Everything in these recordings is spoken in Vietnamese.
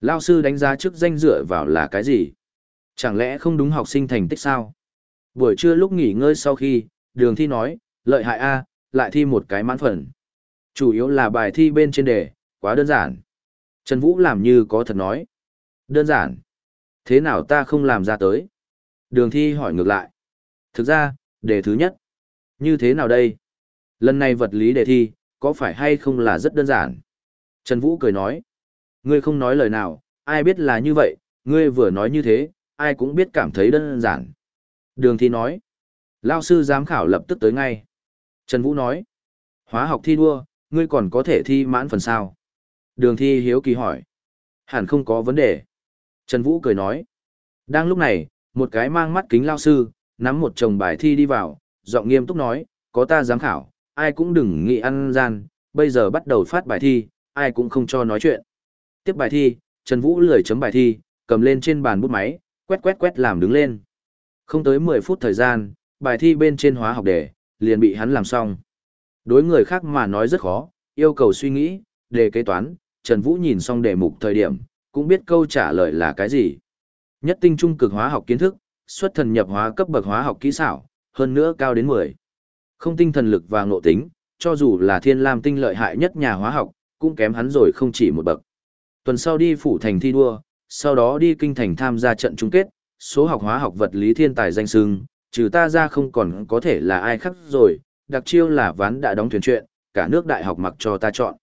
Lao sư đánh giá chức danh dựa vào là cái gì? Chẳng lẽ không đúng học sinh thành tích sao? Buổi trưa lúc nghỉ ngơi sau khi, đường thi nói, lợi hại A, lại thi một cái mãn phần. Chủ yếu là bài thi bên trên đề, quá đơn giản. Trần Vũ làm như có thật nói. Đơn giản. Thế nào ta không làm ra tới? Đường thi hỏi ngược lại. Thực ra, đề thứ nhất. Như thế nào đây? Lần này vật lý đề thi, có phải hay không là rất đơn giản? Trần Vũ cười nói. Ngươi không nói lời nào, ai biết là như vậy, ngươi vừa nói như thế, ai cũng biết cảm thấy đơn giản. Đường thi nói. Lao sư giám khảo lập tức tới ngay. Trần Vũ nói. Hóa học thi đua, ngươi còn có thể thi mãn phần sao? Đường thi hiếu kỳ hỏi. Hẳn không có vấn đề. Trần Vũ cười nói. Đang lúc này, một cái mang mắt kính lao sư, nắm một chồng bài thi đi vào, giọng nghiêm túc nói, có ta giám khảo, ai cũng đừng nghĩ ăn gian, bây giờ bắt đầu phát bài thi, ai cũng không cho nói chuyện. Tiếp bài thi, Trần Vũ lười chấm bài thi, cầm lên trên bàn bút máy, quét quét quét làm đứng lên. Không tới 10 phút thời gian, bài thi bên trên hóa học đề, liền bị hắn làm xong. Đối người khác mà nói rất khó, yêu cầu suy nghĩ, đề kế toán, Trần Vũ nhìn xong đề mục thời điểm, cũng biết câu trả lời là cái gì. Nhất tinh trung cực hóa học kiến thức, xuất thần nhập hóa cấp bậc hóa học kỹ xảo, hơn nữa cao đến 10. Không tinh thần lực và ngộ tính, cho dù là thiên lam tinh lợi hại nhất nhà hóa học, cũng kém hắn rồi không chỉ một bậc. Tuần sau đi phủ thành thi đua, sau đó đi kinh thành tham gia trận chung kết, số học hóa học vật lý thiên tài danh sưng, trừ ta ra không còn có thể là ai khác rồi, đặc chiêu là ván đã đóng thuyền chuyện, cả nước đại học mặc cho ta chọn.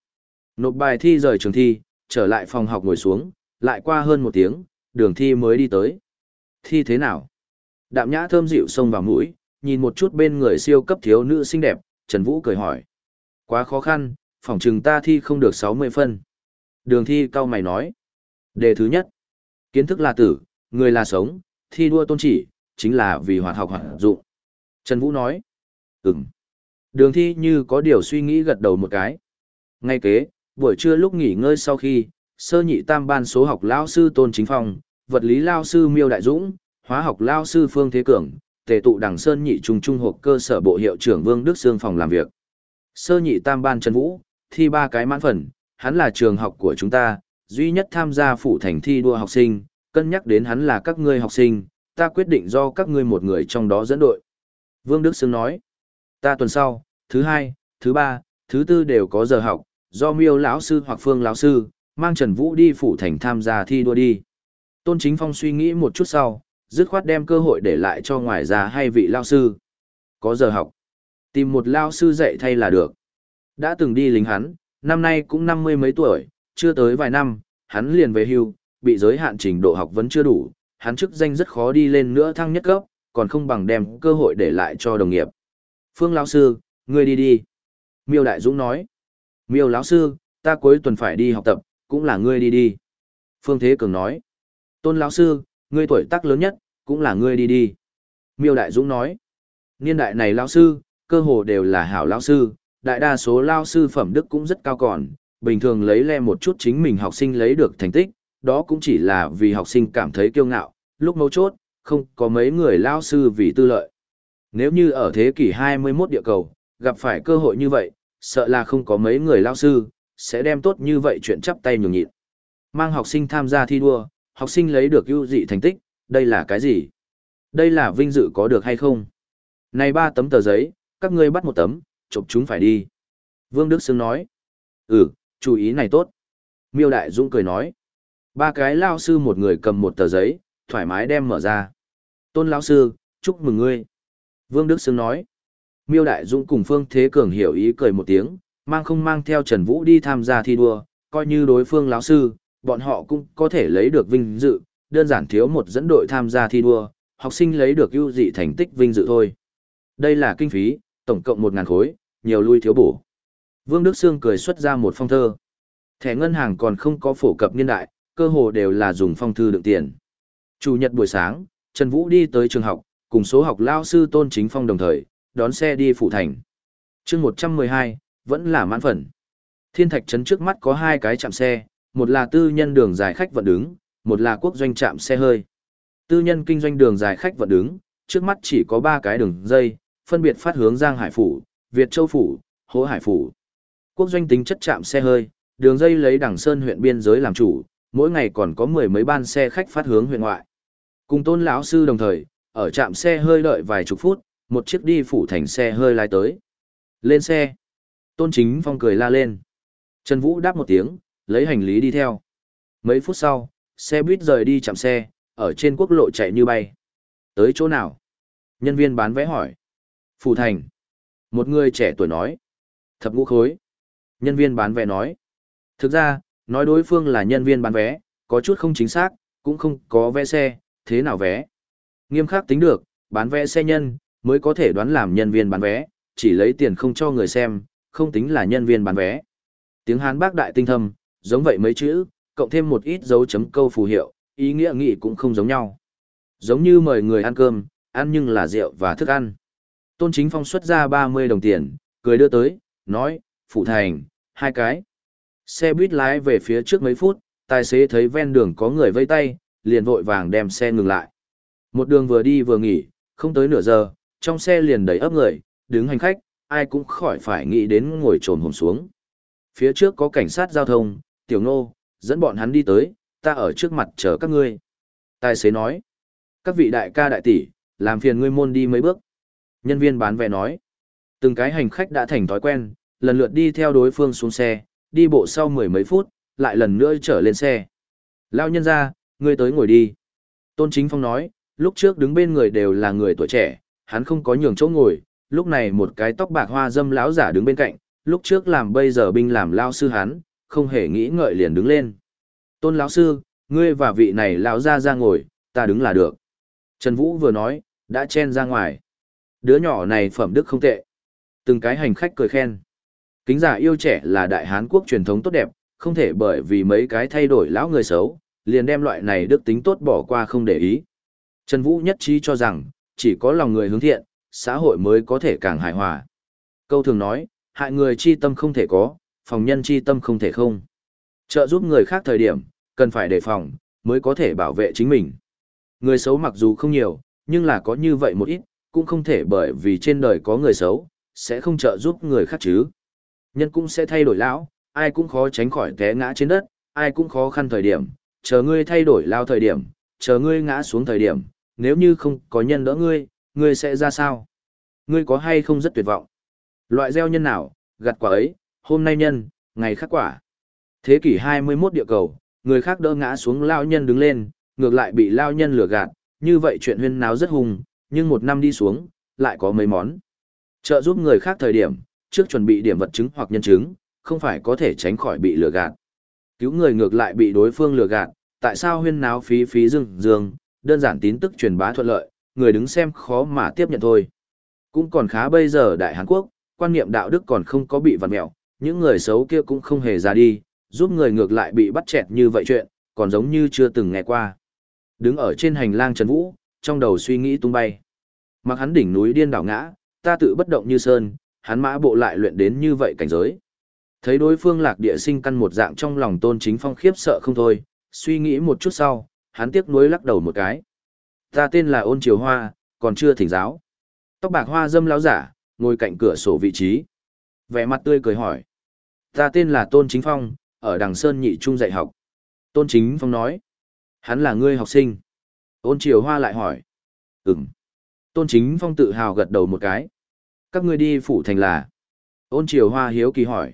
Nộp bài thi rời trường thi, trở lại phòng học ngồi xuống, lại qua hơn một tiếng, đường thi mới đi tới. Thi thế nào? Đạm nhã thơm dịu xông vào mũi, nhìn một chút bên người siêu cấp thiếu nữ xinh đẹp, Trần Vũ cười hỏi. Quá khó khăn, phòng trừng ta thi không được 60 phân. Đường thi cao mày nói. Đề thứ nhất. Kiến thức là tử, người là sống, thi đua tôn chỉ, chính là vì hoạt học hoạt dụng. Trần Vũ nói. Ừm. Đường thi như có điều suy nghĩ gật đầu một cái. Ngay kế, buổi trưa lúc nghỉ ngơi sau khi, sơ nhị tam ban số học lao sư Tôn Chính Phong, vật lý lao sư Miêu Đại Dũng, hóa học lao sư Phương Thế Cường, tề tụ đằng sơn nhị trung trung hộp cơ sở bộ hiệu trưởng Vương Đức Sương phòng làm việc. Sơ nhị tam ban Trần Vũ, thi ba cái mãn phần, hắn là trường học của chúng ta, duy nhất tham gia phụ thành thi đua học sinh, cân nhắc đến hắn là các ngươi học sinh, ta quyết định do các ngươi một người trong đó dẫn đội. Vương Đức Sương nói, ta tuần sau, thứ hai, thứ ba, thứ tư đều có giờ học, do miêu lão sư hoặc phương lão sư, mang Trần Vũ đi phụ thành tham gia thi đua đi. Tôn Chính Phong suy nghĩ một chút sau, dứt khoát đem cơ hội để lại cho ngoài ra hay vị lao sư. Có giờ học, tìm một lao sư dạy thay là được. Đã từng đi lính hắn, năm nay cũng năm mươi mấy tuổi, chưa tới vài năm, hắn liền về hưu, bị giới hạn trình độ học vẫn chưa đủ, hắn chức danh rất khó đi lên nữa thăng nhất cấp, còn không bằng đem cơ hội để lại cho đồng nghiệp. Phương lão sư, ngươi đi đi. Miêu Đại Dũng nói. Miêu lão sư, ta cuối tuần phải đi học tập, cũng là ngươi đi đi. Phương Thế Cường nói. Tôn lão sư, ngươi tuổi tác lớn nhất, cũng là ngươi đi đi. Miêu Đại Dũng nói. Niên đại này lão sư, cơ hồ đều là hảo lão sư, đại đa số lao sư phẩm đức cũng rất cao còn, bình thường lấy le một chút chính mình học sinh lấy được thành tích, đó cũng chỉ là vì học sinh cảm thấy kiêu ngạo, lúc mấu chốt, không có mấy người lao sư vì tư lợi. Nếu như ở thế kỷ 21 địa cầu, gặp phải cơ hội như vậy, sợ là không có mấy người lao sư, sẽ đem tốt như vậy chuyện chắp tay nhường nhịn. Mang học sinh tham gia thi đua, học sinh lấy được ưu dị thành tích, đây là cái gì? Đây là vinh dự có được hay không? Này ba tấm tờ giấy, các ngươi bắt một tấm, chụp chúng phải đi. Vương Đức Sương nói. Ừ, chú ý này tốt. Miêu Đại Dũng cười nói. Ba cái lao sư một người cầm một tờ giấy, thoải mái đem mở ra. Tôn lão sư, chúc mừng ngươi. Vương Đức Sương nói. Miêu Đại Dũng cùng Phương Thế Cường hiểu ý cười một tiếng, mang không mang theo Trần Vũ đi tham gia thi đua, coi như đối phương lão sư, bọn họ cũng có thể lấy được vinh dự, đơn giản thiếu một dẫn đội tham gia thi đua, học sinh lấy được ưu dị thành tích vinh dự thôi. Đây là kinh phí, tổng cộng một ngàn khối, nhiều lui thiếu bổ. Vương Đức Sương cười xuất ra một phong thơ. Thẻ ngân hàng còn không có phổ cập niên đại, cơ hồ đều là dùng phong thư đựng tiền. Chủ nhật buổi sáng, Trần Vũ đi tới trường học, cùng số học lao sư Tôn Chính Phong đồng thời, đón xe đi phủ thành. chương 112, vẫn là mãn phần. Thiên thạch trấn trước mắt có hai cái chạm xe, một là tư nhân đường dài khách vận đứng, một là quốc doanh trạm xe hơi. Tư nhân kinh doanh đường dài khách vận đứng, trước mắt chỉ có ba cái đường dây, phân biệt phát hướng Giang Hải Phủ, Việt Châu Phủ, Hỗ Hải Phủ. Quốc doanh tính chất chạm xe hơi, đường dây lấy đẳng sơn huyện biên giới làm chủ, mỗi ngày còn có mười mấy ban xe khách phát hướng huyện ngoại. Cùng tôn lão sư đồng thời, ở trạm xe hơi đợi vài chục phút, một chiếc đi phủ thành xe hơi lái tới. Lên xe. Tôn chính phong cười la lên. Trần Vũ đáp một tiếng, lấy hành lý đi theo. Mấy phút sau, xe buýt rời đi chạm xe, ở trên quốc lộ chạy như bay. Tới chỗ nào? Nhân viên bán vé hỏi. Phủ thành. Một người trẻ tuổi nói. Thập ngũ khối. Nhân viên bán vé nói. Thực ra, nói đối phương là nhân viên bán vé, có chút không chính xác, cũng không có vé xe, thế nào vé. Nghiêm khắc tính được, bán vé xe nhân, mới có thể đoán làm nhân viên bán vé, chỉ lấy tiền không cho người xem, không tính là nhân viên bán vé. Tiếng Hán bác đại tinh thâm, giống vậy mấy chữ, cộng thêm một ít dấu chấm câu phù hiệu, ý nghĩa nghị cũng không giống nhau. Giống như mời người ăn cơm, ăn nhưng là rượu và thức ăn. Tôn Chính Phong xuất ra 30 đồng tiền, cười đưa tới, nói, phụ thành, hai cái. Xe buýt lái về phía trước mấy phút, tài xế thấy ven đường có người vây tay, liền vội vàng đem xe ngừng lại. Một đường vừa đi vừa nghỉ, không tới nửa giờ, trong xe liền đầy ấp người, đứng hành khách, ai cũng khỏi phải nghĩ đến ngồi trồm hồn xuống. Phía trước có cảnh sát giao thông, tiểu nô, dẫn bọn hắn đi tới, ta ở trước mặt chờ các ngươi. Tài xế nói, các vị đại ca đại tỷ, làm phiền ngươi môn đi mấy bước. Nhân viên bán vé nói, từng cái hành khách đã thành thói quen, lần lượt đi theo đối phương xuống xe, đi bộ sau mười mấy phút, lại lần nữa trở lên xe. Lao nhân ra, ngươi tới ngồi đi. Tôn Chính Phong nói, lúc trước đứng bên người đều là người tuổi trẻ, hắn không có nhường chỗ ngồi, lúc này một cái tóc bạc hoa dâm lão giả đứng bên cạnh, lúc trước làm bây giờ binh làm lao sư hắn, không hề nghĩ ngợi liền đứng lên. Tôn lão sư, ngươi và vị này lão ra ra ngồi, ta đứng là được. Trần Vũ vừa nói, đã chen ra ngoài. Đứa nhỏ này phẩm đức không tệ. Từng cái hành khách cười khen. Kính giả yêu trẻ là đại hán quốc truyền thống tốt đẹp, không thể bởi vì mấy cái thay đổi lão người xấu, liền đem loại này đức tính tốt bỏ qua không để ý. Trần Vũ nhất trí cho rằng, chỉ có lòng người hướng thiện, xã hội mới có thể càng hài hòa. Câu thường nói, hại người chi tâm không thể có, phòng nhân chi tâm không thể không. Trợ giúp người khác thời điểm, cần phải đề phòng, mới có thể bảo vệ chính mình. Người xấu mặc dù không nhiều, nhưng là có như vậy một ít, cũng không thể bởi vì trên đời có người xấu, sẽ không trợ giúp người khác chứ. Nhân cũng sẽ thay đổi lão, ai cũng khó tránh khỏi té ngã trên đất, ai cũng khó khăn thời điểm, chờ ngươi thay đổi lao thời điểm, chờ ngươi ngã xuống thời điểm, nếu như không có nhân đỡ ngươi, ngươi sẽ ra sao? Ngươi có hay không rất tuyệt vọng? Loại gieo nhân nào, gặt quả ấy, hôm nay nhân, ngày khác quả. Thế kỷ 21 địa cầu, người khác đỡ ngã xuống lao nhân đứng lên, ngược lại bị lao nhân lừa gạt, như vậy chuyện huyên náo rất hùng, nhưng một năm đi xuống, lại có mấy món. Trợ giúp người khác thời điểm, trước chuẩn bị điểm vật chứng hoặc nhân chứng, không phải có thể tránh khỏi bị lừa gạt. Cứu người ngược lại bị đối phương lừa gạt, tại sao huyên náo phí phí dương dương, đơn giản tin tức truyền bá thuận lợi, người đứng xem khó mà tiếp nhận thôi. Cũng còn khá bây giờ Đại Hàn Quốc, quan niệm đạo đức còn không có bị vặn mẹo, những người xấu kia cũng không hề ra đi, giúp người ngược lại bị bắt chẹt như vậy chuyện, còn giống như chưa từng nghe qua. Đứng ở trên hành lang Trần Vũ, trong đầu suy nghĩ tung bay. Mặc hắn đỉnh núi điên đảo ngã, ta tự bất động như sơn, hắn mã bộ lại luyện đến như vậy cảnh giới. Thấy đối phương lạc địa sinh căn một dạng trong lòng tôn chính phong khiếp sợ không thôi, suy nghĩ một chút sau, hắn tiếc nuối lắc đầu một cái. Ta tên là ôn triều hoa, còn chưa thỉnh giáo. Tóc bạc hoa dâm lão giả, ngồi cạnh cửa sổ vị trí. Vẻ mặt tươi cười hỏi. Ta tên là Tôn Chính Phong, ở Đằng Sơn nhị trung dạy học. Tôn Chính Phong nói. Hắn là ngươi học sinh. Ôn triều hoa lại hỏi. Ừm. Tôn Chính Phong tự hào gật đầu một cái. Các ngươi đi phủ thành là. Ôn triều hoa hiếu kỳ hỏi.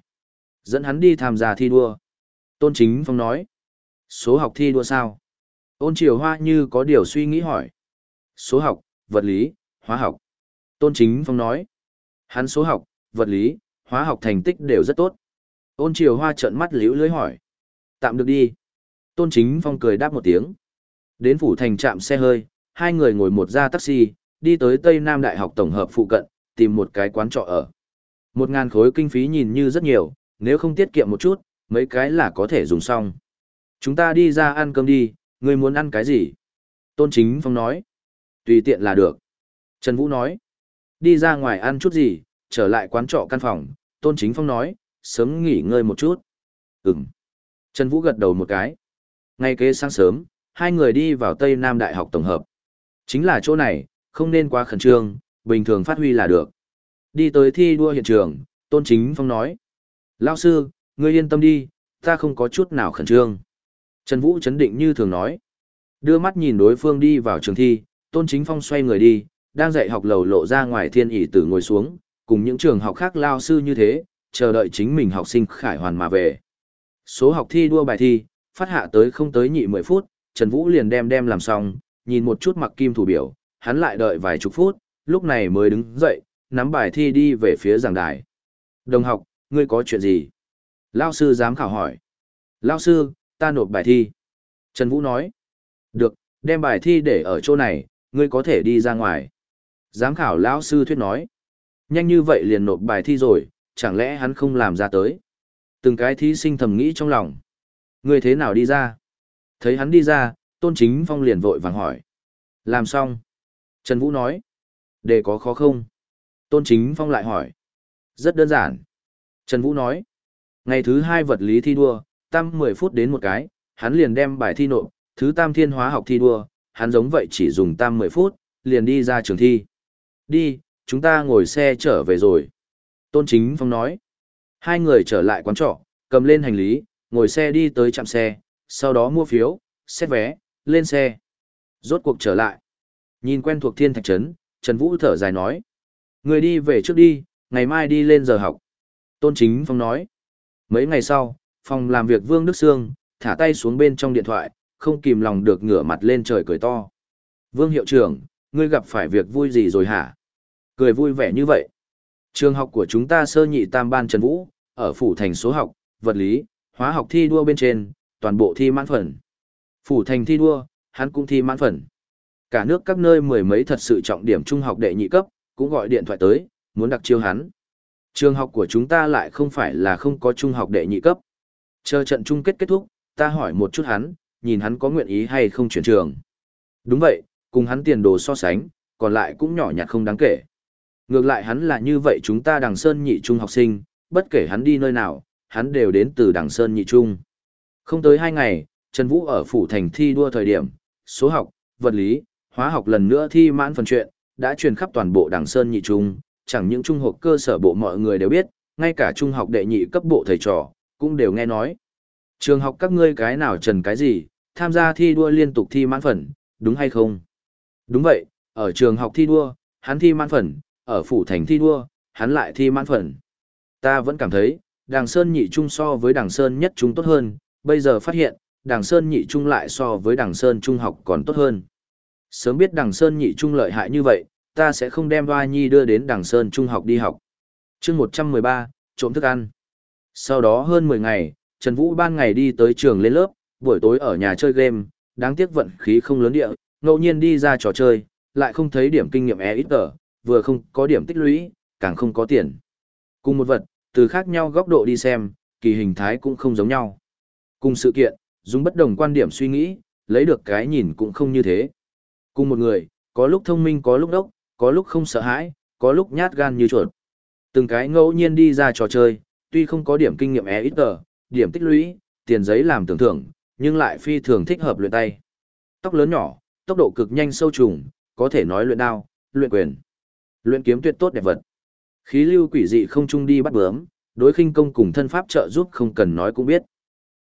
Dẫn hắn đi tham gia thi đua. Tôn Chính Phong nói. Số học thi đua sao? Ôn triều hoa như có điều suy nghĩ hỏi. Số học, vật lý, hóa học. Tôn Chính Phong nói. Hắn số học, vật lý, hóa học thành tích đều rất tốt. Ôn triều hoa trợn mắt liễu lưới hỏi. Tạm được đi. Tôn Chính Phong cười đáp một tiếng. Đến phủ thành trạm xe hơi, hai người ngồi một ra taxi, đi tới Tây Nam Đại học Tổng hợp phụ cận, tìm một cái quán trọ ở. Một ngàn khối kinh phí nhìn như rất nhiều, nếu không tiết kiệm một chút, mấy cái là có thể dùng xong. Chúng ta đi ra ăn cơm đi, người muốn ăn cái gì? Tôn Chính Phong nói. Tùy tiện là được. Trần Vũ nói. Đi ra ngoài ăn chút gì, trở lại quán trọ căn phòng, Tôn Chính Phong nói, sớm nghỉ ngơi một chút. Ừm. Trần Vũ gật đầu một cái. Ngay kế sáng sớm, hai người đi vào Tây Nam Đại học Tổng hợp. Chính là chỗ này, không nên quá khẩn trương, bình thường phát huy là được. Đi tới thi đua hiện trường, Tôn Chính Phong nói. Lao sư, ngươi yên tâm đi, ta không có chút nào khẩn trương. Trần Vũ chấn định như thường nói. Đưa mắt nhìn đối phương đi vào trường thi, Tôn Chính Phong xoay người đi, đang dạy học lầu lộ ra ngoài thiên ỷ tử ngồi xuống, cùng những trường học khác lao sư như thế, chờ đợi chính mình học sinh khải hoàn mà về. Số học thi đua bài thi, phát hạ tới không tới nhị 10 phút, Trần Vũ liền đem đem làm xong, nhìn một chút mặc kim thủ biểu, hắn lại đợi vài chục phút, lúc này mới đứng dậy, nắm bài thi đi về phía giảng đài. Đồng học, ngươi có chuyện gì? Lao sư dám khảo hỏi. Lao sư, ta nộp bài thi. Trần Vũ nói. Được, đem bài thi để ở chỗ này, ngươi có thể đi ra ngoài. Giám khảo lão sư thuyết nói. Nhanh như vậy liền nộp bài thi rồi, chẳng lẽ hắn không làm ra tới. Từng cái thí sinh thầm nghĩ trong lòng. Ngươi thế nào đi ra? Thấy hắn đi ra, Tôn Chính Phong liền vội vàng hỏi. Làm xong. Trần Vũ nói. để có khó không? Tôn Chính Phong lại hỏi. Rất đơn giản. Trần Vũ nói. Ngày thứ hai vật lý thi đua, tam 10 phút đến một cái, hắn liền đem bài thi nộp, thứ tam thiên hóa học thi đua, hắn giống vậy chỉ dùng tam 10 phút, liền đi ra trường thi. Đi, chúng ta ngồi xe trở về rồi. Tôn Chính Phong nói. Hai người trở lại quán trọ, cầm lên hành lý, ngồi xe đi tới trạm xe, sau đó mua phiếu, xét vé, lên xe. Rốt cuộc trở lại. Nhìn quen thuộc thiên thạch trấn, Trần Vũ thở dài nói. Người đi về trước đi, ngày mai đi lên giờ học. Tôn Chính Phong nói. Mấy ngày sau, phòng làm việc Vương Đức Sương, thả tay xuống bên trong điện thoại, không kìm lòng được ngửa mặt lên trời cười to. Vương hiệu trưởng, ngươi gặp phải việc vui gì rồi hả? Cười vui vẻ như vậy. Trường học của chúng ta sơ nhị tam ban Trần Vũ, ở phủ thành số học, vật lý, hóa học thi đua bên trên, toàn bộ thi mãn phần. Phủ thành thi đua, hắn cũng thi mãn phần. Cả nước các nơi mười mấy thật sự trọng điểm trung học đệ nhị cấp, cũng gọi điện thoại tới, muốn đặc chiêu hắn. Trường học của chúng ta lại không phải là không có trung học đệ nhị cấp. Chờ trận chung kết kết thúc, ta hỏi một chút hắn, nhìn hắn có nguyện ý hay không chuyển trường. Đúng vậy, cùng hắn tiền đồ so sánh, còn lại cũng nhỏ nhặt không đáng kể. Ngược lại hắn là như vậy chúng ta đằng sơn nhị trung học sinh, bất kể hắn đi nơi nào, hắn đều đến từ đằng sơn nhị trung. Không tới hai ngày, Trần Vũ ở phủ thành thi đua thời điểm, số học, vật lý, hóa học lần nữa thi mãn phần chuyện, đã truyền khắp toàn bộ Đảng sơn nhị trung, chẳng những trung học cơ sở bộ mọi người đều biết, ngay cả trung học đệ nhị cấp bộ thầy trò, cũng đều nghe nói. Trường học các ngươi cái nào trần cái gì, tham gia thi đua liên tục thi mãn phần, đúng hay không? Đúng vậy, ở trường học thi đua, hắn thi mãn phần, ở phủ thành thi đua, hắn lại thi mãn phần. Ta vẫn cảm thấy, đàng sơn nhị trung so với đàng sơn nhất trung tốt hơn, bây giờ phát hiện, Đằng sơn nhị trung lại so với Đằng sơn trung học còn tốt hơn. Sớm biết Đằng sơn nhị trung lợi hại như vậy, ta sẽ không đem Hoa Nhi đưa đến Đằng sơn trung học đi học. chương 113, trộm thức ăn. Sau đó hơn 10 ngày, Trần Vũ ban ngày đi tới trường lên lớp, buổi tối ở nhà chơi game, đáng tiếc vận khí không lớn địa, ngẫu nhiên đi ra trò chơi, lại không thấy điểm kinh nghiệm e ít tờ, vừa không có điểm tích lũy, càng không có tiền. Cùng một vật, từ khác nhau góc độ đi xem, kỳ hình thái cũng không giống nhau. Cùng sự kiện, dùng bất đồng quan điểm suy nghĩ, lấy được cái nhìn cũng không như thế. Cùng một người, có lúc thông minh có lúc đốc, có lúc không sợ hãi, có lúc nhát gan như chuột. Từng cái ngẫu nhiên đi ra trò chơi, tuy không có điểm kinh nghiệm e ít tờ, điểm tích lũy, tiền giấy làm tưởng thưởng, nhưng lại phi thường thích hợp luyện tay. Tóc lớn nhỏ, tốc độ cực nhanh sâu trùng, có thể nói luyện đao, luyện quyền. Luyện kiếm tuyệt tốt đẹp vật. Khí lưu quỷ dị không chung đi bắt bướm, đối khinh công cùng thân pháp trợ giúp không cần nói cũng biết.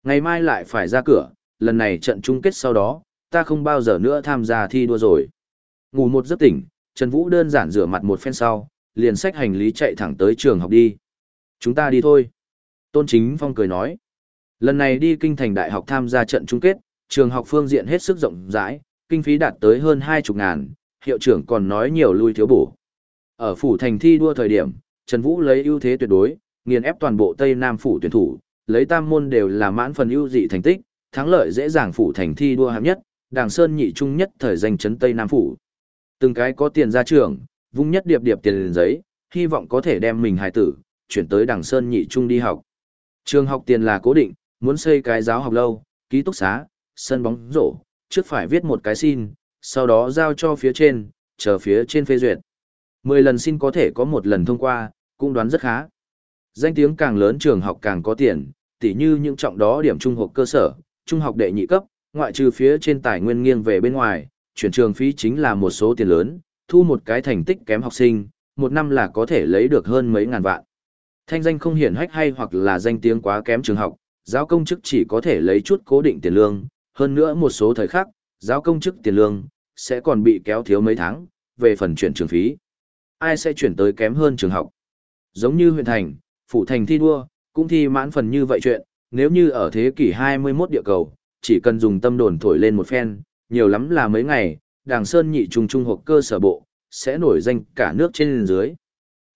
Ngày mai lại phải ra cửa, lần này trận chung kết sau đó, ta không bao giờ nữa tham gia thi đua rồi. Ngủ một giấc tỉnh, Trần Vũ đơn giản rửa mặt một phen sau, liền xách hành lý chạy thẳng tới trường học đi. Chúng ta đi thôi. Tôn Chính Phong cười nói. Lần này đi kinh thành đại học tham gia trận chung kết, trường học phương diện hết sức rộng rãi, kinh phí đạt tới hơn hai chục ngàn, hiệu trưởng còn nói nhiều lui thiếu bổ. Ở phủ thành thi đua thời điểm, Trần Vũ lấy ưu thế tuyệt đối, nghiền ép toàn bộ Tây Nam phủ tuyển thủ, lấy tam môn đều là mãn phần ưu dị thành tích, thắng lợi dễ dàng phủ thành thi đua hạng nhất, Đàng Sơn nhị trung nhất thời danh chấn Tây Nam phủ. Từng cái có tiền ra trường, vung nhất điệp điệp tiền giấy, hy vọng có thể đem mình hài tử chuyển tới Đàng Sơn nhị trung đi học. Trường học tiền là cố định, muốn xây cái giáo học lâu, ký túc xá, sân bóng rổ, trước phải viết một cái xin, sau đó giao cho phía trên, chờ phía trên phê duyệt. Mười lần xin có thể có một lần thông qua, cũng đoán rất khá. Danh tiếng càng lớn trường học càng có tiền, tỉ như những trọng đó điểm trung học cơ sở, trung học đệ nhị cấp, ngoại trừ phía trên tài nguyên nghiêng về bên ngoài, chuyển trường phí chính là một số tiền lớn, thu một cái thành tích kém học sinh, một năm là có thể lấy được hơn mấy ngàn vạn. Thanh danh không hiển hách hay hoặc là danh tiếng quá kém trường học, giáo công chức chỉ có thể lấy chút cố định tiền lương, hơn nữa một số thời khắc, giáo công chức tiền lương sẽ còn bị kéo thiếu mấy tháng, về phần chuyển trường phí. Ai sẽ chuyển tới kém hơn trường học? Giống như huyện thành, phụ thành thi đua, cũng thi mãn phần như vậy chuyện, nếu như ở thế kỷ 21 địa cầu, chỉ cần dùng tâm đồn thổi lên một phen, nhiều lắm là mấy ngày, Đàng Sơn nhị trung trung hộp cơ sở bộ, sẽ nổi danh cả nước trên dưới.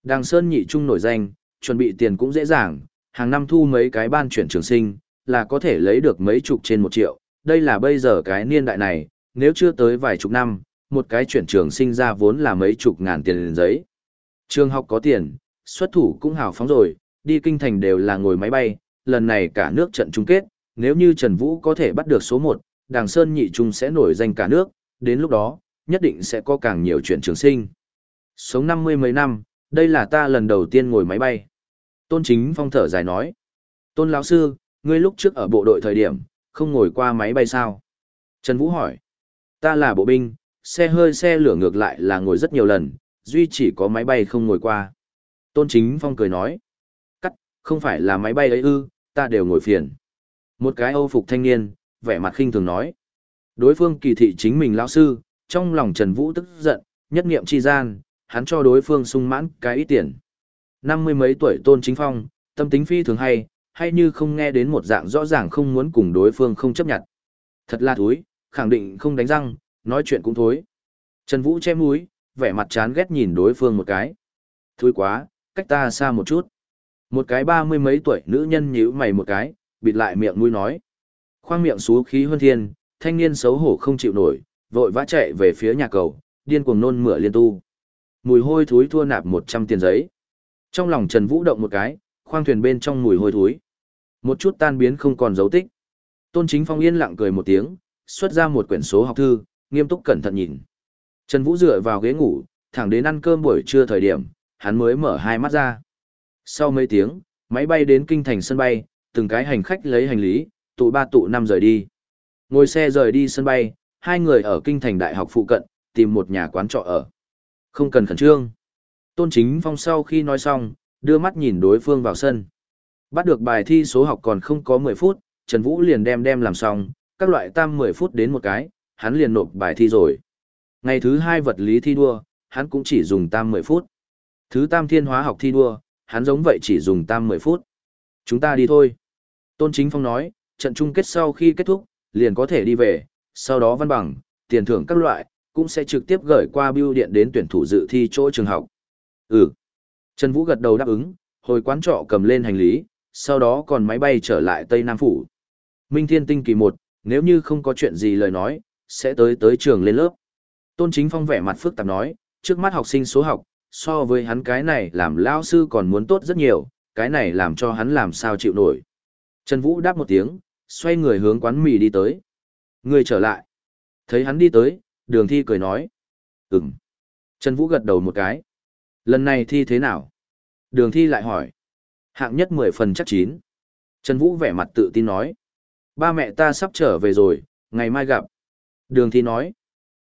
Đàng Sơn nhị trung nổi danh, chuẩn bị tiền cũng dễ dàng, hàng năm thu mấy cái ban chuyển trường sinh, là có thể lấy được mấy chục trên một triệu. Đây là bây giờ cái niên đại này, nếu chưa tới vài chục năm, một cái chuyển trường sinh ra vốn là mấy chục ngàn tiền giấy. Trường học có tiền, xuất thủ cũng hào phóng rồi, đi kinh thành đều là ngồi máy bay, lần này cả nước trận chung kết, nếu như Trần Vũ có thể bắt được số 1, Đàng Sơn nhị trung sẽ nổi danh cả nước, đến lúc đó, nhất định sẽ có càng nhiều chuyện trường sinh. Sống năm mươi mấy năm, đây là ta lần đầu tiên ngồi máy bay. Tôn Chính Phong thở dài nói. Tôn lão sư, ngươi lúc trước ở bộ đội thời điểm, không ngồi qua máy bay sao? Trần Vũ hỏi. Ta là bộ binh, xe hơi xe lửa ngược lại là ngồi rất nhiều lần, duy chỉ có máy bay không ngồi qua. Tôn Chính Phong cười nói. Không phải là máy bay ấy ư, ta đều ngồi phiền. Một cái âu phục thanh niên, vẻ mặt khinh thường nói. Đối phương kỳ thị chính mình lão sư, trong lòng Trần Vũ tức giận, nhất niệm chi gian, hắn cho đối phương sung mãn cái ít tiền. Năm mươi mấy tuổi tôn chính phong, tâm tính phi thường hay, hay như không nghe đến một dạng rõ ràng không muốn cùng đối phương không chấp nhận. Thật là thúi, khẳng định không đánh răng, nói chuyện cũng thối. Trần Vũ che mũi, vẻ mặt chán ghét nhìn đối phương một cái. Thúi quá, cách ta xa một chút. Một cái ba mươi mấy tuổi nữ nhân nhíu mày một cái, bịt lại miệng mũi nói. Khoang miệng xú khí hơn thiên, thanh niên xấu hổ không chịu nổi, vội vã chạy về phía nhà cầu, điên cuồng nôn mửa liên tu. Mùi hôi thối thua nạp 100 tiền giấy. Trong lòng Trần Vũ động một cái, khoang thuyền bên trong mùi hôi thối. Một chút tan biến không còn dấu tích. Tôn Chính Phong yên lặng cười một tiếng, xuất ra một quyển số học thư, nghiêm túc cẩn thận nhìn. Trần Vũ dựa vào ghế ngủ, thẳng đến ăn cơm buổi trưa thời điểm, hắn mới mở hai mắt ra. Sau mấy tiếng, máy bay đến kinh thành sân bay, từng cái hành khách lấy hành lý, tụ ba tụ năm rời đi. Ngồi xe rời đi sân bay, hai người ở kinh thành đại học phụ cận, tìm một nhà quán trọ ở. Không cần khẩn trương. Tôn Chính Phong sau khi nói xong, đưa mắt nhìn đối phương vào sân. Bắt được bài thi số học còn không có 10 phút, Trần Vũ liền đem đem làm xong, các loại tam 10 phút đến một cái, hắn liền nộp bài thi rồi. Ngày thứ hai vật lý thi đua, hắn cũng chỉ dùng tam 10 phút. Thứ tam thiên hóa học thi đua, hắn giống vậy chỉ dùng tam 10 phút. Chúng ta đi thôi. Tôn Chính Phong nói, trận chung kết sau khi kết thúc, liền có thể đi về, sau đó văn bằng, tiền thưởng các loại, cũng sẽ trực tiếp gửi qua bưu điện đến tuyển thủ dự thi chỗ trường học. Ừ. Trần Vũ gật đầu đáp ứng, hồi quán trọ cầm lên hành lý, sau đó còn máy bay trở lại Tây Nam Phủ. Minh Thiên Tinh kỳ 1, nếu như không có chuyện gì lời nói, sẽ tới tới trường lên lớp. Tôn Chính Phong vẻ mặt phức tạp nói, trước mắt học sinh số học, so với hắn cái này làm lao sư còn muốn tốt rất nhiều, cái này làm cho hắn làm sao chịu nổi. Trần Vũ đáp một tiếng, xoay người hướng quán mì đi tới. Người trở lại. Thấy hắn đi tới, đường thi cười nói. Ừm. Trần Vũ gật đầu một cái. Lần này thi thế nào? Đường thi lại hỏi. Hạng nhất 10 phần chắc chín. Trần Vũ vẻ mặt tự tin nói. Ba mẹ ta sắp trở về rồi, ngày mai gặp. Đường thi nói.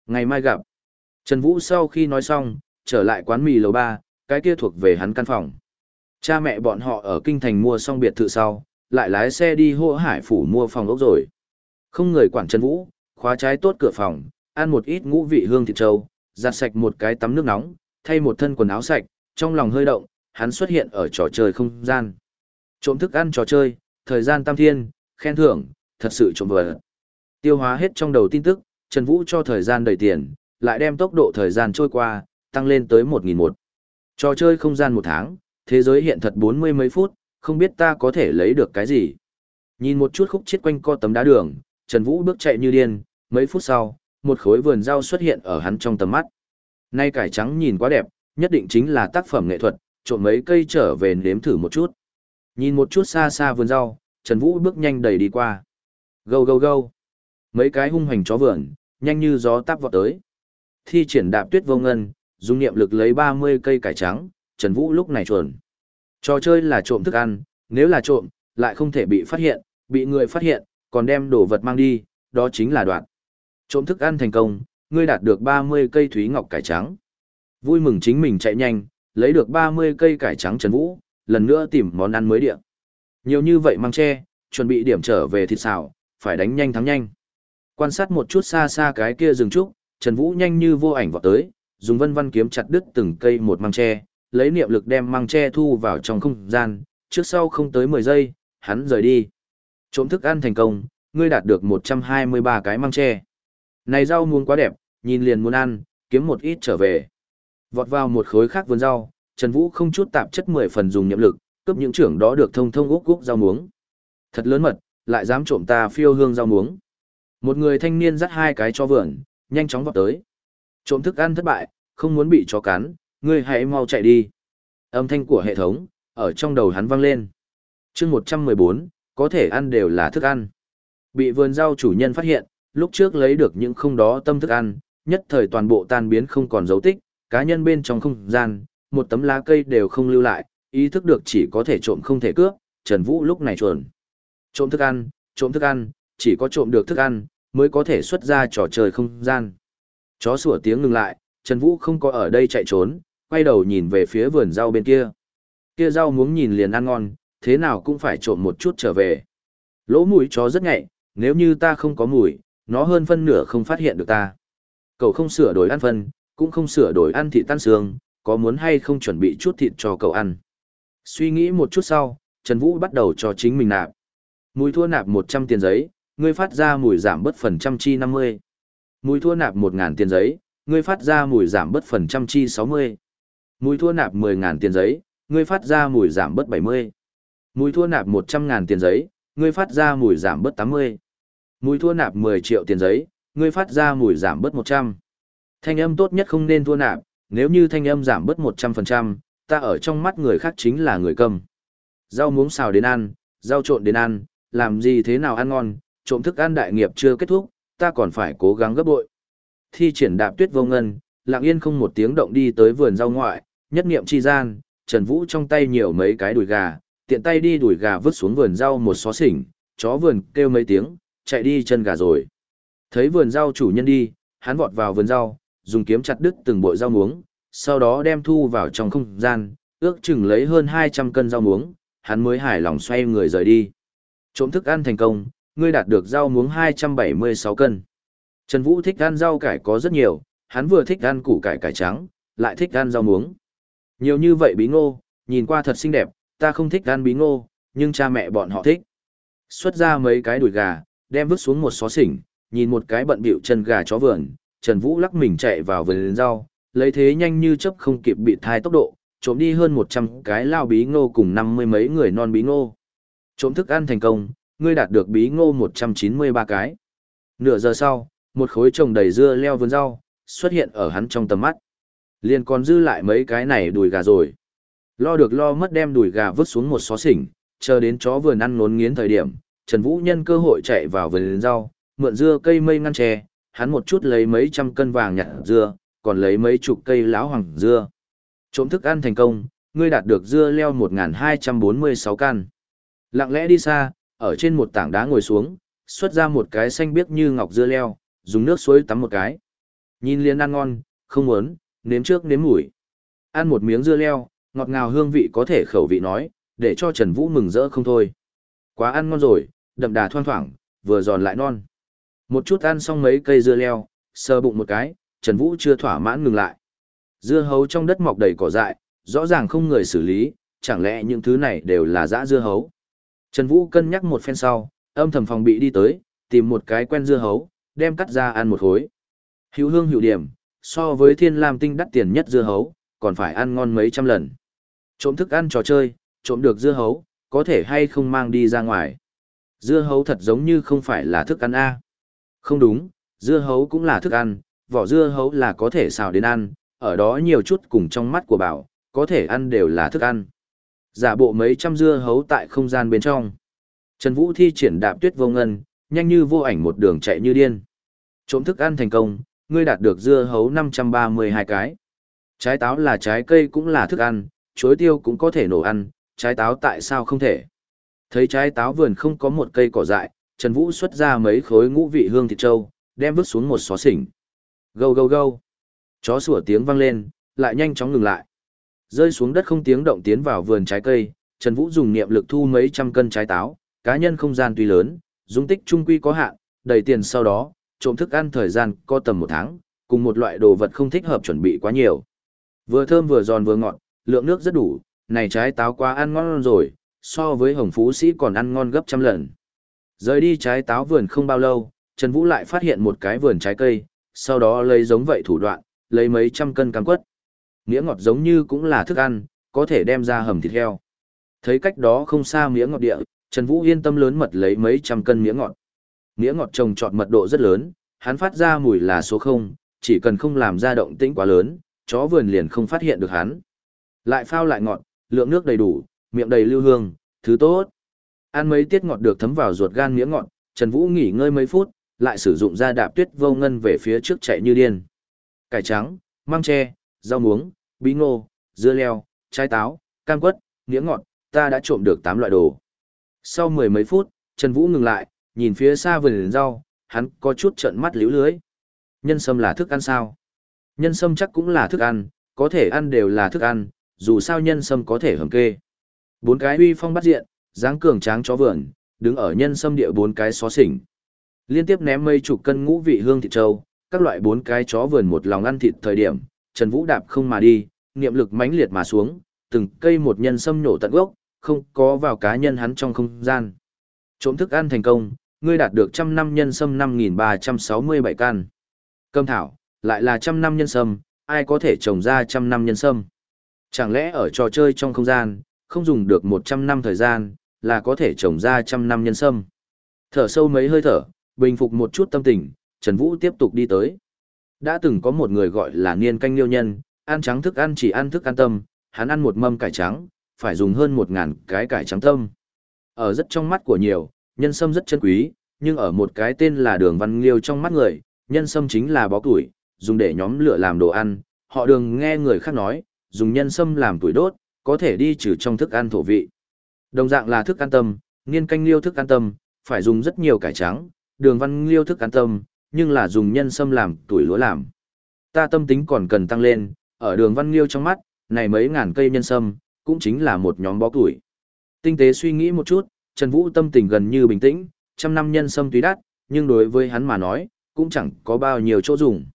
Ngày mai gặp. Trần Vũ sau khi nói xong, trở lại quán mì lầu ba, cái kia thuộc về hắn căn phòng. Cha mẹ bọn họ ở kinh thành mua xong biệt thự sau, lại lái xe đi hô hải phủ mua phòng ốc rồi. Không người quản Trần Vũ, khóa trái tốt cửa phòng, ăn một ít ngũ vị hương thịt trâu, giặt sạch một cái tắm nước nóng, thay một thân quần áo sạch, trong lòng hơi động, hắn xuất hiện ở trò chơi không gian. Trộm thức ăn trò chơi, thời gian tam thiên, khen thưởng, thật sự trộm vừa Tiêu hóa hết trong đầu tin tức, Trần Vũ cho thời gian đầy tiền, lại đem tốc độ thời gian trôi qua, tăng lên tới 1.001. Trò chơi không gian một tháng, thế giới hiện thật 40 mấy phút, không biết ta có thể lấy được cái gì. Nhìn một chút khúc chết quanh co tấm đá đường, Trần Vũ bước chạy như điên, mấy phút sau, một khối vườn rau xuất hiện ở hắn trong tầm mắt. Nay cải trắng nhìn quá đẹp, nhất định chính là tác phẩm nghệ thuật, trộn mấy cây trở về nếm thử một chút. Nhìn một chút xa xa vườn rau, Trần Vũ bước nhanh đầy đi qua. Gâu gâu gâu. Mấy cái hung hành chó vườn, nhanh như gió táp vọt tới. Thi triển đạp tuyết vô ngân, dùng niệm lực lấy 30 cây cải trắng, Trần Vũ lúc này chuẩn. Trò chơi là trộm thức ăn, nếu là trộm, lại không thể bị phát hiện, bị người phát hiện, còn đem đồ vật mang đi, đó chính là đoạn. Trộm thức ăn thành công, ngươi đạt được 30 cây thúy ngọc cải trắng. Vui mừng chính mình chạy nhanh, lấy được 30 cây cải trắng Trần Vũ, lần nữa tìm món ăn mới địa. Nhiều như vậy mang che, chuẩn bị điểm trở về thịt xào, phải đánh nhanh thắng nhanh. Quan sát một chút xa xa cái kia rừng trúc, Trần Vũ nhanh như vô ảnh vọt tới, dùng vân vân kiếm chặt đứt từng cây một măng tre, lấy niệm lực đem măng tre thu vào trong không gian, trước sau không tới 10 giây, hắn rời đi. Trộm thức ăn thành công, ngươi đạt được 123 cái măng tre. Này rau muống quá đẹp, nhìn liền muốn ăn, kiếm một ít trở về. Vọt vào một khối khác vườn rau, Trần Vũ không chút tạp chất 10 phần dùng niệm lực, cướp những trưởng đó được thông thông úc úc rau muống. Thật lớn mật, lại dám trộm ta phiêu hương rau muống. Một người thanh niên dắt hai cái cho vườn, nhanh chóng vọt tới. Trộm thức ăn thất bại, không muốn bị chó cắn, ngươi hãy mau chạy đi. Âm thanh của hệ thống, ở trong đầu hắn vang lên. chương 114, có thể ăn đều là thức ăn. Bị vườn rau chủ nhân phát hiện, lúc trước lấy được những không đó tâm thức ăn, nhất thời toàn bộ tan biến không còn dấu tích, cá nhân bên trong không gian, một tấm lá cây đều không lưu lại, ý thức được chỉ có thể trộm không thể cướp, Trần Vũ lúc này chuẩn. Trộm thức ăn, trộm thức ăn, chỉ có trộm được thức ăn, mới có thể xuất ra trò chơi không gian. Chó sủa tiếng ngừng lại, Trần Vũ không có ở đây chạy trốn, quay đầu nhìn về phía vườn rau bên kia. Kia rau muốn nhìn liền ăn ngon, thế nào cũng phải trộm một chút trở về. Lỗ mũi chó rất nhạy, nếu như ta không có mùi, nó hơn phân nửa không phát hiện được ta. Cậu không sửa đổi ăn phân, cũng không sửa đổi ăn thịt tan xương, có muốn hay không chuẩn bị chút thịt cho cậu ăn. Suy nghĩ một chút sau, Trần Vũ bắt đầu cho chính mình nạp. Mùi thua nạp 100 tiền giấy, ngươi phát ra mùi giảm bớt phần trăm chi 50. Mùi thua nạp 1.000 tiền giấy, ngươi phát ra mùi giảm bớt phần trăm chi 60. Mùi thua nạp 10.000 tiền giấy, ngươi phát ra mùi giảm bớt 70. Mùi thua nạp 100.000 tiền giấy, ngươi phát ra mùi giảm bớt 80. Mùi thua nạp 10 triệu tiền giấy, ngươi phát ra mùi giảm bớt 100. Thanh âm tốt nhất không nên thua nạp, nếu như thanh âm giảm bớt 100%, ta ở trong mắt người khác chính là người cầm. Rau muống xào đến ăn, rau trộn đến ăn, làm gì thế nào ăn ngon, trộm thức ăn đại nghiệp chưa kết thúc, ta còn phải cố gắng gấp bội. Thi triển đạp tuyết vô ngân, lặng yên không một tiếng động đi tới vườn rau ngoại, nhất niệm chi gian, Trần Vũ trong tay nhiều mấy cái đùi gà, tiện tay đi đùi gà vứt xuống vườn rau một xó xỉnh, chó vườn kêu mấy tiếng, chạy đi chân gà rồi. Thấy vườn rau chủ nhân đi, hắn vọt vào vườn rau, dùng kiếm chặt đứt từng bội rau muống, sau đó đem thu vào trong không gian, ước chừng lấy hơn 200 cân rau muống, hắn mới hài lòng xoay người rời đi. Trộm thức ăn thành công, ngươi đạt được rau muống 276 cân. Trần Vũ thích ăn rau cải có rất nhiều, hắn vừa thích ăn củ cải cải trắng, lại thích ăn rau muống. Nhiều như vậy bí ngô, nhìn qua thật xinh đẹp, ta không thích ăn bí ngô, nhưng cha mẹ bọn họ thích. Xuất ra mấy cái đùi gà, đem vứt xuống một xó xỉnh, nhìn một cái bận bịu chân gà chó vườn, Trần Vũ lắc mình chạy vào vườn rau, lấy thế nhanh như chớp không kịp bị thai tốc độ, trộm đi hơn 100 cái lao bí ngô cùng năm mươi mấy người non bí ngô. Trộm thức ăn thành công, ngươi đạt được bí ngô 193 cái. Nửa giờ sau, một khối trồng đầy dưa leo vườn rau, xuất hiện ở hắn trong tầm mắt. Liền còn dư lại mấy cái này đùi gà rồi. Lo được lo mất đem đùi gà vứt xuống một xó xỉnh, chờ đến chó vườn ăn nốn nghiến thời điểm, Trần Vũ nhân cơ hội chạy vào vườn rau, mượn dưa cây mây ngăn tre, hắn một chút lấy mấy trăm cân vàng nhặt dưa, còn lấy mấy chục cây láo hoàng dưa. Trộm thức ăn thành công, ngươi đạt được dưa leo 1246 căn. Lặng lẽ đi xa, ở trên một tảng đá ngồi xuống, xuất ra một cái xanh biếc như ngọc dưa leo, dùng nước suối tắm một cái. Nhìn liền ăn ngon, không muốn, nếm trước nếm mùi. Ăn một miếng dưa leo, ngọt ngào hương vị có thể khẩu vị nói, để cho Trần Vũ mừng rỡ không thôi. Quá ăn ngon rồi, đậm đà thoang thoảng, vừa giòn lại non. Một chút ăn xong mấy cây dưa leo, sờ bụng một cái, Trần Vũ chưa thỏa mãn ngừng lại. Dưa hấu trong đất mọc đầy cỏ dại, rõ ràng không người xử lý, chẳng lẽ những thứ này đều là dã dưa hấu. Trần Vũ cân nhắc một phen sau, âm thầm phòng bị đi tới, tìm một cái quen dưa hấu, đem cắt ra ăn một khối. Hữu hương hữu điểm, so với thiên lam tinh đắt tiền nhất dưa hấu, còn phải ăn ngon mấy trăm lần. Trộm thức ăn trò chơi, trộm được dưa hấu, có thể hay không mang đi ra ngoài. Dưa hấu thật giống như không phải là thức ăn A. Không đúng, dưa hấu cũng là thức ăn, vỏ dưa hấu là có thể xào đến ăn, ở đó nhiều chút cùng trong mắt của bảo, có thể ăn đều là thức ăn. Giả bộ mấy trăm dưa hấu tại không gian bên trong. Trần Vũ thi triển đạp tuyết vô ngân, nhanh như vô ảnh một đường chạy như điên. Trộm thức ăn thành công, ngươi đạt được dưa hấu 532 cái. Trái táo là trái cây cũng là thức ăn, chuối tiêu cũng có thể nổ ăn, trái táo tại sao không thể? Thấy trái táo vườn không có một cây cỏ dại, Trần Vũ xuất ra mấy khối ngũ vị hương thịt trâu, đem vứt xuống một xó xỉnh. Gâu gâu gâu. Chó sủa tiếng vang lên, lại nhanh chóng ngừng lại. Rơi xuống đất không tiếng động tiến vào vườn trái cây, Trần Vũ dùng niệm lực thu mấy trăm cân trái táo, cá nhân không gian tuy lớn, dung tích trung quy có hạn, đầy tiền sau đó, trộm thức ăn thời gian có tầm một tháng, cùng một loại đồ vật không thích hợp chuẩn bị quá nhiều. Vừa thơm vừa giòn vừa ngọt, lượng nước rất đủ, này trái táo quá ăn ngon rồi, so với hồng phú sĩ còn ăn ngon gấp trăm lần. Rời đi trái táo vườn không bao lâu, Trần Vũ lại phát hiện một cái vườn trái cây, sau đó lấy giống vậy thủ đoạn, lấy mấy trăm cân cam quất. Mía ngọt giống như cũng là thức ăn, có thể đem ra hầm thịt heo. Thấy cách đó không xa mía ngọt địa, Trần Vũ yên tâm lớn mật lấy mấy trăm cân mía ngọt. Mía ngọt trồng trọt mật độ rất lớn, hắn phát ra mùi là số không, chỉ cần không làm ra động tĩnh quá lớn, chó vườn liền không phát hiện được hắn. Lại phao lại ngọt, lượng nước đầy đủ, miệng đầy lưu hương, thứ tốt. Ăn mấy tiết ngọt được thấm vào ruột gan mía ngọt, Trần Vũ nghỉ ngơi mấy phút, lại sử dụng ra đạp tuyết vô ngân về phía trước chạy như điên. Cải trắng, măng tre, rau muống, bí ngô, dưa leo, trái táo, cam quất, nghĩa ngọt, ta đã trộm được 8 loại đồ. Sau mười mấy phút, Trần Vũ ngừng lại, nhìn phía xa vườn rau, hắn có chút trợn mắt liễu lưới. Nhân sâm là thức ăn sao? Nhân sâm chắc cũng là thức ăn, có thể ăn đều là thức ăn, dù sao nhân sâm có thể hầm kê. Bốn cái uy phong bắt diện, dáng cường tráng chó vườn, đứng ở nhân sâm địa bốn cái xó xỉnh. Liên tiếp ném mây chục cân ngũ vị hương thịt trâu, các loại bốn cái chó vườn một lòng ăn thịt thời điểm, Trần Vũ đạp không mà đi, niệm lực mãnh liệt mà xuống, từng cây một nhân sâm nổ tận gốc, không có vào cá nhân hắn trong không gian. Trộm thức ăn thành công, ngươi đạt được trăm năm nhân sâm 5367 can. Cơm thảo, lại là trăm năm nhân sâm, ai có thể trồng ra trăm năm nhân sâm? Chẳng lẽ ở trò chơi trong không gian, không dùng được 100 năm thời gian, là có thể trồng ra trăm năm nhân sâm? Thở sâu mấy hơi thở, bình phục một chút tâm tình, Trần Vũ tiếp tục đi tới. Đã từng có một người gọi là niên canh liêu nhân, ăn trắng thức ăn chỉ ăn thức ăn tâm, hắn ăn một mâm cải trắng, phải dùng hơn một ngàn cái cải trắng tâm. Ở rất trong mắt của nhiều, nhân sâm rất chân quý, nhưng ở một cái tên là đường văn liêu trong mắt người, nhân sâm chính là bó tuổi, dùng để nhóm lửa làm đồ ăn, họ đường nghe người khác nói, dùng nhân sâm làm tuổi đốt, có thể đi trừ trong thức ăn thổ vị. Đồng dạng là thức ăn tâm, niên canh liêu thức ăn tâm, phải dùng rất nhiều cải trắng, đường văn liêu thức ăn tâm, nhưng là dùng nhân sâm làm tuổi lúa làm. Ta tâm tính còn cần tăng lên, ở đường văn liêu trong mắt, này mấy ngàn cây nhân sâm, cũng chính là một nhóm bó tuổi. Tinh tế suy nghĩ một chút, Trần Vũ tâm tình gần như bình tĩnh, trăm năm nhân sâm tuy đắt, nhưng đối với hắn mà nói, cũng chẳng có bao nhiêu chỗ dùng.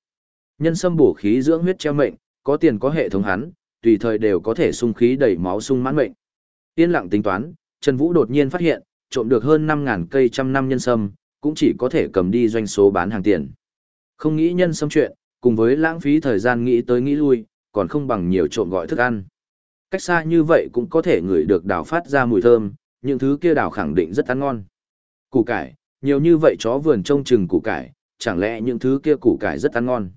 Nhân sâm bổ khí dưỡng huyết treo mệnh, có tiền có hệ thống hắn, tùy thời đều có thể sung khí đẩy máu sung mãn mệnh. Yên lặng tính toán, Trần Vũ đột nhiên phát hiện, trộm được hơn 5000 cây trăm năm nhân sâm, cũng chỉ có thể cầm đi doanh số bán hàng tiền. Không nghĩ nhân xâm chuyện, cùng với lãng phí thời gian nghĩ tới nghĩ lui, còn không bằng nhiều trộm gọi thức ăn. Cách xa như vậy cũng có thể ngửi được đào phát ra mùi thơm, những thứ kia đào khẳng định rất ăn ngon. Củ cải, nhiều như vậy chó vườn trông chừng củ cải, chẳng lẽ những thứ kia củ cải rất ăn ngon.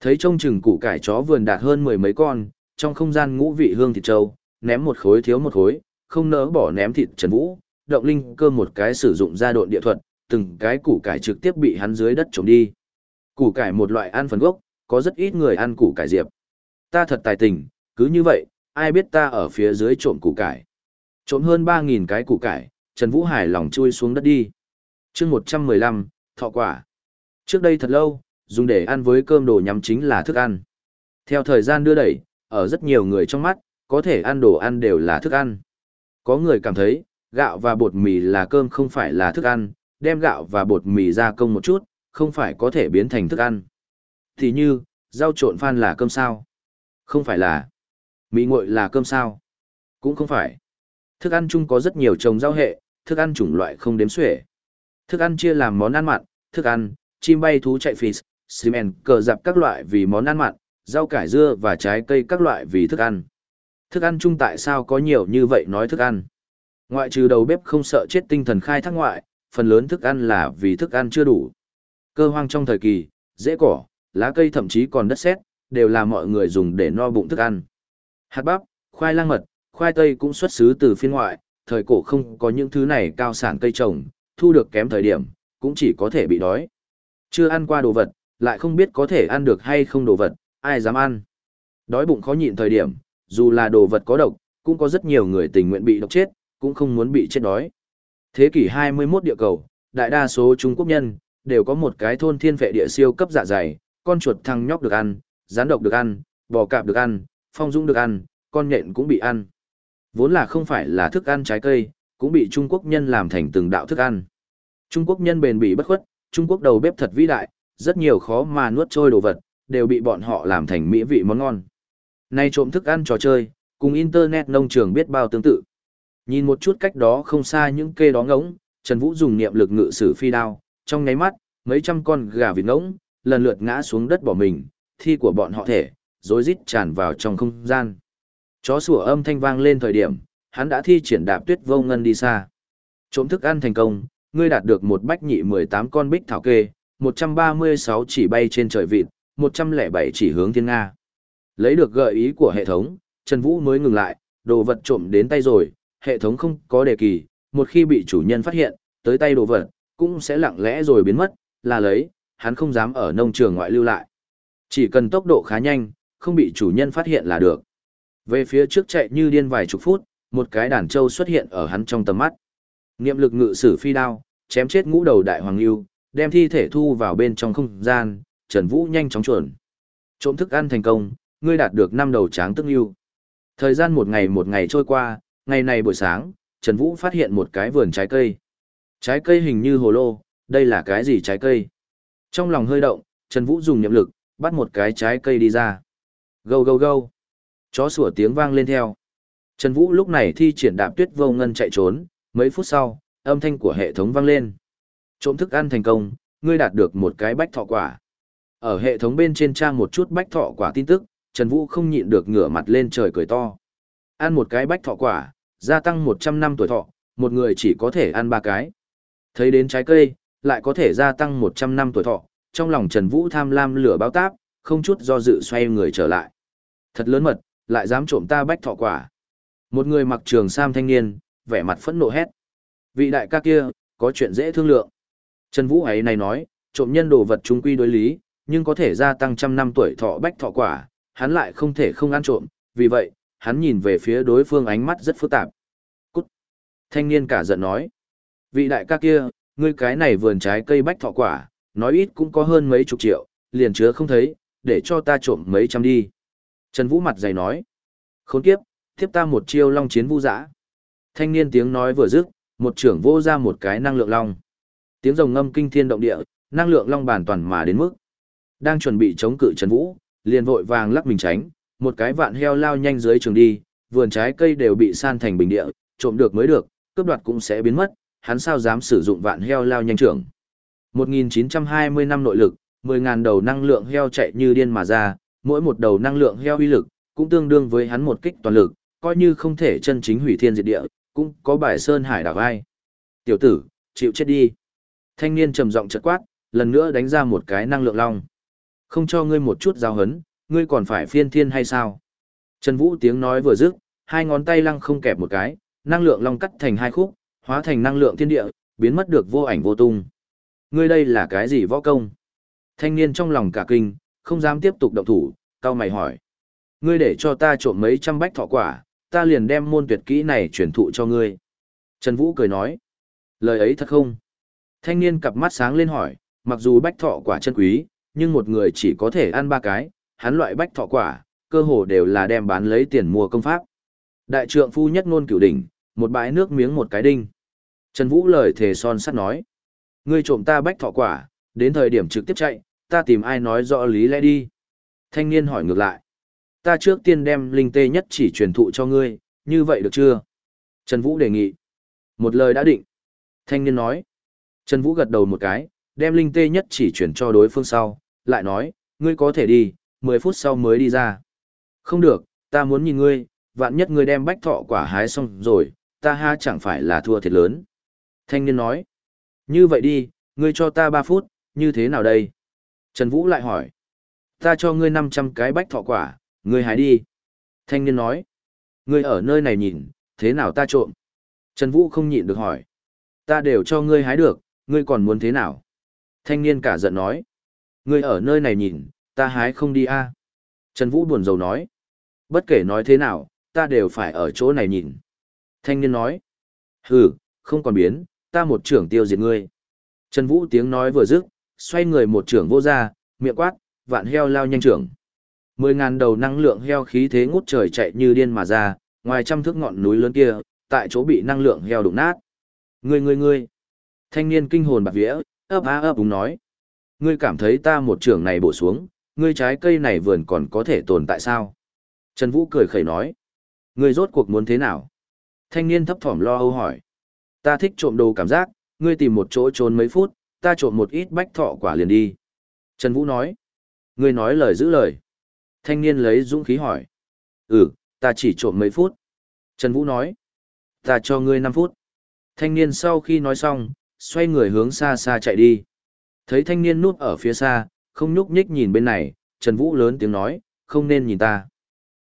Thấy trông chừng củ cải chó vườn đạt hơn mười mấy con, trong không gian ngũ vị hương thịt trâu, ném một khối thiếu một khối, không nỡ bỏ ném thịt Trần Vũ, động linh cơ một cái sử dụng ra độn địa thuật, từng cái củ cải trực tiếp bị hắn dưới đất trồng đi. Củ cải một loại ăn phần gốc, có rất ít người ăn củ cải diệp. Ta thật tài tình, cứ như vậy, ai biết ta ở phía dưới trộm củ cải. Trộm hơn 3.000 cái củ cải, Trần Vũ Hải lòng chui xuống đất đi. chương 115, thọ quả. Trước đây thật lâu, dùng để ăn với cơm đồ nhắm chính là thức ăn. Theo thời gian đưa đẩy, ở rất nhiều người trong mắt, có thể ăn đồ ăn đều là thức ăn. Có người cảm thấy, gạo và bột mì là cơm không phải là thức ăn, đem gạo và bột mì ra công một chút, không phải có thể biến thành thức ăn. Thì như, rau trộn phan là cơm sao? Không phải là. Mì nguội là cơm sao? Cũng không phải. Thức ăn chung có rất nhiều trồng rau hệ, thức ăn chủng loại không đếm xuể. Thức ăn chia làm món ăn mặn, thức ăn, chim bay thú chạy phì, ximen, cờ dạp các loại vì món ăn mặn, rau cải dưa và trái cây các loại vì thức ăn. Thức ăn chung tại sao có nhiều như vậy nói thức ăn? Ngoại trừ đầu bếp không sợ chết tinh thần khai thác ngoại, phần lớn thức ăn là vì thức ăn chưa đủ. Cơ hoang trong thời kỳ, dễ cỏ, lá cây thậm chí còn đất sét, đều là mọi người dùng để no bụng thức ăn. Hạt bắp, khoai lang mật, khoai tây cũng xuất xứ từ phiên ngoại, thời cổ không có những thứ này cao sản cây trồng, thu được kém thời điểm, cũng chỉ có thể bị đói. Chưa ăn qua đồ vật, lại không biết có thể ăn được hay không đồ vật, ai dám ăn. Đói bụng khó nhịn thời điểm, dù là đồ vật có độc, cũng có rất nhiều người tình nguyện bị độc chết, cũng không muốn bị chết đói. Thế kỷ 21 địa cầu, đại đa số Trung Quốc nhân, đều có một cái thôn thiên vệ địa siêu cấp dạ dày, con chuột thằng nhóc được ăn, rắn độc được ăn, bò cạp được ăn, phong dung được ăn, con nhện cũng bị ăn. Vốn là không phải là thức ăn trái cây, cũng bị Trung Quốc nhân làm thành từng đạo thức ăn. Trung Quốc nhân bền bỉ bất khuất, Trung Quốc đầu bếp thật vĩ đại, rất nhiều khó mà nuốt trôi đồ vật, đều bị bọn họ làm thành mỹ vị món ngon. Nay trộm thức ăn trò chơi, cùng Internet nông trường biết bao tương tự. Nhìn một chút cách đó không xa những kê đó ngỗng, Trần Vũ dùng niệm lực ngự sử phi đao, trong nháy mắt, mấy trăm con gà vịt ngỗng, lần lượt ngã xuống đất bỏ mình, thi của bọn họ thể, rối rít tràn vào trong không gian. Chó sủa âm thanh vang lên thời điểm, hắn đã thi triển đạp tuyết vô ngân đi xa. Trộm thức ăn thành công, ngươi đạt được một bách nhị 18 con bích thảo kê, 136 chỉ bay trên trời vịt, 107 chỉ hướng thiên Nga. Lấy được gợi ý của hệ thống, Trần Vũ mới ngừng lại, đồ vật trộm đến tay rồi, hệ thống không có đề kỳ, một khi bị chủ nhân phát hiện, tới tay đồ vật, cũng sẽ lặng lẽ rồi biến mất, là lấy, hắn không dám ở nông trường ngoại lưu lại. Chỉ cần tốc độ khá nhanh, không bị chủ nhân phát hiện là được. Về phía trước chạy như điên vài chục phút, một cái đàn trâu xuất hiện ở hắn trong tầm mắt. Niệm lực ngự sử phi đao, chém chết ngũ đầu đại hoàng lưu, đem thi thể thu vào bên trong không gian, Trần Vũ nhanh chóng chuẩn. Trộm thức ăn thành công, ngươi đạt được năm đầu tráng tức lưu. Thời gian một ngày một ngày trôi qua, ngày này buổi sáng, Trần Vũ phát hiện một cái vườn trái cây. Trái cây hình như hồ lô, đây là cái gì trái cây? Trong lòng hơi động, Trần Vũ dùng niệm lực, bắt một cái trái cây đi ra. Gâu gâu gâu. Chó sủa tiếng vang lên theo. Trần Vũ lúc này thi triển đạp tuyết vô ngân chạy trốn, mấy phút sau, âm thanh của hệ thống vang lên. Trộm thức ăn thành công, ngươi đạt được một cái bách thọ quả. Ở hệ thống bên trên trang một chút bách thọ quả tin tức, Trần Vũ không nhịn được ngửa mặt lên trời cười to. Ăn một cái bách thọ quả, gia tăng 100 năm tuổi thọ, một người chỉ có thể ăn ba cái. Thấy đến trái cây, lại có thể gia tăng 100 năm tuổi thọ, trong lòng Trần Vũ tham lam lửa báo táp, không chút do dự xoay người trở lại. Thật lớn mật, lại dám trộm ta bách thọ quả. Một người mặc trường sam thanh niên, vẻ mặt phẫn nộ hét. Vị đại ca kia, có chuyện dễ thương lượng. Trần Vũ ấy này nói, trộm nhân đồ vật trung quy đối lý, nhưng có thể gia tăng trăm năm tuổi thọ bách thọ quả, hắn lại không thể không ăn trộm, vì vậy, hắn nhìn về phía đối phương ánh mắt rất phức tạp. Cút! Thanh niên cả giận nói. Vị đại ca kia, ngươi cái này vườn trái cây bách thọ quả, nói ít cũng có hơn mấy chục triệu, liền chứa không thấy, để cho ta trộm mấy trăm đi. Trần Vũ mặt dày nói. Khốn kiếp, tiếp ta một chiêu long chiến vũ dã. Thanh niên tiếng nói vừa dứt, một trưởng vô ra một cái năng lượng long. Tiếng rồng ngâm kinh thiên động địa, năng lượng long bản toàn mà đến mức. Đang chuẩn bị chống cự Trần Vũ, liền vội vàng lắc mình tránh, một cái vạn heo lao nhanh dưới trường đi, vườn trái cây đều bị san thành bình địa, trộm được mới được, cướp đoạt cũng sẽ biến mất, hắn sao dám sử dụng vạn heo lao nhanh trưởng. 1920 năm nội lực, 10.000 đầu năng lượng heo chạy như điên mà ra, mỗi một đầu năng lượng heo uy lực, cũng tương đương với hắn một kích toàn lực, coi như không thể chân chính hủy thiên diệt địa, cũng có bài sơn hải đảo ai. Tiểu tử, chịu chết đi. Thanh niên trầm giọng chợt quát, lần nữa đánh ra một cái năng lượng long. Không cho ngươi một chút giao hấn, ngươi còn phải phiên thiên hay sao? Trần Vũ tiếng nói vừa dứt, hai ngón tay lăng không kẹp một cái, năng lượng long cắt thành hai khúc, hóa thành năng lượng thiên địa, biến mất được vô ảnh vô tung. Ngươi đây là cái gì võ công? Thanh niên trong lòng cả kinh, không dám tiếp tục động thủ, cao mày hỏi. Ngươi để cho ta trộm mấy trăm bách thọ quả, ta liền đem môn tuyệt kỹ này truyền thụ cho ngươi. Trần Vũ cười nói. Lời ấy thật không? Thanh niên cặp mắt sáng lên hỏi, mặc dù bách thọ quả chân quý, nhưng một người chỉ có thể ăn ba cái, hắn loại bách thọ quả, cơ hồ đều là đem bán lấy tiền mua công pháp. Đại trượng phu nhất ngôn cửu đỉnh, một bãi nước miếng một cái đinh. Trần Vũ lời thề son sắt nói. Ngươi trộm ta bách thọ quả, đến thời điểm trực tiếp chạy, ta tìm ai nói rõ lý lẽ đi. Thanh niên hỏi ngược lại. Ta trước tiên đem linh tê nhất chỉ truyền thụ cho ngươi, như vậy được chưa? Trần Vũ đề nghị. Một lời đã định. Thanh niên nói. Trần Vũ gật đầu một cái, đem linh tê nhất chỉ chuyển cho đối phương sau, lại nói, ngươi có thể đi, 10 phút sau mới đi ra. Không được, ta muốn nhìn ngươi, vạn nhất ngươi đem bách thọ quả hái xong rồi, ta ha chẳng phải là thua thiệt lớn. Thanh niên nói, như vậy đi, ngươi cho ta 3 phút, như thế nào đây? Trần Vũ lại hỏi, ta cho ngươi 500 cái bách thọ quả, ngươi hái đi. Thanh niên nói, ngươi ở nơi này nhìn, thế nào ta trộm? Trần Vũ không nhịn được hỏi, ta đều cho ngươi hái được, ngươi còn muốn thế nào? Thanh niên cả giận nói, ngươi ở nơi này nhìn, ta hái không đi a. Trần Vũ buồn rầu nói, bất kể nói thế nào, ta đều phải ở chỗ này nhìn. Thanh niên nói, hừ, không còn biến, ta một trưởng tiêu diệt ngươi. Trần Vũ tiếng nói vừa dứt, xoay người một trưởng vô ra, miệng quát, vạn heo lao nhanh trưởng. Mười ngàn đầu năng lượng heo khí thế ngút trời chạy như điên mà ra, ngoài trăm thước ngọn núi lớn kia, tại chỗ bị năng lượng heo đụng nát. Ngươi ngươi ngươi. Thanh niên kinh hồn bạc vía, ấp á ấp đúng nói. Ngươi cảm thấy ta một trưởng này bổ xuống, ngươi trái cây này vườn còn có thể tồn tại sao? Trần Vũ cười khẩy nói. Ngươi rốt cuộc muốn thế nào? Thanh niên thấp thỏm lo âu hỏi. Ta thích trộm đồ cảm giác, ngươi tìm một chỗ trốn mấy phút, ta trộm một ít bách thọ quả liền đi. Trần Vũ nói. Ngươi nói lời giữ lời. Thanh niên lấy dũng khí hỏi. Ừ, ta chỉ trộm mấy phút. Trần Vũ nói. Ta cho ngươi 5 phút. Thanh niên sau khi nói xong, xoay người hướng xa xa chạy đi. Thấy thanh niên núp ở phía xa, không nhúc nhích nhìn bên này, Trần Vũ lớn tiếng nói, không nên nhìn ta.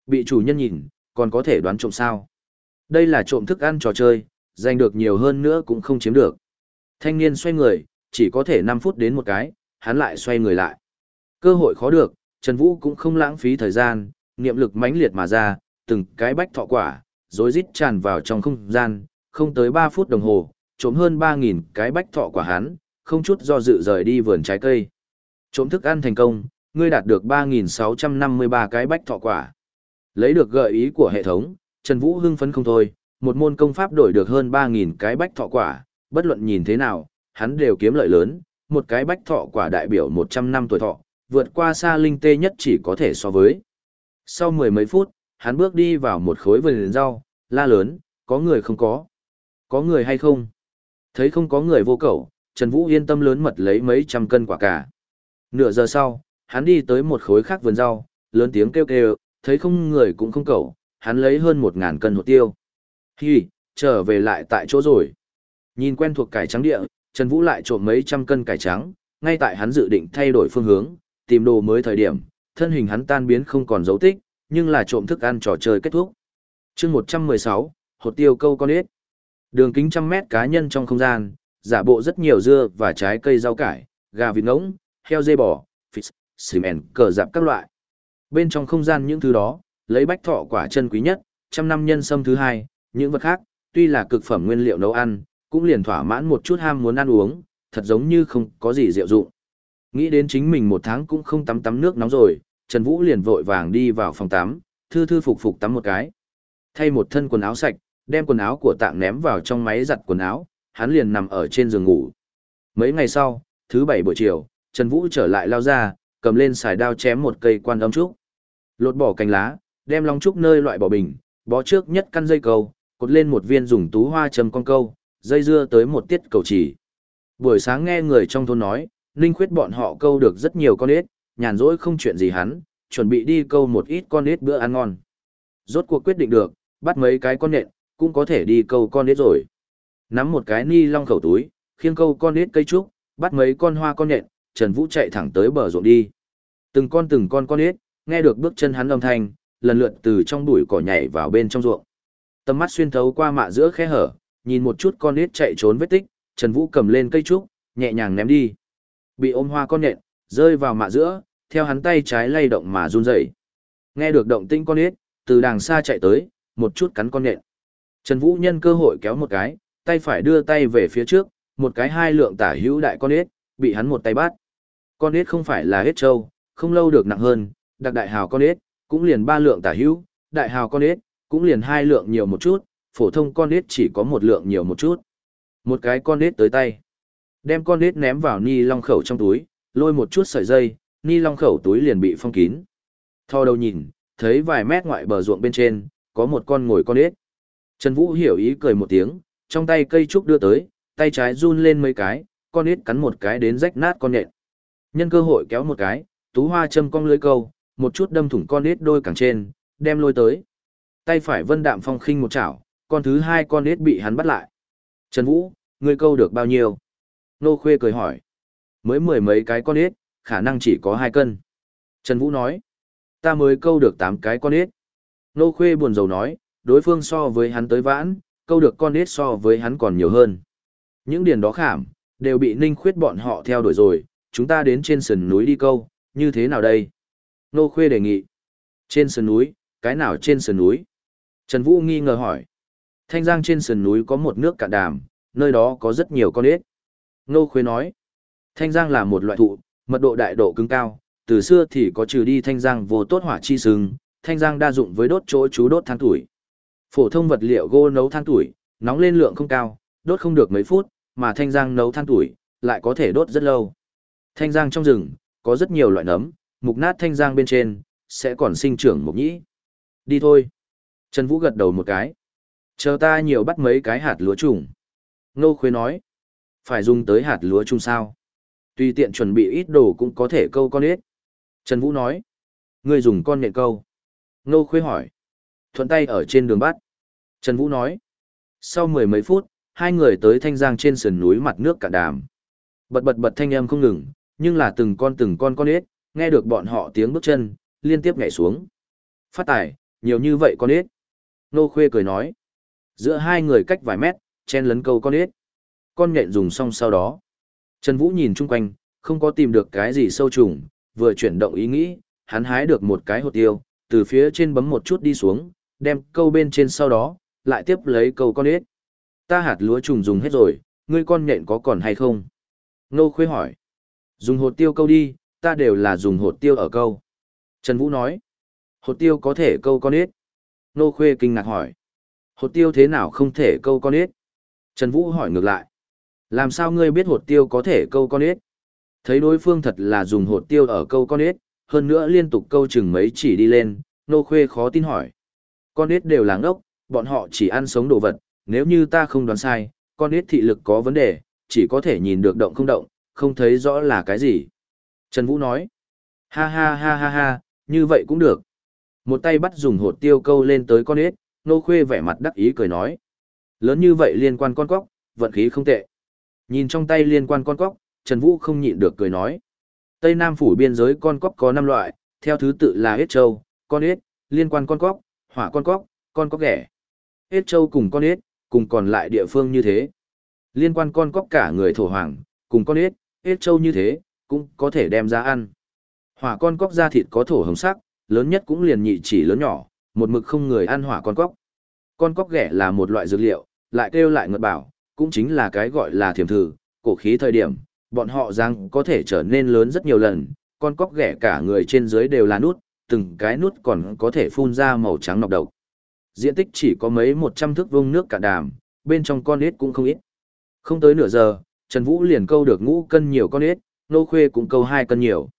Bị chủ nhân nhìn, còn có thể đoán trộm sao. Đây là trộm thức ăn trò chơi, giành được nhiều hơn nữa cũng không chiếm được. Thanh niên xoay người, chỉ có thể 5 phút đến một cái, hắn lại xoay người lại. Cơ hội khó được, Trần Vũ cũng không lãng phí thời gian, niệm lực mãnh liệt mà ra, từng cái bách thọ quả, rối rít tràn vào trong không gian, không tới 3 phút đồng hồ, trộm hơn 3.000 cái bách thọ quả hắn, không chút do dự rời đi vườn trái cây. Trộm thức ăn thành công, ngươi đạt được 3.653 cái bách thọ quả. Lấy được gợi ý của hệ thống, Trần Vũ hưng phấn không thôi, một môn công pháp đổi được hơn 3.000 cái bách thọ quả, bất luận nhìn thế nào, hắn đều kiếm lợi lớn, một cái bách thọ quả đại biểu 100 năm tuổi thọ, vượt qua xa linh tê nhất chỉ có thể so với. Sau mười mấy phút, hắn bước đi vào một khối vườn rau, la lớn, có người không có. Có người hay không? Thấy không có người vô cẩu, Trần Vũ yên tâm lớn mật lấy mấy trăm cân quả cả. Nửa giờ sau, hắn đi tới một khối khác vườn rau, lớn tiếng kêu kêu, thấy không người cũng không cẩu, hắn lấy hơn một ngàn cân hột tiêu. Hi, trở về lại tại chỗ rồi. Nhìn quen thuộc cải trắng địa, Trần Vũ lại trộm mấy trăm cân cải trắng, ngay tại hắn dự định thay đổi phương hướng, tìm đồ mới thời điểm, thân hình hắn tan biến không còn dấu tích, nhưng là trộm thức ăn trò chơi kết thúc. chương 116, hột tiêu câu con ít. Đường kính trăm mét cá nhân trong không gian, giả bộ rất nhiều dưa và trái cây rau cải, gà vịt ngỗng, heo dê bò, fish, cement, cờ dạp các loại. Bên trong không gian những thứ đó, lấy bách thọ quả chân quý nhất, trăm năm nhân sâm thứ hai, những vật khác, tuy là cực phẩm nguyên liệu nấu ăn, cũng liền thỏa mãn một chút ham muốn ăn uống, thật giống như không có gì diệu dụng. Nghĩ đến chính mình một tháng cũng không tắm tắm nước nóng rồi, Trần Vũ liền vội vàng đi vào phòng tắm, thư thư phục phục tắm một cái. Thay một thân quần áo sạch, đem quần áo của tạng ném vào trong máy giặt quần áo, hắn liền nằm ở trên giường ngủ. Mấy ngày sau, thứ bảy buổi chiều, Trần Vũ trở lại lao ra, cầm lên xài đao chém một cây quan âm trúc. Lột bỏ cành lá, đem long trúc nơi loại bỏ bình, bó trước nhất căn dây câu, cột lên một viên dùng tú hoa châm con câu, dây dưa tới một tiết cầu chỉ. Buổi sáng nghe người trong thôn nói, Ninh Khuyết bọn họ câu được rất nhiều con ếch, nhàn rỗi không chuyện gì hắn, chuẩn bị đi câu một ít con ếch bữa ăn ngon. Rốt cuộc quyết định được, bắt mấy cái con nện, cũng có thể đi câu con ếch rồi. Nắm một cái ni long khẩu túi, khiêng câu con ếch cây trúc, bắt mấy con hoa con nện, Trần Vũ chạy thẳng tới bờ ruộng đi. Từng con từng con con ếch, nghe được bước chân hắn âm thanh, lần lượt từ trong bụi cỏ nhảy vào bên trong ruộng. Tầm mắt xuyên thấu qua mạ giữa khe hở, nhìn một chút con ếch chạy trốn vết tích, Trần Vũ cầm lên cây trúc, nhẹ nhàng ném đi. Bị ôm hoa con nện, rơi vào mạ giữa, theo hắn tay trái lay động mà run rẩy. Nghe được động tinh con ếch, từ đàng xa chạy tới, một chút cắn con nện. Trần Vũ nhân cơ hội kéo một cái, tay phải đưa tay về phía trước, một cái hai lượng tả hữu đại con ếch, bị hắn một tay bắt. Con ếch không phải là hết trâu, không lâu được nặng hơn, đặc đại hào con ếch, cũng liền ba lượng tả hữu, đại hào con ếch, cũng liền hai lượng nhiều một chút, phổ thông con ếch chỉ có một lượng nhiều một chút. Một cái con ếch tới tay. Đem con ếch ném vào ni long khẩu trong túi, lôi một chút sợi dây, ni long khẩu túi liền bị phong kín. Thò đầu nhìn, thấy vài mét ngoại bờ ruộng bên trên, có một con ngồi con ếch. Trần Vũ hiểu ý cười một tiếng, trong tay cây trúc đưa tới, tay trái run lên mấy cái, con ếch cắn một cái đến rách nát con nhện. Nhân cơ hội kéo một cái, tú hoa châm cong lưới câu, một chút đâm thủng con ếch đôi càng trên, đem lôi tới. Tay phải vân đạm phong khinh một chảo, con thứ hai con ếch bị hắn bắt lại. Trần Vũ, ngươi câu được bao nhiêu? Nô Khuê cười hỏi. Mới mười mấy cái con ếch, khả năng chỉ có hai cân. Trần Vũ nói. Ta mới câu được tám cái con ếch. Nô Khuê buồn rầu nói, đối phương so với hắn tới vãn, câu được con ếch so với hắn còn nhiều hơn. Những điền đó khảm, đều bị ninh khuyết bọn họ theo đuổi rồi, chúng ta đến trên sườn núi đi câu, như thế nào đây? Nô Khuê đề nghị. Trên sườn núi, cái nào trên sườn núi? Trần Vũ nghi ngờ hỏi. Thanh Giang trên sườn núi có một nước cạn đàm, nơi đó có rất nhiều con ếch. Nô Khuê nói. Thanh Giang là một loại thụ, mật độ đại độ cứng cao, từ xưa thì có trừ đi Thanh Giang vô tốt hỏa chi sừng, Thanh Giang đa dụng với đốt chỗ chú đốt than tuổi. Phổ thông vật liệu gô nấu than tuổi, nóng lên lượng không cao, đốt không được mấy phút, mà thanh giang nấu than tuổi, lại có thể đốt rất lâu. Thanh giang trong rừng, có rất nhiều loại nấm, mục nát thanh giang bên trên, sẽ còn sinh trưởng mục nhĩ. Đi thôi. Trần Vũ gật đầu một cái. Chờ ta nhiều bắt mấy cái hạt lúa trùng. Nô Khuê nói. Phải dùng tới hạt lúa trùng sao? Tùy tiện chuẩn bị ít đồ cũng có thể câu con ếch. Trần Vũ nói. Ngươi dùng con nhện câu. Nô Khuê hỏi. Thuận tay ở trên đường bắt. Trần Vũ nói. Sau mười mấy phút, hai người tới thanh giang trên sườn núi mặt nước cả đàm. Bật bật bật thanh âm không ngừng, nhưng là từng con từng con con ếch, nghe được bọn họ tiếng bước chân, liên tiếp nhảy xuống. Phát tài, nhiều như vậy con ếch. Nô Khuê cười nói. Giữa hai người cách vài mét, chen lấn câu con ếch. Con nhện dùng xong sau đó. Trần Vũ nhìn chung quanh, không có tìm được cái gì sâu trùng, vừa chuyển động ý nghĩ, hắn hái được một cái hột tiêu, từ phía trên bấm một chút đi xuống, đem câu bên trên sau đó, lại tiếp lấy câu con ếch. Ta hạt lúa trùng dùng hết rồi, ngươi con nhện có còn hay không? Nô Khuê hỏi. Dùng hột tiêu câu đi, ta đều là dùng hột tiêu ở câu. Trần Vũ nói. Hột tiêu có thể câu con ít. Nô Khuê kinh ngạc hỏi. Hột tiêu thế nào không thể câu con ít? Trần Vũ hỏi ngược lại. Làm sao ngươi biết hột tiêu có thể câu con ít? Thấy đối phương thật là dùng hột tiêu ở câu con ít, hơn nữa liên tục câu chừng mấy chỉ đi lên, Nô Khuê khó tin hỏi. Con ít đều là ngốc, bọn họ chỉ ăn sống đồ vật, nếu như ta không đoán sai, con ít thị lực có vấn đề, chỉ có thể nhìn được động không động, không thấy rõ là cái gì. Trần Vũ nói, ha ha ha ha ha, như vậy cũng được. Một tay bắt dùng hột tiêu câu lên tới con ếch, nô khuê vẻ mặt đắc ý cười nói. Lớn như vậy liên quan con cóc, vận khí không tệ. Nhìn trong tay liên quan con cóc, Trần Vũ không nhịn được cười nói. Tây Nam phủ biên giới con cóc có 5 loại, theo thứ tự là ếch châu, con ếch, liên quan con cóc, hỏa con cóc, con cóc ghẻ. Ếch châu cùng con ếch, cùng còn lại địa phương như thế. Liên quan con cóc cả người thổ hoàng, cùng con ếch, hết châu như thế, cũng có thể đem ra ăn. Hỏa con cóc da thịt có thổ hồng sắc, lớn nhất cũng liền nhị chỉ lớn nhỏ, một mực không người ăn hỏa con cóc. Con cóc ghẻ là một loại dược liệu, lại kêu lại ngợt bảo, cũng chính là cái gọi là thiềm thử, cổ khí thời điểm, bọn họ răng có thể trở nên lớn rất nhiều lần, con cóc ghẻ cả người trên dưới đều là nút, từng cái nút còn có thể phun ra màu trắng nọc độc. Diện tích chỉ có mấy một trăm thước vuông nước cả đàm, bên trong con ít cũng không ít. Không tới nửa giờ, Trần Vũ liền câu được ngũ cân nhiều con ếch, nô khuê cũng câu hai cân nhiều.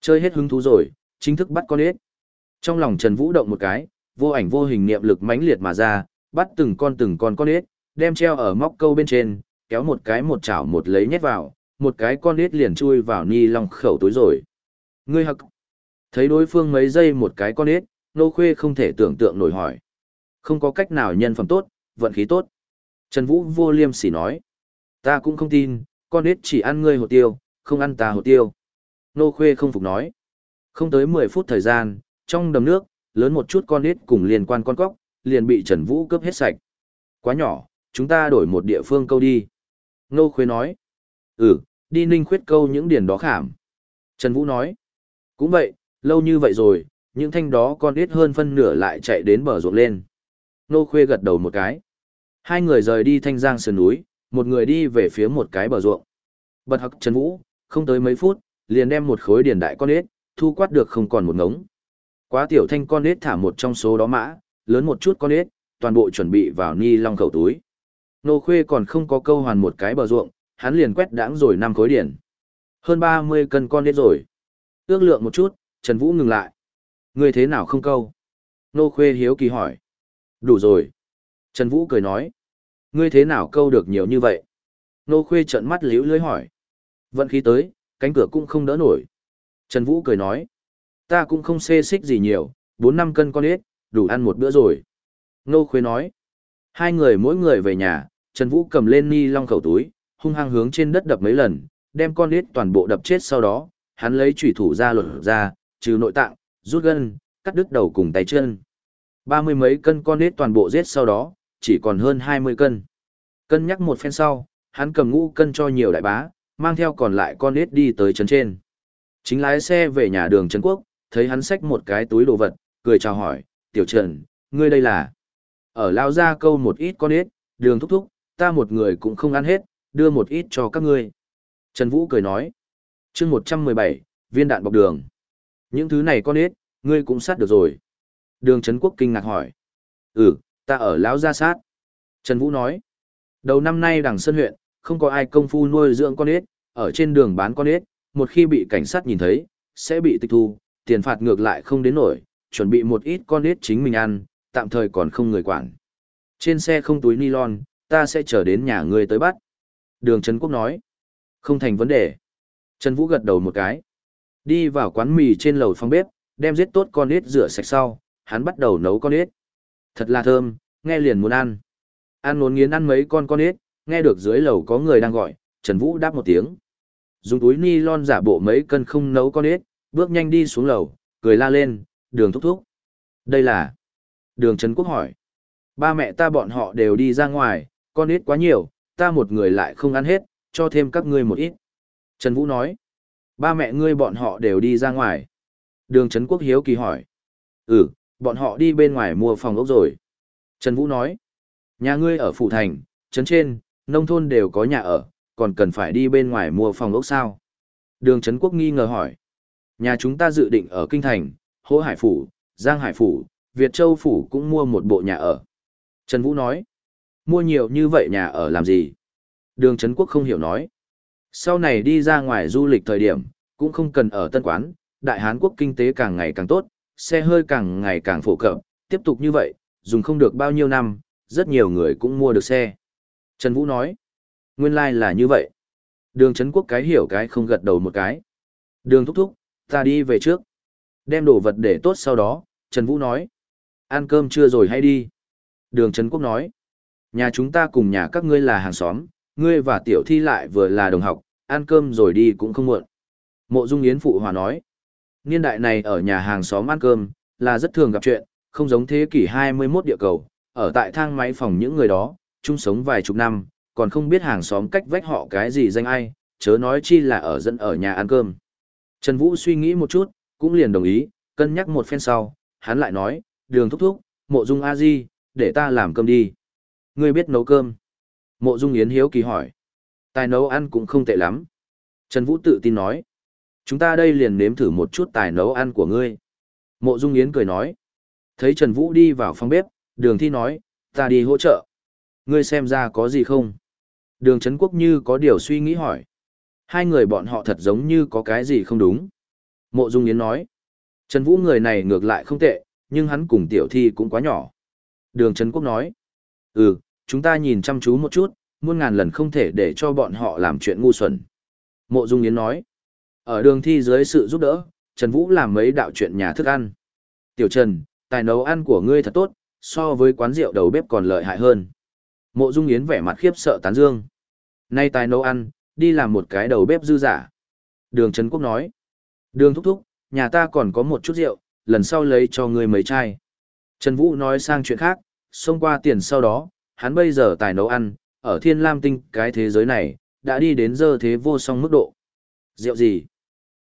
Chơi hết hứng thú rồi, chính thức bắt con ếch. Trong lòng Trần Vũ động một cái, vô ảnh vô hình niệm lực mãnh liệt mà ra, bắt từng con từng con con ếch, đem treo ở móc câu bên trên, kéo một cái một chảo một lấy nhét vào, một cái con ếch liền chui vào ni lòng khẩu túi rồi. Ngươi hặc. Thấy đối phương mấy giây một cái con ếch, nô khuê không thể tưởng tượng nổi hỏi. Không có cách nào nhân phẩm tốt, vận khí tốt. Trần Vũ vô liêm sỉ nói. Ta cũng không tin, con ếch chỉ ăn ngươi hồ tiêu, không ăn ta hồ tiêu. Nô khuê không phục nói. Không tới 10 phút thời gian, trong đầm nước, lớn một chút con ếch cùng liên quan con cóc, liền bị Trần Vũ cướp hết sạch. Quá nhỏ, chúng ta đổi một địa phương câu đi. Nô khuê nói. Ừ, đi ninh khuyết câu những điền đó khảm. Trần Vũ nói. Cũng vậy, lâu như vậy rồi, những thanh đó con ít hơn phân nửa lại chạy đến bờ ruộng lên. Nô khuê gật đầu một cái. Hai người rời đi thanh giang sườn núi, một người đi về phía một cái bờ ruộng. Bật hắc Trần Vũ, không tới mấy phút, liền đem một khối điền đại con ếch, thu quát được không còn một ngống. Quá tiểu thanh con ếch thả một trong số đó mã, lớn một chút con ếch, toàn bộ chuẩn bị vào ni long khẩu túi. Nô Khuê còn không có câu hoàn một cái bờ ruộng, hắn liền quét đãng rồi năm khối điển. Hơn 30 cân con ếch rồi. Ước lượng một chút, Trần Vũ ngừng lại. Người thế nào không câu? Nô Khuê hiếu kỳ hỏi. Đủ rồi. Trần Vũ cười nói. Ngươi thế nào câu được nhiều như vậy? Nô Khuê trợn mắt liễu lưới hỏi. Vận khí tới, cánh cửa cũng không đỡ nổi. Trần Vũ cười nói. Ta cũng không xê xích gì nhiều, 4-5 cân con ít, đủ ăn một bữa rồi. Nô Khuê nói. Hai người mỗi người về nhà, Trần Vũ cầm lên ni long khẩu túi, hung hăng hướng trên đất đập mấy lần, đem con ít toàn bộ đập chết sau đó, hắn lấy chủy thủ ra lột ra, trừ nội tạng, rút gân, cắt đứt đầu cùng tay chân. Ba mươi mấy cân con ít toàn bộ giết sau đó, chỉ còn hơn hai mươi cân. Cân nhắc một phen sau, hắn cầm ngũ cân cho nhiều đại bá, mang theo còn lại con ếch đi tới trấn trên. Chính lái xe về nhà đường Trấn Quốc, thấy hắn xách một cái túi đồ vật, cười chào hỏi, tiểu trần, ngươi đây là. Ở lao ra câu một ít con ếch, đường thúc thúc, ta một người cũng không ăn hết, đưa một ít cho các ngươi. Trần Vũ cười nói, chương một trăm mười bảy viên đạn bọc đường. Những thứ này con ếch, ngươi cũng sát được rồi. Đường Trấn Quốc kinh ngạc hỏi. Ừ, ta ở lão gia sát. Trần Vũ nói, đầu năm nay đằng Sơn huyện, không có ai công phu nuôi dưỡng con ếch, ở trên đường bán con ếch, một khi bị cảnh sát nhìn thấy, sẽ bị tịch thu, tiền phạt ngược lại không đến nổi, chuẩn bị một ít con ếch chính mình ăn, tạm thời còn không người quản. Trên xe không túi nylon, ta sẽ chở đến nhà ngươi tới bắt. Đường Trấn Quốc nói, không thành vấn đề. Trần Vũ gật đầu một cái. Đi vào quán mì trên lầu phòng bếp, đem giết tốt con ếch rửa sạch sau, hắn bắt đầu nấu con ếch. Thật là thơm, nghe liền muốn ăn. Ăn nốn nghiến ăn mấy con con ếch, nghe được dưới lầu có người đang gọi, Trần Vũ đáp một tiếng. Dùng túi ni lon giả bộ mấy cân không nấu con ếch, bước nhanh đi xuống lầu, cười la lên, đường thúc thúc. Đây là... Đường Trần Quốc hỏi. Ba mẹ ta bọn họ đều đi ra ngoài, con ếch quá nhiều, ta một người lại không ăn hết, cho thêm các ngươi một ít. Trần Vũ nói. Ba mẹ ngươi bọn họ đều đi ra ngoài. Đường Trấn Quốc hiếu kỳ hỏi. Ừ, bọn họ đi bên ngoài mua phòng ốc rồi. Trần Vũ nói. Nhà ngươi ở Phủ Thành, Trấn Trên, nông thôn đều có nhà ở, còn cần phải đi bên ngoài mua phòng ốc sao? Đường Trấn Quốc nghi ngờ hỏi. Nhà chúng ta dự định ở Kinh Thành, Hỗ Hải Phủ, Giang Hải Phủ, Việt Châu Phủ cũng mua một bộ nhà ở. Trần Vũ nói. Mua nhiều như vậy nhà ở làm gì? Đường Trấn Quốc không hiểu nói. Sau này đi ra ngoài du lịch thời điểm, cũng không cần ở Tân Quán, Đại Hán Quốc kinh tế càng ngày càng tốt, xe hơi càng ngày càng phổ cập, tiếp tục như vậy, dùng không được bao nhiêu năm, rất nhiều người cũng mua được xe. Trần Vũ nói, nguyên lai like là như vậy. Đường Trấn Quốc cái hiểu cái không gật đầu một cái. Đường thúc thúc, ta đi về trước. Đem đồ vật để tốt sau đó, Trần Vũ nói, ăn cơm chưa rồi hay đi. Đường Trấn Quốc nói, nhà chúng ta cùng nhà các ngươi là hàng xóm, ngươi và tiểu thi lại vừa là đồng học, ăn cơm rồi đi cũng không muộn. Mộ Dung Yến phụ hòa nói, niên đại này ở nhà hàng xóm ăn cơm, là rất thường gặp chuyện, không giống thế kỷ 21 địa cầu, ở tại thang máy phòng những người đó, chung sống vài chục năm, còn không biết hàng xóm cách vách họ cái gì danh ai, chớ nói chi là ở dẫn ở nhà ăn cơm. Trần Vũ suy nghĩ một chút, cũng liền đồng ý, cân nhắc một phen sau, hắn lại nói, đường thúc thúc, mộ dung a di, để ta làm cơm đi. Ngươi biết nấu cơm. Mộ dung yến hiếu kỳ hỏi. Tài nấu ăn cũng không tệ lắm. Trần Vũ tự tin nói. Chúng ta đây liền nếm thử một chút tài nấu ăn của ngươi. Mộ dung yến cười nói. Thấy Trần Vũ đi vào phòng bếp, đường thi nói, ta đi hỗ trợ. Ngươi xem ra có gì không? Đường Trấn Quốc như có điều suy nghĩ hỏi. Hai người bọn họ thật giống như có cái gì không đúng. Mộ Dung Yến nói. Trần Vũ người này ngược lại không tệ, nhưng hắn cùng tiểu thi cũng quá nhỏ. Đường Trấn Quốc nói. Ừ, chúng ta nhìn chăm chú một chút, muôn ngàn lần không thể để cho bọn họ làm chuyện ngu xuẩn. Mộ Dung Yến nói. Ở đường thi dưới sự giúp đỡ, Trần Vũ làm mấy đạo chuyện nhà thức ăn. Tiểu Trần, tài nấu ăn của ngươi thật tốt, so với quán rượu đầu bếp còn lợi hại hơn. Mộ Dung Yến vẻ mặt khiếp sợ tán dương. Nay tài nấu ăn, đi làm một cái đầu bếp dư giả. Đường Trấn Quốc nói. Đường thúc thúc, nhà ta còn có một chút rượu, lần sau lấy cho ngươi mấy chai. Trần Vũ nói sang chuyện khác, xông qua tiền sau đó, hắn bây giờ tài nấu ăn, ở thiên lam tinh cái thế giới này, đã đi đến dơ thế vô song mức độ. Rượu gì?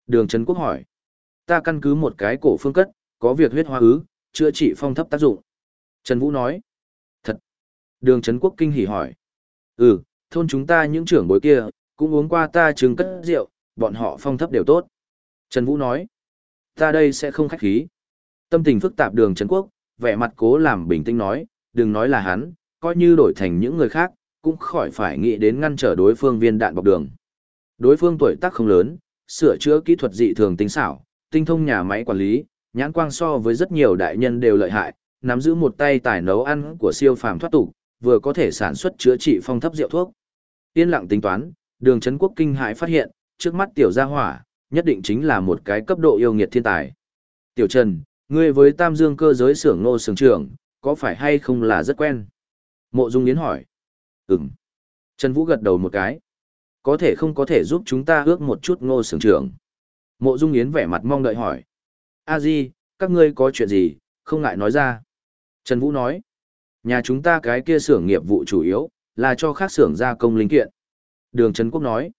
Đường Trấn Quốc hỏi. Ta căn cứ một cái cổ phương cất, có việc huyết hoa ứ, chữa trị phong thấp tác dụng. Trần Vũ nói. Thật. Đường Trấn Quốc kinh hỉ hỏi. Ừ, thôn chúng ta những trưởng bối kia, cũng uống qua ta trứng cất rượu, bọn họ phong thấp đều tốt. Trần Vũ nói. Ta đây sẽ không khách khí. Tâm tình phức tạp đường Trấn Quốc, vẻ mặt cố làm bình tĩnh nói, đừng nói là hắn, coi như đổi thành những người khác, cũng khỏi phải nghĩ đến ngăn trở đối phương viên đạn bọc đường. Đối phương tuổi tác không lớn, sửa chữa kỹ thuật dị thường tinh xảo, tinh thông nhà máy quản lý, nhãn quang so với rất nhiều đại nhân đều lợi hại, nắm giữ một tay tài nấu ăn của siêu phàm thoát tục, vừa có thể sản xuất chữa trị phong thấp rượu thuốc. Yên lặng tính toán, đường Trấn Quốc kinh hãi phát hiện, trước mắt tiểu gia hỏa, nhất định chính là một cái cấp độ yêu nghiệt thiên tài. Tiểu Trần, ngươi với Tam Dương cơ giới xưởng nô xưởng trưởng, có phải hay không là rất quen? Mộ Dung Yến hỏi. Ừm. Trần Vũ gật đầu một cái. Có thể không có thể giúp chúng ta ước một chút ngô Sưởng trưởng. Mộ Dung Yến vẻ mặt mong đợi hỏi. A Di, các ngươi có chuyện gì, không ngại nói ra. Trần Vũ nói. Nhà chúng ta cái kia xưởng nghiệp vụ chủ yếu, là cho khác xưởng gia công linh kiện. Đường Trần Quốc nói.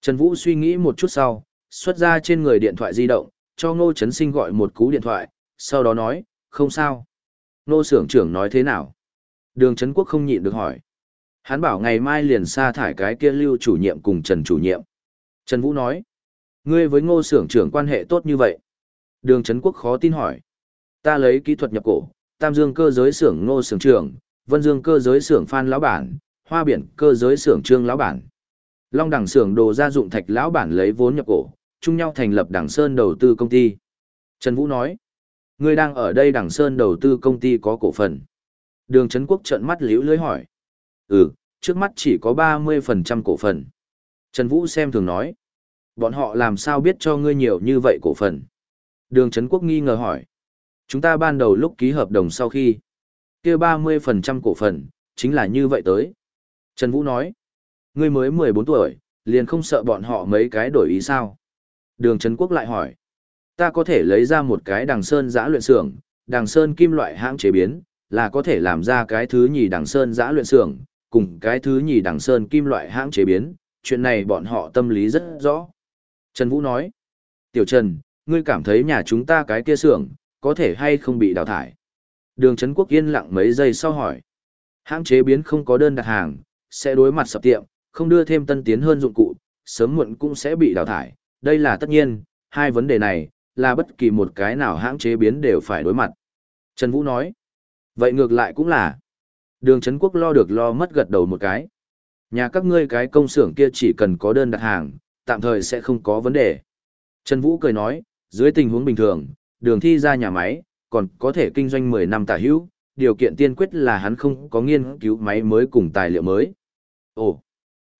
Trần Vũ suy nghĩ một chút sau, xuất ra trên người điện thoại di động, cho Ngô Trấn Sinh gọi một cú điện thoại, sau đó nói, không sao. Ngô xưởng trưởng nói thế nào? Đường Trấn Quốc không nhịn được hỏi. Hắn bảo ngày mai liền sa thải cái kia lưu chủ nhiệm cùng Trần chủ nhiệm. Trần Vũ nói, ngươi với ngô xưởng trưởng quan hệ tốt như vậy. Đường Trấn Quốc khó tin hỏi. Ta lấy kỹ thuật nhập cổ, tam dương cơ giới xưởng ngô xưởng trưởng, Vân Dương cơ giới xưởng Phan lão bản, Hoa Biển cơ giới xưởng Trương lão bản. Long đẳng xưởng đồ gia dụng thạch lão bản lấy vốn nhập cổ, chung nhau thành lập Đảng Sơn đầu tư công ty. Trần Vũ nói, Ngươi đang ở đây Đảng Sơn đầu tư công ty có cổ phần. Đường Trấn Quốc trợn mắt liễu lưới hỏi. Ừ, trước mắt chỉ có 30% cổ phần. Trần Vũ xem thường nói. Bọn họ làm sao biết cho ngươi nhiều như vậy cổ phần? Đường Trấn Quốc nghi ngờ hỏi. Chúng ta ban đầu lúc ký hợp đồng sau khi, kia 30% cổ phần, chính là như vậy tới. Trần Vũ nói. Ngươi mới 14 tuổi, liền không sợ bọn họ mấy cái đổi ý sao? Đường Trấn Quốc lại hỏi. Ta có thể lấy ra một cái đằng sơn giã luyện xưởng, đằng sơn kim loại hãng chế biến, là có thể làm ra cái thứ nhì đằng sơn giã luyện xưởng, cùng cái thứ nhì đằng sơn kim loại hãng chế biến, chuyện này bọn họ tâm lý rất rõ. Trần Vũ nói, Tiểu Trần, ngươi cảm thấy nhà chúng ta cái kia xưởng, có thể hay không bị đào thải? Đường Trấn Quốc yên lặng mấy giây sau hỏi, hãng chế biến không có đơn đặt hàng, sẽ đối mặt sập tiệm, không đưa thêm tân tiến hơn dụng cụ, sớm muộn cũng sẽ bị đào thải, đây là tất nhiên, hai vấn đề này, là bất kỳ một cái nào hãng chế biến đều phải đối mặt. Trần Vũ nói, vậy ngược lại cũng là, đường Trấn Quốc lo được lo mất gật đầu một cái. Nhà các ngươi cái công xưởng kia chỉ cần có đơn đặt hàng, tạm thời sẽ không có vấn đề. Trần Vũ cười nói, dưới tình huống bình thường, đường thi ra nhà máy, còn có thể kinh doanh 10 năm tả hữu, điều kiện tiên quyết là hắn không có nghiên cứu máy mới cùng tài liệu mới. Ồ!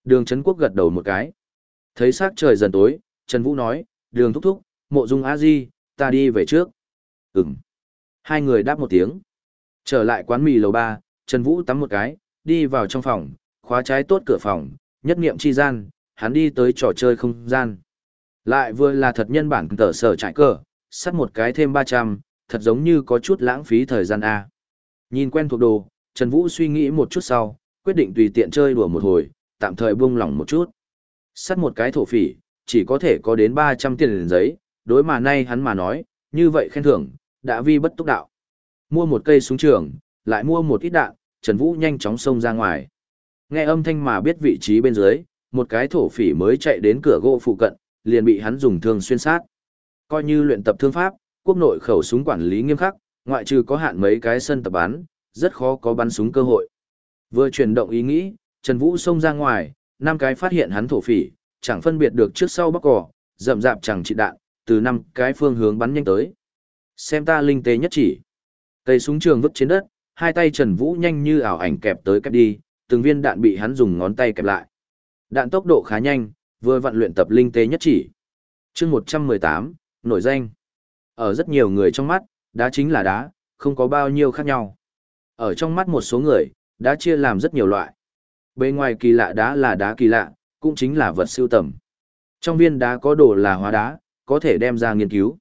Đường Trấn Quốc gật đầu một cái. Thấy sát trời dần tối, Trần Vũ nói, đường thúc thúc, mộ dung a di ta đi về trước Ừm. hai người đáp một tiếng trở lại quán mì lầu ba trần vũ tắm một cái đi vào trong phòng khóa trái tốt cửa phòng nhất niệm chi gian hắn đi tới trò chơi không gian. Lại vừa là thật nhân bản tờ sở trại cờ sắt một cái thêm ba trăm thật giống như có chút lãng phí thời gian a. Nhìn quen thuộc đồ trần vũ suy nghĩ một chút sau quyết định tùy tiện chơi đùa một hồi tạm thời buông lỏng một chút. Sắt một cái thổ phỉ chỉ có thể có đến ba trăm tiền giấy đối mà nay hắn mà nói, như vậy khen thưởng, đã vi bất túc đạo. Mua một cây súng trường, lại mua một ít đạn, Trần Vũ nhanh chóng xông ra ngoài. Nghe âm thanh mà biết vị trí bên dưới, một cái thổ phỉ mới chạy đến cửa gỗ phụ cận, liền bị hắn dùng thương xuyên sát. Coi như luyện tập thương pháp, quốc nội khẩu súng quản lý nghiêm khắc, ngoại trừ có hạn mấy cái sân tập bắn, rất khó có bắn súng cơ hội. Vừa chuyển động ý nghĩ, Trần Vũ xông ra ngoài, năm cái phát hiện hắn thổ phỉ, chẳng phân biệt được trước sau bắc cỏ, rậm rạp chẳng trị đạn, từ năm cái phương hướng bắn nhanh tới. Xem ta linh tế nhất chỉ. Cây súng trường vứt trên đất, hai tay Trần Vũ nhanh như ảo ảnh kẹp tới kẹp đi, từng viên đạn bị hắn dùng ngón tay kẹp lại. Đạn tốc độ khá nhanh, vừa vận luyện tập linh tế nhất chỉ. chương 118, nổi danh. Ở rất nhiều người trong mắt, đá chính là đá, không có bao nhiêu khác nhau. Ở trong mắt một số người, đá chia làm rất nhiều loại. Bên ngoài kỳ lạ đá là đá kỳ lạ, cũng chính là vật siêu tầm. Trong viên đá có đồ là hóa đá, có thể đem ra nghiên cứu.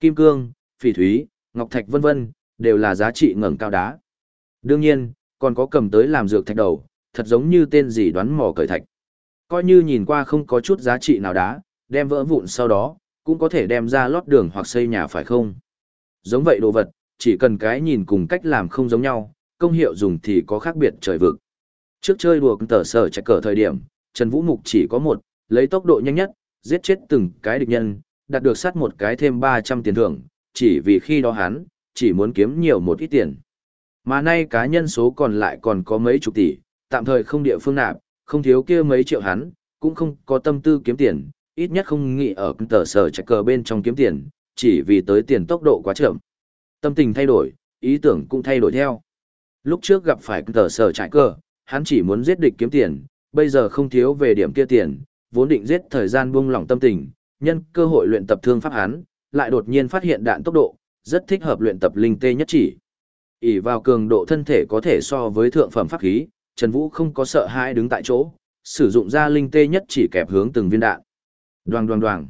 Kim cương, phỉ thúy, ngọc thạch vân vân, đều là giá trị ngẩng cao đá. Đương nhiên, còn có cầm tới làm dược thạch đầu, thật giống như tên gì đoán mò cởi thạch. Coi như nhìn qua không có chút giá trị nào đá, đem vỡ vụn sau đó, cũng có thể đem ra lót đường hoặc xây nhà phải không? Giống vậy đồ vật, chỉ cần cái nhìn cùng cách làm không giống nhau, công hiệu dùng thì có khác biệt trời vực. Trước chơi đùa tờ sở chạy cờ thời điểm, Trần Vũ Mục chỉ có một, lấy tốc độ nhanh nhất, giết chết từng cái địch nhân, đạt được sát một cái thêm 300 tiền thưởng, chỉ vì khi đó hắn, chỉ muốn kiếm nhiều một ít tiền. Mà nay cá nhân số còn lại còn có mấy chục tỷ, tạm thời không địa phương nạp, không thiếu kia mấy triệu hắn, cũng không có tâm tư kiếm tiền, ít nhất không nghĩ ở tờ sở chạy cờ bên trong kiếm tiền, chỉ vì tới tiền tốc độ quá chậm. Tâm tình thay đổi, ý tưởng cũng thay đổi theo. Lúc trước gặp phải tờ sở chạy cờ, hắn chỉ muốn giết địch kiếm tiền, bây giờ không thiếu về điểm kia tiền, vốn định giết thời gian buông lỏng tâm tình, nhân cơ hội luyện tập thương pháp hắn, lại đột nhiên phát hiện đạn tốc độ, rất thích hợp luyện tập linh tê nhất chỉ. ỉ vào cường độ thân thể có thể so với thượng phẩm pháp khí, Trần Vũ không có sợ hãi đứng tại chỗ, sử dụng ra linh tê nhất chỉ kẹp hướng từng viên đạn. Đoàng đoàng đoàng.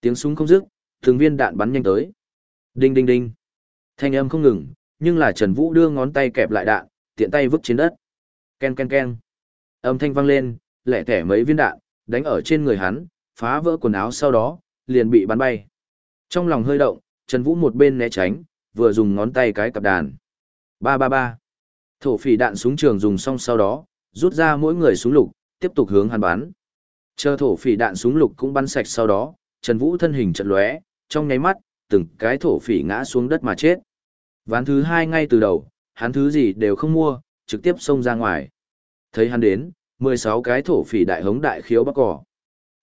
Tiếng súng không dứt, từng viên đạn bắn nhanh tới. Đinh đinh đinh. Thanh âm không ngừng, nhưng là Trần Vũ đưa ngón tay kẹp lại đạn, tiện tay vứt trên đất. Ken ken ken. Âm thanh vang lên, lẻ tẻ mấy viên đạn, đánh ở trên người hắn, phá vỡ quần áo sau đó, liền bị bắn bay. Trong lòng hơi động, Trần Vũ một bên né tránh, vừa dùng ngón tay cái cặp đàn. Ba ba ba. Thổ phỉ đạn súng trường dùng xong sau đó, rút ra mỗi người súng lục, tiếp tục hướng hắn bắn. Chờ thổ phỉ đạn súng lục cũng bắn sạch sau đó, Trần Vũ thân hình chợt lóe, trong nháy mắt, từng cái thổ phỉ ngã xuống đất mà chết. Ván thứ hai ngay từ đầu, hắn thứ gì đều không mua, trực tiếp xông ra ngoài. Thấy hắn đến, 16 cái thổ phỉ đại hống đại khiếu bắc cỏ.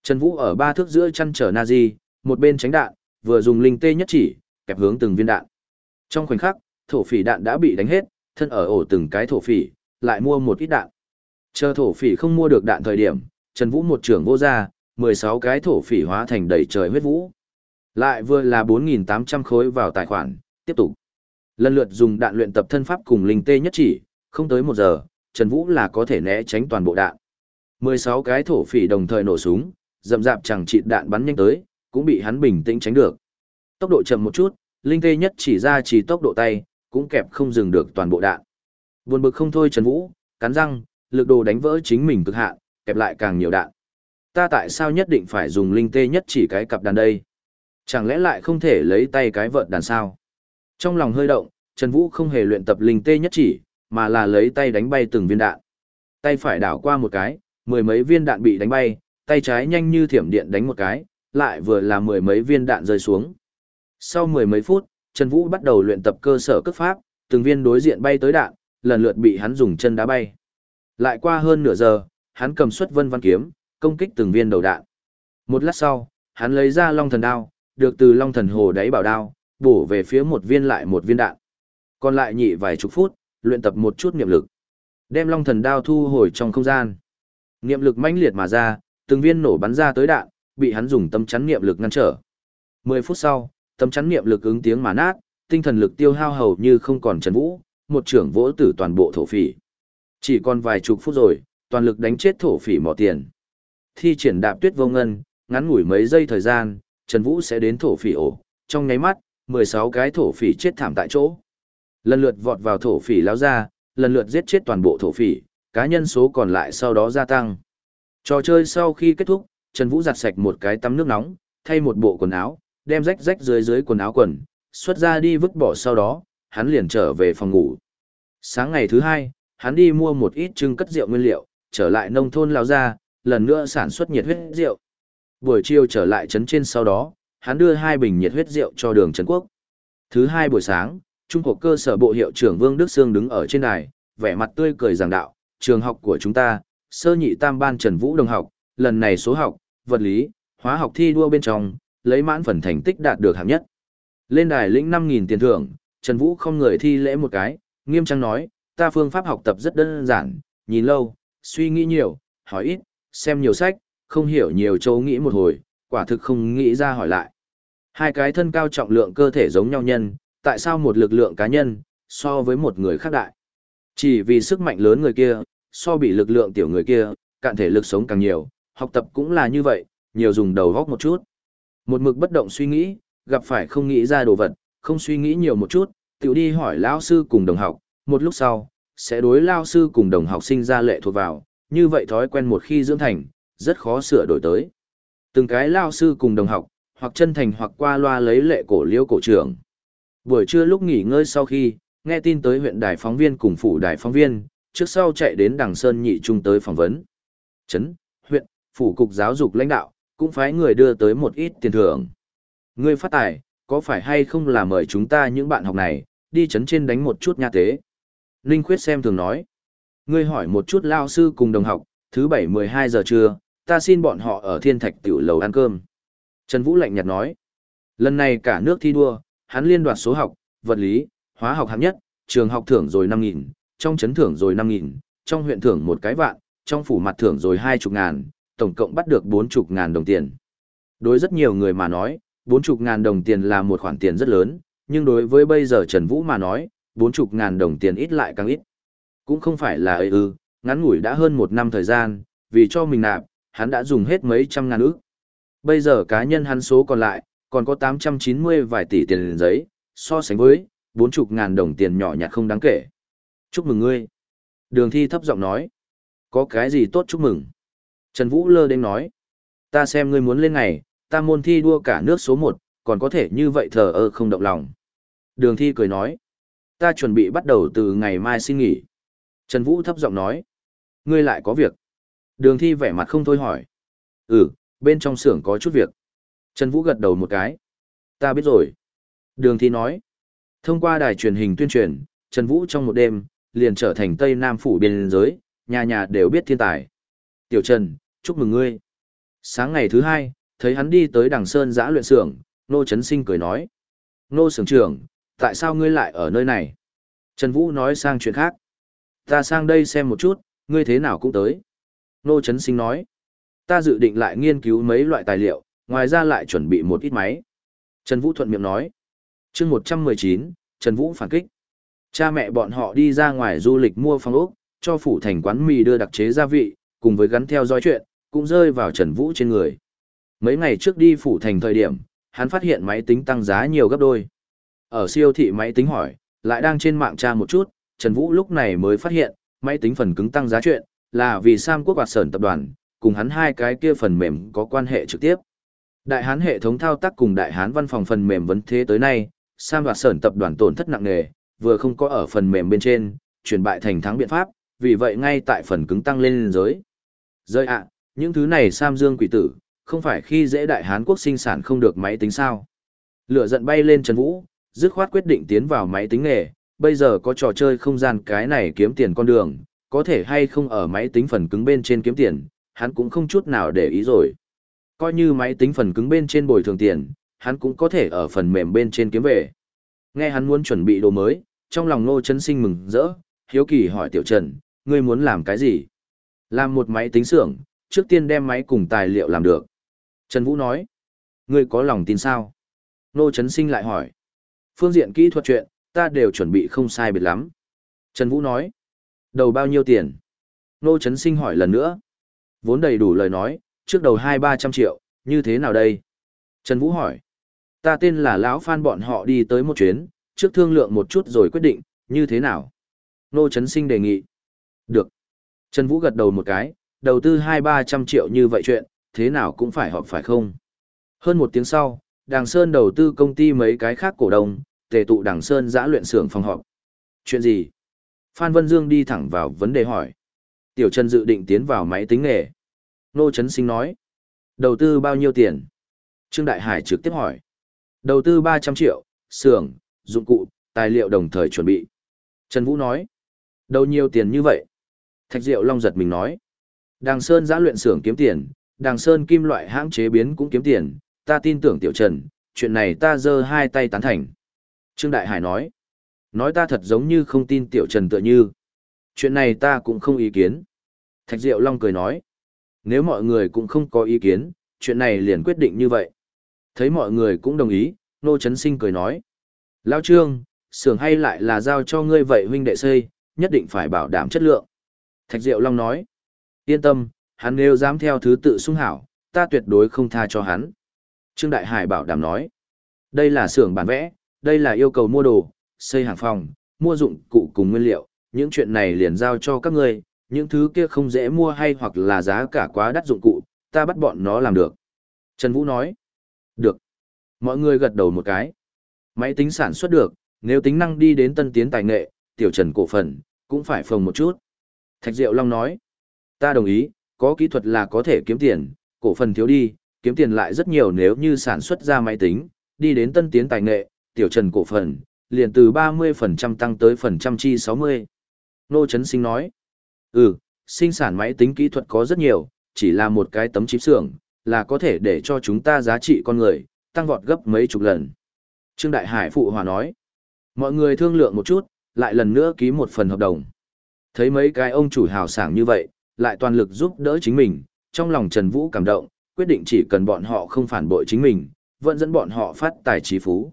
Trần Vũ ở ba thước giữa chăn trở Nazi, một bên tránh đạn, vừa dùng linh tê nhất chỉ, kẹp hướng từng viên đạn. Trong khoảnh khắc, thổ phỉ đạn đã bị đánh hết, thân ở ổ từng cái thổ phỉ, lại mua một ít đạn. Chờ thổ phỉ không mua được đạn thời điểm, Trần Vũ một trưởng vô ra, 16 cái thổ phỉ hóa thành đầy trời huyết vũ. Lại vừa là 4.800 khối vào tài khoản, tiếp tục. Lần lượt dùng đạn luyện tập thân pháp cùng linh tê nhất chỉ, không tới một giờ, Trần Vũ là có thể né tránh toàn bộ đạn. 16 cái thổ phỉ đồng thời nổ súng, dậm dạp chẳng chịt đạn bắn nhanh tới, cũng bị hắn bình tĩnh tránh được. Tốc độ chậm một chút, linh tê nhất chỉ ra chỉ tốc độ tay, cũng kẹp không dừng được toàn bộ đạn. Buồn bực không thôi Trần Vũ, cắn răng, lực đồ đánh vỡ chính mình cực hạn, kẹp lại càng nhiều đạn. Ta tại sao nhất định phải dùng linh tê nhất chỉ cái cặp đàn đây? Chẳng lẽ lại không thể lấy tay cái vợt đàn sao? Trong lòng hơi động, Trần Vũ không hề luyện tập linh tê nhất chỉ, mà là lấy tay đánh bay từng viên đạn. Tay phải đảo qua một cái, mười mấy viên đạn bị đánh bay, tay trái nhanh như thiểm điện đánh một cái, lại vừa là mười mấy viên đạn rơi xuống. Sau mười mấy phút, Trần Vũ bắt đầu luyện tập cơ sở cước pháp, từng viên đối diện bay tới đạn, lần lượt bị hắn dùng chân đá bay. Lại qua hơn nửa giờ, hắn cầm xuất vân văn kiếm, công kích từng viên đầu đạn. Một lát sau, hắn lấy ra long thần đao, được từ long thần hồ đáy bảo đao, bổ về phía một viên lại một viên đạn. Còn lại nhị vài chục phút, luyện tập một chút niệm lực. Đem long thần đao thu hồi trong không gian. Niệm lực mãnh liệt mà ra, từng viên nổ bắn ra tới đạn, bị hắn dùng tâm chắn niệm lực ngăn trở. 10 phút sau, tâm chắn niệm lực ứng tiếng mà nát, tinh thần lực tiêu hao hầu như không còn Trần Vũ, một trưởng vỗ tử toàn bộ thổ phỉ. Chỉ còn vài chục phút rồi, toàn lực đánh chết thổ phỉ mỏ tiền. Thi triển đạp tuyết vô ngân, ngắn ngủi mấy giây thời gian, Trần Vũ sẽ đến thổ phỉ ổ, trong nháy mắt, 16 cái thổ phỉ chết thảm tại chỗ. Lần lượt vọt vào thổ phỉ lao ra, lần lượt giết chết toàn bộ thổ phỉ, cá nhân số còn lại sau đó gia tăng. Trò chơi sau khi kết thúc, Trần Vũ giặt sạch một cái tắm nước nóng, thay một bộ quần áo, đem rách rách dưới dưới quần áo quần, xuất ra đi vứt bỏ sau đó, hắn liền trở về phòng ngủ. Sáng ngày thứ hai, hắn đi mua một ít trưng cất rượu nguyên liệu, trở lại nông thôn lao ra, lần nữa sản xuất nhiệt huyết rượu. Buổi chiều trở lại trấn trên sau đó, hắn đưa hai bình nhiệt huyết rượu cho đường Trấn Quốc. Thứ hai buổi sáng, Trung Quốc cơ sở bộ hiệu trưởng Vương Đức Sương đứng ở trên đài, vẻ mặt tươi cười giảng đạo, trường học của chúng ta, sơ nhị tam ban Trần Vũ đồng học, lần này số học, vật lý, hóa học thi đua bên trong, lấy mãn phần thành tích đạt được hạng nhất. Lên đài lĩnh 5.000 tiền thưởng, Trần Vũ không người thi lễ một cái, nghiêm trang nói, ta phương pháp học tập rất đơn giản, nhìn lâu, suy nghĩ nhiều, hỏi ít, xem nhiều sách, không hiểu nhiều châu nghĩ một hồi, quả thực không nghĩ ra hỏi lại. Hai cái thân cao trọng lượng cơ thể giống nhau nhân, tại sao một lực lượng cá nhân, so với một người khác đại? Chỉ vì sức mạnh lớn người kia, so bị lực lượng tiểu người kia, cạn thể lực sống càng nhiều, học tập cũng là như vậy, nhiều dùng đầu góc một chút. Một mực bất động suy nghĩ, gặp phải không nghĩ ra đồ vật, không suy nghĩ nhiều một chút, tiểu đi hỏi lão sư cùng đồng học, một lúc sau, sẽ đối lao sư cùng đồng học sinh ra lệ thuộc vào, như vậy thói quen một khi dưỡng thành, rất khó sửa đổi tới. Từng cái lao sư cùng đồng học, hoặc chân thành hoặc qua loa lấy lệ cổ liêu cổ trưởng. Buổi trưa lúc nghỉ ngơi sau khi, nghe tin tới huyện đài phóng viên cùng phủ đài phóng viên, trước sau chạy đến đằng Sơn nhị trung tới phỏng vấn. Chấn phủ cục giáo dục lãnh đạo, cũng phái người đưa tới một ít tiền thưởng. Ngươi phát tài, có phải hay không là mời chúng ta những bạn học này, đi chấn trên đánh một chút nha tế? Linh Khuyết xem thường nói. Ngươi hỏi một chút lao sư cùng đồng học, thứ bảy mười hai giờ trưa, ta xin bọn họ ở thiên thạch tiểu lầu ăn cơm. Trần Vũ lạnh nhạt nói. Lần này cả nước thi đua, hắn liên đoạt số học, vật lý, hóa học hạng nhất, trường học thưởng rồi năm nghìn, trong chấn thưởng rồi năm nghìn, trong huyện thưởng một cái vạn, trong phủ mặt thưởng rồi hai chục ngàn, tổng cộng bắt được bốn chục ngàn đồng tiền. Đối rất nhiều người mà nói, bốn chục ngàn đồng tiền là một khoản tiền rất lớn, nhưng đối với bây giờ Trần Vũ mà nói, bốn chục ngàn đồng tiền ít lại càng ít. Cũng không phải là ấy ư, ngắn ngủi đã hơn một năm thời gian, vì cho mình nạp, hắn đã dùng hết mấy trăm ngàn ức. Bây giờ cá nhân hắn số còn lại, còn có 890 vài tỷ tiền giấy, so sánh với, bốn chục ngàn đồng tiền nhỏ nhặt không đáng kể. Chúc mừng ngươi. Đường thi thấp giọng nói. Có cái gì tốt chúc mừng. Trần Vũ lơ đến nói. Ta xem ngươi muốn lên ngày, ta môn thi đua cả nước số 1, còn có thể như vậy thờ ơ không động lòng. Đường thi cười nói. Ta chuẩn bị bắt đầu từ ngày mai xin nghỉ. Trần Vũ thấp giọng nói. Ngươi lại có việc. Đường thi vẻ mặt không thôi hỏi. Ừ, bên trong xưởng có chút việc. Trần Vũ gật đầu một cái. Ta biết rồi. Đường thi nói. Thông qua đài truyền hình tuyên truyền, Trần Vũ trong một đêm, liền trở thành Tây Nam phủ biên giới, nhà nhà đều biết thiên tài. Tiểu Trần, chúc mừng ngươi. Sáng ngày thứ hai, thấy hắn đi tới đằng sơn giã luyện xưởng, Nô Trấn Sinh cười nói. Nô Sưởng trưởng, tại sao ngươi lại ở nơi này? Trần Vũ nói sang chuyện khác. Ta sang đây xem một chút, ngươi thế nào cũng tới. Nô Trấn Sinh nói. Ta dự định lại nghiên cứu mấy loại tài liệu, ngoài ra lại chuẩn bị một ít máy. Trần Vũ thuận miệng nói. chương 119, Trần Vũ phản kích. Cha mẹ bọn họ đi ra ngoài du lịch mua phòng ốc, cho phủ thành quán mì đưa đặc chế gia vị, cùng với gắn theo dõi chuyện, cũng rơi vào Trần Vũ trên người. Mấy ngày trước đi phủ thành thời điểm, hắn phát hiện máy tính tăng giá nhiều gấp đôi. Ở siêu thị máy tính hỏi, lại đang trên mạng tra một chút, Trần Vũ lúc này mới phát hiện, máy tính phần cứng tăng giá chuyện, là vì Sam Quốc và Sởn tập đoàn, cùng hắn hai cái kia phần mềm có quan hệ trực tiếp. Đại Hán hệ thống thao tác cùng Đại Hán văn phòng phần mềm vấn thế tới nay, Sam và Sởn tập đoàn tổn thất nặng nề, vừa không có ở phần mềm bên trên, chuyển bại thành thắng biện pháp, vì vậy ngay tại phần cứng tăng lên giới. Rơi ạ, những thứ này Sam Dương quỷ tử, không phải khi dễ Đại Hán quốc sinh sản không được máy tính sao. Lửa giận bay lên Trần Vũ, dứt khoát quyết định tiến vào máy tính nghề, bây giờ có trò chơi không gian cái này kiếm tiền con đường, có thể hay không ở máy tính phần cứng bên trên kiếm tiền, hắn cũng không chút nào để ý rồi. Coi như máy tính phần cứng bên trên bồi thường tiền, hắn cũng có thể ở phần mềm bên trên kiếm về. Nghe hắn muốn chuẩn bị đồ mới, trong lòng Ngô Chấn Sinh mừng rỡ, hiếu kỳ hỏi Tiểu Trần, ngươi muốn làm cái gì? Làm một máy tính xưởng, trước tiên đem máy cùng tài liệu làm được. Trần Vũ nói, ngươi có lòng tin sao? Nô Trấn Sinh lại hỏi, phương diện kỹ thuật chuyện, ta đều chuẩn bị không sai biệt lắm. Trần Vũ nói, đầu bao nhiêu tiền? Nô Trấn Sinh hỏi lần nữa. Vốn đầy đủ lời nói, trước đầu hai ba trăm triệu, như thế nào đây? Trần Vũ hỏi. Ta tên là Lão Phan bọn họ đi tới một chuyến, trước thương lượng một chút rồi quyết định, như thế nào? Nô Trấn Sinh đề nghị. Được. Trần Vũ gật đầu một cái, đầu tư hai ba trăm triệu như vậy chuyện, thế nào cũng phải họp phải không? Hơn một tiếng sau, Đàng Sơn đầu tư công ty mấy cái khác cổ đông, tề tụ Đàng Sơn giã luyện xưởng phòng họp. Chuyện gì? Phan Vân Dương đi thẳng vào vấn đề hỏi. Tiểu Trần dự định tiến vào máy tính nghề. Nô Trấn Sinh nói. Đầu tư bao nhiêu tiền? Trương Đại Hải trực tiếp hỏi. Đầu tư 300 triệu, xưởng, dụng cụ, tài liệu đồng thời chuẩn bị. Trần Vũ nói. Đầu nhiều tiền như vậy? Thạch Diệu Long giật mình nói. Đàng Sơn giã luyện xưởng kiếm tiền, Đàng Sơn kim loại hãng chế biến cũng kiếm tiền, ta tin tưởng Tiểu Trần, chuyện này ta giơ hai tay tán thành. Trương Đại Hải nói. Nói ta thật giống như không tin Tiểu Trần tựa như. Chuyện này ta cũng không ý kiến. Thạch Diệu Long cười nói nếu mọi người cũng không có ý kiến, chuyện này liền quyết định như vậy. Thấy mọi người cũng đồng ý, Nô Trấn Sinh cười nói. Lao Trương, xưởng hay lại là giao cho ngươi vậy huynh đệ xây, nhất định phải bảo đảm chất lượng. Thạch Diệu Long nói. Yên tâm, hắn nếu dám theo thứ tự sung hảo, ta tuyệt đối không tha cho hắn. Trương Đại Hải bảo đảm nói. Đây là xưởng bản vẽ, đây là yêu cầu mua đồ, xây hàng phòng, mua dụng cụ cùng nguyên liệu, những chuyện này liền giao cho các ngươi, những thứ kia không dễ mua hay hoặc là giá cả quá đắt dụng cụ, ta bắt bọn nó làm được. Trần Vũ nói, được. Mọi người gật đầu một cái. Máy tính sản xuất được, nếu tính năng đi đến tân tiến tài nghệ, tiểu trần cổ phần, cũng phải phồng một chút. Thạch Diệu Long nói, ta đồng ý, có kỹ thuật là có thể kiếm tiền, cổ phần thiếu đi, kiếm tiền lại rất nhiều nếu như sản xuất ra máy tính, đi đến tân tiến tài nghệ, tiểu trần cổ phần, liền từ 30% tăng tới phần trăm chi 60. Nô Trấn Sinh nói, Ừ, sinh sản máy tính kỹ thuật có rất nhiều, chỉ là một cái tấm chip xưởng, là có thể để cho chúng ta giá trị con người, tăng vọt gấp mấy chục lần. Trương Đại Hải phụ hòa nói, mọi người thương lượng một chút, lại lần nữa ký một phần hợp đồng. Thấy mấy cái ông chủ hào sảng như vậy, lại toàn lực giúp đỡ chính mình, trong lòng Trần Vũ cảm động, quyết định chỉ cần bọn họ không phản bội chính mình, vẫn dẫn bọn họ phát tài trí phú.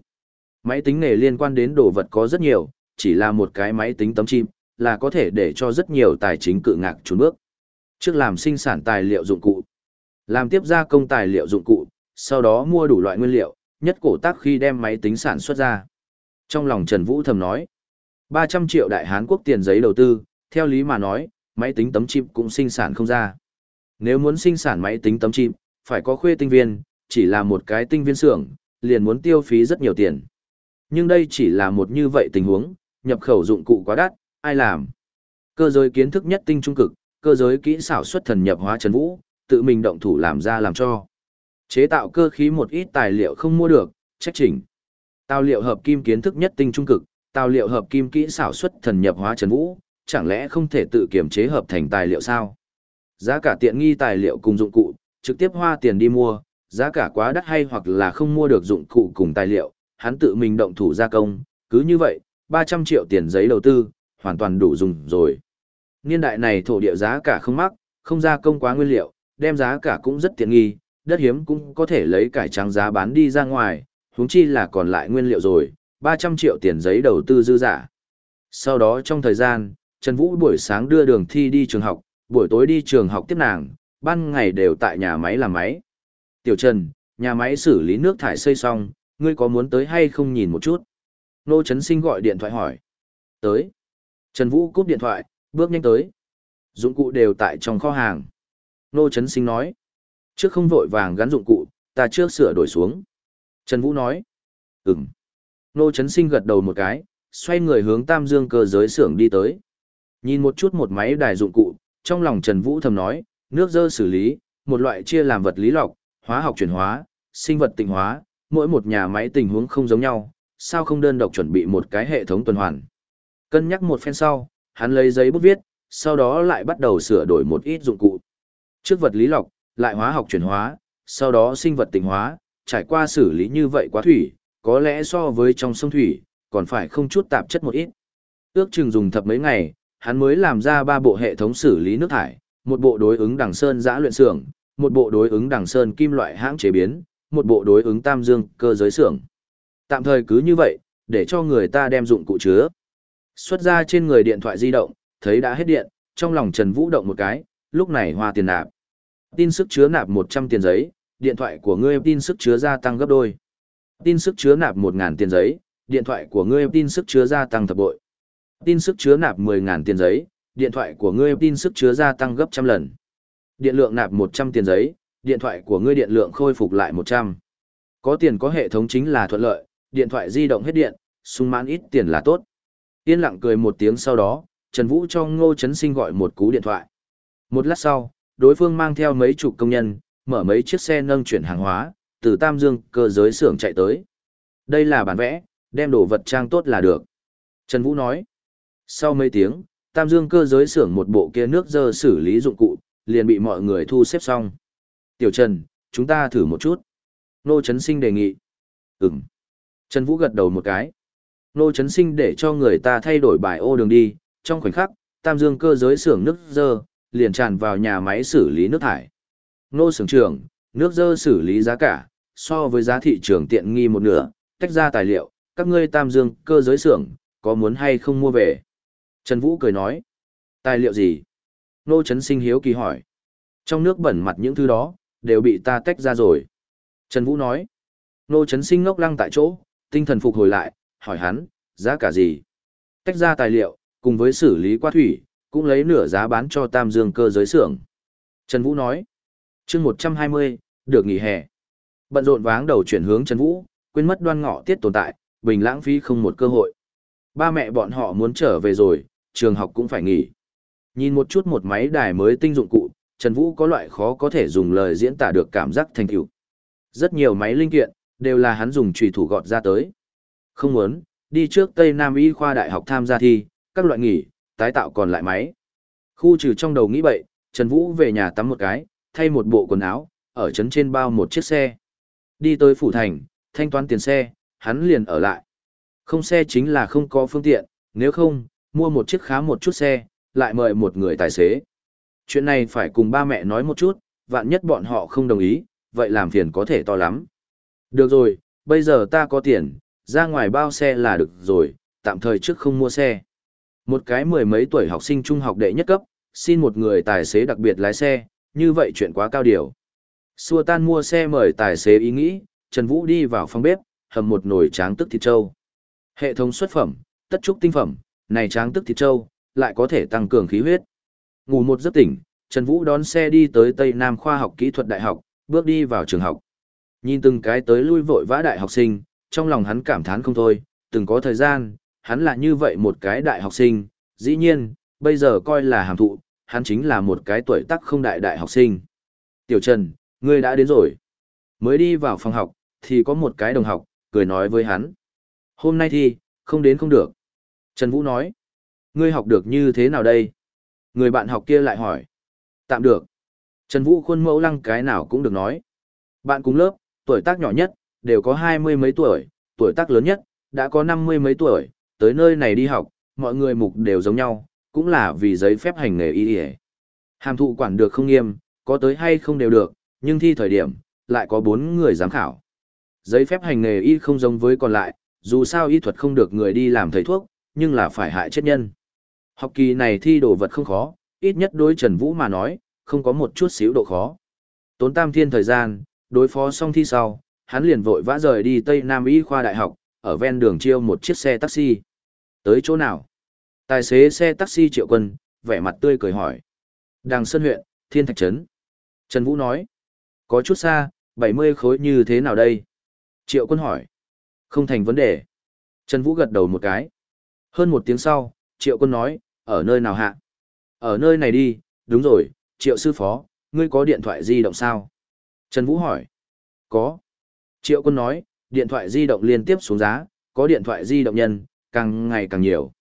Máy tính nghề liên quan đến đồ vật có rất nhiều, chỉ là một cái máy tính tấm chim là có thể để cho rất nhiều tài chính cự ngạc trốn bước. Trước làm sinh sản tài liệu dụng cụ, làm tiếp gia công tài liệu dụng cụ, sau đó mua đủ loại nguyên liệu, nhất cổ tác khi đem máy tính sản xuất ra. Trong lòng Trần Vũ thầm nói, 300 triệu đại Hán quốc tiền giấy đầu tư, theo lý mà nói, máy tính tấm chip cũng sinh sản không ra. Nếu muốn sinh sản máy tính tấm chip, phải có khuê tinh viên, chỉ là một cái tinh viên xưởng, liền muốn tiêu phí rất nhiều tiền. Nhưng đây chỉ là một như vậy tình huống, nhập khẩu dụng cụ quá đắt, ai làm? Cơ giới kiến thức nhất tinh trung cực, cơ giới kỹ xảo xuất thần nhập hóa Trần Vũ, tự mình động thủ làm ra làm cho. Chế tạo cơ khí một ít tài liệu không mua được, trách chỉnh. Tao liệu hợp kim kiến thức nhất tinh trung cực, tao liệu hợp kim kỹ xảo xuất thần nhập hóa Trần Vũ, chẳng lẽ không thể tự kiểm chế hợp thành tài liệu sao? Giá cả tiện nghi tài liệu cùng dụng cụ, trực tiếp hoa tiền đi mua, giá cả quá đắt hay hoặc là không mua được dụng cụ cùng tài liệu, hắn tự mình động thủ gia công, cứ như vậy, 300 triệu tiền giấy đầu tư, hoàn toàn đủ dùng rồi. Niên đại này thổ địa giá cả không mắc, không gia công quá nguyên liệu, đem giá cả cũng rất tiện nghi, đất hiếm cũng có thể lấy cải trắng giá bán đi ra ngoài, huống chi là còn lại nguyên liệu rồi, 300 triệu tiền giấy đầu tư dư giả. Sau đó trong thời gian, Trần Vũ buổi sáng đưa đường thi đi trường học, buổi tối đi trường học tiếp nàng, ban ngày đều tại nhà máy làm máy. Tiểu Trần, nhà máy xử lý nước thải xây xong, ngươi có muốn tới hay không nhìn một chút? Nô Trấn Sinh gọi điện thoại hỏi. Tới. Trần Vũ cúp điện thoại, bước nhanh tới. Dụng cụ đều tại trong kho hàng. Nô Trấn Sinh nói. Trước không vội vàng gắn dụng cụ, ta trước sửa đổi xuống. Trần Vũ nói. Ừm. Nô Trấn Sinh gật đầu một cái, xoay người hướng Tam Dương cơ giới xưởng đi tới. Nhìn một chút một máy đài dụng cụ, trong lòng Trần Vũ thầm nói, nước dơ xử lý, một loại chia làm vật lý lọc, hóa học chuyển hóa, sinh vật tịnh hóa, mỗi một nhà máy tình huống không giống nhau, sao không đơn độc chuẩn bị một cái hệ thống tuần hoàn. Cân nhắc một phen sau, hắn lấy giấy bút viết, sau đó lại bắt đầu sửa đổi một ít dụng cụ. Trước vật lý lọc, lại hóa học chuyển hóa, sau đó sinh vật tịnh hóa, trải qua xử lý như vậy quá thủy, có lẽ so với trong sông thủy, còn phải không chút tạp chất một ít. Ước chừng dùng thập mấy ngày, hắn mới làm ra ba bộ hệ thống xử lý nước thải, một bộ đối ứng đằng sơn giã luyện xưởng, một bộ đối ứng đằng sơn kim loại hãng chế biến, một bộ đối ứng tam dương cơ giới xưởng. Tạm thời cứ như vậy, để cho người ta đem dụng cụ chứa. Xuất ra trên người điện thoại di động, thấy đã hết điện, trong lòng Trần Vũ động một cái, lúc này hoa tiền nạp. Tin sức chứa nạp 100 tiền giấy, điện thoại của ngươi tin sức chứa gia tăng gấp đôi. Tin sức chứa nạp 1000 tiền giấy, điện thoại của ngươi tin sức chứa gia tăng thập bội. Tin sức chứa nạp 10.000 tiền giấy, điện thoại của ngươi tin sức chứa gia tăng gấp trăm lần. Điện lượng nạp 100 tiền giấy, điện thoại của ngươi điện lượng khôi phục lại 100. Có tiền có hệ thống chính là thuận lợi, điện thoại di động hết điện, sung mãn ít tiền là tốt. Yên lặng cười một tiếng sau đó, Trần Vũ cho Ngô Trấn Sinh gọi một cú điện thoại. Một lát sau, đối phương mang theo mấy chục công nhân, mở mấy chiếc xe nâng chuyển hàng hóa, từ Tam Dương cơ giới xưởng chạy tới. Đây là bản vẽ, đem đồ vật trang tốt là được. Trần Vũ nói. Sau mấy tiếng, Tam Dương cơ giới xưởng một bộ kia nước dơ xử lý dụng cụ, liền bị mọi người thu xếp xong. Tiểu Trần, chúng ta thử một chút. Nô Trấn Sinh đề nghị. Ừm. Trần Vũ gật đầu một cái. Nô Trấn Sinh để cho người ta thay đổi bài ô đường đi, trong khoảnh khắc, Tam Dương cơ giới xưởng nước dơ, liền tràn vào nhà máy xử lý nước thải. Nô xưởng trưởng, nước dơ xử lý giá cả, so với giá thị trường tiện nghi một nửa, tách ra tài liệu, các ngươi Tam Dương cơ giới xưởng, có muốn hay không mua về? Trần Vũ cười nói. Tài liệu gì? Nô Trấn Sinh hiếu kỳ hỏi. Trong nước bẩn mặt những thứ đó, đều bị ta tách ra rồi. Trần Vũ nói. Nô Trấn Sinh ngốc lăng tại chỗ, tinh thần phục hồi lại, hỏi hắn, giá cả gì? Tách ra tài liệu, cùng với xử lý qua thủy, cũng lấy nửa giá bán cho Tam Dương cơ giới xưởng. Trần Vũ nói. chương 120, được nghỉ hè. Bận rộn váng đầu chuyển hướng Trần Vũ, quên mất đoan ngọ tiết tồn tại, bình lãng phí không một cơ hội. Ba mẹ bọn họ muốn trở về rồi, trường học cũng phải nghỉ. Nhìn một chút một máy đài mới tinh dụng cụ, Trần Vũ có loại khó có thể dùng lời diễn tả được cảm giác thành tựu. Rất nhiều máy linh kiện, đều là hắn dùng chùy thủ gọt ra tới. Không muốn, đi trước Tây Nam Y khoa đại học tham gia thi, các loại nghỉ, tái tạo còn lại máy. Khu trừ trong đầu nghĩ bậy, Trần Vũ về nhà tắm một cái, thay một bộ quần áo, ở trấn trên bao một chiếc xe. Đi tới phủ thành, thanh toán tiền xe, hắn liền ở lại. Không xe chính là không có phương tiện, nếu không, mua một chiếc khá một chút xe, lại mời một người tài xế. Chuyện này phải cùng ba mẹ nói một chút, vạn nhất bọn họ không đồng ý, vậy làm phiền có thể to lắm. Được rồi, bây giờ ta có tiền, ra ngoài bao xe là được rồi, tạm thời trước không mua xe. Một cái mười mấy tuổi học sinh trung học đệ nhất cấp, xin một người tài xế đặc biệt lái xe, như vậy chuyện quá cao điều. Xua tan mua xe mời tài xế ý nghĩ, Trần Vũ đi vào phòng bếp, hầm một nồi tráng tức thịt trâu. Hệ thống xuất phẩm, tất trúc tinh phẩm, này tráng tức thịt trâu, lại có thể tăng cường khí huyết. Ngủ một giấc tỉnh, Trần Vũ đón xe đi tới Tây Nam Khoa học Kỹ thuật Đại học, bước đi vào trường học. Nhìn từng cái tới lui vội vã đại học sinh, trong lòng hắn cảm thán không thôi, từng có thời gian, hắn là như vậy một cái đại học sinh, dĩ nhiên, bây giờ coi là hàm thụ, hắn chính là một cái tuổi tác không đại đại học sinh. Tiểu Trần, ngươi đã đến rồi. Mới đi vào phòng học, thì có một cái đồng học, cười nói với hắn. Hôm nay thì, không đến không được. Trần Vũ nói. Ngươi học được như thế nào đây? Người bạn học kia lại hỏi. Tạm được. Trần Vũ khuôn mẫu lăng cái nào cũng được nói. Bạn cùng lớp, tuổi tác nhỏ nhất, đều có hai mươi mấy tuổi, tuổi tác lớn nhất, đã có năm mươi mấy tuổi, tới nơi này đi học, mọi người mục đều giống nhau, cũng là vì giấy phép hành nghề y y. Hàm thụ quản được không nghiêm, có tới hay không đều được, nhưng thi thời điểm, lại có bốn người giám khảo. Giấy phép hành nghề y không giống với còn lại, dù sao y thuật không được người đi làm thầy thuốc, nhưng là phải hại chết nhân. Học kỳ này thi đồ vật không khó, ít nhất đối Trần Vũ mà nói, không có một chút xíu độ khó. Tốn tam thiên thời gian, đối phó xong thi sau, hắn liền vội vã rời đi Tây Nam Y khoa đại học, ở ven đường chiêu một chiếc xe taxi. Tới chỗ nào? Tài xế xe taxi Triệu Quân, vẻ mặt tươi cười hỏi. Đằng Sơn huyện, Thiên Thạch Trấn. Trần Vũ nói. Có chút xa, 70 khối như thế nào đây? Triệu Quân hỏi. Không thành vấn đề. Trần Vũ gật đầu một cái. Hơn một tiếng sau, Triệu Quân nói, ở nơi nào hạ? Ở nơi này đi, đúng rồi, Triệu Sư Phó, ngươi có điện thoại di động sao? Trần Vũ hỏi. Có. Triệu Quân nói, điện thoại di động liên tiếp xuống giá, có điện thoại di động nhân, càng ngày càng nhiều.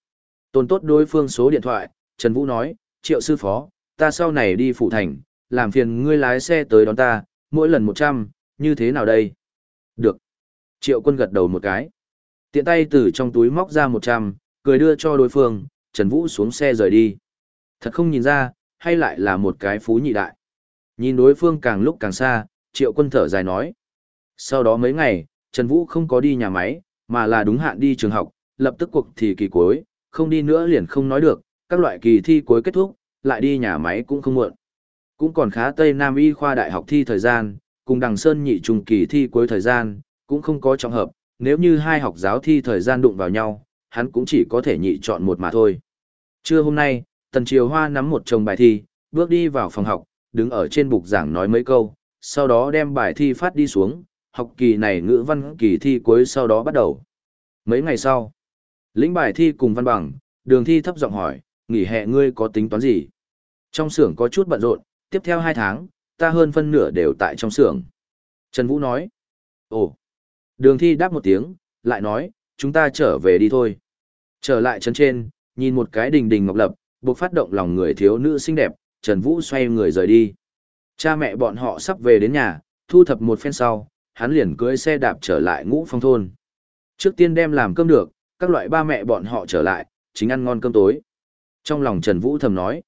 Tôn tốt đối phương số điện thoại, Trần Vũ nói, Triệu Sư Phó, ta sau này đi phụ thành, làm phiền ngươi lái xe tới đón ta, mỗi lần 100, như thế nào đây? Được. Triệu quân gật đầu một cái. Tiện tay từ trong túi móc ra 100, cười đưa cho đối phương, Trần Vũ xuống xe rời đi. Thật không nhìn ra, hay lại là một cái phú nhị đại. Nhìn đối phương càng lúc càng xa, triệu quân thở dài nói. Sau đó mấy ngày, Trần Vũ không có đi nhà máy, mà là đúng hạn đi trường học, lập tức cuộc thì kỳ cuối, không đi nữa liền không nói được, các loại kỳ thi cuối kết thúc, lại đi nhà máy cũng không muộn. Cũng còn khá Tây Nam Y khoa đại học thi thời gian, cùng Đằng Sơn nhị trùng kỳ thi cuối thời gian, cũng không có trọng hợp, nếu như hai học giáo thi thời gian đụng vào nhau, hắn cũng chỉ có thể nhị chọn một mà thôi. Trưa hôm nay, Tần Triều Hoa nắm một chồng bài thi, bước đi vào phòng học, đứng ở trên bục giảng nói mấy câu, sau đó đem bài thi phát đi xuống, học kỳ này ngữ văn kỳ thi cuối sau đó bắt đầu. Mấy ngày sau, lĩnh bài thi cùng văn bằng, đường thi thấp giọng hỏi, nghỉ hè ngươi có tính toán gì? Trong xưởng có chút bận rộn, tiếp theo hai tháng, ta hơn phân nửa đều tại trong xưởng. Trần Vũ nói, ồ, đường thi đáp một tiếng, lại nói, chúng ta trở về đi thôi. Trở lại chân trên, nhìn một cái đình đình ngọc lập, buộc phát động lòng người thiếu nữ xinh đẹp, Trần Vũ xoay người rời đi. Cha mẹ bọn họ sắp về đến nhà, thu thập một phen sau, hắn liền cưỡi xe đạp trở lại ngũ phong thôn. Trước tiên đem làm cơm được, các loại ba mẹ bọn họ trở lại, chính ăn ngon cơm tối. Trong lòng Trần Vũ thầm nói,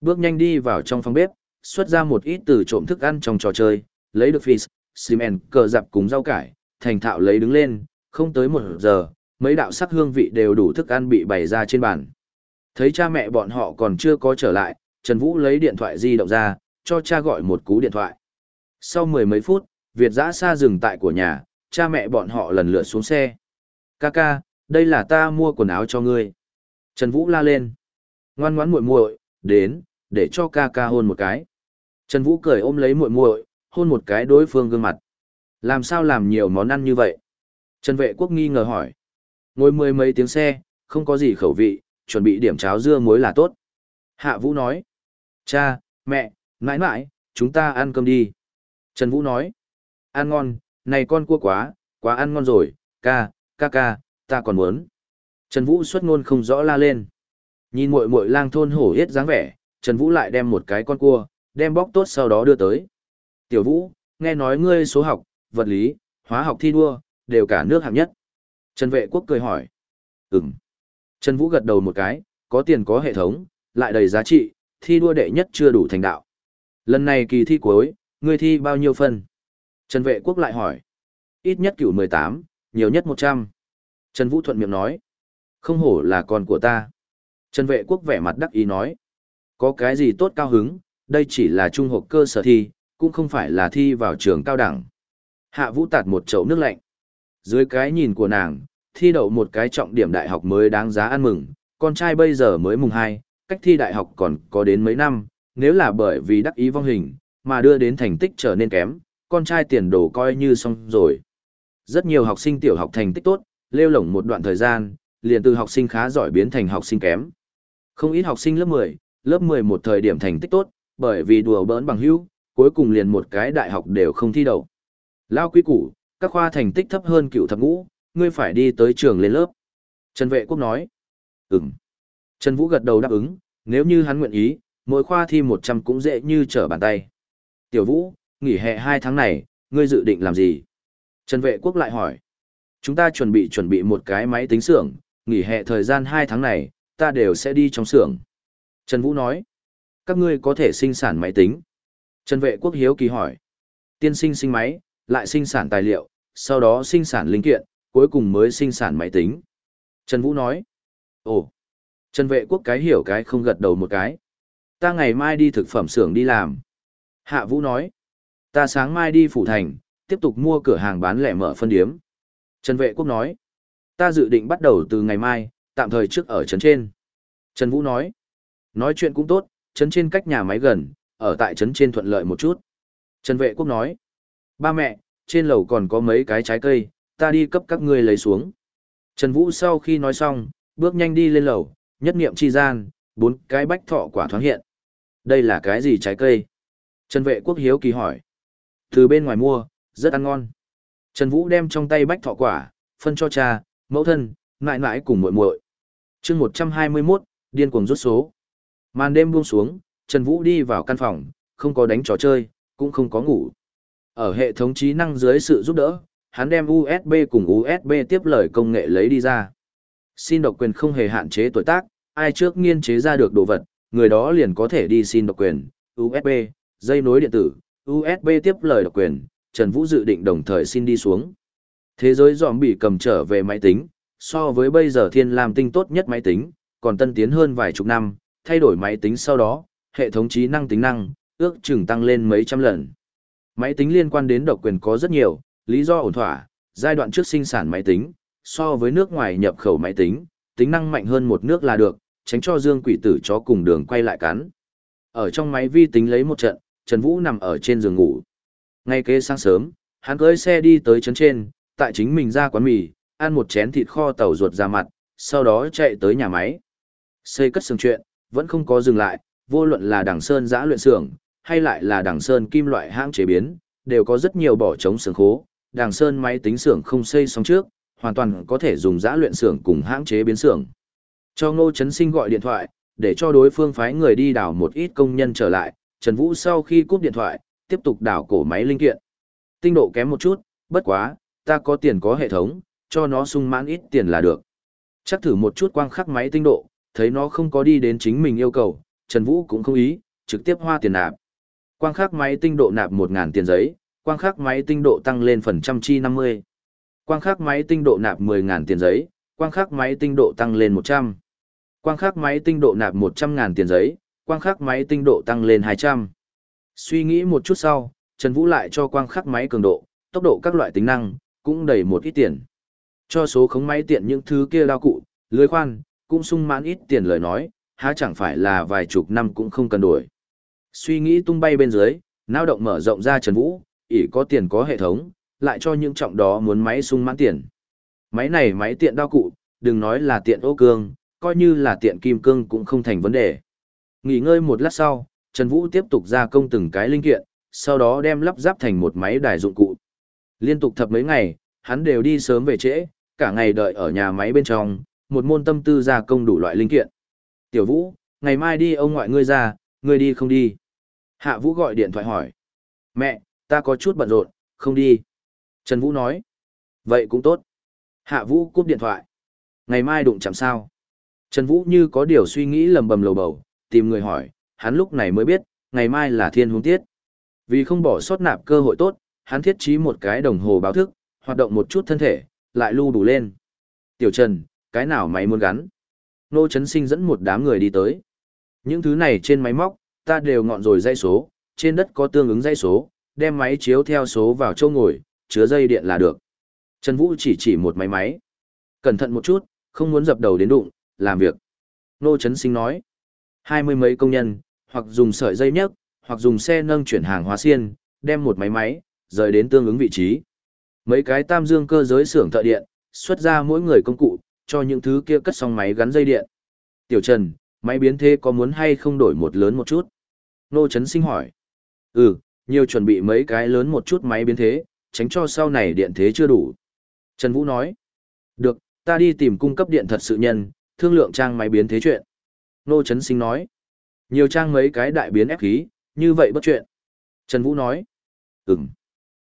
bước nhanh đi vào trong phòng bếp, xuất ra một ít từ trộm thức ăn trong trò chơi, lấy được fish, xìm cờ dạp cùng rau cải, thành thạo lấy đứng lên, không tới một giờ, mấy đạo sắc hương vị đều đủ thức ăn bị bày ra trên bàn. Thấy cha mẹ bọn họ còn chưa có trở lại, Trần Vũ lấy điện thoại di động ra, cho cha gọi một cú điện thoại. Sau mười mấy phút, Việt giã xa dừng tại của nhà, cha mẹ bọn họ lần lượt xuống xe. Kaka, đây là ta mua quần áo cho ngươi. Trần Vũ la lên. Ngoan ngoãn muội muội, đến, để cho Kaka hôn một cái. Trần Vũ cười ôm lấy muội muội, hôn một cái đối phương gương mặt. Làm sao làm nhiều món ăn như vậy? Trần Vệ Quốc nghi ngờ hỏi. Ngồi mười mấy tiếng xe, không có gì khẩu vị, chuẩn bị điểm cháo dưa muối là tốt. Hạ Vũ nói. Cha, mẹ, mãi mãi, chúng ta ăn cơm đi. Trần Vũ nói. Ăn ngon, này con cua quá, quá ăn ngon rồi, ca, ca ca, ta còn muốn. Trần Vũ xuất ngôn không rõ la lên. Nhìn muội muội lang thôn hổ hết dáng vẻ, Trần Vũ lại đem một cái con cua, đem bóc tốt sau đó đưa tới. Tiểu Vũ, nghe nói ngươi số học, vật lý, hóa học thi đua, đều cả nước hạng nhất. Trần Vệ Quốc cười hỏi. Ừm. Trần Vũ gật đầu một cái, có tiền có hệ thống, lại đầy giá trị, thi đua đệ nhất chưa đủ thành đạo. Lần này kỳ thi cuối, ngươi thi bao nhiêu phần? Trần Vệ Quốc lại hỏi. Ít nhất cửu 18, nhiều nhất 100. Trần Vũ thuận miệng nói. Không hổ là con của ta. Trần Vệ Quốc vẻ mặt đắc ý nói. Có cái gì tốt cao hứng, đây chỉ là trung học cơ sở thi, cũng không phải là thi vào trường cao đẳng. Hạ Vũ tạt một chậu nước lạnh. Dưới cái nhìn của nàng, thi đậu một cái trọng điểm đại học mới đáng giá ăn mừng, con trai bây giờ mới mùng 2, cách thi đại học còn có đến mấy năm, nếu là bởi vì đắc ý vong hình, mà đưa đến thành tích trở nên kém, con trai tiền đồ coi như xong rồi. Rất nhiều học sinh tiểu học thành tích tốt, lêu lổng một đoạn thời gian, liền từ học sinh khá giỏi biến thành học sinh kém. Không ít học sinh lớp 10, lớp 11 thời điểm thành tích tốt, bởi vì đùa bỡn bằng hữu, cuối cùng liền một cái đại học đều không thi đậu. Lao quý củ, các khoa thành tích thấp hơn cựu thập ngũ, ngươi phải đi tới trường lên lớp. Trần Vệ Quốc nói, ừm. Trần Vũ gật đầu đáp ứng, nếu như hắn nguyện ý, mỗi khoa thi 100 cũng dễ như trở bàn tay. Tiểu Vũ, nghỉ hè 2 tháng này, ngươi dự định làm gì? Trần Vệ Quốc lại hỏi. Chúng ta chuẩn bị chuẩn bị một cái máy tính xưởng, nghỉ hè thời gian 2 tháng này, ta đều sẽ đi trong xưởng. Trần Vũ nói. Các ngươi có thể sinh sản máy tính. Trần Vệ Quốc hiếu kỳ hỏi. Tiên sinh sinh máy, lại sinh sản tài liệu, sau đó sinh sản linh kiện, cuối cùng mới sinh sản máy tính. Trần Vũ nói. Ồ. Trần Vệ Quốc cái hiểu cái không gật đầu một cái. Ta ngày mai đi thực phẩm xưởng đi làm. Hạ Vũ nói. Ta sáng mai đi phủ thành, tiếp tục mua cửa hàng bán lẻ mở phân điếm. Trần Vệ Quốc nói. Ta dự định bắt đầu từ ngày mai, tạm thời trước ở trấn trên. Trần Vũ nói. Nói chuyện cũng tốt, trấn trên cách nhà máy gần, ở tại trấn trên thuận lợi một chút. Trần Vệ Quốc nói. Ba mẹ, trên lầu còn có mấy cái trái cây, ta đi cấp các ngươi lấy xuống. Trần Vũ sau khi nói xong, bước nhanh đi lên lầu, nhất niệm chi gian, bốn cái bách thọ quả thoáng hiện. Đây là cái gì trái cây? Trần Vệ Quốc hiếu kỳ hỏi. Từ bên ngoài mua, rất ăn ngon. Trần Vũ đem trong tay bách thọ quả, phân cho cha, mẫu thân, mãi mãi cùng muội muội. chương 121, điên cuồng rút số. Màn đêm buông xuống, Trần Vũ đi vào căn phòng, không có đánh trò chơi, cũng không có ngủ. Ở hệ thống trí năng dưới sự giúp đỡ, hắn đem USB cùng USB tiếp lời công nghệ lấy đi ra. Xin độc quyền không hề hạn chế tuổi tác, ai trước nghiên chế ra được đồ vật, người đó liền có thể đi xin độc quyền, USB, dây nối điện tử, USB tiếp lời độc quyền, Trần Vũ dự định đồng thời xin đi xuống. Thế giới dòm bị cầm trở về máy tính, so với bây giờ thiên làm tinh tốt nhất máy tính, còn tân tiến hơn vài chục năm, thay đổi máy tính sau đó, hệ thống trí năng tính năng, ước chừng tăng lên mấy trăm lần. Máy tính liên quan đến độc quyền có rất nhiều, lý do ổn thỏa, giai đoạn trước sinh sản máy tính, so với nước ngoài nhập khẩu máy tính, tính năng mạnh hơn một nước là được, tránh cho dương quỷ tử chó cùng đường quay lại cắn. Ở trong máy vi tính lấy một trận, Trần Vũ nằm ở trên giường ngủ. Ngay kế sáng sớm, hắn cưỡi xe đi tới trấn trên, tại chính mình ra quán mì, ăn một chén thịt kho tàu ruột ra mặt, sau đó chạy tới nhà máy. Xây cất xương chuyện, vẫn không có dừng lại, vô luận là đằng sơn giã luyện xưởng, hay lại là đằng sơn kim loại hãng chế biến, đều có rất nhiều bỏ trống xưởng khố. Đằng sơn máy tính xưởng không xây xong trước, hoàn toàn có thể dùng giã luyện xưởng cùng hãng chế biến xưởng. Cho Ngô Trấn Sinh gọi điện thoại, để cho đối phương phái người đi đào một ít công nhân trở lại, Trần Vũ sau khi cúp điện thoại, tiếp tục đào cổ máy linh kiện. Tinh độ kém một chút, bất quá, ta có tiền có hệ thống, cho nó sung mãn ít tiền là được. Chắc thử một chút quang khắc máy tinh độ, thấy nó không có đi đến chính mình yêu cầu, Trần Vũ cũng không ý, trực tiếp hoa tiền nạp. Quang khắc máy tinh độ nạp 1.000 tiền giấy, quang khắc máy tinh độ tăng lên phần trăm chi 50. Quang khắc máy tinh độ nạp 10.000 tiền giấy, quang khắc máy tinh độ tăng lên 100. Quang khắc máy tinh độ nạp 100.000 tiền giấy, quang khắc máy tinh độ tăng lên 200. Suy nghĩ một chút sau, Trần Vũ lại cho quang khắc máy cường độ, tốc độ các loại tính năng, cũng đầy một ít tiền. Cho số khống máy tiện những thứ kia lao cụ, lưới khoan, cũng sung mãn ít tiền lời nói, há chẳng phải là vài chục năm cũng không cần đổi. Suy nghĩ tung bay bên dưới, nao động mở rộng ra Trần Vũ, ỷ có tiền có hệ thống, lại cho những trọng đó muốn máy sung mãn tiền. Máy này máy tiện đao cụ, đừng nói là tiện ô cương, coi như là tiện kim cương cũng không thành vấn đề. Nghỉ ngơi một lát sau, Trần Vũ tiếp tục gia công từng cái linh kiện, sau đó đem lắp ráp thành một máy đài dụng cụ. Liên tục thập mấy ngày, hắn đều đi sớm về trễ, cả ngày đợi ở nhà máy bên trong, một môn tâm tư gia công đủ loại linh kiện. Tiểu Vũ, ngày mai đi ông ngoại ngươi ra, ngươi đi không đi? Hạ Vũ gọi điện thoại hỏi. Mẹ, ta có chút bận rộn, không đi. Trần Vũ nói. Vậy cũng tốt. Hạ Vũ cúp điện thoại. Ngày mai đụng chạm sao? Trần Vũ như có điều suy nghĩ lầm bầm lầu bầu, tìm người hỏi, hắn lúc này mới biết, ngày mai là thiên hướng tiết. Vì không bỏ sót nạp cơ hội tốt, hắn thiết trí một cái đồng hồ báo thức, hoạt động một chút thân thể, lại lưu đủ lên. Tiểu Trần, cái nào máy muốn gắn? Nô Trấn Sinh dẫn một đám người đi tới. Những thứ này trên máy móc, ta đều ngọn rồi dây số, trên đất có tương ứng dây số, đem máy chiếu theo số vào châu ngồi, chứa dây điện là được. Trần Vũ chỉ chỉ một máy máy. Cẩn thận một chút, không muốn dập đầu đến đụng, làm việc. Nô Trấn Sinh nói. Hai mươi mấy công nhân, hoặc dùng sợi dây nhấc, hoặc dùng xe nâng chuyển hàng hóa xiên, đem một máy máy, rời đến tương ứng vị trí. Mấy cái tam dương cơ giới xưởng thợ điện, xuất ra mỗi người công cụ, cho những thứ kia cất xong máy gắn dây điện. Tiểu Trần, máy biến thế có muốn hay không đổi một lớn một chút? Nô Trấn Sinh hỏi. Ừ, nhiều chuẩn bị mấy cái lớn một chút máy biến thế, tránh cho sau này điện thế chưa đủ. Trần Vũ nói. Được, ta đi tìm cung cấp điện thật sự nhân, thương lượng trang máy biến thế chuyện. Nô Trấn Sinh nói. Nhiều trang mấy cái đại biến ép khí, như vậy bất chuyện. Trần Vũ nói. Ừm.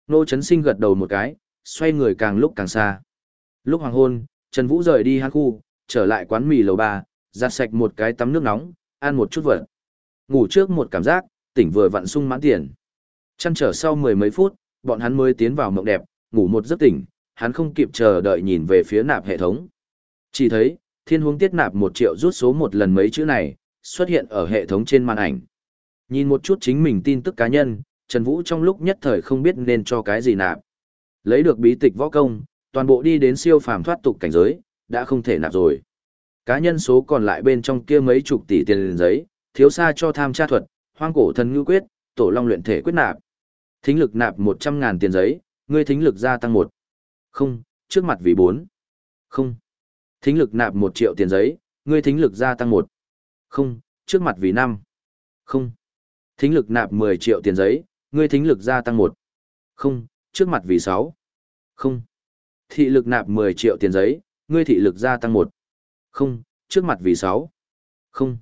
Nô Trấn Sinh gật đầu một cái, xoay người càng lúc càng xa. Lúc hoàng hôn, Trần Vũ rời đi hát khu, trở lại quán mì lầu ba, giặt sạch một cái tắm nước nóng, ăn một chút vật. Ngủ trước một cảm giác, tỉnh vừa vặn sung mãn tiền. Chăn trở sau mười mấy phút, bọn hắn mới tiến vào mộng đẹp, ngủ một giấc tỉnh, hắn không kịp chờ đợi nhìn về phía nạp hệ thống. Chỉ thấy, thiên huống tiết nạp một triệu rút số một lần mấy chữ này, xuất hiện ở hệ thống trên màn ảnh. Nhìn một chút chính mình tin tức cá nhân, Trần Vũ trong lúc nhất thời không biết nên cho cái gì nạp. Lấy được bí tịch võ công, toàn bộ đi đến siêu phàm thoát tục cảnh giới, đã không thể nạp rồi. Cá nhân số còn lại bên trong kia mấy chục tỷ tiền liền giấy, thiếu xa cho tham tra thuật, hoang cổ thần ngư quyết, tổ long luyện thể quyết nạp. Thính lực nạp 100.000 tiền giấy, ngươi thính lực gia tăng 1. Không, trước mặt vì 4. Không. Thính lực nạp 1 triệu tiền giấy, ngươi thính lực gia tăng 1. Không, trước mặt vì 5. Không. Thính lực nạp 10 triệu tiền giấy, ngươi thính lực gia tăng 1. Không, trước mặt vì 6. Không. Thị lực nạp 10 triệu tiền giấy, ngươi thị lực gia tăng 1. Không, trước mặt vì 6. Không.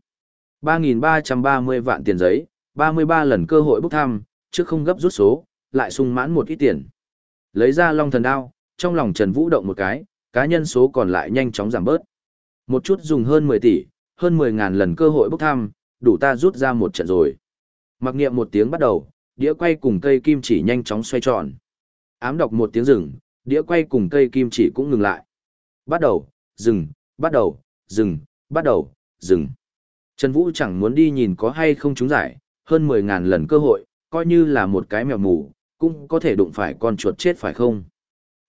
3.330 vạn tiền giấy, 33 lần cơ hội bốc thăm, trước không gấp rút số, lại sung mãn một ít tiền. Lấy ra long thần đao, trong lòng Trần Vũ động một cái, cá nhân số còn lại nhanh chóng giảm bớt. Một chút dùng hơn 10 tỷ, hơn 10 ngàn lần cơ hội bốc thăm, đủ ta rút ra một trận rồi. Mặc niệm một tiếng bắt đầu, đĩa quay cùng cây kim chỉ nhanh chóng xoay tròn. Ám đọc một tiếng dừng, đĩa quay cùng cây kim chỉ cũng ngừng lại. Bắt đầu, dừng, bắt đầu, dừng, bắt đầu, dừng. Trần Vũ chẳng muốn đi nhìn có hay không trúng giải, hơn 10.000 lần cơ hội, coi như là một cái mèo mù, cũng có thể đụng phải con chuột chết phải không?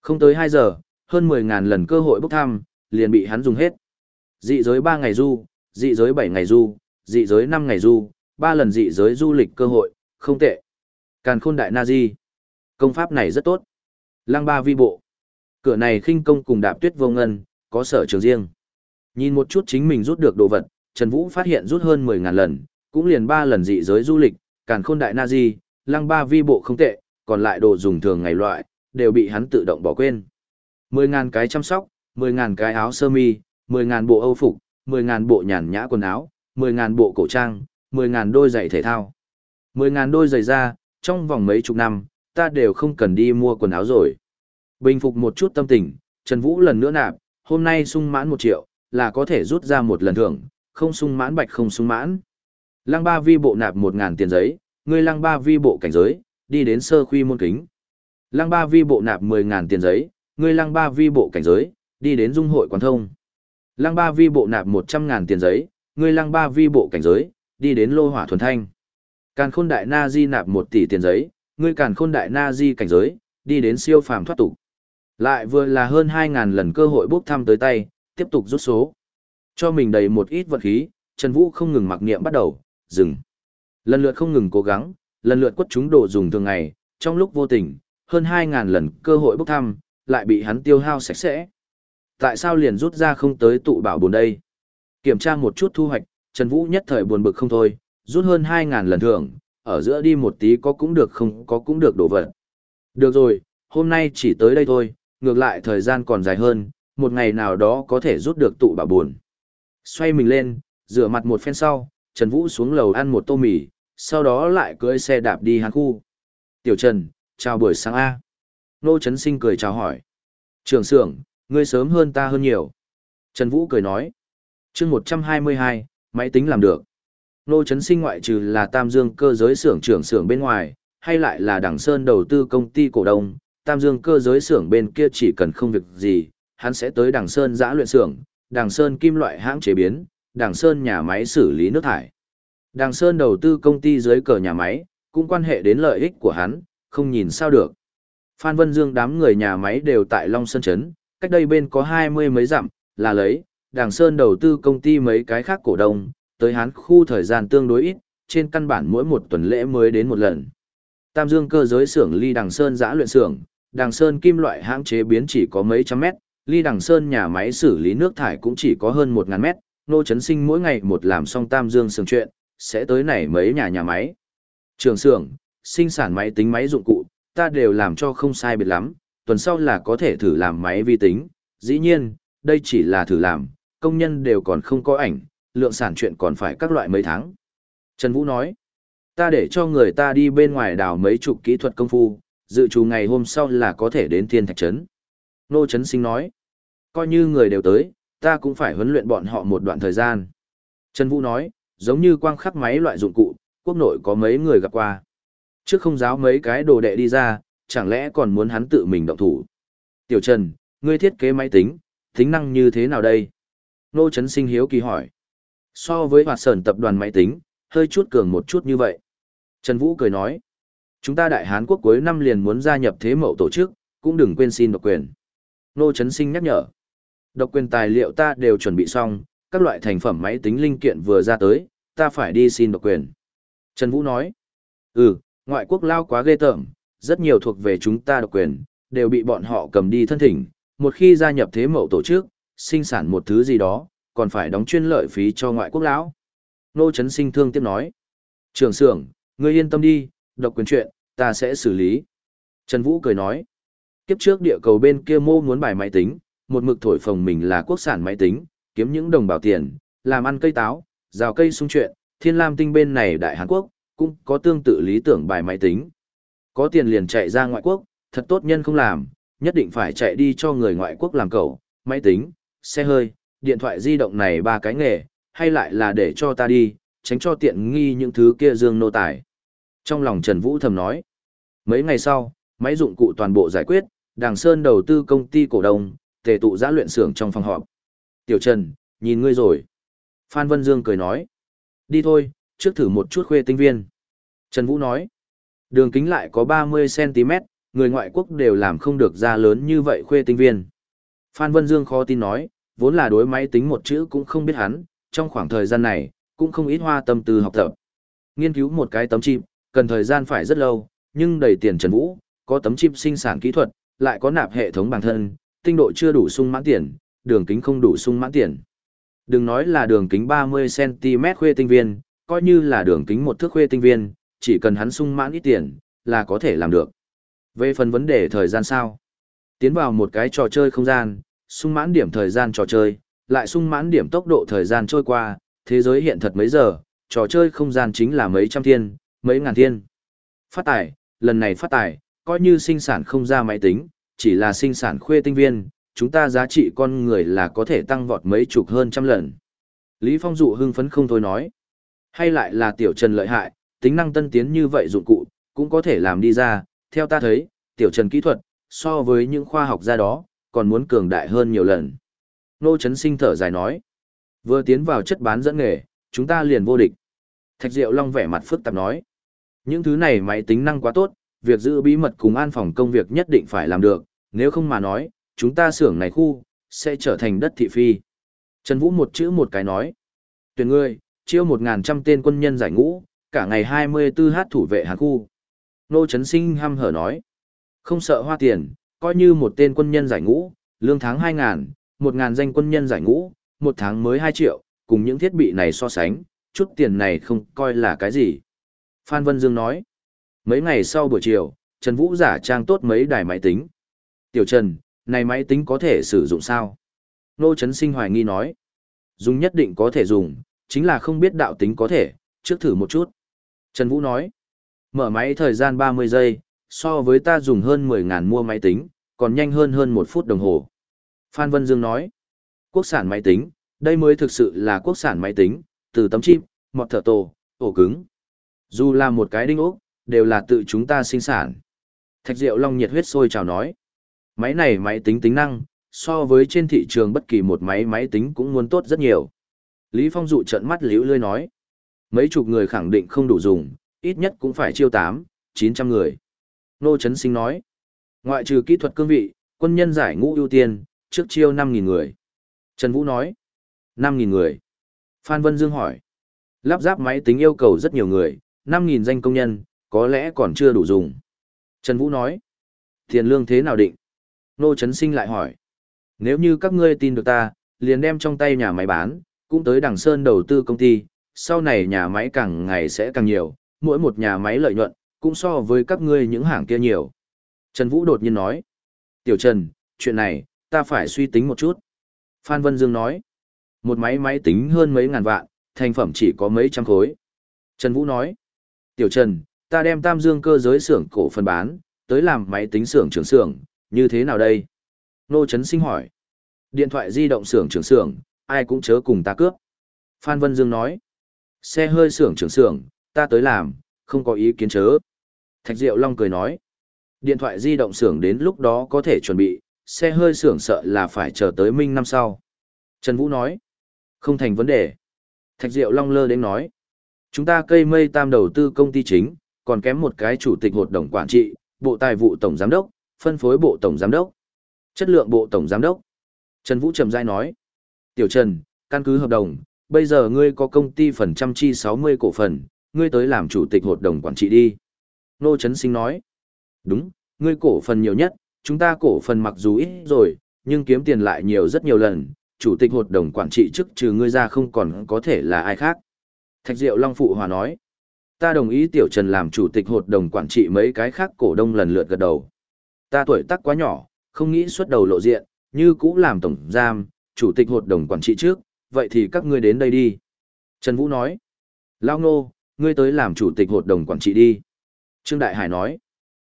Không tới 2 giờ, hơn 10.000 lần cơ hội bốc thăm, liền bị hắn dùng hết. Dị giới 3 ngày du, dị giới 7 ngày du, dị giới 5 ngày du, 3 lần dị giới du lịch cơ hội, không tệ. Càn khôn đại Nazi. Công pháp này rất tốt. Lăng ba vi bộ. Cửa này khinh công cùng đạp tuyết vô ngân, có sở trường riêng. Nhìn một chút chính mình rút được đồ vật, Trần Vũ phát hiện rút hơn 10.000 lần, cũng liền 3 lần dị giới du lịch, càn khôn đại Nazi, lăng ba vi bộ không tệ, còn lại đồ dùng thường ngày loại, đều bị hắn tự động bỏ quên. 10.000 cái chăm sóc, 10.000 cái áo sơ mi, 10.000 bộ âu phục, 10.000 bộ nhàn nhã quần áo, 10.000 bộ cổ trang, 10.000 đôi giày thể thao. 10.000 đôi giày da, trong vòng mấy chục năm, ta đều không cần đi mua quần áo rồi. Bình phục một chút tâm tình, Trần Vũ lần nữa nạp, hôm nay sung mãn 1 triệu, là có thể rút ra một lần thưởng, không sung mãn bạch không sung mãn. Lăng ba vi bộ nạp 1.000 tiền giấy, ngươi lăng ba vi bộ cảnh giới, đi đến sơ khuy môn kính. Lăng ba vi bộ nạp 10.000 tiền giấy, ngươi lăng ba vi bộ cảnh giới, đi đến dung hội quán thông. Lăng ba vi bộ nạp 100.000 tiền giấy, ngươi lăng ba vi bộ cảnh giới, đi đến lô hỏa thuần thanh. Càn khôn đại na di nạp 1 tỷ tiền giấy, ngươi càn khôn đại na di cảnh giới, đi đến siêu phàm thoát tục. Lại vừa là hơn 2.000 lần cơ hội bốc thăm tới tay, tiếp tục rút số. Cho mình đầy một ít vật khí, Trần Vũ không ngừng mặc niệm bắt đầu, dừng. Lần lượt không ngừng cố gắng, lần lượt quất chúng đồ dùng thường ngày, trong lúc vô tình, hơn 2.000 lần cơ hội bốc thăm, lại bị hắn tiêu hao sạch sẽ. Tại sao liền rút ra không tới tụ bảo buồn đây? Kiểm tra một chút thu hoạch, Trần Vũ nhất thời buồn bực không thôi, rút hơn 2.000 lần thưởng, ở giữa đi một tí có cũng được không có cũng được đổ vật. Được rồi, hôm nay chỉ tới đây thôi, ngược lại thời gian còn dài hơn, một ngày nào đó có thể rút được tụ bà buồn. Xoay mình lên, rửa mặt một phen sau, Trần Vũ xuống lầu ăn một tô mì, sau đó lại cưỡi xe đạp đi hàng khu. Tiểu Trần, chào buổi sáng A. Nô Trấn Sinh cười chào hỏi. Trường sưởng, ngươi sớm hơn ta hơn nhiều. Trần Vũ cười nói. chương 122, máy tính làm được. Nô Trấn Sinh ngoại trừ là Tam Dương cơ giới xưởng trưởng xưởng bên ngoài, hay lại là Đảng Sơn đầu tư công ty cổ đông, Tam Dương cơ giới xưởng bên kia chỉ cần không việc gì, hắn sẽ tới Đảng Sơn giã luyện xưởng, Đảng Sơn kim loại hãng chế biến, Đảng Sơn nhà máy xử lý nước thải. Đảng Sơn đầu tư công ty dưới cờ nhà máy, cũng quan hệ đến lợi ích của hắn, không nhìn sao được. Phan Vân Dương đám người nhà máy đều tại Long Sơn Trấn, cách đây bên có hai mươi mấy dặm, là lấy, Đảng Sơn đầu tư công ty mấy cái khác cổ đông, tới hắn khu thời gian tương đối ít, trên căn bản mỗi một tuần lễ mới đến một lần. Tam Dương cơ giới xưởng ly Đằng Sơn giã luyện xưởng, Đằng Sơn kim loại hãng chế biến chỉ có mấy trăm mét, ly Đằng Sơn nhà máy xử lý nước thải cũng chỉ có hơn một ngàn mét, nô chấn sinh mỗi ngày một làm xong Tam Dương sường chuyện, sẽ tới này mấy nhà nhà máy. Trường xưởng, sinh sản máy tính máy dụng cụ, ta đều làm cho không sai biệt lắm, tuần sau là có thể thử làm máy vi tính, dĩ nhiên, đây chỉ là thử làm, công nhân đều còn không có ảnh, lượng sản chuyện còn phải các loại mấy tháng. Trần Vũ nói, ta để cho người ta đi bên ngoài đào mấy chục kỹ thuật công phu, dự trù ngày hôm sau là có thể đến thiên thạch trấn. Nô Trấn Sinh nói, coi như người đều tới, ta cũng phải huấn luyện bọn họ một đoạn thời gian. Trần Vũ nói, giống như quang khắc máy loại dụng cụ, quốc nội có mấy người gặp qua. Trước không giáo mấy cái đồ đệ đi ra, chẳng lẽ còn muốn hắn tự mình động thủ. Tiểu Trần, ngươi thiết kế máy tính, tính năng như thế nào đây? Nô Trấn Sinh hiếu kỳ hỏi. So với hoạt sởn tập đoàn máy tính, hơi chút cường một chút như vậy. Trần Vũ cười nói. Chúng ta Đại Hán quốc cuối năm liền muốn gia nhập thế mậu tổ chức, cũng đừng quên xin độc quyền. Nô Trấn Sinh nhắc nhở. Độc quyền tài liệu ta đều chuẩn bị xong, các loại thành phẩm máy tính linh kiện vừa ra tới, ta phải đi xin độc quyền. Trần Vũ nói. Ừ, ngoại quốc lao quá ghê tởm, rất nhiều thuộc về chúng ta độc quyền, đều bị bọn họ cầm đi thân thỉnh. Một khi gia nhập thế mậu tổ chức, sinh sản một thứ gì đó, còn phải đóng chuyên lợi phí cho ngoại quốc lão. Nô Trấn Sinh thương tiếp nói. trưởng xưởng, ngươi yên tâm đi, độc quyền chuyện, ta sẽ xử lý. Trần Vũ cười nói. Kiếp trước địa cầu bên kia mô muốn bài máy tính, một mực thổi phồng mình là quốc sản máy tính, kiếm những đồng bào tiền, làm ăn cây táo, rào cây sung chuyện, thiên lam tinh bên này đại Hàn Quốc, cũng có tương tự lý tưởng bài máy tính. Có tiền liền chạy ra ngoại quốc, thật tốt nhân không làm, nhất định phải chạy đi cho người ngoại quốc làm cầu, máy tính, xe hơi, điện thoại di động này ba cái nghề, hay lại là để cho ta đi, tránh cho tiện nghi những thứ kia dương nô tài. Trong lòng Trần Vũ thầm nói, mấy ngày sau, máy dụng cụ toàn bộ giải quyết, Đàng Sơn đầu tư công ty cổ đông, tề tụ giã luyện xưởng trong phòng họp. Tiểu Trần, nhìn ngươi rồi. Phan Vân Dương cười nói, đi thôi, trước thử một chút khuê tinh viên. Trần Vũ nói, đường kính lại có 30cm, người ngoại quốc đều làm không được ra lớn như vậy khuê tinh viên. Phan Vân Dương khó tin nói, vốn là đối máy tính một chữ cũng không biết hắn, trong khoảng thời gian này, cũng không ít hoa tâm tư học tập. Nghiên cứu một cái tấm chip, cần thời gian phải rất lâu, nhưng đầy tiền Trần Vũ, có tấm chip sinh sản kỹ thuật, lại có nạp hệ thống bản thân, tinh độ chưa đủ sung mãn tiền, đường kính không đủ sung mãn tiền. Đừng nói là đường kính 30cm khuê tinh viên, coi như là đường kính một thước khuê tinh viên, chỉ cần hắn sung mãn ít tiền, là có thể làm được. Về phần vấn đề thời gian sao? Tiến vào một cái trò chơi không gian, sung mãn điểm thời gian trò chơi, lại sung mãn điểm tốc độ thời gian trôi qua, thế giới hiện thật mấy giờ, trò chơi không gian chính là mấy trăm thiên, mấy ngàn thiên. Phát tài, lần này phát tài, coi như sinh sản không ra máy tính, chỉ là sinh sản khuê tinh viên, chúng ta giá trị con người là có thể tăng vọt mấy chục hơn trăm lần. Lý Phong dụ hưng phấn không thôi nói. Hay lại là tiểu trần lợi hại, tính năng tân tiến như vậy dụng cụ, cũng có thể làm đi ra, theo ta thấy, tiểu trần kỹ thuật, so với những khoa học gia đó, còn muốn cường đại hơn nhiều lần. Nô Trấn Sinh thở dài nói, vừa tiến vào chất bán dẫn nghề, chúng ta liền vô địch. Thạch Diệu Long vẻ mặt phức tạp nói, những thứ này máy tính năng quá tốt, việc giữ bí mật cùng an phòng công việc nhất định phải làm được, nếu không mà nói, chúng ta xưởng này khu, sẽ trở thành đất thị phi. Trần Vũ một chữ một cái nói, tuyển ngươi, chiêu một ngàn trăm tên quân nhân giải ngũ, cả ngày 24 hát thủ vệ hàng khu. Nô Trấn Sinh hăm hở nói, không sợ hoa tiền, coi như một tên quân nhân giải ngũ, lương tháng 2 ngàn, 1 ngàn danh quân nhân giải ngũ, một tháng mới 2 triệu, cùng những thiết bị này so sánh, chút tiền này không coi là cái gì. Phan Vân Dương nói, mấy ngày sau buổi chiều, Trần Vũ giả trang tốt mấy đài máy tính. Tiểu Trần, này máy tính có thể sử dụng sao? Nô Trấn Sinh hoài nghi nói, dùng nhất định có thể dùng, chính là không biết đạo tính có thể, trước thử một chút. Trần Vũ nói, mở máy thời gian 30 giây, so với ta dùng hơn 10.000 mua máy tính, còn nhanh hơn hơn một phút đồng hồ. Phan Vân Dương nói, quốc sản máy tính, đây mới thực sự là quốc sản máy tính, từ tấm chip, mọt thở tổ, ổ cứng. Dù là một cái đinh ốc, đều là tự chúng ta sinh sản. Thạch Diệu Long nhiệt huyết sôi chào nói, máy này máy tính tính năng, so với trên thị trường bất kỳ một máy máy tính cũng muốn tốt rất nhiều. Lý Phong dụ trận mắt liễu lươi nói, mấy chục người khẳng định không đủ dùng, ít nhất cũng phải chiêu 8, 900 người. Nô Trấn Sinh nói, ngoại trừ kỹ thuật cương vị, quân nhân giải ngũ ưu tiên, trước chiêu 5.000 người. Trần Vũ nói, 5.000 người. Phan Vân Dương hỏi, lắp ráp máy tính yêu cầu rất nhiều người, 5.000 danh công nhân, có lẽ còn chưa đủ dùng. Trần Vũ nói, tiền lương thế nào định? Nô Trấn Sinh lại hỏi, nếu như các ngươi tin được ta, liền đem trong tay nhà máy bán, cũng tới đằng Sơn đầu tư công ty, sau này nhà máy càng ngày sẽ càng nhiều, mỗi một nhà máy lợi nhuận, cũng so với các ngươi những hàng kia nhiều. Trần Vũ đột nhiên nói, Tiểu Trần, chuyện này, ta phải suy tính một chút. Phan Vân Dương nói, Một máy máy tính hơn mấy ngàn vạn, thành phẩm chỉ có mấy trăm khối. Trần Vũ nói, Tiểu Trần, ta đem tam dương cơ giới xưởng cổ phần bán, tới làm máy tính xưởng trưởng xưởng, như thế nào đây? Nô Trấn Sinh hỏi, điện thoại di động xưởng trưởng xưởng, ai cũng chớ cùng ta cướp. Phan Vân Dương nói, xe hơi xưởng trưởng xưởng, ta tới làm, không có ý kiến chớ. Thạch Diệu Long cười nói, điện thoại di động xưởng đến lúc đó có thể chuẩn bị, xe hơi xưởng sợ là phải chờ tới minh năm sau. Trần Vũ nói, không thành vấn đề. Thạch Diệu Long lơ đến nói, chúng ta cây mây tam đầu tư công ty chính, còn kém một cái chủ tịch hội đồng quản trị, bộ tài vụ tổng giám đốc, phân phối bộ tổng giám đốc, chất lượng bộ tổng giám đốc. Trần Vũ trầm dai nói, Tiểu Trần, căn cứ hợp đồng, bây giờ ngươi có công ty phần trăm chi 60 cổ phần, ngươi tới làm chủ tịch hội đồng quản trị đi. Nô Trấn Sinh nói, đúng, ngươi cổ phần nhiều nhất, chúng ta cổ phần mặc dù ít rồi, nhưng kiếm tiền lại nhiều rất nhiều lần, chủ tịch hội đồng quản trị chức trừ ngươi ra không còn có thể là ai khác. Thạch Diệu Long Phụ Hòa nói, ta đồng ý Tiểu Trần làm chủ tịch hội đồng quản trị mấy cái khác cổ đông lần lượt gật đầu. Ta tuổi tác quá nhỏ, không nghĩ xuất đầu lộ diện, như cũ làm tổng giam, chủ tịch hội đồng quản trị trước, vậy thì các ngươi đến đây đi. Trần Vũ nói, Lao Ngô, ngươi tới làm chủ tịch hội đồng quản trị đi. Trương Đại Hải nói,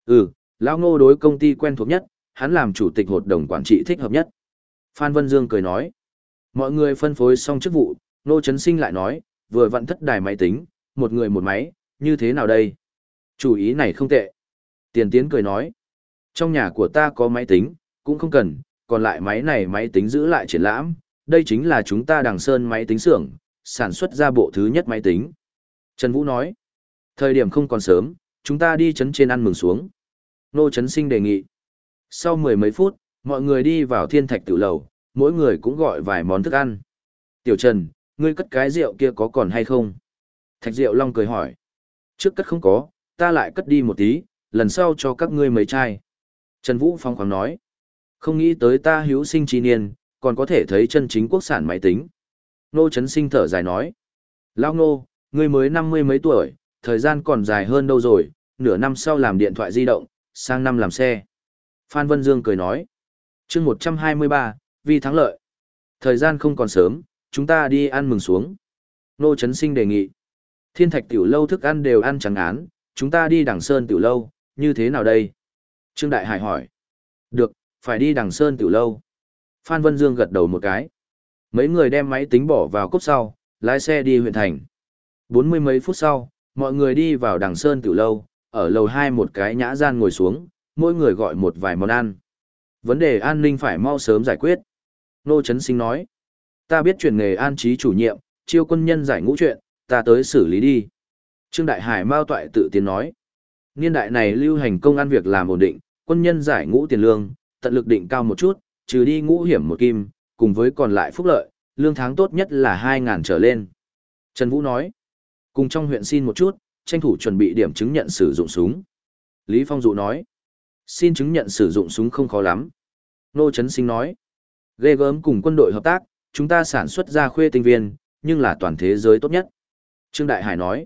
ừ, Lao Ngô đối công ty quen thuộc nhất, hắn làm chủ tịch hội đồng quản trị thích hợp nhất. Phan Vân Dương cười nói, mọi người phân phối xong chức vụ, Nô Trấn Sinh lại nói, vừa vặn thất đài máy tính, một người một máy, như thế nào đây? Chủ ý này không tệ. Tiền Tiến cười nói, trong nhà của ta có máy tính, cũng không cần, còn lại máy này máy tính giữ lại triển lãm, đây chính là chúng ta đằng sơn máy tính xưởng, sản xuất ra bộ thứ nhất máy tính. Trần Vũ nói, thời điểm không còn sớm, chúng ta đi chấn trên ăn mừng xuống. Nô Trấn Sinh đề nghị. Sau mười mấy phút, mọi người đi vào thiên thạch tự lầu, mỗi người cũng gọi vài món thức ăn. Tiểu Trần, ngươi cất cái rượu kia có còn hay không? Thạch Diệu Long cười hỏi. Trước cất không có, ta lại cất đi một tí, lần sau cho các ngươi mấy chai. Trần Vũ Phong khoáng nói. Không nghĩ tới ta hữu sinh chi niên, còn có thể thấy chân chính quốc sản máy tính. Nô Trấn Sinh thở dài nói. Lao Nô, ngươi mới năm mươi mấy tuổi, thời gian còn dài hơn đâu rồi, nửa năm sau làm điện thoại di động, sang năm làm xe. Phan Vân Dương cười nói. chương 123, vì thắng lợi. Thời gian không còn sớm, chúng ta đi ăn mừng xuống. Nô Trấn Sinh đề nghị. Thiên thạch tiểu lâu thức ăn đều ăn chẳng án, chúng ta đi đằng sơn tiểu lâu, như thế nào đây? Trương Đại Hải hỏi. Được, phải đi đằng sơn tiểu lâu. Phan Vân Dương gật đầu một cái. Mấy người đem máy tính bỏ vào cốc sau, lái xe đi huyện thành. Bốn mươi mấy phút sau, mọi người đi vào đằng sơn tiểu lâu, ở lầu hai một cái nhã gian ngồi xuống, mỗi người gọi một vài món ăn. Vấn đề an ninh phải mau sớm giải quyết. Nô Trấn Sinh nói. Ta biết chuyển nghề an trí chủ nhiệm, chiêu quân nhân giải ngũ chuyện, ta tới xử lý đi. Trương Đại Hải Mao Toại tự tiến nói. Niên đại này lưu hành công ăn việc làm ổn định, quân nhân giải ngũ tiền lương, tận lực định cao một chút, trừ đi ngũ hiểm một kim, cùng với còn lại phúc lợi, lương tháng tốt nhất là 2.000 trở lên. Trần Vũ nói, cùng trong huyện xin một chút, tranh thủ chuẩn bị điểm chứng nhận sử dụng súng. Lý Phong Dụ nói, xin chứng nhận sử dụng súng không khó lắm. Nô Trấn Sinh nói, ghê gớm cùng quân đội hợp tác, chúng ta sản xuất ra khuê tinh viên, nhưng là toàn thế giới tốt nhất. Trương Đại Hải nói,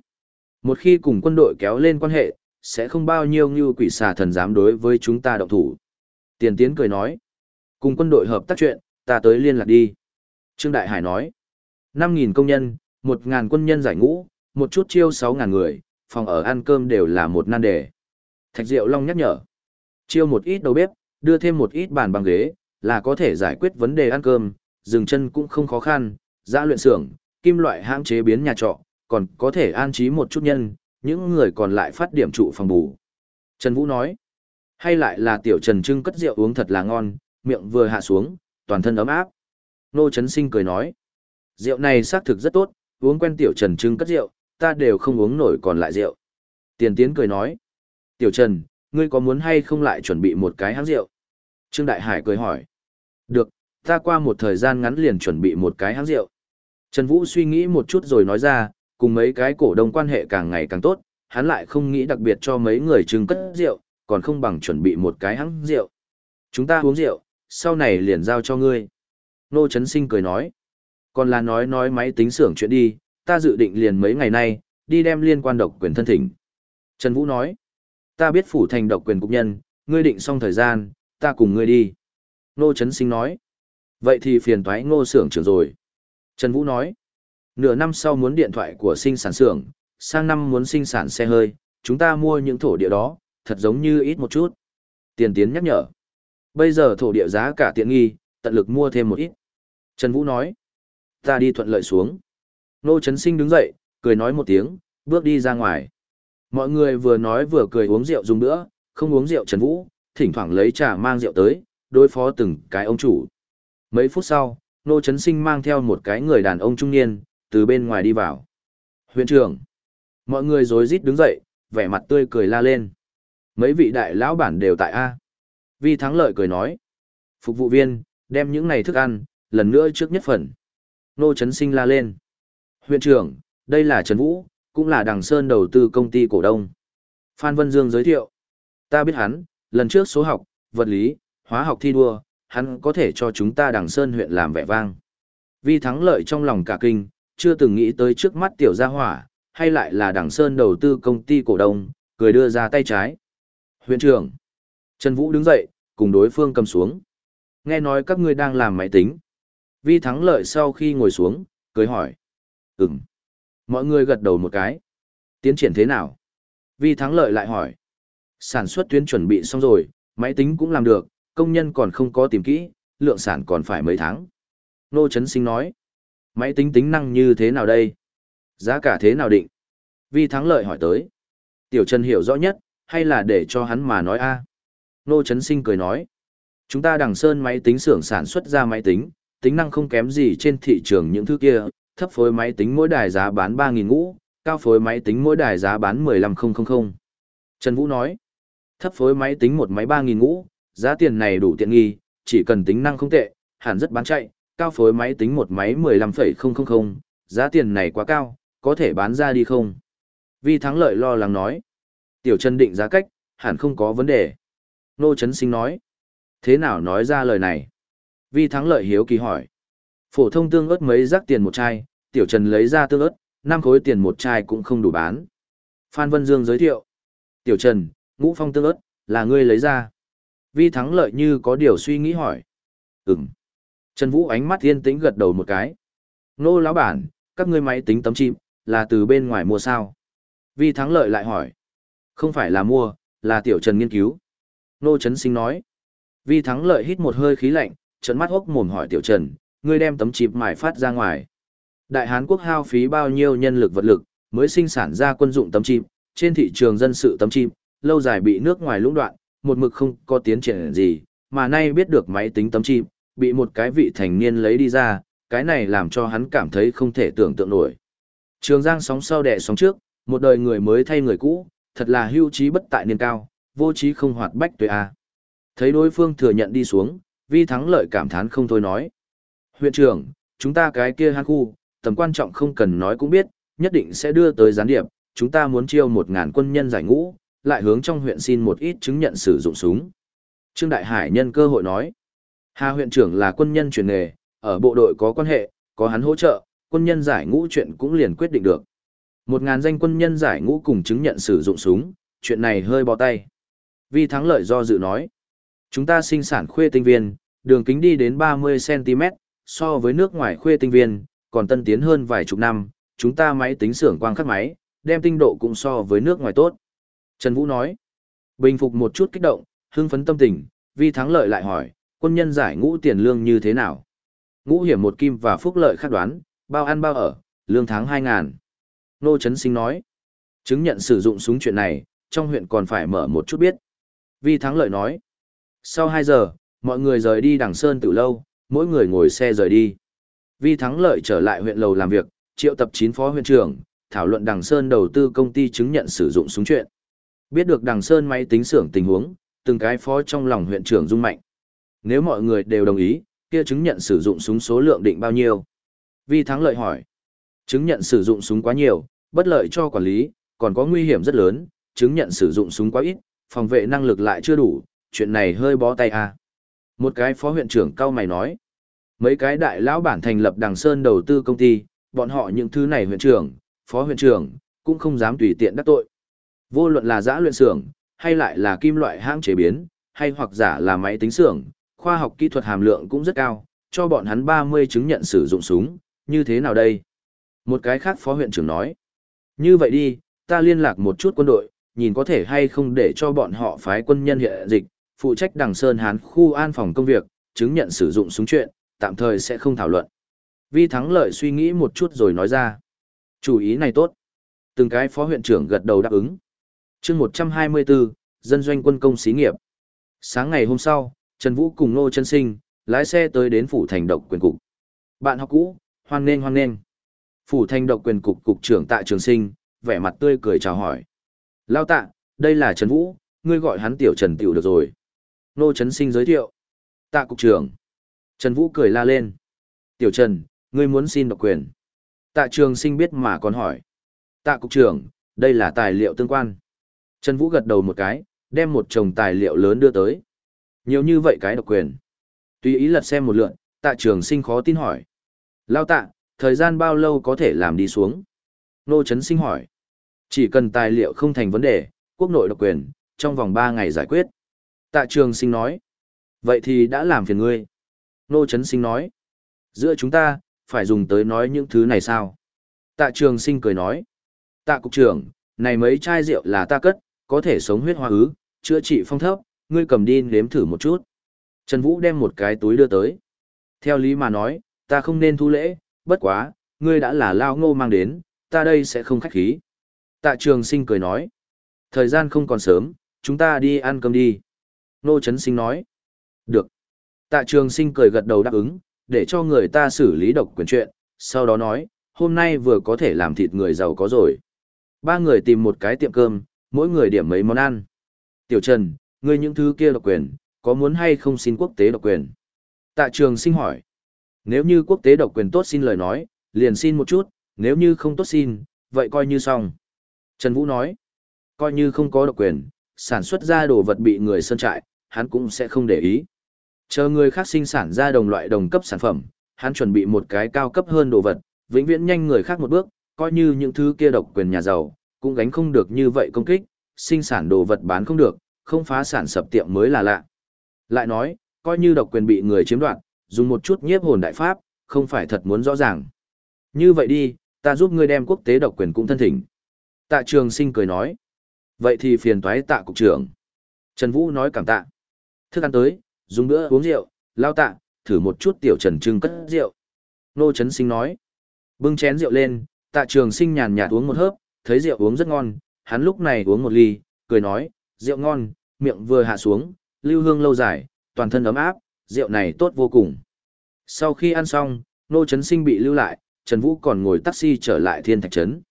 một khi cùng quân đội kéo lên quan hệ, sẽ không bao nhiêu như quỷ xà thần dám đối với chúng ta động thủ. Tiền Tiến cười nói, cùng quân đội hợp tác chuyện, ta tới liên lạc đi. Trương Đại Hải nói, 5.000 công nhân, 1.000 quân nhân giải ngũ, một chút chiêu 6.000 người, phòng ở ăn cơm đều là một nan đề. Thạch Diệu Long nhắc nhở, chiêu một ít đầu bếp, đưa thêm một ít bàn bằng ghế, là có thể giải quyết vấn đề ăn cơm, dừng chân cũng không khó khăn, giã luyện xưởng, kim loại hãng chế biến nhà trọ, còn có thể an trí một chút nhân, những người còn lại phát điểm trụ phòng bù. Trần Vũ nói, hay lại là tiểu Trần Trưng cất rượu uống thật là ngon, miệng vừa hạ xuống, toàn thân ấm áp. Nô Trấn Sinh cười nói, rượu này xác thực rất tốt, uống quen tiểu Trần Trưng cất rượu, ta đều không uống nổi còn lại rượu. Tiền Tiến cười nói, tiểu Trần, ngươi có muốn hay không lại chuẩn bị một cái hãng rượu? Trương Đại Hải cười hỏi, được, ta qua một thời gian ngắn liền chuẩn bị một cái hãng rượu. Trần Vũ suy nghĩ một chút rồi nói ra, cùng mấy cái cổ đông quan hệ càng ngày càng tốt, hắn lại không nghĩ đặc biệt cho mấy người trưng cất rượu, còn không bằng chuẩn bị một cái hãng rượu. Chúng ta uống rượu, sau này liền giao cho ngươi. Nô Trấn Sinh cười nói. Còn là nói nói máy tính xưởng chuyện đi, ta dự định liền mấy ngày nay, đi đem liên quan độc quyền thân thỉnh. Trần Vũ nói. Ta biết phủ thành độc quyền cục nhân, ngươi định xong thời gian, ta cùng ngươi đi. Nô Trấn Sinh nói. Vậy thì phiền toái ngô xưởng trưởng rồi. Trần Vũ nói, nửa năm sau muốn điện thoại của sinh sản xưởng, sang năm muốn sinh sản xe hơi, chúng ta mua những thổ địa đó, thật giống như ít một chút. Tiền tiến nhắc nhở. Bây giờ thổ địa giá cả tiện nghi, tận lực mua thêm một ít. Trần Vũ nói, ta đi thuận lợi xuống. Nô Trấn Sinh đứng dậy, cười nói một tiếng, bước đi ra ngoài. Mọi người vừa nói vừa cười uống rượu dùng nữa, không uống rượu Trần Vũ, thỉnh thoảng lấy trà mang rượu tới, đối phó từng cái ông chủ. Mấy phút sau, Nô Trấn Sinh mang theo một cái người đàn ông trung niên, từ bên ngoài đi vào. Huyện trưởng. Mọi người rối rít đứng dậy, vẻ mặt tươi cười la lên. Mấy vị đại lão bản đều tại A. Vi Thắng Lợi cười nói. Phục vụ viên, đem những này thức ăn, lần nữa trước nhất phần. Nô Trấn Sinh la lên. Huyện trưởng, đây là Trần Vũ, cũng là Đằng Sơn đầu tư công ty cổ đông. Phan Vân Dương giới thiệu. Ta biết hắn, lần trước số học, vật lý, hóa học thi đua, hắn có thể cho chúng ta Đằng Sơn huyện làm vẻ vang. Vi thắng lợi trong lòng cả kinh, chưa từng nghĩ tới trước mắt tiểu gia hỏa, hay lại là đảng Sơn đầu tư công ty cổ đông, cười đưa ra tay trái. Huyện trưởng. Trần Vũ đứng dậy, cùng đối phương cầm xuống. Nghe nói các ngươi đang làm máy tính. Vi thắng lợi sau khi ngồi xuống, cười hỏi. Ừm. Mọi người gật đầu một cái. Tiến triển thế nào? Vi thắng lợi lại hỏi. Sản xuất tuyến chuẩn bị xong rồi, máy tính cũng làm được, công nhân còn không có tìm kỹ, lượng sản còn phải mấy tháng. Nô Trấn Sinh nói. Máy tính tính năng như thế nào đây? Giá cả thế nào định? Vi thắng lợi hỏi tới. Tiểu Trần hiểu rõ nhất, hay là để cho hắn mà nói a? Nô Trấn Sinh cười nói. Chúng ta đằng sơn máy tính xưởng sản xuất ra máy tính, tính năng không kém gì trên thị trường những thứ kia, thấp phối máy tính mỗi đài giá bán 3.000 ngũ, cao phối máy tính mỗi đài giá bán 15.000. Trần Vũ nói, thấp phối máy tính một máy 3.000 ngũ, giá tiền này đủ tiện nghi, chỉ cần tính năng không tệ, hẳn rất bán chạy, cao phối máy tính một máy 15.000, giá tiền này quá cao, có thể bán ra đi không? Vi thắng lợi lo lắng nói, tiểu Trần định giá cách, hẳn không có vấn đề. Nô Trấn Sinh nói, thế nào nói ra lời này? Vi thắng lợi hiếu kỳ hỏi, phổ thông tương ớt mấy rác tiền một chai, tiểu trần lấy ra tương ớt, năm khối tiền một chai cũng không đủ bán. Phan Vân Dương giới thiệu. Tiểu trần, ngũ phong tương ớt, là ngươi lấy ra. Vi thắng lợi như có điều suy nghĩ hỏi. Ừm. Trần Vũ ánh mắt yên tĩnh gật đầu một cái. Nô lão bản, các ngươi máy tính tấm chim, là từ bên ngoài mua sao? Vi thắng lợi lại hỏi. Không phải là mua, là tiểu trần nghiên cứu. Nô Trấn Sinh nói. Vi thắng lợi hít một hơi khí lạnh, trấn mắt hốc mồm hỏi tiểu trần, ngươi đem tấm chip mài phát ra ngoài. Đại Hán quốc hao phí bao nhiêu nhân lực vật lực, mới sinh sản ra quân dụng tấm chip, trên thị trường dân sự tấm chip, lâu dài bị nước ngoài lũng đoạn, một mực không có tiến triển gì, mà nay biết được máy tính tấm chip, bị một cái vị thành niên lấy đi ra, cái này làm cho hắn cảm thấy không thể tưởng tượng nổi. Trường Giang sóng sau đẻ sóng trước, một đời người mới thay người cũ, thật là hưu trí bất tại niên cao, vô trí không hoạt bách tuệ a. Thấy đối phương thừa nhận đi xuống, vi thắng lợi cảm thán không thôi nói. Huyện trưởng, chúng ta cái kia hang khu, tầm quan trọng không cần nói cũng biết, nhất định sẽ đưa tới gián điệp, chúng ta muốn chiêu một ngàn quân nhân giải ngũ, lại hướng trong huyện xin một ít chứng nhận sử dụng súng. Trương Đại Hải nhân cơ hội nói, Hà huyện trưởng là quân nhân chuyển nghề, ở bộ đội có quan hệ, có hắn hỗ trợ, quân nhân giải ngũ chuyện cũng liền quyết định được. Một ngàn danh quân nhân giải ngũ cùng chứng nhận sử dụng súng, chuyện này hơi bó tay. Vi thắng lợi do dự nói, chúng ta sinh sản khuê tinh viên, đường kính đi đến 30cm, so với nước ngoài khuê tinh viên, còn tân tiến hơn vài chục năm, chúng ta máy tính xưởng quang khắc máy, đem tinh độ cũng so với nước ngoài tốt. Trần Vũ nói, bình phục một chút kích động, hưng phấn tâm tình, vi thắng lợi lại hỏi, quân nhân giải ngũ tiền lương như thế nào? Ngũ hiểm một kim và phúc lợi khác đoán, bao ăn bao ở, lương tháng 2 ngàn. Nô Trấn Sinh nói, chứng nhận sử dụng súng chuyện này, trong huyện còn phải mở một chút biết. Vi thắng lợi nói, sau 2 giờ, mọi người rời đi đằng Sơn từ lâu, mỗi người ngồi xe rời đi. Vi thắng lợi trở lại huyện lầu làm việc, triệu tập 9 phó huyện trưởng, thảo luận Đằng Sơn đầu tư công ty chứng nhận sử dụng súng chuyện. Biết được Đằng Sơn máy tính xưởng tình huống, từng cái phó trong lòng huyện trưởng rung mạnh. Nếu mọi người đều đồng ý, kia chứng nhận sử dụng súng số lượng định bao nhiêu? Vi thắng lợi hỏi. Chứng nhận sử dụng súng quá nhiều, bất lợi cho quản lý, còn có nguy hiểm rất lớn, chứng nhận sử dụng súng quá ít, phòng vệ năng lực lại chưa đủ, chuyện này hơi bó tay à. Một cái phó huyện trưởng cao mày nói. Mấy cái đại lão bản thành lập đằng sơn đầu tư công ty, bọn họ những thứ này huyện trưởng, phó huyện trưởng, cũng không dám tùy tiện đắc tội. Vô luận là giã luyện xưởng, hay lại là kim loại hãng chế biến, hay hoặc giả là máy tính xưởng, khoa học kỹ thuật hàm lượng cũng rất cao, cho bọn hắn 30 chứng nhận sử dụng súng, như thế nào đây? Một cái khác phó huyện trưởng nói. Như vậy đi, ta liên lạc một chút quân đội, nhìn có thể hay không để cho bọn họ phái quân nhân hiện dịch, phụ trách đằng Sơn Hán khu an phòng công việc, chứng nhận sử dụng súng chuyện, tạm thời sẽ không thảo luận. Vi thắng lợi suy nghĩ một chút rồi nói ra. Chủ ý này tốt. Từng cái phó huyện trưởng gật đầu đáp ứng. chương 124, dân doanh quân công xí nghiệp. Sáng ngày hôm sau, Trần Vũ cùng Nô Chân Sinh, lái xe tới đến phủ thành độc quyền cục. Bạn học cũ, hoan nghênh hoan nghênh. Phủ thành độc quyền cục cục trưởng Tạ Trường Sinh, vẻ mặt tươi cười chào hỏi. Lao tạ, đây là Trần Vũ, ngươi gọi hắn tiểu Trần tiểu được rồi. Nô Trấn Sinh giới thiệu. Tạ cục trưởng. Trần Vũ cười la lên. Tiểu Trần, ngươi muốn xin độc quyền. Tạ Trường Sinh biết mà còn hỏi. Tạ cục trưởng, đây là tài liệu tương quan. Trần Vũ gật đầu một cái, đem một chồng tài liệu lớn đưa tới. Nhiều như vậy cái độc quyền. Tùy ý lật xem một lượn, tạ trường sinh khó tin hỏi. Lao tạ, thời gian bao lâu có thể làm đi xuống? Nô Trấn Sinh hỏi. Chỉ cần tài liệu không thành vấn đề, quốc nội độc quyền, trong vòng 3 ngày giải quyết. Tạ trường sinh nói. Vậy thì đã làm phiền ngươi. Nô Trấn Sinh nói. Giữa chúng ta, phải dùng tới nói những thứ này sao? Tạ trường sinh cười nói. Tạ cục trưởng, này mấy chai rượu là ta cất, có thể sống huyết hoa ứ, chữa trị phong thấp, ngươi cầm đi nếm thử một chút. Trần Vũ đem một cái túi đưa tới. Theo lý mà nói, ta không nên thu lễ, bất quá, ngươi đã là lao ngô mang đến, ta đây sẽ không khách khí. Tạ trường sinh cười nói. Thời gian không còn sớm, chúng ta đi ăn cơm đi. Nô Trấn Sinh nói. Được. Tạ trường sinh cười gật đầu đáp ứng, để cho người ta xử lý độc quyền chuyện, sau đó nói, hôm nay vừa có thể làm thịt người giàu có rồi. Ba người tìm một cái tiệm cơm, mỗi người điểm mấy món ăn. Tiểu Trần, ngươi những thứ kia độc quyền, có muốn hay không xin quốc tế độc quyền? Tạ trường sinh hỏi. Nếu như quốc tế độc quyền tốt xin lời nói, liền xin một chút, nếu như không tốt xin, vậy coi như xong. Trần Vũ nói. Coi như không có độc quyền, sản xuất ra đồ vật bị người sơn trại, hắn cũng sẽ không để ý. Chờ người khác sinh sản ra đồng loại đồng cấp sản phẩm, hắn chuẩn bị một cái cao cấp hơn đồ vật, vĩnh viễn nhanh người khác một bước, coi như những thứ kia độc quyền nhà giàu, cũng gánh không được như vậy công kích, sinh sản đồ vật bán không được, không phá sản sập tiệm mới là lạ. Lại nói, coi như độc quyền bị người chiếm đoạt, dùng một chút nhiếp hồn đại pháp, không phải thật muốn rõ ràng. Như vậy đi, ta giúp ngươi đem quốc tế độc quyền cũng thân thỉnh. Tạ trường sinh cười nói. Vậy thì phiền toái tạ cục trưởng. Trần Vũ nói cảm tạ. Thức ăn tới, dùng bữa uống rượu, lao tạ, thử một chút tiểu trần trưng cất rượu. Nô Trấn Sinh nói. Bưng chén rượu lên, tạ trường sinh nhàn nhạt uống một hớp, thấy rượu uống rất ngon, hắn lúc này uống một ly, cười nói, rượu ngon, miệng vừa hạ xuống, lưu hương lâu dài, toàn thân ấm áp, rượu này tốt vô cùng. Sau khi ăn xong, Nô Trấn Sinh bị lưu lại, Trần Vũ còn ngồi taxi trở lại Thiên Thạch Trấn.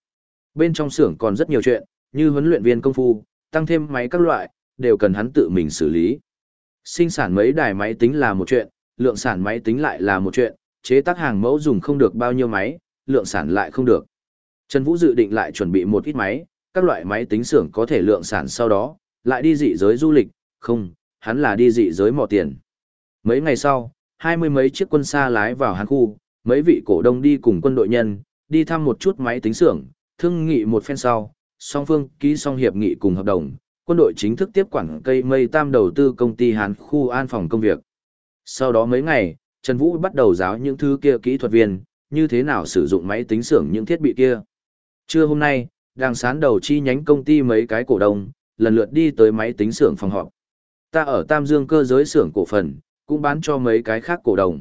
Bên trong xưởng còn rất nhiều chuyện, như huấn luyện viên công phu, tăng thêm máy các loại, đều cần hắn tự mình xử lý. Sinh sản mấy đài máy tính là một chuyện, lượng sản máy tính lại là một chuyện, chế tác hàng mẫu dùng không được bao nhiêu máy, lượng sản lại không được. Trần Vũ dự định lại chuẩn bị một ít máy, các loại máy tính xưởng có thể lượng sản sau đó, lại đi dị giới du lịch, không, hắn là đi dị giới mò tiền. Mấy ngày sau, hai mươi mấy chiếc quân xa lái vào hắn khu, mấy vị cổ đông đi cùng quân đội nhân, đi thăm một chút máy tính xưởng, thương nghị một phen sau, song phương ký xong hiệp nghị cùng hợp đồng, quân đội chính thức tiếp quản cây mây tam đầu tư công ty Hàn khu an phòng công việc. Sau đó mấy ngày, Trần Vũ bắt đầu giáo những thứ kia kỹ thuật viên, như thế nào sử dụng máy tính xưởng những thiết bị kia. Trưa hôm nay, đang sán đầu chi nhánh công ty mấy cái cổ đông, lần lượt đi tới máy tính xưởng phòng họp. Ta ở Tam Dương cơ giới xưởng cổ phần, cũng bán cho mấy cái khác cổ đồng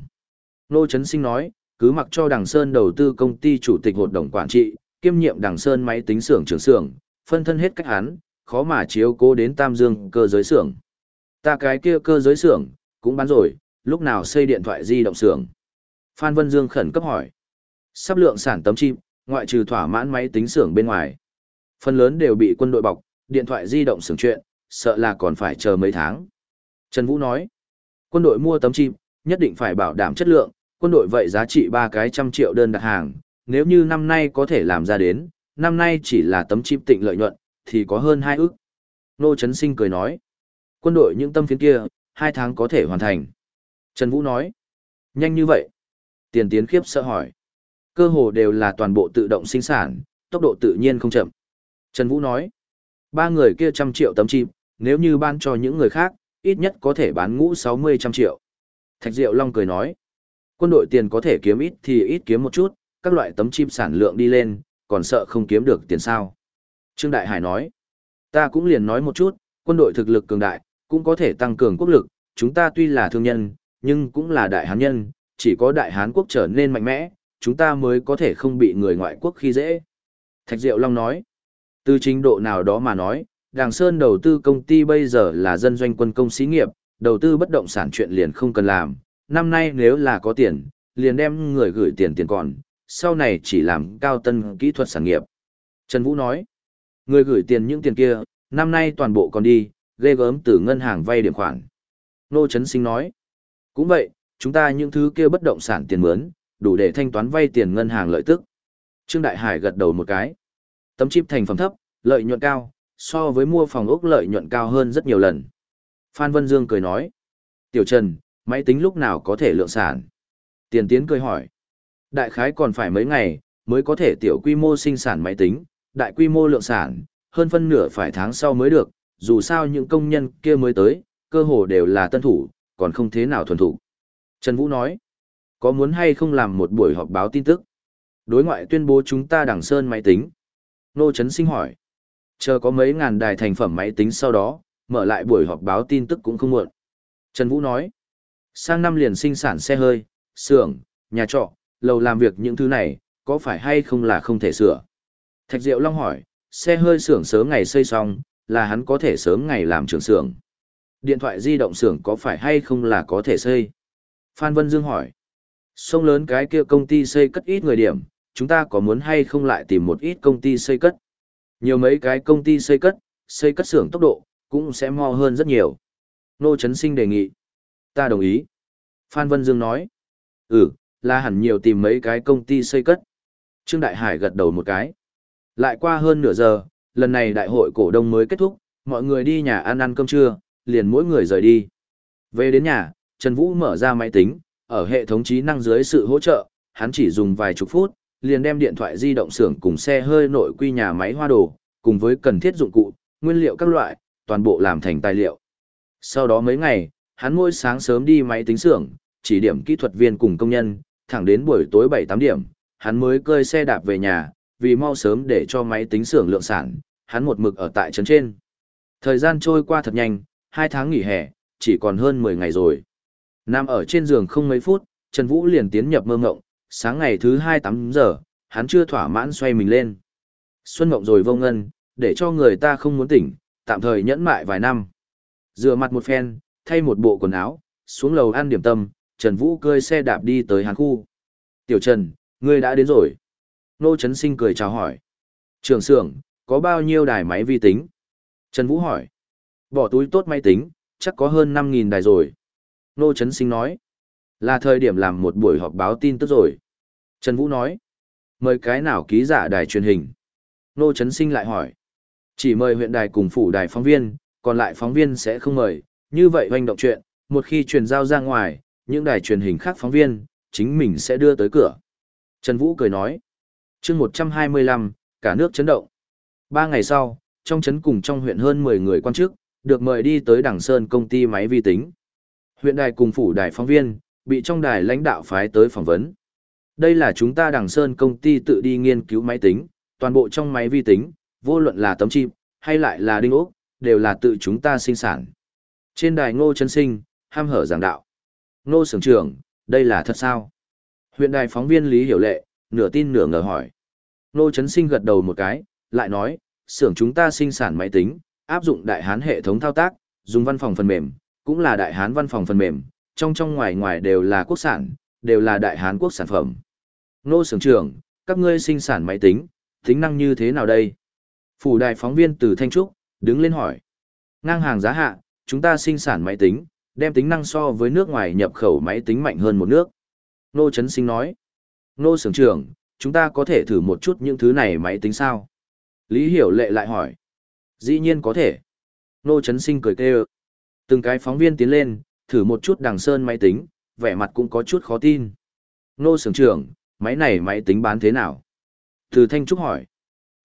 Nô Trấn Sinh nói, cứ mặc cho Đằng Sơn đầu tư công ty chủ tịch hội đồng quản trị, kiêm nhiệm Đằng Sơn máy tính xưởng trưởng xưởng, phân thân hết cách hắn, khó mà chiếu cố đến Tam Dương cơ giới xưởng. Ta cái kia cơ giới xưởng, cũng bán rồi, lúc nào xây điện thoại di động xưởng. Phan Vân Dương khẩn cấp hỏi. Sắp lượng sản tấm chip, ngoại trừ thỏa mãn máy tính xưởng bên ngoài. Phần lớn đều bị quân đội bọc, điện thoại di động xưởng chuyện, sợ là còn phải chờ mấy tháng. Trần Vũ nói, quân đội mua tấm chip, nhất định phải bảo đảm chất lượng, quân đội vậy giá trị ba cái trăm triệu đơn đặt hàng, nếu như năm nay có thể làm ra đến, năm nay chỉ là tấm chip tịnh lợi nhuận, thì có hơn hai ức. Nô Trấn Sinh cười nói, quân đội những tâm phiến kia, hai tháng có thể hoàn thành. Trần Vũ nói, nhanh như vậy. Tiền tiến khiếp sợ hỏi, cơ hồ đều là toàn bộ tự động sinh sản, tốc độ tự nhiên không chậm. Trần Vũ nói, ba người kia trăm triệu tấm chip, nếu như ban cho những người khác, ít nhất có thể bán ngũ 60 trăm triệu. Thạch Diệu Long cười nói, quân đội tiền có thể kiếm ít thì ít kiếm một chút, các loại tấm chip sản lượng đi lên, còn sợ không kiếm được tiền sao. Trương Đại Hải nói, ta cũng liền nói một chút, quân đội thực lực cường đại, cũng có thể tăng cường quốc lực, chúng ta tuy là thương nhân, nhưng cũng là đại hán nhân, chỉ có đại hán quốc trở nên mạnh mẽ, chúng ta mới có thể không bị người ngoại quốc khi dễ. Thạch Diệu Long nói, từ trình độ nào đó mà nói, Đàng Sơn đầu tư công ty bây giờ là dân doanh quân công xí nghiệp, đầu tư bất động sản chuyện liền không cần làm, năm nay nếu là có tiền, liền đem người gửi tiền tiền còn, sau này chỉ làm cao tân kỹ thuật sản nghiệp. Trần Vũ nói, người gửi tiền những tiền kia, năm nay toàn bộ còn đi, ghê gớm từ ngân hàng vay điểm khoản. Nô Trấn Sinh nói, cũng vậy, chúng ta những thứ kia bất động sản tiền mướn, đủ để thanh toán vay tiền ngân hàng lợi tức. Trương Đại Hải gật đầu một cái. Tấm chip thành phẩm thấp, lợi nhuận cao, so với mua phòng ốc lợi nhuận cao hơn rất nhiều lần. Phan Vân Dương cười nói. Tiểu Trần, máy tính lúc nào có thể lượng sản? Tiền Tiến cười hỏi. Đại khái còn phải mấy ngày, mới có thể tiểu quy mô sinh sản máy tính, đại quy mô lượng sản, hơn phân nửa phải tháng sau mới được, dù sao những công nhân kia mới tới, cơ hồ đều là tân thủ, còn không thế nào thuần thủ. Trần Vũ nói, có muốn hay không làm một buổi họp báo tin tức? Đối ngoại tuyên bố chúng ta đằng sơn máy tính. Nô Trấn Sinh hỏi, chờ có mấy ngàn đài thành phẩm máy tính sau đó, mở lại buổi họp báo tin tức cũng không muộn. Trần Vũ nói, sang năm liền sinh sản xe hơi, xưởng, nhà trọ, lầu làm việc những thứ này, có phải hay không là không thể sửa? Thạch Diệu Long hỏi, xe hơi xưởng sớm ngày xây xong, là hắn có thể sớm ngày làm trưởng xưởng. Điện thoại di động xưởng có phải hay không là có thể xây? Phan Vân Dương hỏi, sông lớn cái kia công ty xây cất ít người điểm, chúng ta có muốn hay không lại tìm một ít công ty xây cất? Nhiều mấy cái công ty xây cất, xây cất xưởng tốc độ, cũng sẽ mo hơn rất nhiều. Nô Trấn Sinh đề nghị. Ta đồng ý. Phan Vân Dương nói. Ừ, là hẳn nhiều tìm mấy cái công ty xây cất. Trương Đại Hải gật đầu một cái. Lại qua hơn nửa giờ, lần này đại hội cổ đông mới kết thúc, mọi người đi nhà ăn ăn cơm trưa, liền mỗi người rời đi. Về đến nhà, Trần Vũ mở ra máy tính, ở hệ thống trí năng dưới sự hỗ trợ, hắn chỉ dùng vài chục phút, liền đem điện thoại di động xưởng cùng xe hơi nội quy nhà máy hoa đồ, cùng với cần thiết dụng cụ, nguyên liệu các loại, toàn bộ làm thành tài liệu. Sau đó mấy ngày, hắn mỗi sáng sớm đi máy tính xưởng, chỉ điểm kỹ thuật viên cùng công nhân, thẳng đến buổi tối 7-8 điểm, hắn mới cơi xe đạp về nhà, vì mau sớm để cho máy tính xưởng lượng sản, hắn một mực ở tại trấn trên. Thời gian trôi qua thật nhanh, hai tháng nghỉ hè, chỉ còn hơn 10 ngày rồi. Nằm ở trên giường không mấy phút, Trần Vũ liền tiến nhập mơ ngộng, sáng ngày thứ 28 giờ, hắn chưa thỏa mãn xoay mình lên. Xuân mộng rồi vô ngân, để cho người ta không muốn tỉnh, tạm thời nhẫn mại vài năm. Rửa mặt một phen, thay một bộ quần áo, xuống lầu ăn điểm tâm, Trần Vũ cơi xe đạp đi tới hàn khu. Tiểu Trần, ngươi đã đến rồi. Nô Trấn Sinh cười chào hỏi. Trường xưởng, có bao nhiêu đài máy vi tính? Trần Vũ hỏi. Bỏ túi tốt máy tính, chắc có hơn 5.000 đài rồi. Nô Trấn Sinh nói. Là thời điểm làm một buổi họp báo tin tức rồi. Trần Vũ nói. Mời cái nào ký giả đài truyền hình? Nô Trấn Sinh lại hỏi. Chỉ mời huyện đài cùng phủ đài phóng viên, còn lại phóng viên sẽ không mời. Như vậy hoành động chuyện, một khi truyền giao ra ngoài, những đài truyền hình khác phóng viên, chính mình sẽ đưa tới cửa. Trần Vũ cười nói. chương 125, cả nước chấn động. Ba ngày sau, trong trấn cùng trong huyện hơn 10 người quan chức, được mời đi tới Đằng Sơn công ty máy vi tính. Huyện đài cùng phủ đài phóng viên, bị trong đài lãnh đạo phái tới phỏng vấn. Đây là chúng ta Đằng Sơn công ty tự đi nghiên cứu máy tính, toàn bộ trong máy vi tính, vô luận là tấm chip, hay lại là đinh ốc, đều là tự chúng ta sinh sản. Trên đài ngô chân sinh, ham hở giảng đạo. Ngô sưởng trưởng, đây là thật sao? Huyện đài phóng viên Lý Hiểu Lệ, nửa tin nửa ngờ hỏi. Ngô chấn sinh gật đầu một cái, lại nói, xưởng chúng ta sinh sản máy tính, áp dụng đại hán hệ thống thao tác, dùng văn phòng phần mềm, cũng là đại hán văn phòng phần mềm, trong trong ngoài ngoài đều là quốc sản, đều là đại hán quốc sản phẩm. Nô sưởng trưởng, các ngươi sinh sản máy tính, tính năng như thế nào đây? Phủ đại phóng viên từ Thanh Trúc, đứng lên hỏi. Ngang hàng giá hạ, chúng ta sinh sản máy tính, đem tính năng so với nước ngoài nhập khẩu máy tính mạnh hơn một nước. Nô Trấn Sinh nói. Nô sưởng trưởng, chúng ta có thể thử một chút những thứ này máy tính sao? Lý Hiểu Lệ lại hỏi. Dĩ nhiên có thể. Nô Trấn Sinh cười kêu. Từng cái phóng viên tiến lên, thử một chút đằng sơn máy tính, vẻ mặt cũng có chút khó tin. Nô sưởng trưởng, máy này máy tính bán thế nào? Từ Thanh Trúc hỏi.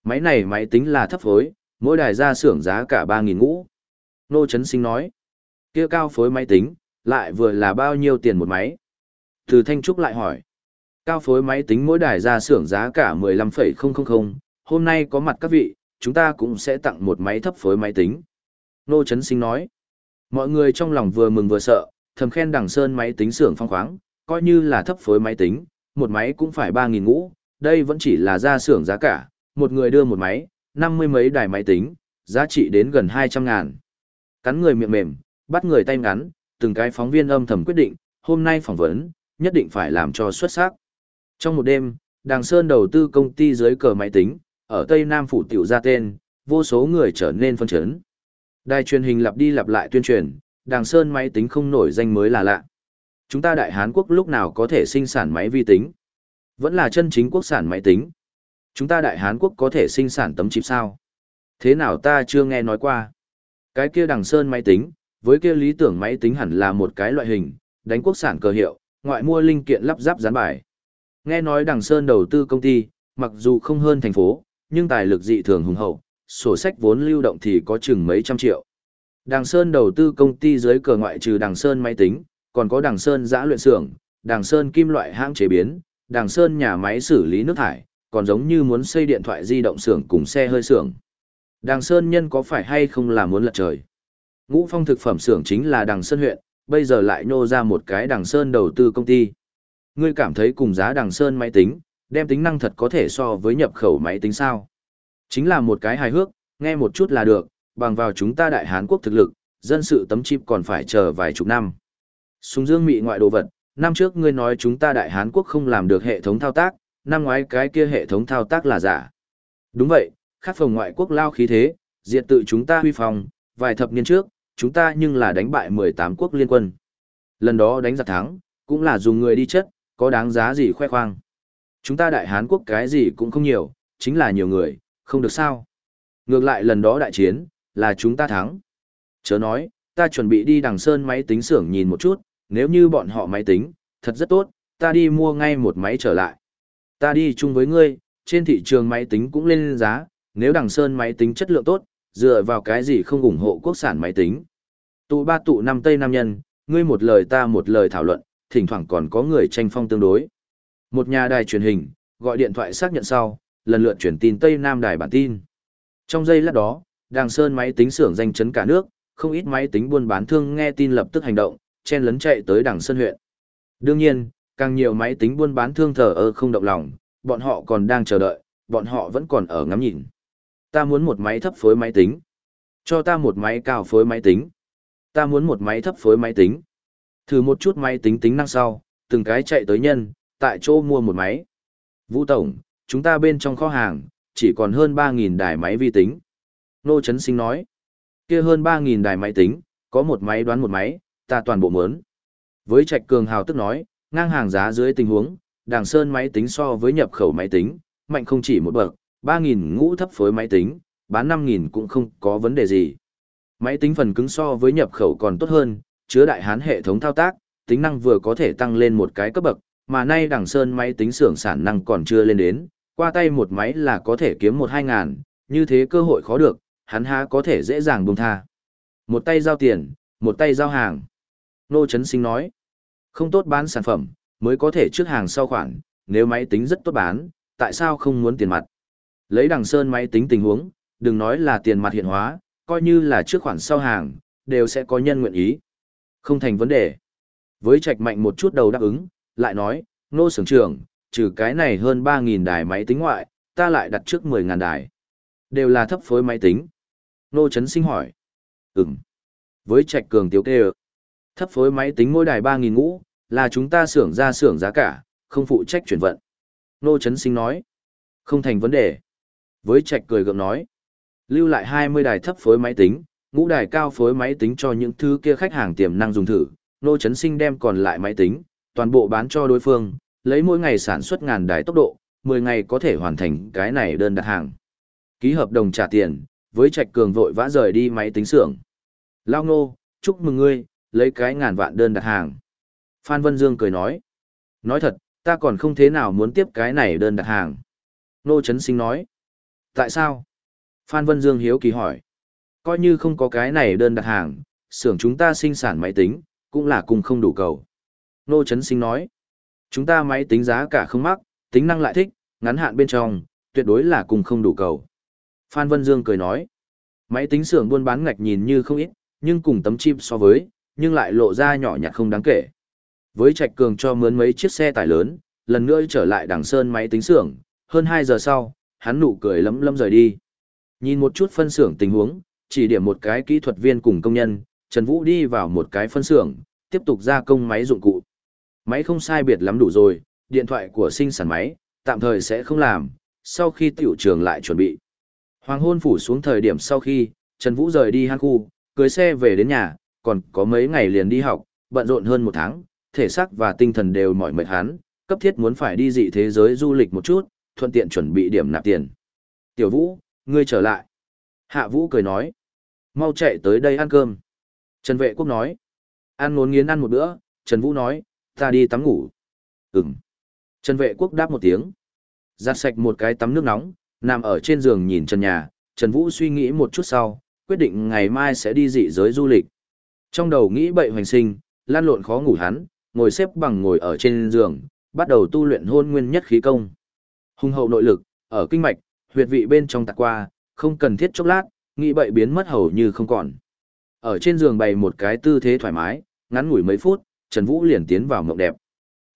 Máy này máy tính là thấp phối, mỗi đài ra xưởng giá cả 3.000 ngũ. Nô Trấn Sinh nói. kia cao phối máy tính, lại vừa là bao nhiêu tiền một máy? Từ Thanh Trúc lại hỏi. Cao phối máy tính mỗi đài ra xưởng giá cả 15,000, hôm nay có mặt các vị, chúng ta cũng sẽ tặng một máy thấp phối máy tính. Nô Trấn Sinh nói, mọi người trong lòng vừa mừng vừa sợ, thầm khen đằng sơn máy tính xưởng phong khoáng, coi như là thấp phối máy tính, một máy cũng phải 3.000 ngũ, đây vẫn chỉ là ra xưởng giá cả, một người đưa một máy, năm mươi mấy đài máy tính, giá trị đến gần 200 ngàn. Cắn người miệng mềm, bắt người tay ngắn, từng cái phóng viên âm thầm quyết định, hôm nay phỏng vấn, nhất định phải làm cho xuất sắc. Trong một đêm, Đàng Sơn đầu tư công ty dưới cờ máy tính, ở Tây Nam phủ tiểu ra tên, vô số người trở nên phân chấn. Đài truyền hình lặp đi lặp lại tuyên truyền, Đàng Sơn máy tính không nổi danh mới là lạ. Chúng ta Đại Hán Quốc lúc nào có thể sinh sản máy vi tính? Vẫn là chân chính quốc sản máy tính. Chúng ta Đại Hán Quốc có thể sinh sản tấm chip sao? Thế nào ta chưa nghe nói qua? Cái kia đằng Sơn máy tính, với kia lý tưởng máy tính hẳn là một cái loại hình, đánh quốc sản cơ hiệu, ngoại mua linh kiện lắp ráp dán bài. Nghe nói Đằng Sơn đầu tư công ty, mặc dù không hơn thành phố, nhưng tài lực dị thường hùng hậu, sổ sách vốn lưu động thì có chừng mấy trăm triệu. Đàng Sơn đầu tư công ty dưới cờ ngoại trừ Đàng Sơn máy tính, còn có Đàng Sơn giã luyện xưởng, Đàng Sơn kim loại hãng chế biến, Đàng Sơn nhà máy xử lý nước thải, còn giống như muốn xây điện thoại di động xưởng cùng xe hơi xưởng. Đàng Sơn nhân có phải hay không là muốn lật trời? Ngũ phong thực phẩm xưởng chính là Đàng Sơn huyện, bây giờ lại nô ra một cái Đàng Sơn đầu tư công ty. Ngươi cảm thấy cùng giá Đàng Sơn máy tính, đem tính năng thật có thể so với nhập khẩu máy tính sao? Chính là một cái hài hước, nghe một chút là được, bằng vào chúng ta đại Hán quốc thực lực, dân sự tấm chip còn phải chờ vài chục năm. Súng dương mị ngoại đồ vật, năm trước ngươi nói chúng ta đại Hán quốc không làm được hệ thống thao tác, năm ngoái cái kia hệ thống thao tác là giả. Đúng vậy, khác phòng ngoại quốc lao khí thế, diệt tự chúng ta huy phòng, vài thập niên trước, chúng ta nhưng là đánh bại 18 quốc liên quân. Lần đó đánh giặc thắng, cũng là dùng người đi chất, có đáng giá gì khoe khoang. Chúng ta đại Hán quốc cái gì cũng không nhiều, chính là nhiều người, không được sao. Ngược lại lần đó đại chiến, là chúng ta thắng. Chớ nói, ta chuẩn bị đi đằng sơn máy tính xưởng nhìn một chút, nếu như bọn họ máy tính, thật rất tốt, ta đi mua ngay một máy trở lại. Ta đi chung với ngươi, trên thị trường máy tính cũng lên giá, nếu đằng sơn máy tính chất lượng tốt, dựa vào cái gì không ủng hộ quốc sản máy tính. Tụ ba tụ năm Tây Nam nhân, ngươi một lời ta một lời thảo luận, thỉnh thoảng còn có người tranh phong tương đối. Một nhà đài truyền hình, gọi điện thoại xác nhận sau, lần lượt chuyển tin Tây Nam đài bản tin. Trong giây lát đó, Đàng Sơn máy tính xưởng danh chấn cả nước, không ít máy tính buôn bán thương nghe tin lập tức hành động, chen lấn chạy tới Đàng Sơn huyện. Đương nhiên, càng nhiều máy tính buôn bán thương thờ ơ không động lòng, bọn họ còn đang chờ đợi, bọn họ vẫn còn ở ngắm nhìn. Ta muốn một máy thấp phối máy tính. Cho ta một máy cao phối máy tính. Ta muốn một máy thấp phối máy tính. Thử một chút máy tính tính năng sau, từng cái chạy tới nhân, tại chỗ mua một máy. Vũ Tổng, chúng ta bên trong kho hàng, chỉ còn hơn 3.000 đài máy vi tính. Nô Trấn Sinh nói, kia hơn 3.000 đài máy tính, có một máy đoán một máy, ta toàn bộ mớn. Với Trạch Cường Hào tức nói, ngang hàng giá dưới tình huống, đàng sơn máy tính so với nhập khẩu máy tính, mạnh không chỉ một bậc, 3.000 ngũ thấp phối máy tính, bán 5.000 cũng không có vấn đề gì. Máy tính phần cứng so với nhập khẩu còn tốt hơn, chứa đại hán hệ thống thao tác, tính năng vừa có thể tăng lên một cái cấp bậc, mà nay Đảng sơn máy tính xưởng sản năng còn chưa lên đến, qua tay một máy là có thể kiếm một hai ngàn, như thế cơ hội khó được, hắn há có thể dễ dàng buông tha. Một tay giao tiền, một tay giao hàng. Nô Trấn Sinh nói, không tốt bán sản phẩm, mới có thể trước hàng sau khoản, nếu máy tính rất tốt bán, tại sao không muốn tiền mặt? Lấy đằng sơn máy tính tình huống, đừng nói là tiền mặt hiện hóa, coi như là trước khoản sau hàng, đều sẽ có nhân nguyện ý. Không thành vấn đề. Với trạch mạnh một chút đầu đáp ứng, lại nói, nô sưởng trưởng, trừ cái này hơn 3.000 đài máy tính ngoại, ta lại đặt trước 10.000 đài. Đều là thấp phối máy tính. Nô Trấn Sinh hỏi. Ừm. Với trạch cường tiếu kê Thấp phối máy tính mỗi đài 3.000 ngũ, là chúng ta xưởng ra xưởng giá cả, không phụ trách chuyển vận. Nô Trấn Sinh nói. Không thành vấn đề. Với trạch cười gượng nói. Lưu lại 20 đài thấp phối máy tính, ngũ đài cao phối máy tính cho những thứ kia khách hàng tiềm năng dùng thử. Nô Trấn Sinh đem còn lại máy tính, toàn bộ bán cho đối phương, lấy mỗi ngày sản xuất ngàn đài tốc độ, 10 ngày có thể hoàn thành cái này đơn đặt hàng. Ký hợp đồng trả tiền, với Trạch Cường vội vã rời đi máy tính xưởng. Lao Ngô, chúc mừng ngươi, lấy cái ngàn vạn đơn đặt hàng. Phan Vân Dương cười nói. Nói thật, ta còn không thế nào muốn tiếp cái này đơn đặt hàng. Nô Trấn Sinh nói. Tại sao? Phan Vân Dương hiếu kỳ hỏi. Coi như không có cái này đơn đặt hàng, xưởng chúng ta sinh sản máy tính, cũng là cùng không đủ cầu. Nô Trấn Sinh nói. Chúng ta máy tính giá cả không mắc, tính năng lại thích, ngắn hạn bên trong, tuyệt đối là cùng không đủ cầu. Phan Vân Dương cười nói, máy tính xưởng buôn bán ngạch nhìn như không ít, nhưng cùng tấm chip so với, nhưng lại lộ ra nhỏ nhặt không đáng kể. Với Trạch Cường cho mướn mấy chiếc xe tải lớn, lần nữa trở lại đằng sơn máy tính xưởng, hơn 2 giờ sau, hắn nụ cười lấm lấm rời đi. Nhìn một chút phân xưởng tình huống, chỉ điểm một cái kỹ thuật viên cùng công nhân, Trần Vũ đi vào một cái phân xưởng, tiếp tục gia công máy dụng cụ. Máy không sai biệt lắm đủ rồi, điện thoại của sinh sản máy, tạm thời sẽ không làm, sau khi tiểu trường lại chuẩn bị. Hoàng hôn phủ xuống thời điểm sau khi, Trần Vũ rời đi hang khu, cưới xe về đến nhà, còn có mấy ngày liền đi học, bận rộn hơn một tháng, thể xác và tinh thần đều mỏi mệt hắn, cấp thiết muốn phải đi dị thế giới du lịch một chút, thuận tiện chuẩn bị điểm nạp tiền. Tiểu Vũ, ngươi trở lại. Hạ Vũ cười nói. Mau chạy tới đây ăn cơm. Trần Vệ Quốc nói. Ăn ngốn nghiến ăn một bữa, Trần Vũ nói, ta đi tắm ngủ. Ừm. Trần Vệ Quốc đáp một tiếng. Giặt sạch một cái tắm nước nóng, nằm ở trên giường nhìn trần nhà, Trần Vũ suy nghĩ một chút sau, quyết định ngày mai sẽ đi dị giới du lịch. Trong đầu nghĩ bậy hoành sinh, lan lộn khó ngủ hắn, ngồi xếp bằng ngồi ở trên giường, bắt đầu tu luyện hôn nguyên nhất khí công. Hùng hậu nội lực, ở kinh mạch, huyệt vị bên trong tạc qua, không cần thiết chốc lát, nghĩ bậy biến mất hầu như không còn. Ở trên giường bày một cái tư thế thoải mái, ngắn ngủi mấy phút, Trần Vũ liền tiến vào mộng đẹp.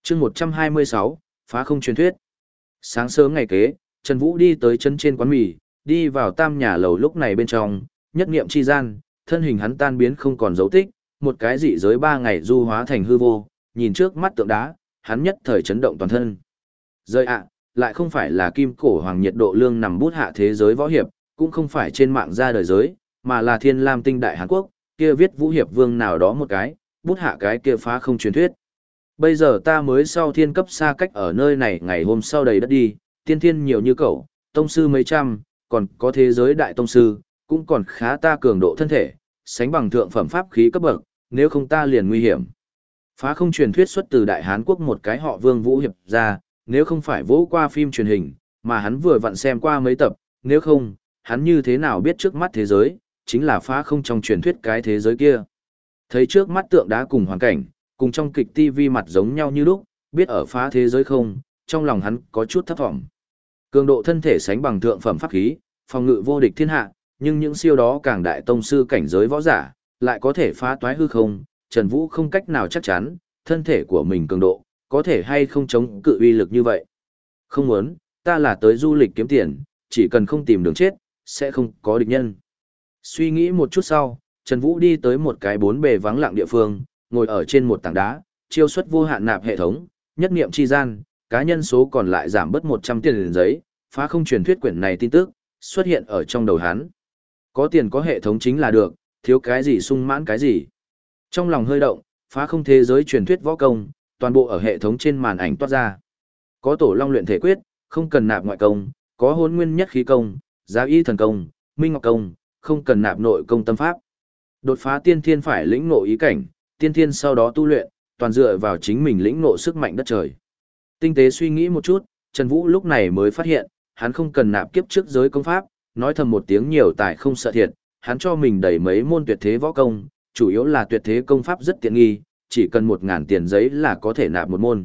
chương 126, phá không truyền thuyết. Sáng sớm ngày kế, Trần Vũ đi tới chân trên quán mì, đi vào tam nhà lầu lúc này bên trong, nhất niệm chi gian, thân hình hắn tan biến không còn dấu tích, một cái dị giới ba ngày du hóa thành hư vô, nhìn trước mắt tượng đá, hắn nhất thời chấn động toàn thân. Rơi ạ, lại không phải là kim cổ hoàng nhiệt độ lương nằm bút hạ thế giới võ hiệp, cũng không phải trên mạng ra đời giới, mà là thiên lam tinh đại Hàn Quốc, kia viết vũ hiệp vương nào đó một cái, bút hạ cái kia phá không truyền thuyết. Bây giờ ta mới sau thiên cấp xa cách ở nơi này ngày hôm sau đầy đất đi, tiên thiên nhiều như cậu, tông sư mấy trăm, còn có thế giới đại tông sư, cũng còn khá ta cường độ thân thể, sánh bằng thượng phẩm pháp khí cấp bậc, nếu không ta liền nguy hiểm. Phá không truyền thuyết xuất từ Đại Hán Quốc một cái họ Vương Vũ Hiệp ra, nếu không phải vỗ qua phim truyền hình, mà hắn vừa vặn xem qua mấy tập, nếu không, hắn như thế nào biết trước mắt thế giới, chính là phá không trong truyền thuyết cái thế giới kia. Thấy trước mắt tượng đá cùng hoàn cảnh, cùng trong kịch TV mặt giống nhau như lúc, biết ở phá thế giới không, trong lòng hắn có chút thấp vọng. Cường độ thân thể sánh bằng thượng phẩm pháp khí, phòng ngự vô địch thiên hạ, nhưng những siêu đó càng đại tông sư cảnh giới võ giả, lại có thể phá toái hư không, Trần Vũ không cách nào chắc chắn, thân thể của mình cường độ, có thể hay không chống cự uy lực như vậy. Không muốn, ta là tới du lịch kiếm tiền, chỉ cần không tìm đường chết, sẽ không có địch nhân. Suy nghĩ một chút sau, Trần Vũ đi tới một cái bốn bề vắng lặng địa phương, ngồi ở trên một tảng đá, chiêu xuất vô hạn nạp hệ thống, nhất niệm chi gian, cá nhân số còn lại giảm bớt 100 tiền giấy, phá không truyền thuyết quyển này tin tức, xuất hiện ở trong đầu hắn. Có tiền có hệ thống chính là được, thiếu cái gì sung mãn cái gì. Trong lòng hơi động, phá không thế giới truyền thuyết võ công, toàn bộ ở hệ thống trên màn ảnh toát ra. Có tổ long luyện thể quyết, không cần nạp ngoại công, có hôn nguyên nhất khí công, giá y thần công, minh ngọc công, không cần nạp nội công tâm pháp. Đột phá tiên thiên phải lĩnh ngộ ý cảnh, tiên thiên sau đó tu luyện, toàn dựa vào chính mình lĩnh ngộ sức mạnh đất trời. Tinh tế suy nghĩ một chút, Trần Vũ lúc này mới phát hiện, hắn không cần nạp kiếp trước giới công pháp, nói thầm một tiếng nhiều tài không sợ thiệt, hắn cho mình đầy mấy môn tuyệt thế võ công, chủ yếu là tuyệt thế công pháp rất tiện nghi, chỉ cần một ngàn tiền giấy là có thể nạp một môn.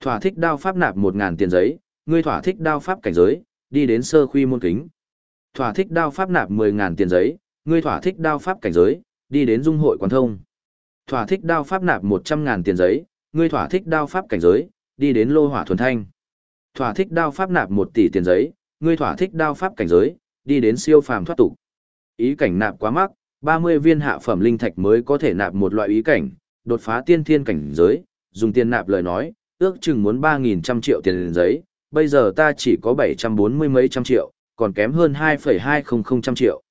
Thỏa thích đao pháp nạp một ngàn tiền giấy, ngươi thỏa thích đao pháp cảnh giới, đi đến sơ khuy môn kính. Thỏa thích đao pháp nạp mười ngàn tiền giấy, ngươi thỏa thích đao pháp cảnh giới, đi đến dung hội quán thông. Thỏa thích đao pháp nạp một trăm ngàn tiền giấy, ngươi thỏa thích đao pháp cảnh giới, đi đến lô hỏa thuần thanh. Thỏa thích đao pháp nạp một tỷ tiền giấy, ngươi thỏa thích đao pháp cảnh giới, đi đến siêu phàm thoát tục. Ý cảnh nạp quá mắc, 30 viên hạ phẩm linh thạch mới có thể nạp một loại ý cảnh, đột phá tiên thiên cảnh giới, dùng tiền nạp lời nói, ước chừng muốn ba nghìn trăm triệu tiền giấy, bây giờ ta chỉ có 740 mấy trăm triệu, còn kém hơn 2,200 trăm triệu.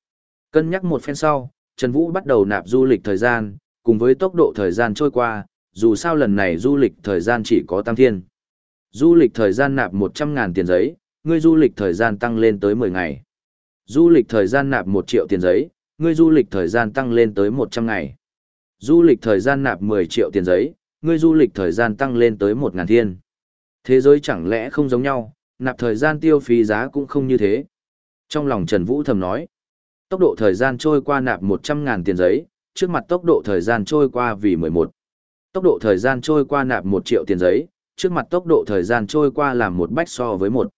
Cân nhắc một phen sau, Trần Vũ bắt đầu nạp du lịch thời gian, cùng với tốc độ thời gian trôi qua, dù sao lần này du lịch thời gian chỉ có tăng thiên. Du lịch thời gian nạp 100.000 tiền giấy, ngươi du lịch thời gian tăng lên tới 10 ngày. Du lịch thời gian nạp 1 triệu tiền giấy, ngươi du lịch thời gian tăng lên tới 100 ngày. Du lịch thời gian nạp 10 triệu tiền giấy, ngươi du lịch thời gian tăng lên tới 1.000 thiên. Thế giới chẳng lẽ không giống nhau, nạp thời gian tiêu phí giá cũng không như thế. Trong lòng Trần Vũ thầm nói, tốc độ thời gian trôi qua nạp 100.000 tiền giấy, trước mặt tốc độ thời gian trôi qua vì 11. Tốc độ thời gian trôi qua nạp 1 triệu tiền giấy, trước mặt tốc độ thời gian trôi qua làm một bách so với một.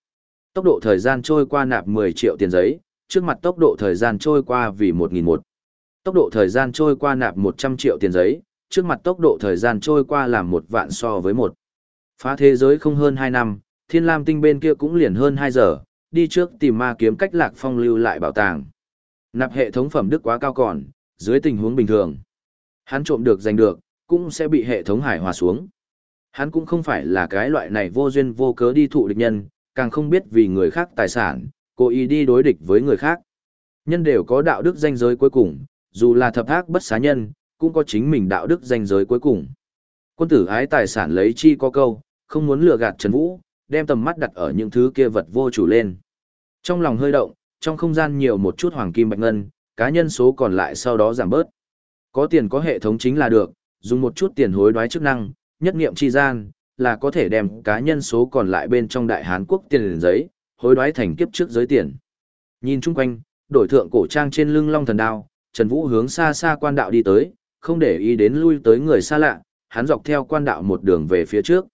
Tốc độ thời gian trôi qua nạp 10 triệu tiền giấy, trước mặt tốc độ thời gian trôi qua vì 1.000. Tốc độ thời gian trôi qua nạp 100 triệu tiền giấy, trước mặt tốc độ thời gian trôi qua làm một vạn so với một. Phá thế giới không hơn 2 năm, thiên lam tinh bên kia cũng liền hơn 2 giờ, đi trước tìm ma kiếm cách lạc phong lưu lại bảo tàng. Nạp hệ thống phẩm đức quá cao còn, dưới tình huống bình thường. Hắn trộm được giành được, cũng sẽ bị hệ thống hải hòa xuống. Hắn cũng không phải là cái loại này vô duyên vô cớ đi thụ địch nhân, càng không biết vì người khác tài sản, cố ý đi đối địch với người khác. Nhân đều có đạo đức danh giới cuối cùng, dù là thập ác bất xá nhân, cũng có chính mình đạo đức danh giới cuối cùng. Quân tử ái tài sản lấy chi có câu, không muốn lừa gạt Trần Vũ, đem tầm mắt đặt ở những thứ kia vật vô chủ lên. Trong lòng hơi động, trong không gian nhiều một chút hoàng kim bạch ngân, cá nhân số còn lại sau đó giảm bớt. Có tiền có hệ thống chính là được, dùng một chút tiền hối đoái chức năng, nhất nghiệm chi gian, là có thể đem cá nhân số còn lại bên trong đại Hán quốc tiền giấy, hối đoái thành kiếp trước giới tiền. Nhìn chung quanh, đổi thượng cổ trang trên lưng long thần đao, Trần Vũ hướng xa xa quan đạo đi tới, không để ý đến lui tới người xa lạ, hắn dọc theo quan đạo một đường về phía trước.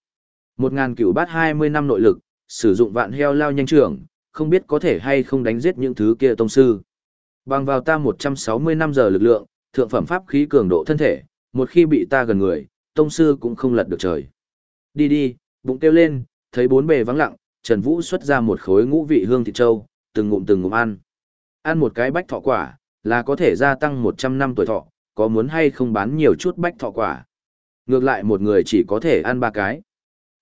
Một ngàn cửu bát hai mươi năm nội lực, sử dụng vạn heo lao nhanh trưởng, không biết có thể hay không đánh giết những thứ kia tông sư. Bằng vào ta một trăm sáu mươi năm giờ lực lượng, thượng phẩm pháp khí cường độ thân thể, một khi bị ta gần người, tông sư cũng không lật được trời. Đi đi, bụng kêu lên, thấy bốn bề vắng lặng, Trần Vũ xuất ra một khối ngũ vị hương thịt trâu, từng ngụm từng ngụm ăn. Ăn một cái bách thọ quả, là có thể gia tăng 100 năm tuổi thọ, có muốn hay không bán nhiều chút bách thọ quả. Ngược lại một người chỉ có thể ăn ba cái.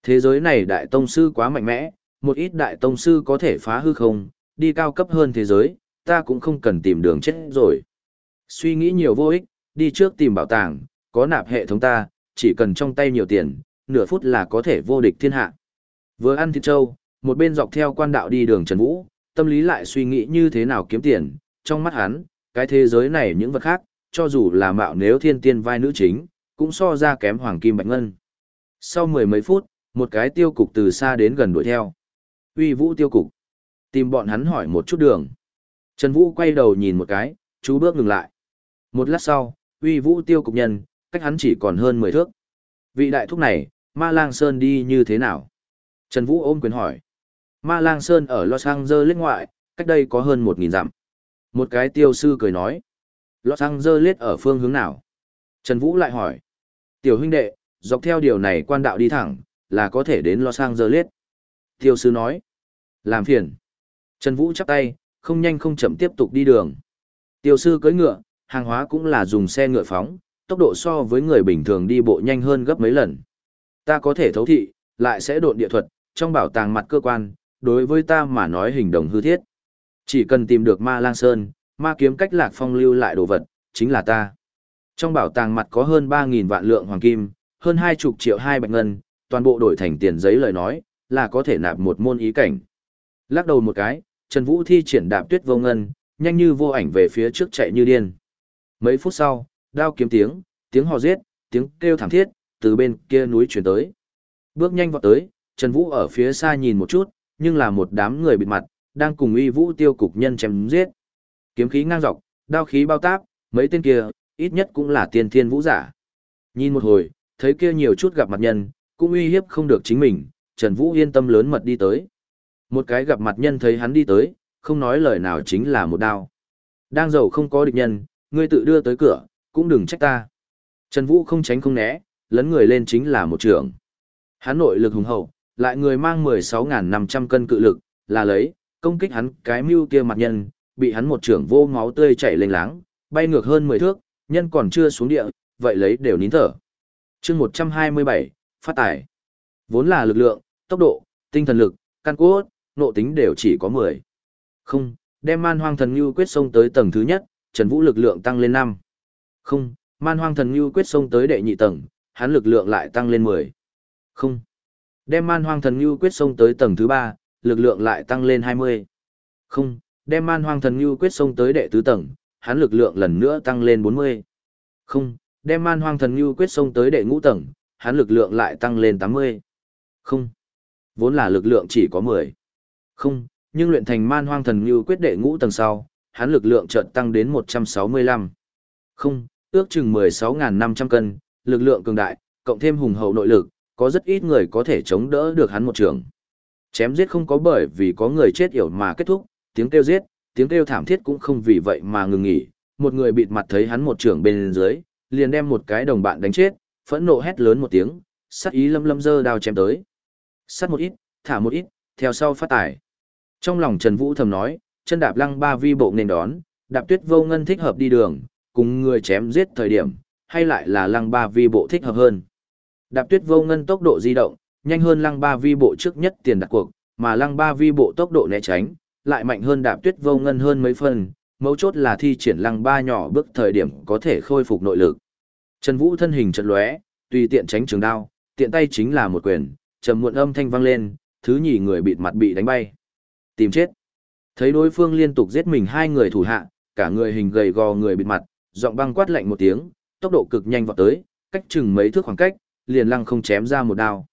Thế giới này đại tông sư quá mạnh mẽ, một ít đại tông sư có thể phá hư không, đi cao cấp hơn thế giới, ta cũng không cần tìm đường chết rồi. Suy nghĩ nhiều vô ích, đi trước tìm bảo tàng, có nạp hệ thống ta, chỉ cần trong tay nhiều tiền, nửa phút là có thể vô địch thiên hạ. Vừa ăn thịt trâu, một bên dọc theo quan đạo đi đường Trần Vũ, tâm lý lại suy nghĩ như thế nào kiếm tiền, trong mắt hắn, cái thế giới này những vật khác, cho dù là mạo nếu thiên tiên vai nữ chính, cũng so ra kém hoàng kim bạch ngân. Sau mười mấy phút, một cái tiêu cục từ xa đến gần đuổi theo. Uy vũ tiêu cục. Tìm bọn hắn hỏi một chút đường. Trần Vũ quay đầu nhìn một cái, chú bước ngừng lại. Một lát sau, uy vũ tiêu cục nhân, cách hắn chỉ còn hơn mười thước. Vị đại thúc này, Ma Lang Sơn đi như thế nào? Trần Vũ ôm quyền hỏi. Ma Lang Sơn ở Los Angeles ngoại, cách đây có hơn một nghìn dặm. Một cái tiêu sư cười nói. Los Angeles ở phương hướng nào? Trần Vũ lại hỏi. Tiểu huynh đệ, dọc theo điều này quan đạo đi thẳng, là có thể đến Los Angeles. Tiêu sư nói. Làm phiền. Trần Vũ chắp tay, không nhanh không chậm tiếp tục đi đường. Tiêu sư cưỡi ngựa, hàng hóa cũng là dùng xe ngựa phóng, tốc độ so với người bình thường đi bộ nhanh hơn gấp mấy lần. Ta có thể thấu thị, lại sẽ độn địa thuật, trong bảo tàng mặt cơ quan, đối với ta mà nói hình đồng hư thiết. Chỉ cần tìm được ma lang sơn, ma kiếm cách lạc phong lưu lại đồ vật, chính là ta. Trong bảo tàng mặt có hơn 3.000 vạn lượng hoàng kim, hơn 20 triệu hai bạch ngân, toàn bộ đổi thành tiền giấy lời nói, là có thể nạp một môn ý cảnh. Lắc đầu một cái, Trần Vũ thi triển đạp tuyết vô ngân, nhanh như vô ảnh về phía trước chạy như điên. Mấy phút sau, đao kiếm tiếng, tiếng hò giết, tiếng kêu thảm thiết, từ bên kia núi chuyển tới. Bước nhanh vọt tới, Trần Vũ ở phía xa nhìn một chút, nhưng là một đám người bịt mặt, đang cùng uy vũ tiêu cục nhân chém giết. Kiếm khí ngang dọc, đao khí bao táp, mấy tên kia, ít nhất cũng là tiên thiên vũ giả. Nhìn một hồi, thấy kia nhiều chút gặp mặt nhân, cũng uy hiếp không được chính mình, Trần Vũ yên tâm lớn mật đi tới. Một cái gặp mặt nhân thấy hắn đi tới, không nói lời nào chính là một đao. Đang giàu không có địch nhân, ngươi tự đưa tới cửa, cũng đừng trách ta. Trần Vũ không tránh không né, lấn người lên chính là một trưởng. Hắn nội lực hùng hậu, lại người mang 16.500 cân cự lực, là lấy, công kích hắn cái mưu kia mặt nhân, bị hắn một trưởng vô máu tươi chảy lênh láng, bay ngược hơn 10 thước, nhân còn chưa xuống địa, vậy lấy đều nín thở. chương 127, phát tải. Vốn là lực lượng, tốc độ, tinh thần lực, căn cốt, nộ tính đều chỉ có 10. Không, đem man hoang thần như quyết sông tới tầng thứ nhất, Trần Vũ lực lượng tăng lên 5. Không, man hoang thần như quyết sông tới đệ nhị tầng, hắn lực lượng lại tăng lên 10. Không. Đem man hoang thần như quyết sông tới tầng thứ 3, lực lượng lại tăng lên 20. Không, đem man hoang thần như quyết sông tới đệ tứ tầng, hắn lực lượng lần nữa tăng lên 40. Không, đem man hoang thần như quyết sông tới đệ ngũ tầng, hắn lực lượng lại tăng lên 80. Không, vốn là lực lượng chỉ có 10. Không, nhưng luyện thành man hoang thần như quyết đệ ngũ tầng sau, hắn lực lượng chợt tăng đến 165. Không, ước chừng 16.500 cân, lực lượng cường đại, cộng thêm hùng hậu nội lực, có rất ít người có thể chống đỡ được hắn một trường. Chém giết không có bởi vì có người chết yểu mà kết thúc, tiếng kêu giết, tiếng kêu thảm thiết cũng không vì vậy mà ngừng nghỉ. Một người bịt mặt thấy hắn một trường bên dưới, liền đem một cái đồng bạn đánh chết, phẫn nộ hét lớn một tiếng, sát ý lâm lâm dơ đao chém tới. Sát một ít, thả một ít, theo sau phát tải. Trong lòng Trần Vũ thầm nói, chân đạp lăng ba vi bộ nên đón, đạp tuyết vô ngân thích hợp đi đường, cùng người chém giết thời điểm, hay lại là lăng ba vi bộ thích hợp hơn. Đạp tuyết vô ngân tốc độ di động, nhanh hơn lăng ba vi bộ trước nhất tiền đặt cuộc, mà lăng ba vi bộ tốc độ né tránh, lại mạnh hơn đạp tuyết vô ngân hơn mấy phần, mấu chốt là thi triển lăng ba nhỏ bước thời điểm có thể khôi phục nội lực. Trần Vũ thân hình chật lóe, tùy tiện tránh trường đao, tiện tay chính là một quyền, trầm muộn âm thanh vang lên, thứ nhì người bịt mặt bị đánh bay. Tìm chết. Thấy đối phương liên tục giết mình hai người thủ hạ, cả người hình gầy gò người bịt mặt, giọng băng quát lạnh một tiếng, tốc độ cực nhanh vọt tới, cách chừng mấy thước khoảng cách, liền lăng không chém ra một đao.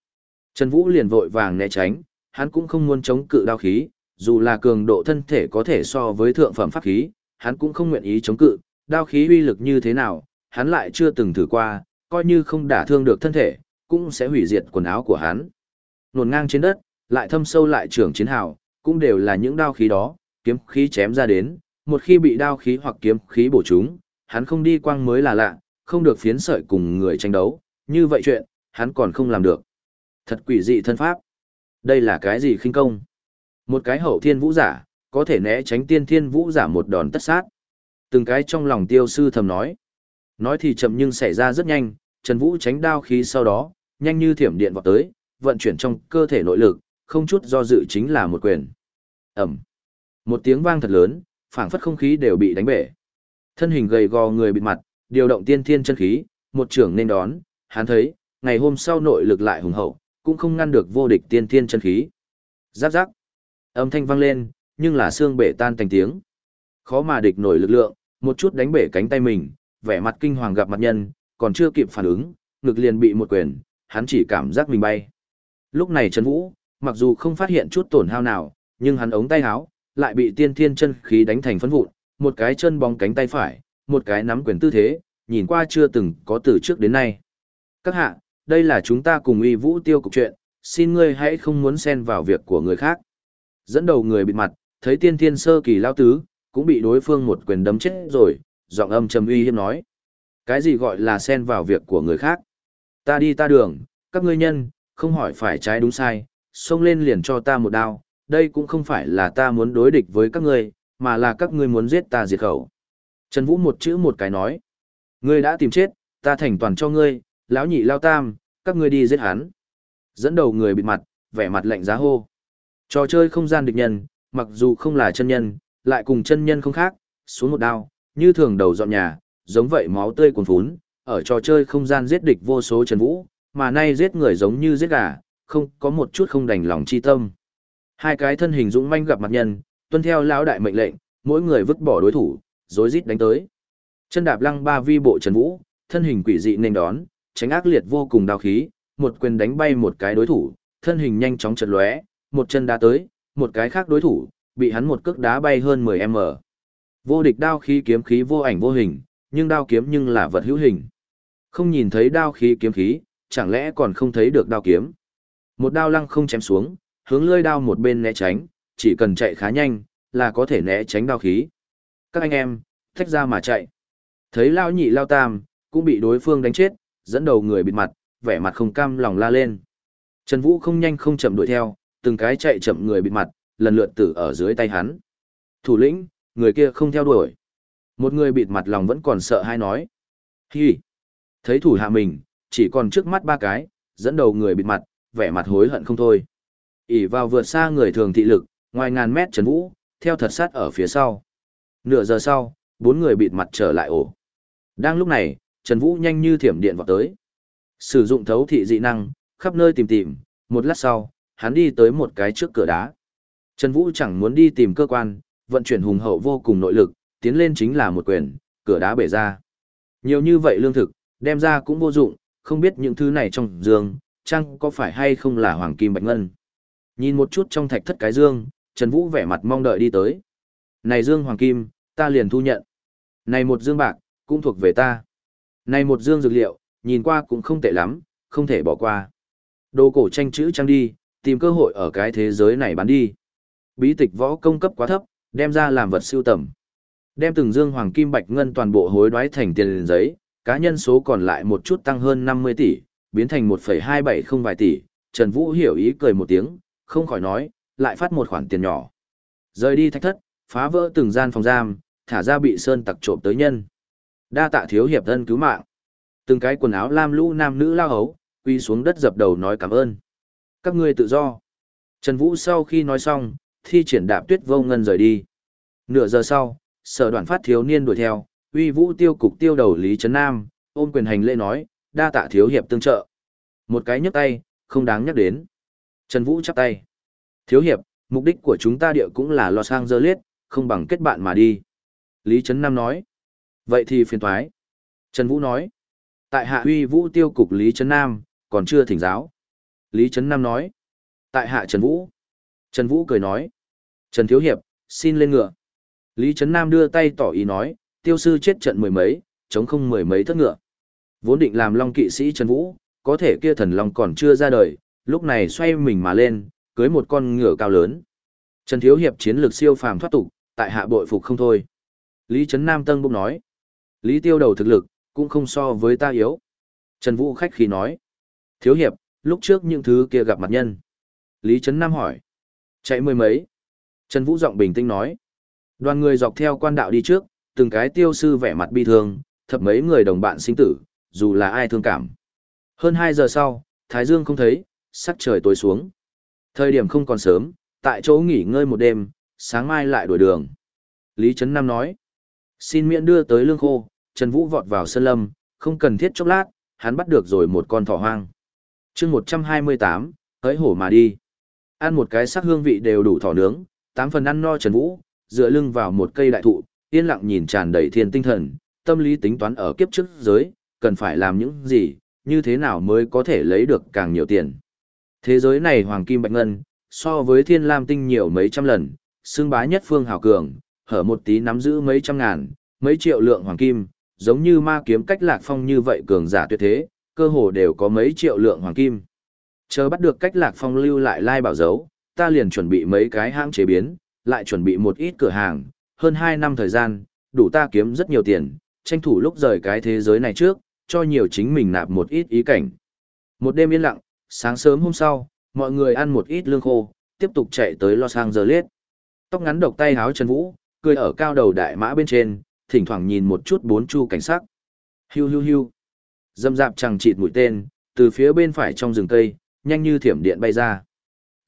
Trần Vũ liền vội vàng né tránh, hắn cũng không muốn chống cự đao khí, dù là cường độ thân thể có thể so với thượng phẩm pháp khí, hắn cũng không nguyện ý chống cự, đao khí uy lực như thế nào, hắn lại chưa từng thử qua, coi như không đả thương được thân thể, cũng sẽ hủy diệt quần áo của hắn. Nổn ngang trên đất, lại thâm sâu lại trưởng chiến hào, cũng đều là những đao khí đó, kiếm khí chém ra đến, một khi bị đao khí hoặc kiếm khí bổ trúng, hắn không đi quang mới là lạ, không được phiến sợi cùng người tranh đấu, như vậy chuyện, hắn còn không làm được. Thật quỷ dị thân pháp. Đây là cái gì khinh công? Một cái hậu thiên vũ giả, có thể né tránh tiên thiên vũ giả một đòn tất sát. Từng cái trong lòng tiêu sư thầm nói. Nói thì chậm nhưng xảy ra rất nhanh, Trần Vũ tránh đao khí sau đó, nhanh như thiểm điện vọt tới, vận chuyển trong cơ thể nội lực, không chút do dự chính là một quyền. Ẩm. Một tiếng vang thật lớn, phảng phất không khí đều bị đánh bể. Thân hình gầy gò người bịt mặt, điều động tiên thiên chân khí, một trưởng nên đón, hắn thấy, ngày hôm sau nội lực lại hùng hậu, cũng không ngăn được vô địch tiên thiên chân khí. Giáp giáp. Âm thanh vang lên, nhưng là xương bể tan thành tiếng. Khó mà địch nổi lực lượng, một chút đánh bể cánh tay mình, vẻ mặt kinh hoàng gặp mặt nhân, còn chưa kịp phản ứng, ngực liền bị một quyền, hắn chỉ cảm giác mình bay. Lúc này Trần Vũ, mặc dù không phát hiện chút tổn hao nào, nhưng hắn ống tay áo lại bị tiên thiên chân khí đánh thành phấn vụn, một cái chân bóng cánh tay phải, một cái nắm quyền tư thế, nhìn qua chưa từng có từ trước đến nay. Các hạ, đây là chúng ta cùng uy vũ tiêu cục chuyện, xin ngươi hãy không muốn xen vào việc của người khác. Dẫn đầu người bịt mặt, thấy tiên thiên sơ kỳ lao tứ, cũng bị đối phương một quyền đấm chết rồi, giọng âm trầm uy hiếp nói. Cái gì gọi là xen vào việc của người khác? Ta đi ta đường, các ngươi nhân, không hỏi phải trái đúng sai, xông lên liền cho ta một đao, đây cũng không phải là ta muốn đối địch với các ngươi, mà là các ngươi muốn giết ta diệt khẩu. Trần Vũ một chữ một cái nói. Ngươi đã tìm chết, ta thành toàn cho ngươi, lão nhị lao tam, các ngươi đi giết hắn. Dẫn đầu người bịt mặt, vẻ mặt lạnh giá hô. Trò chơi không gian địch nhân, mặc dù không là chân nhân, lại cùng chân nhân không khác, xuống một đao, như thường đầu dọn nhà, giống vậy máu tươi cuồn phún, ở trò chơi không gian giết địch vô số Trần Vũ, mà nay giết người giống như giết gà, không có một chút không đành lòng chi tâm. Hai cái thân hình dũng manh gặp mặt nhân, tuân theo lão đại mệnh lệnh, mỗi người vứt bỏ đối thủ, rối rít đánh tới. Chân đạp lăng ba vi bộ Trần Vũ, thân hình quỷ dị nên đón, tránh ác liệt vô cùng đao khí, một quyền đánh bay một cái đối thủ, thân hình nhanh chóng chật lóe, một chân đá tới, một cái khác đối thủ, bị hắn một cước đá bay hơn 10m. Vô địch đao khí kiếm khí vô ảnh vô hình, nhưng đao kiếm nhưng là vật hữu hình. Không nhìn thấy đao khí kiếm khí, chẳng lẽ còn không thấy được đao kiếm. Một đao lăng không chém xuống, hướng lưỡi đao một bên né tránh, chỉ cần chạy khá nhanh, là có thể né tránh đao khí. Các anh em, thách ra mà chạy. Thấy lao nhị lao tam, cũng bị đối phương đánh chết, dẫn đầu người bịt mặt, vẻ mặt không cam lòng la lên. Trần Vũ không nhanh không chậm đuổi theo, từng cái chạy chậm người bịt mặt, lần lượt tử ở dưới tay hắn. Thủ lĩnh, người kia không theo đuổi. Một người bịt mặt lòng vẫn còn sợ hay nói. Hi! Thấy thủ hạ mình, chỉ còn trước mắt ba cái, dẫn đầu người bịt mặt, vẻ mặt hối hận không thôi. ỉ vào vượt xa người thường thị lực, ngoài ngàn mét Trần Vũ, theo thật sát ở phía sau. Nửa giờ sau, bốn người bịt mặt trở lại ổ. Đang lúc này, Trần Vũ nhanh như thiểm điện vào tới. Sử dụng thấu thị dị năng, khắp nơi tìm tìm, một lát sau, hắn đi tới một cái trước cửa đá. Trần Vũ chẳng muốn đi tìm cơ quan, vận chuyển hùng hậu vô cùng nội lực, tiến lên chính là một quyền, cửa đá bể ra. Nhiều như vậy lương thực, đem ra cũng vô dụng, không biết những thứ này trong giường, chăng có phải hay không là hoàng kim bạch ngân. Nhìn một chút trong thạch thất cái dương, Trần Vũ vẻ mặt mong đợi đi tới. Này dương hoàng kim, ta liền thu nhận. Này một dương bạc, cũng thuộc về ta. Này một dương dược liệu, nhìn qua cũng không tệ lắm, không thể bỏ qua. Đồ cổ tranh chữ trang đi, tìm cơ hội ở cái thế giới này bán đi. Bí tịch võ công cấp quá thấp, đem ra làm vật siêu tầm. Đem từng dương hoàng kim bạch ngân toàn bộ hối đoái thành tiền giấy, cá nhân số còn lại một chút tăng hơn 50 tỷ, biến thành 1,270 vài tỷ. Trần Vũ hiểu ý cười một tiếng, không khỏi nói, lại phát một khoản tiền nhỏ. Rời đi thách thất, phá vỡ từng gian phòng giam, thả ra bị sơn tặc trộm tới nhân. Đa tạ thiếu hiệp thân cứu mạng. Từng cái quần áo lam lũ nam nữ lao hấu, quy xuống đất dập đầu nói cảm ơn. Các ngươi tự do. Trần Vũ sau khi nói xong, thi triển đạp tuyết vô ngân rời đi. Nửa giờ sau, sở đoàn phát thiếu niên đuổi theo, uy vũ tiêu cục tiêu đầu Lý Trấn Nam, ôm quyền hành lễ nói, đa tạ thiếu hiệp tương trợ. Một cái nhấc tay, không đáng nhắc đến. Trần Vũ chắp tay. Thiếu hiệp, mục đích của chúng ta địa cũng là Los Angeles, không bằng kết bạn mà đi. Lý Trấn Nam nói. Vậy thì phiền thoái. Trần Vũ nói. Tại hạ huy vũ tiêu cục Lý Trấn Nam, còn chưa thỉnh giáo. Lý Trấn Nam nói. Tại hạ Trần Vũ. Trần Vũ cười nói. Trần Thiếu Hiệp, xin lên ngựa. Lý Trấn Nam đưa tay tỏ ý nói, tiêu sư chết trận mười mấy, chống không mười mấy thất ngựa. Vốn định làm long kỵ sĩ Trần Vũ, có thể kia thần long còn chưa ra đời, lúc này xoay mình mà lên, cưới một con ngựa cao lớn. Trần Thiếu Hiệp chiến lược siêu phàm thoát tục, tại hạ bội phục không thôi. Lý Trấn Nam Tân Bốc nói, Lý Tiêu đầu thực lực, cũng không so với ta yếu. Trần Vũ khách khí nói, Thiếu Hiệp, lúc trước những thứ kia gặp mặt nhân. Lý Trấn Nam hỏi, chạy mười mấy. Trần Vũ giọng bình tĩnh nói, đoàn người dọc theo quan đạo đi trước, từng cái tiêu sư vẻ mặt bi thương, thập mấy người đồng bạn sinh tử, dù là ai thương cảm. Hơn 2 giờ sau, Thái Dương không thấy, sắc trời tối xuống. Thời điểm không còn sớm, tại chỗ nghỉ ngơi một đêm, sáng mai lại đổi đường. Lý Trấn Nam nói, xin miễn đưa tới lương khô, Trần Vũ vọt vào sân lâm, không cần thiết chốc lát, hắn bắt được rồi một con thỏ hoang. chương 128, tới hổ mà đi. Ăn một cái sắc hương vị đều đủ thỏ nướng, tám phần ăn no Trần Vũ, dựa lưng vào một cây đại thụ, yên lặng nhìn tràn đầy thiên tinh thần, tâm lý tính toán ở kiếp trước giới, cần phải làm những gì, như thế nào mới có thể lấy được càng nhiều tiền. Thế giới này hoàng kim bạch ngân, so với thiên lam tinh nhiều mấy trăm lần, xương bá nhất phương hào cường, hở một tí nắm giữ mấy trăm ngàn, mấy triệu lượng hoàng kim, giống như ma kiếm cách lạc phong như vậy cường giả tuyệt thế, cơ hồ đều có mấy triệu lượng hoàng kim. Chờ bắt được cách lạc phong lưu lại lai bảo dấu, ta liền chuẩn bị mấy cái hãng chế biến, lại chuẩn bị một ít cửa hàng, hơn 2 năm thời gian, đủ ta kiếm rất nhiều tiền, tranh thủ lúc rời cái thế giới này trước, cho nhiều chính mình nạp một ít ý cảnh. Một đêm yên lặng, sáng sớm hôm sau, mọi người ăn một ít lương khô, tiếp tục chạy tới Los Angeles. Tóc ngắn độc tay háo Trần Vũ, cười ở cao đầu đại mã bên trên, thỉnh thoảng nhìn một chút bốn chu cảnh sắc. Hiu hiu hiu. Dâm dạp chẳng chịt mũi tên, từ phía bên phải trong rừng cây, nhanh như thiểm điện bay ra.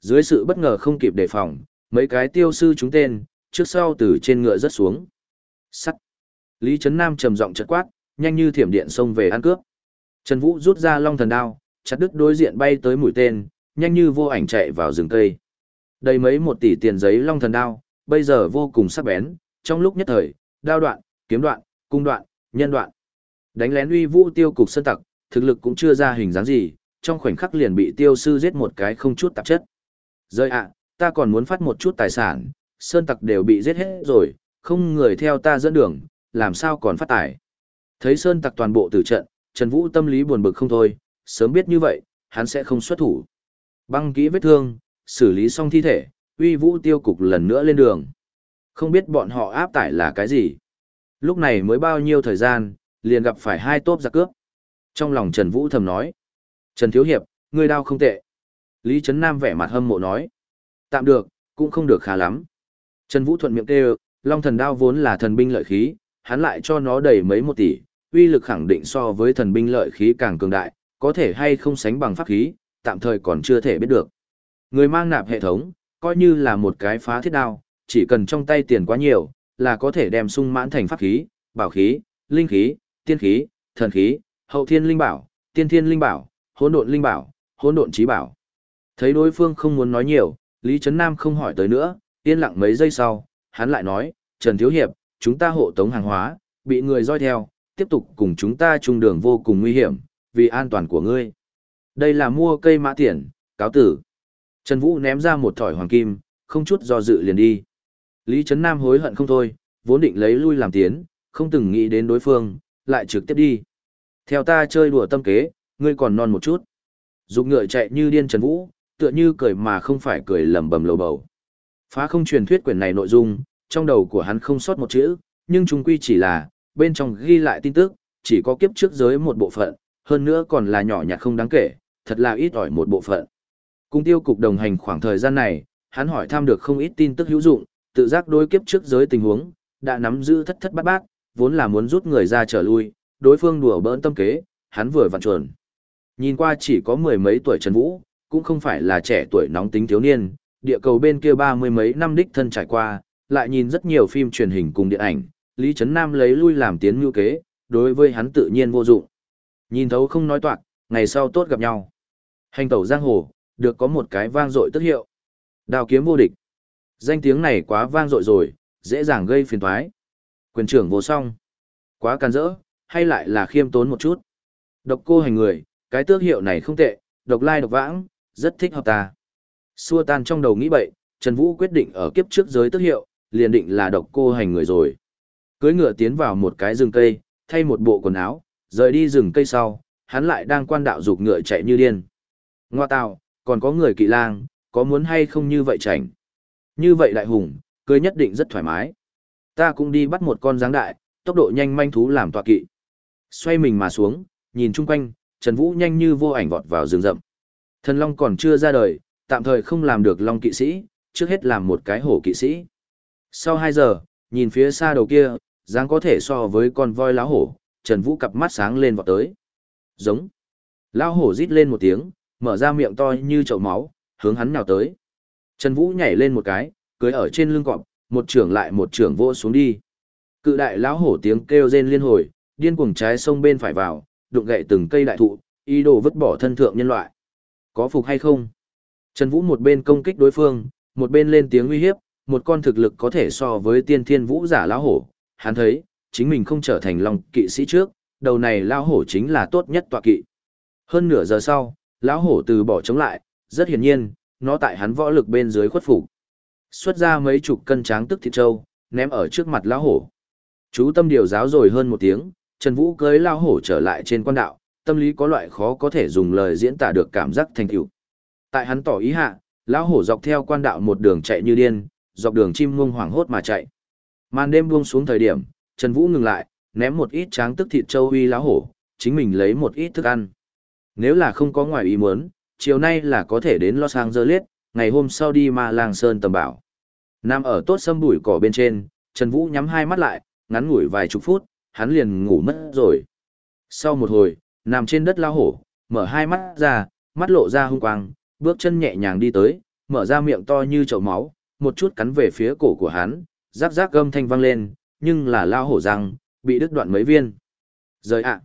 Dưới sự bất ngờ không kịp đề phòng, mấy cái tiêu sư chúng tên, trước sau từ trên ngựa rất xuống. Sắt. Lý Trấn Nam trầm giọng chợt quát, nhanh như thiểm điện xông về ăn cướp. Trần Vũ rút ra long thần đao, chặt đứt đối diện bay tới mũi tên, nhanh như vô ảnh chạy vào rừng cây. Đầy mấy một tỷ tiền giấy long thần đao, bây giờ vô cùng sắc bén, trong lúc nhất thời, đao đoạn, kiếm đoạn, cung đoạn, nhân đoạn. Đánh lén uy vũ tiêu cục sơn tặc, thực lực cũng chưa ra hình dáng gì, trong khoảnh khắc liền bị tiêu sư giết một cái không chút tạp chất. Rơi ạ, ta còn muốn phát một chút tài sản, sơn tặc đều bị giết hết rồi, không người theo ta dẫn đường, làm sao còn phát tài. Thấy sơn tặc toàn bộ tử trận, Trần Vũ tâm lý buồn bực không thôi, sớm biết như vậy, hắn sẽ không xuất thủ. Băng kỹ vết thương, xử lý xong thi thể, uy vũ tiêu cục lần nữa lên đường. Không biết bọn họ áp tải là cái gì. Lúc này mới bao nhiêu thời gian, liền gặp phải hai tốp giặc cướp. Trong lòng Trần Vũ thầm nói. Trần Thiếu Hiệp, ngươi đau không tệ. Lý Trấn Nam vẻ mặt hâm mộ nói. Tạm được, cũng không được khá lắm. Trần Vũ thuận miệng kêu, Long thần đao vốn là thần binh lợi khí, hắn lại cho nó đầy mấy một tỷ, uy lực khẳng định so với thần binh lợi khí càng cường đại, có thể hay không sánh bằng pháp khí, tạm thời còn chưa thể biết được. Người mang nạp hệ thống, coi như là một cái phá thiết đao, chỉ cần trong tay tiền quá nhiều, là có thể đem sung mãn thành pháp khí, bảo khí, linh khí, tiên khí, thần khí, hậu thiên linh bảo, tiên thiên linh bảo, hỗn độn linh bảo, hỗn độn trí bảo. Thấy đối phương không muốn nói nhiều, Lý Trấn Nam không hỏi tới nữa, yên lặng mấy giây sau, hắn lại nói, Trần Thiếu Hiệp, chúng ta hộ tống hàng hóa, bị người roi theo, tiếp tục cùng chúng ta chung đường vô cùng nguy hiểm, vì an toàn của ngươi. Đây là mua cây mã tiền, cáo tử. Trần Vũ ném ra một thỏi hoàng kim, không chút do dự liền đi. Lý Trấn Nam hối hận không thôi, vốn định lấy lui làm tiến, không từng nghĩ đến đối phương, lại trực tiếp đi. Theo ta chơi đùa tâm kế, ngươi còn non một chút. Dục ngựa chạy như điên Trần Vũ, tựa như cười mà không phải cười lẩm bẩm lầu bầu. Phá không truyền thuyết quyển này nội dung, trong đầu của hắn không sót một chữ, nhưng chúng quy chỉ là, bên trong ghi lại tin tức, chỉ có kiếp trước giới một bộ phận, hơn nữa còn là nhỏ nhặt không đáng kể, thật là ít ỏi một bộ phận. Cùng tiêu cục đồng hành khoảng thời gian này, hắn hỏi thăm được không ít tin tức hữu dụng, tự giác đối kiếp trước giới tình huống, đã nắm giữ thất thất bát bát, vốn là muốn rút người ra trở lui, đối phương đùa bỡn tâm kế, hắn vừa vặn chuẩn. Nhìn qua chỉ có mười mấy tuổi Trần Vũ, cũng không phải là trẻ tuổi nóng tính thiếu niên, địa cầu bên kia ba mươi mấy năm đích thân trải qua, lại nhìn rất nhiều phim truyền hình cùng điện ảnh, Lý Trấn Nam lấy lui làm tiến ngưu kế, đối với hắn tự nhiên vô dụng. Nhìn thấu không nói toạc, ngày sau tốt gặp nhau. Hành tẩu giang hồ, được có một cái vang dội tức hiệu. Đào kiếm vô địch. Danh tiếng này quá vang dội rồi, dễ dàng gây phiền toái. Quyền trưởng vô song. Quá can dỡ, hay lại là khiêm tốn một chút. Độc cô hành người, cái tước hiệu này không tệ, độc lai độc vãng, rất thích hợp ta. Xua tan trong đầu nghĩ bậy, Trần Vũ quyết định ở kiếp trước giới tước hiệu, liền định là độc cô hành người rồi. Cưới ngựa tiến vào một cái rừng cây, thay một bộ quần áo, rời đi rừng cây sau, hắn lại đang quan đạo dục ngựa chạy như điên. Ngoa tào, còn có người kỵ lang, có muốn hay không như vậy chảnh. Như vậy đại hùng, cưới nhất định rất thoải mái. Ta cũng đi bắt một con giáng đại, tốc độ nhanh manh thú làm tọa kỵ. Xoay mình mà xuống, nhìn chung quanh, Trần Vũ nhanh như vô ảnh vọt vào rừng rậm. Thần Long còn chưa ra đời, tạm thời không làm được Long kỵ sĩ, trước hết làm một cái hổ kỵ sĩ. Sau 2 giờ, nhìn phía xa đầu kia, dáng có thể so với con voi lá hổ, Trần Vũ cặp mắt sáng lên vọt tới. Giống. Lão hổ rít lên một tiếng, mở ra miệng to như chậu máu, hướng hắn nhào tới. Trần Vũ nhảy lên một cái, cưới ở trên lưng cọp, một trưởng lại một trưởng vô xuống đi. Cự đại lão hổ tiếng kêu rên liên hồi, điên cuồng trái sông bên phải vào, đụng gậy từng cây đại thụ, ý đồ vứt bỏ thân thượng nhân loại. Có phục hay không? Trần Vũ một bên công kích đối phương, một bên lên tiếng uy hiếp, một con thực lực có thể so với tiên thiên vũ giả lão hổ. Hắn thấy, chính mình không trở thành lòng kỵ sĩ trước, đầu này lão hổ chính là tốt nhất tọa kỵ. Hơn nửa giờ sau, lão hổ từ bỏ chống lại, rất hiển nhiên, nó tại hắn võ lực bên dưới khuất phục. Xuất ra mấy chục cân tráng tức thịt trâu, ném ở trước mặt lão hổ. Chú tâm điều giáo rồi hơn một tiếng, Trần Vũ cưới lão hổ trở lại trên quan đạo, tâm lý có loại khó có thể dùng lời diễn tả được cảm giác thành tựu. Tại hắn tỏ ý hạ, lão hổ dọc theo quan đạo một đường chạy như điên, dọc đường chim ngông hoảng hốt mà chạy. Màn đêm buông xuống thời điểm, Trần Vũ ngừng lại, ném một ít tráng tức thịt châu uy lão hổ, chính mình lấy một ít thức ăn. Nếu là không có ngoài ý muốn, chiều nay là có thể đến Los Angeles, ngày hôm sau đi Ma Lang Sơn tầm bảo. Nằm ở tốt sâm bụi cỏ bên trên, Trần Vũ nhắm hai mắt lại, ngắn ngủi vài chục phút, hắn liền ngủ mất rồi. Sau một hồi, nằm trên đất lao hổ, mở hai mắt ra, mắt lộ ra hung quang, bước chân nhẹ nhàng đi tới, mở ra miệng to như chậu máu, một chút cắn về phía cổ của hắn, rắc rắc gâm thanh vang lên, nhưng là lao hổ răng, bị đứt đoạn mấy viên. Rời ạ!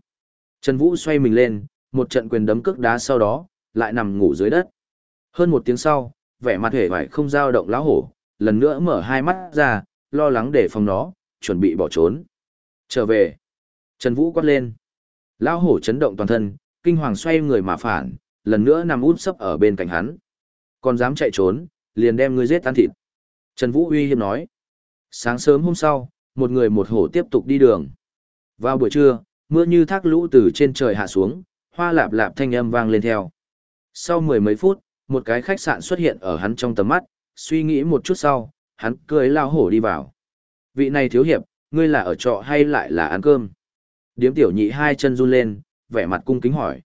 Trần Vũ xoay mình lên, một trận quyền đấm cước đá sau đó, lại nằm ngủ dưới đất. Hơn một tiếng sau, vẻ mặt hề vải không dao động lão hổ, lần nữa mở hai mắt ra, lo lắng để phòng nó, chuẩn bị bỏ trốn. Trở về. Trần Vũ quát lên. Lão hổ chấn động toàn thân, kinh hoàng xoay người mà phản, lần nữa nằm út sấp ở bên cạnh hắn. Còn dám chạy trốn, liền đem ngươi giết tan thịt. Trần Vũ uy hiếp nói. Sáng sớm hôm sau, một người một hổ tiếp tục đi đường. Vào buổi trưa, mưa như thác lũ từ trên trời hạ xuống, hoa lạp lạp thanh âm vang lên theo. Sau mười mấy phút, một cái khách sạn xuất hiện ở hắn trong tầm mắt, suy nghĩ một chút sau, hắn cười lao hổ đi vào. Vị này thiếu hiệp, ngươi là ở trọ hay lại là ăn cơm? Điếm tiểu nhị hai chân run lên, vẻ mặt cung kính hỏi.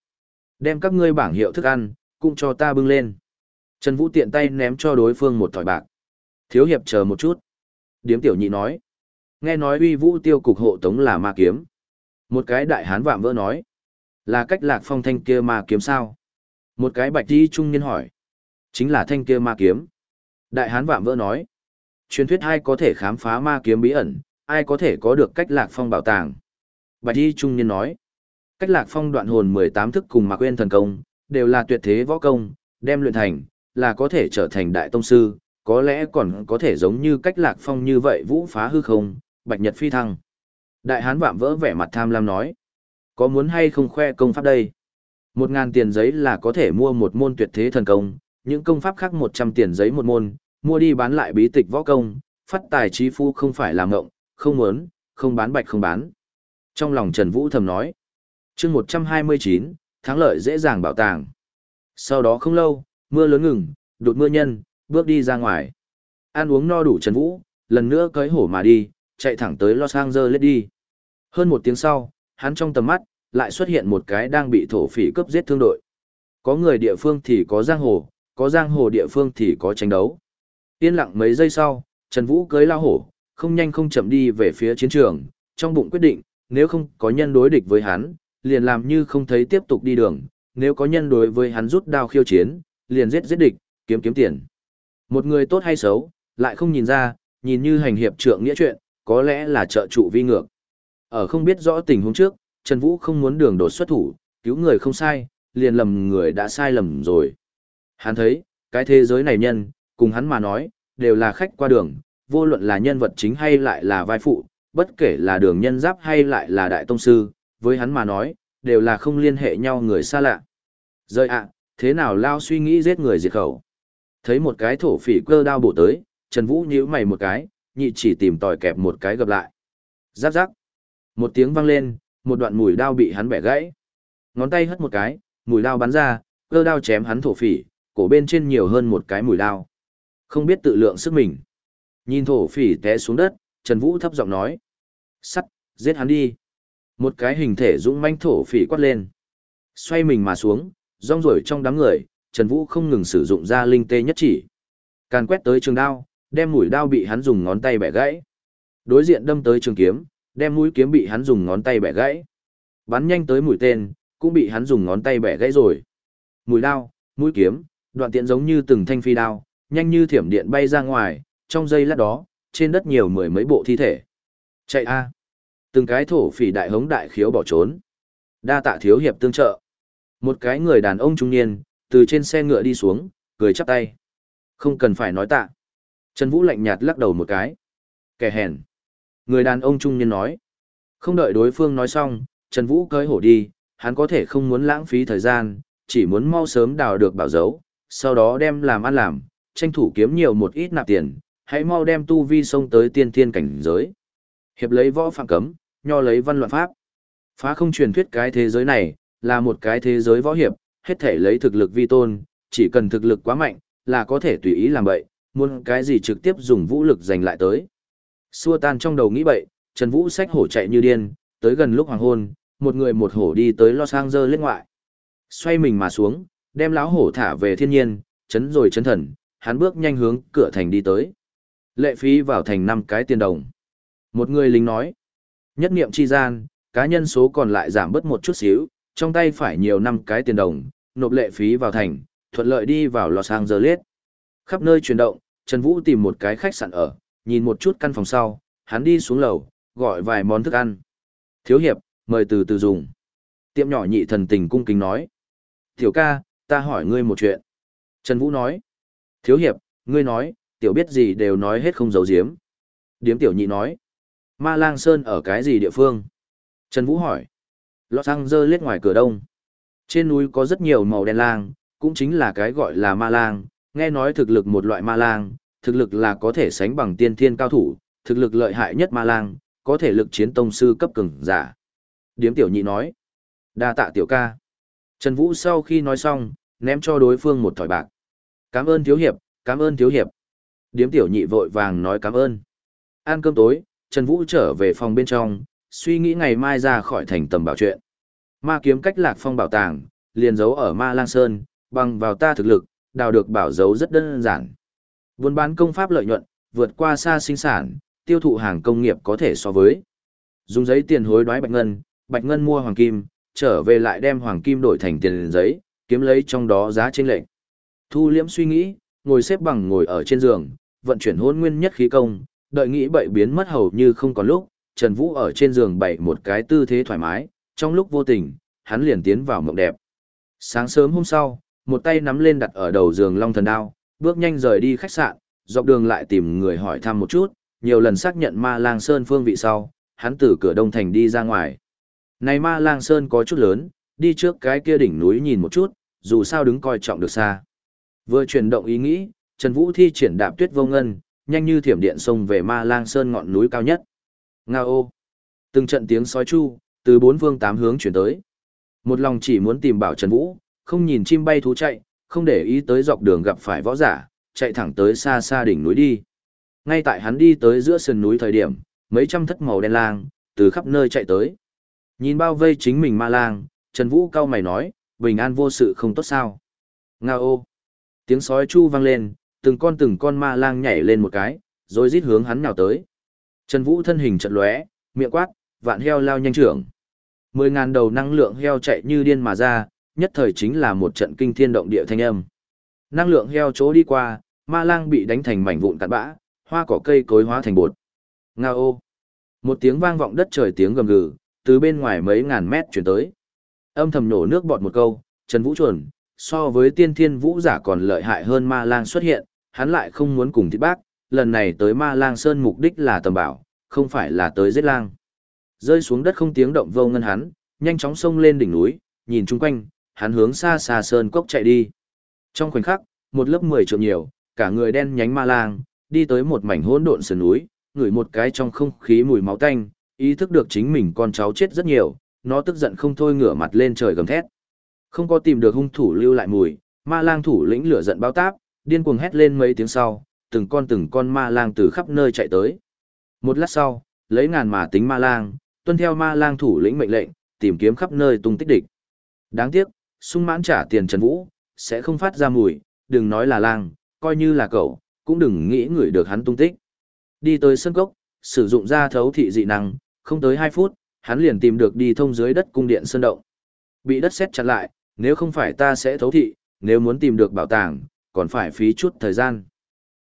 Đem các ngươi bảng hiệu thức ăn, cũng cho ta bưng lên. Trần Vũ tiện tay ném cho đối phương một thỏi bạc. Thiếu hiệp chờ một chút. Điếm tiểu nhị nói. Nghe nói uy vũ tiêu cục hộ tống là ma kiếm. Một cái đại hán vạm vỡ nói. Là cách lạc phong thanh kia ma kiếm sao? Một cái bạch đi trung niên hỏi. Chính là thanh kia ma kiếm. Đại hán vạm vỡ nói. Truyền thuyết ai có thể khám phá ma kiếm bí ẩn, ai có thể có được cách lạc phong bảo tàng. Bạch đi trung niên nói. Cách lạc phong đoạn hồn 18 thức cùng mạc quên thần công, đều là tuyệt thế võ công, đem luyện thành, là có thể trở thành đại tông sư, có lẽ còn có thể giống như cách lạc phong như vậy vũ phá hư không, bạch nhật phi thăng. Đại hán vạm vỡ vẻ mặt tham lam nói. Có muốn hay không khoe công pháp đây? Một ngàn tiền giấy là có thể mua một môn tuyệt thế thần công, những công pháp khác một trăm tiền giấy một môn, mua đi bán lại bí tịch võ công, phát tài trí phu không phải làm ngộng, không muốn, không bán bạch không bán. Trong lòng Trần Vũ thầm nói, chương một trăm hai mươi chín thắng lợi dễ dàng bảo tàng. Sau đó không lâu, mưa lớn ngừng, đột mưa nhân, bước đi ra ngoài. Ăn uống no đủ Trần Vũ, lần nữa cưới hổ mà đi, chạy thẳng tới Los Angeles đi. Hơn một tiếng sau, hắn trong tầm mắt, lại xuất hiện một cái đang bị thổ phỉ cướp giết thương đội. Có người địa phương thì có giang hồ, có giang hồ địa phương thì có tranh đấu. Yên lặng mấy giây sau, Trần Vũ cưới lao hổ, không nhanh không chậm đi về phía chiến trường, trong bụng quyết định, nếu không có nhân đối địch với hắn, liền làm như không thấy tiếp tục đi đường, nếu có nhân đối với hắn rút đao khiêu chiến, liền giết giết địch, kiếm kiếm tiền. Một người tốt hay xấu, lại không nhìn ra, nhìn như hành hiệp trượng nghĩa chuyện, có lẽ là trợ trụ vi ngược. Ở không biết rõ tình huống trước, Trần Vũ không muốn đường đột xuất thủ, cứu người không sai, liền lầm người đã sai lầm rồi. Hắn thấy, cái thế giới này nhân, cùng hắn mà nói, đều là khách qua đường, vô luận là nhân vật chính hay lại là vai phụ, bất kể là đường nhân giáp hay lại là đại tông sư, với hắn mà nói, đều là không liên hệ nhau người xa lạ. Rơi ạ, thế nào lao suy nghĩ giết người diệt khẩu? Thấy một cái thổ phỉ cơ đao bổ tới, Trần Vũ nhíu mày một cái, nhị chỉ tìm tòi kẹp một cái gặp lại. Giáp giáp. Một tiếng vang lên, một đoạn mùi đao bị hắn bẻ gãy. Ngón tay hất một cái, mùi đao bắn ra, cơ đao chém hắn thổ phỉ, cổ bên trên nhiều hơn một cái mùi đao. Không biết tự lượng sức mình. Nhìn thổ phỉ té xuống đất, Trần Vũ thấp giọng nói. Sắt, giết hắn đi. Một cái hình thể dũng manh thổ phỉ quát lên. Xoay mình mà xuống, rong rổi trong đám người, Trần Vũ không ngừng sử dụng ra linh tê nhất chỉ. Càn quét tới trường đao, đem mũi đao bị hắn dùng ngón tay bẻ gãy. Đối diện đâm tới trường kiếm, đem mũi kiếm bị hắn dùng ngón tay bẻ gãy. Bắn nhanh tới mũi tên, cũng bị hắn dùng ngón tay bẻ gãy rồi. Mũi đao, mũi kiếm, đoạn tiện giống như từng thanh phi đao, nhanh như thiểm điện bay ra ngoài, trong giây lát đó, trên đất nhiều mười mấy bộ thi thể. Chạy a! Từng cái thổ phỉ đại hống đại khiếu bỏ trốn. Đa tạ thiếu hiệp tương trợ. Một cái người đàn ông trung niên, từ trên xe ngựa đi xuống, cười chắp tay. Không cần phải nói tạ. Trần Vũ lạnh nhạt lắc đầu một cái. Kẻ hèn. Người đàn ông trung niên nói. Không đợi đối phương nói xong, Trần Vũ cơi hổ đi, hắn có thể không muốn lãng phí thời gian, chỉ muốn mau sớm đào được bảo dấu, sau đó đem làm ăn làm, tranh thủ kiếm nhiều một ít nạp tiền, hãy mau đem tu vi xông tới tiên thiên cảnh giới. Hiệp lấy võ phạm cấm, nho lấy văn luận pháp. Phá không truyền thuyết cái thế giới này, là một cái thế giới võ hiệp, hết thể lấy thực lực vi tôn, chỉ cần thực lực quá mạnh, là có thể tùy ý làm bậy, muốn cái gì trực tiếp dùng vũ lực giành lại tới. Xua tan trong đầu nghĩ bậy, Trần Vũ sách hổ chạy như điên, tới gần lúc hoàng hôn, một người một hổ đi tới Los Angeles ngoại. Xoay mình mà xuống, đem láo hổ thả về thiên nhiên, chấn rồi chấn thần, hắn bước nhanh hướng cửa thành đi tới. Lệ phí vào thành năm cái tiền đồng. Một người lính nói, nhất niệm chi gian, cá nhân số còn lại giảm bớt một chút xíu, trong tay phải nhiều năm cái tiền đồng, nộp lệ phí vào thành, thuận lợi đi vào Los Angeles. Khắp nơi chuyển động, Trần Vũ tìm một cái khách sạn ở, nhìn một chút căn phòng sau, hắn đi xuống lầu, gọi vài món thức ăn. Thiếu hiệp, mời từ từ dùng. Tiệm nhỏ nhị thần tình cung kính nói. Tiểu ca, ta hỏi ngươi một chuyện. Trần Vũ nói. Thiếu hiệp, ngươi nói, tiểu biết gì đều nói hết không giấu giếm. Điếm tiểu nhị nói. Ma Lang Sơn ở cái gì địa phương? Trần Vũ hỏi. Los Angeles ngoài cửa đông. Trên núi có rất nhiều màu đen lang, cũng chính là cái gọi là ma lang, nghe nói thực lực một loại ma lang, thực lực là có thể sánh bằng tiên thiên cao thủ, thực lực lợi hại nhất ma lang, có thể lực chiến tông sư cấp cường giả. Điếm tiểu nhị nói. đa tạ tiểu ca. Trần Vũ sau khi nói xong, ném cho đối phương một thỏi bạc. Cảm ơn thiếu hiệp, cảm ơn thiếu hiệp. Điếm tiểu nhị vội vàng nói cảm ơn. Ăn cơm tối, Trần Vũ trở về phòng bên trong, suy nghĩ ngày mai ra khỏi thành tầm bảo chuyện. Ma kiếm cách lạc phong bảo tàng, liền giấu ở Ma Lang Sơn, bằng vào ta thực lực, đào được bảo dấu rất đơn giản. Buôn bán công pháp lợi nhuận, vượt qua xa sinh sản, tiêu thụ hàng công nghiệp có thể so với. Dùng giấy tiền hối đoái bạch ngân, bạch ngân mua hoàng kim, trở về lại đem hoàng kim đổi thành tiền giấy, kiếm lấy trong đó giá trên lệnh. Thu liễm suy nghĩ, ngồi xếp bằng ngồi ở trên giường, vận chuyển hôn nguyên nhất khí công, đợi nghĩ bậy biến mất hầu như không còn lúc, Trần Vũ ở trên giường bày một cái tư thế thoải mái, trong lúc vô tình, hắn liền tiến vào mộng đẹp. Sáng sớm hôm sau, một tay nắm lên đặt ở đầu giường Long Thần Đao, bước nhanh rời đi khách sạn, dọc đường lại tìm người hỏi thăm một chút, nhiều lần xác nhận Ma Lang Sơn phương vị sau, hắn từ cửa đông thành đi ra ngoài. Này Ma Lang Sơn có chút lớn, đi trước cái kia đỉnh núi nhìn một chút, dù sao đứng coi trọng được xa. Vừa chuyển động ý nghĩ, Trần Vũ thi triển đạp tuyết vô ngân, nhanh như thiểm điện xông về Ma Lang Sơn ngọn núi cao nhất. ngao, ô! Từng trận tiếng sói chu, từ bốn phương tám hướng chuyển tới. Một lòng chỉ muốn tìm bảo Trần Vũ, không nhìn chim bay thú chạy, không để ý tới dọc đường gặp phải võ giả, chạy thẳng tới xa xa đỉnh núi đi. Ngay tại hắn đi tới giữa sườn núi thời điểm, mấy trăm thất màu đen lang, từ khắp nơi chạy tới. Nhìn bao vây chính mình ma lang, Trần Vũ cao mày nói, bình an vô sự không tốt sao. Nga ô! Tiếng sói chu vang lên, từng con từng con ma lang nhảy lên một cái, rồi rít hướng hắn nào tới. Trần Vũ thân hình trận lóe, miệng quát, vạn heo lao nhanh trưởng. Mười ngàn đầu năng lượng heo chạy như điên mà ra, nhất thời chính là một trận kinh thiên động địa thanh âm. Năng lượng heo chỗ đi qua, ma lang bị đánh thành mảnh vụn cạn bã, hoa cỏ cây cối hóa thành bột. Nga ô! Một tiếng vang vọng đất trời tiếng gầm gừ, từ bên ngoài mấy ngàn mét chuyển tới. Âm thầm nổ nước bọt một câu, Trần Vũ chuẩn, so với tiên thiên vũ giả còn lợi hại hơn ma lang xuất hiện, hắn lại không muốn cùng thịt bác, lần này tới ma lang sơn mục đích là tầm bảo, không phải là tới giết lang. Rơi xuống đất không tiếng động vô ngân hắn, nhanh chóng xông lên đỉnh núi, nhìn chung quanh, hắn hướng xa xa sơn cốc chạy đi. Trong khoảnh khắc, một lớp 10 trượng nhiều, cả người đen nhánh ma lang, đi tới một mảnh hỗn độn sườn núi, ngửi một cái trong không khí mùi máu tanh, ý thức được chính mình con cháu chết rất nhiều, nó tức giận không thôi ngửa mặt lên trời gầm thét. Không có tìm được hung thủ lưu lại mùi, ma lang thủ lĩnh lửa giận bao táp, điên cuồng hét lên mấy tiếng sau, từng con từng con ma lang từ khắp nơi chạy tới. Một lát sau, lấy ngàn mà tính ma lang, tuân theo ma lang thủ lĩnh mệnh lệnh, tìm kiếm khắp nơi tung tích địch. Đáng tiếc, sung mãn trả tiền Trần Vũ, sẽ không phát ra mùi, đừng nói là lang, coi như là cậu, cũng đừng nghĩ người được hắn tung tích. Đi tới sân cốc, sử dụng ra thấu thị dị năng, không tới 2 phút, hắn liền tìm được đi thông dưới đất cung điện sơn động. Bị đất sét chặn lại, nếu không phải ta sẽ thấu thị, nếu muốn tìm được bảo tàng, còn phải phí chút thời gian.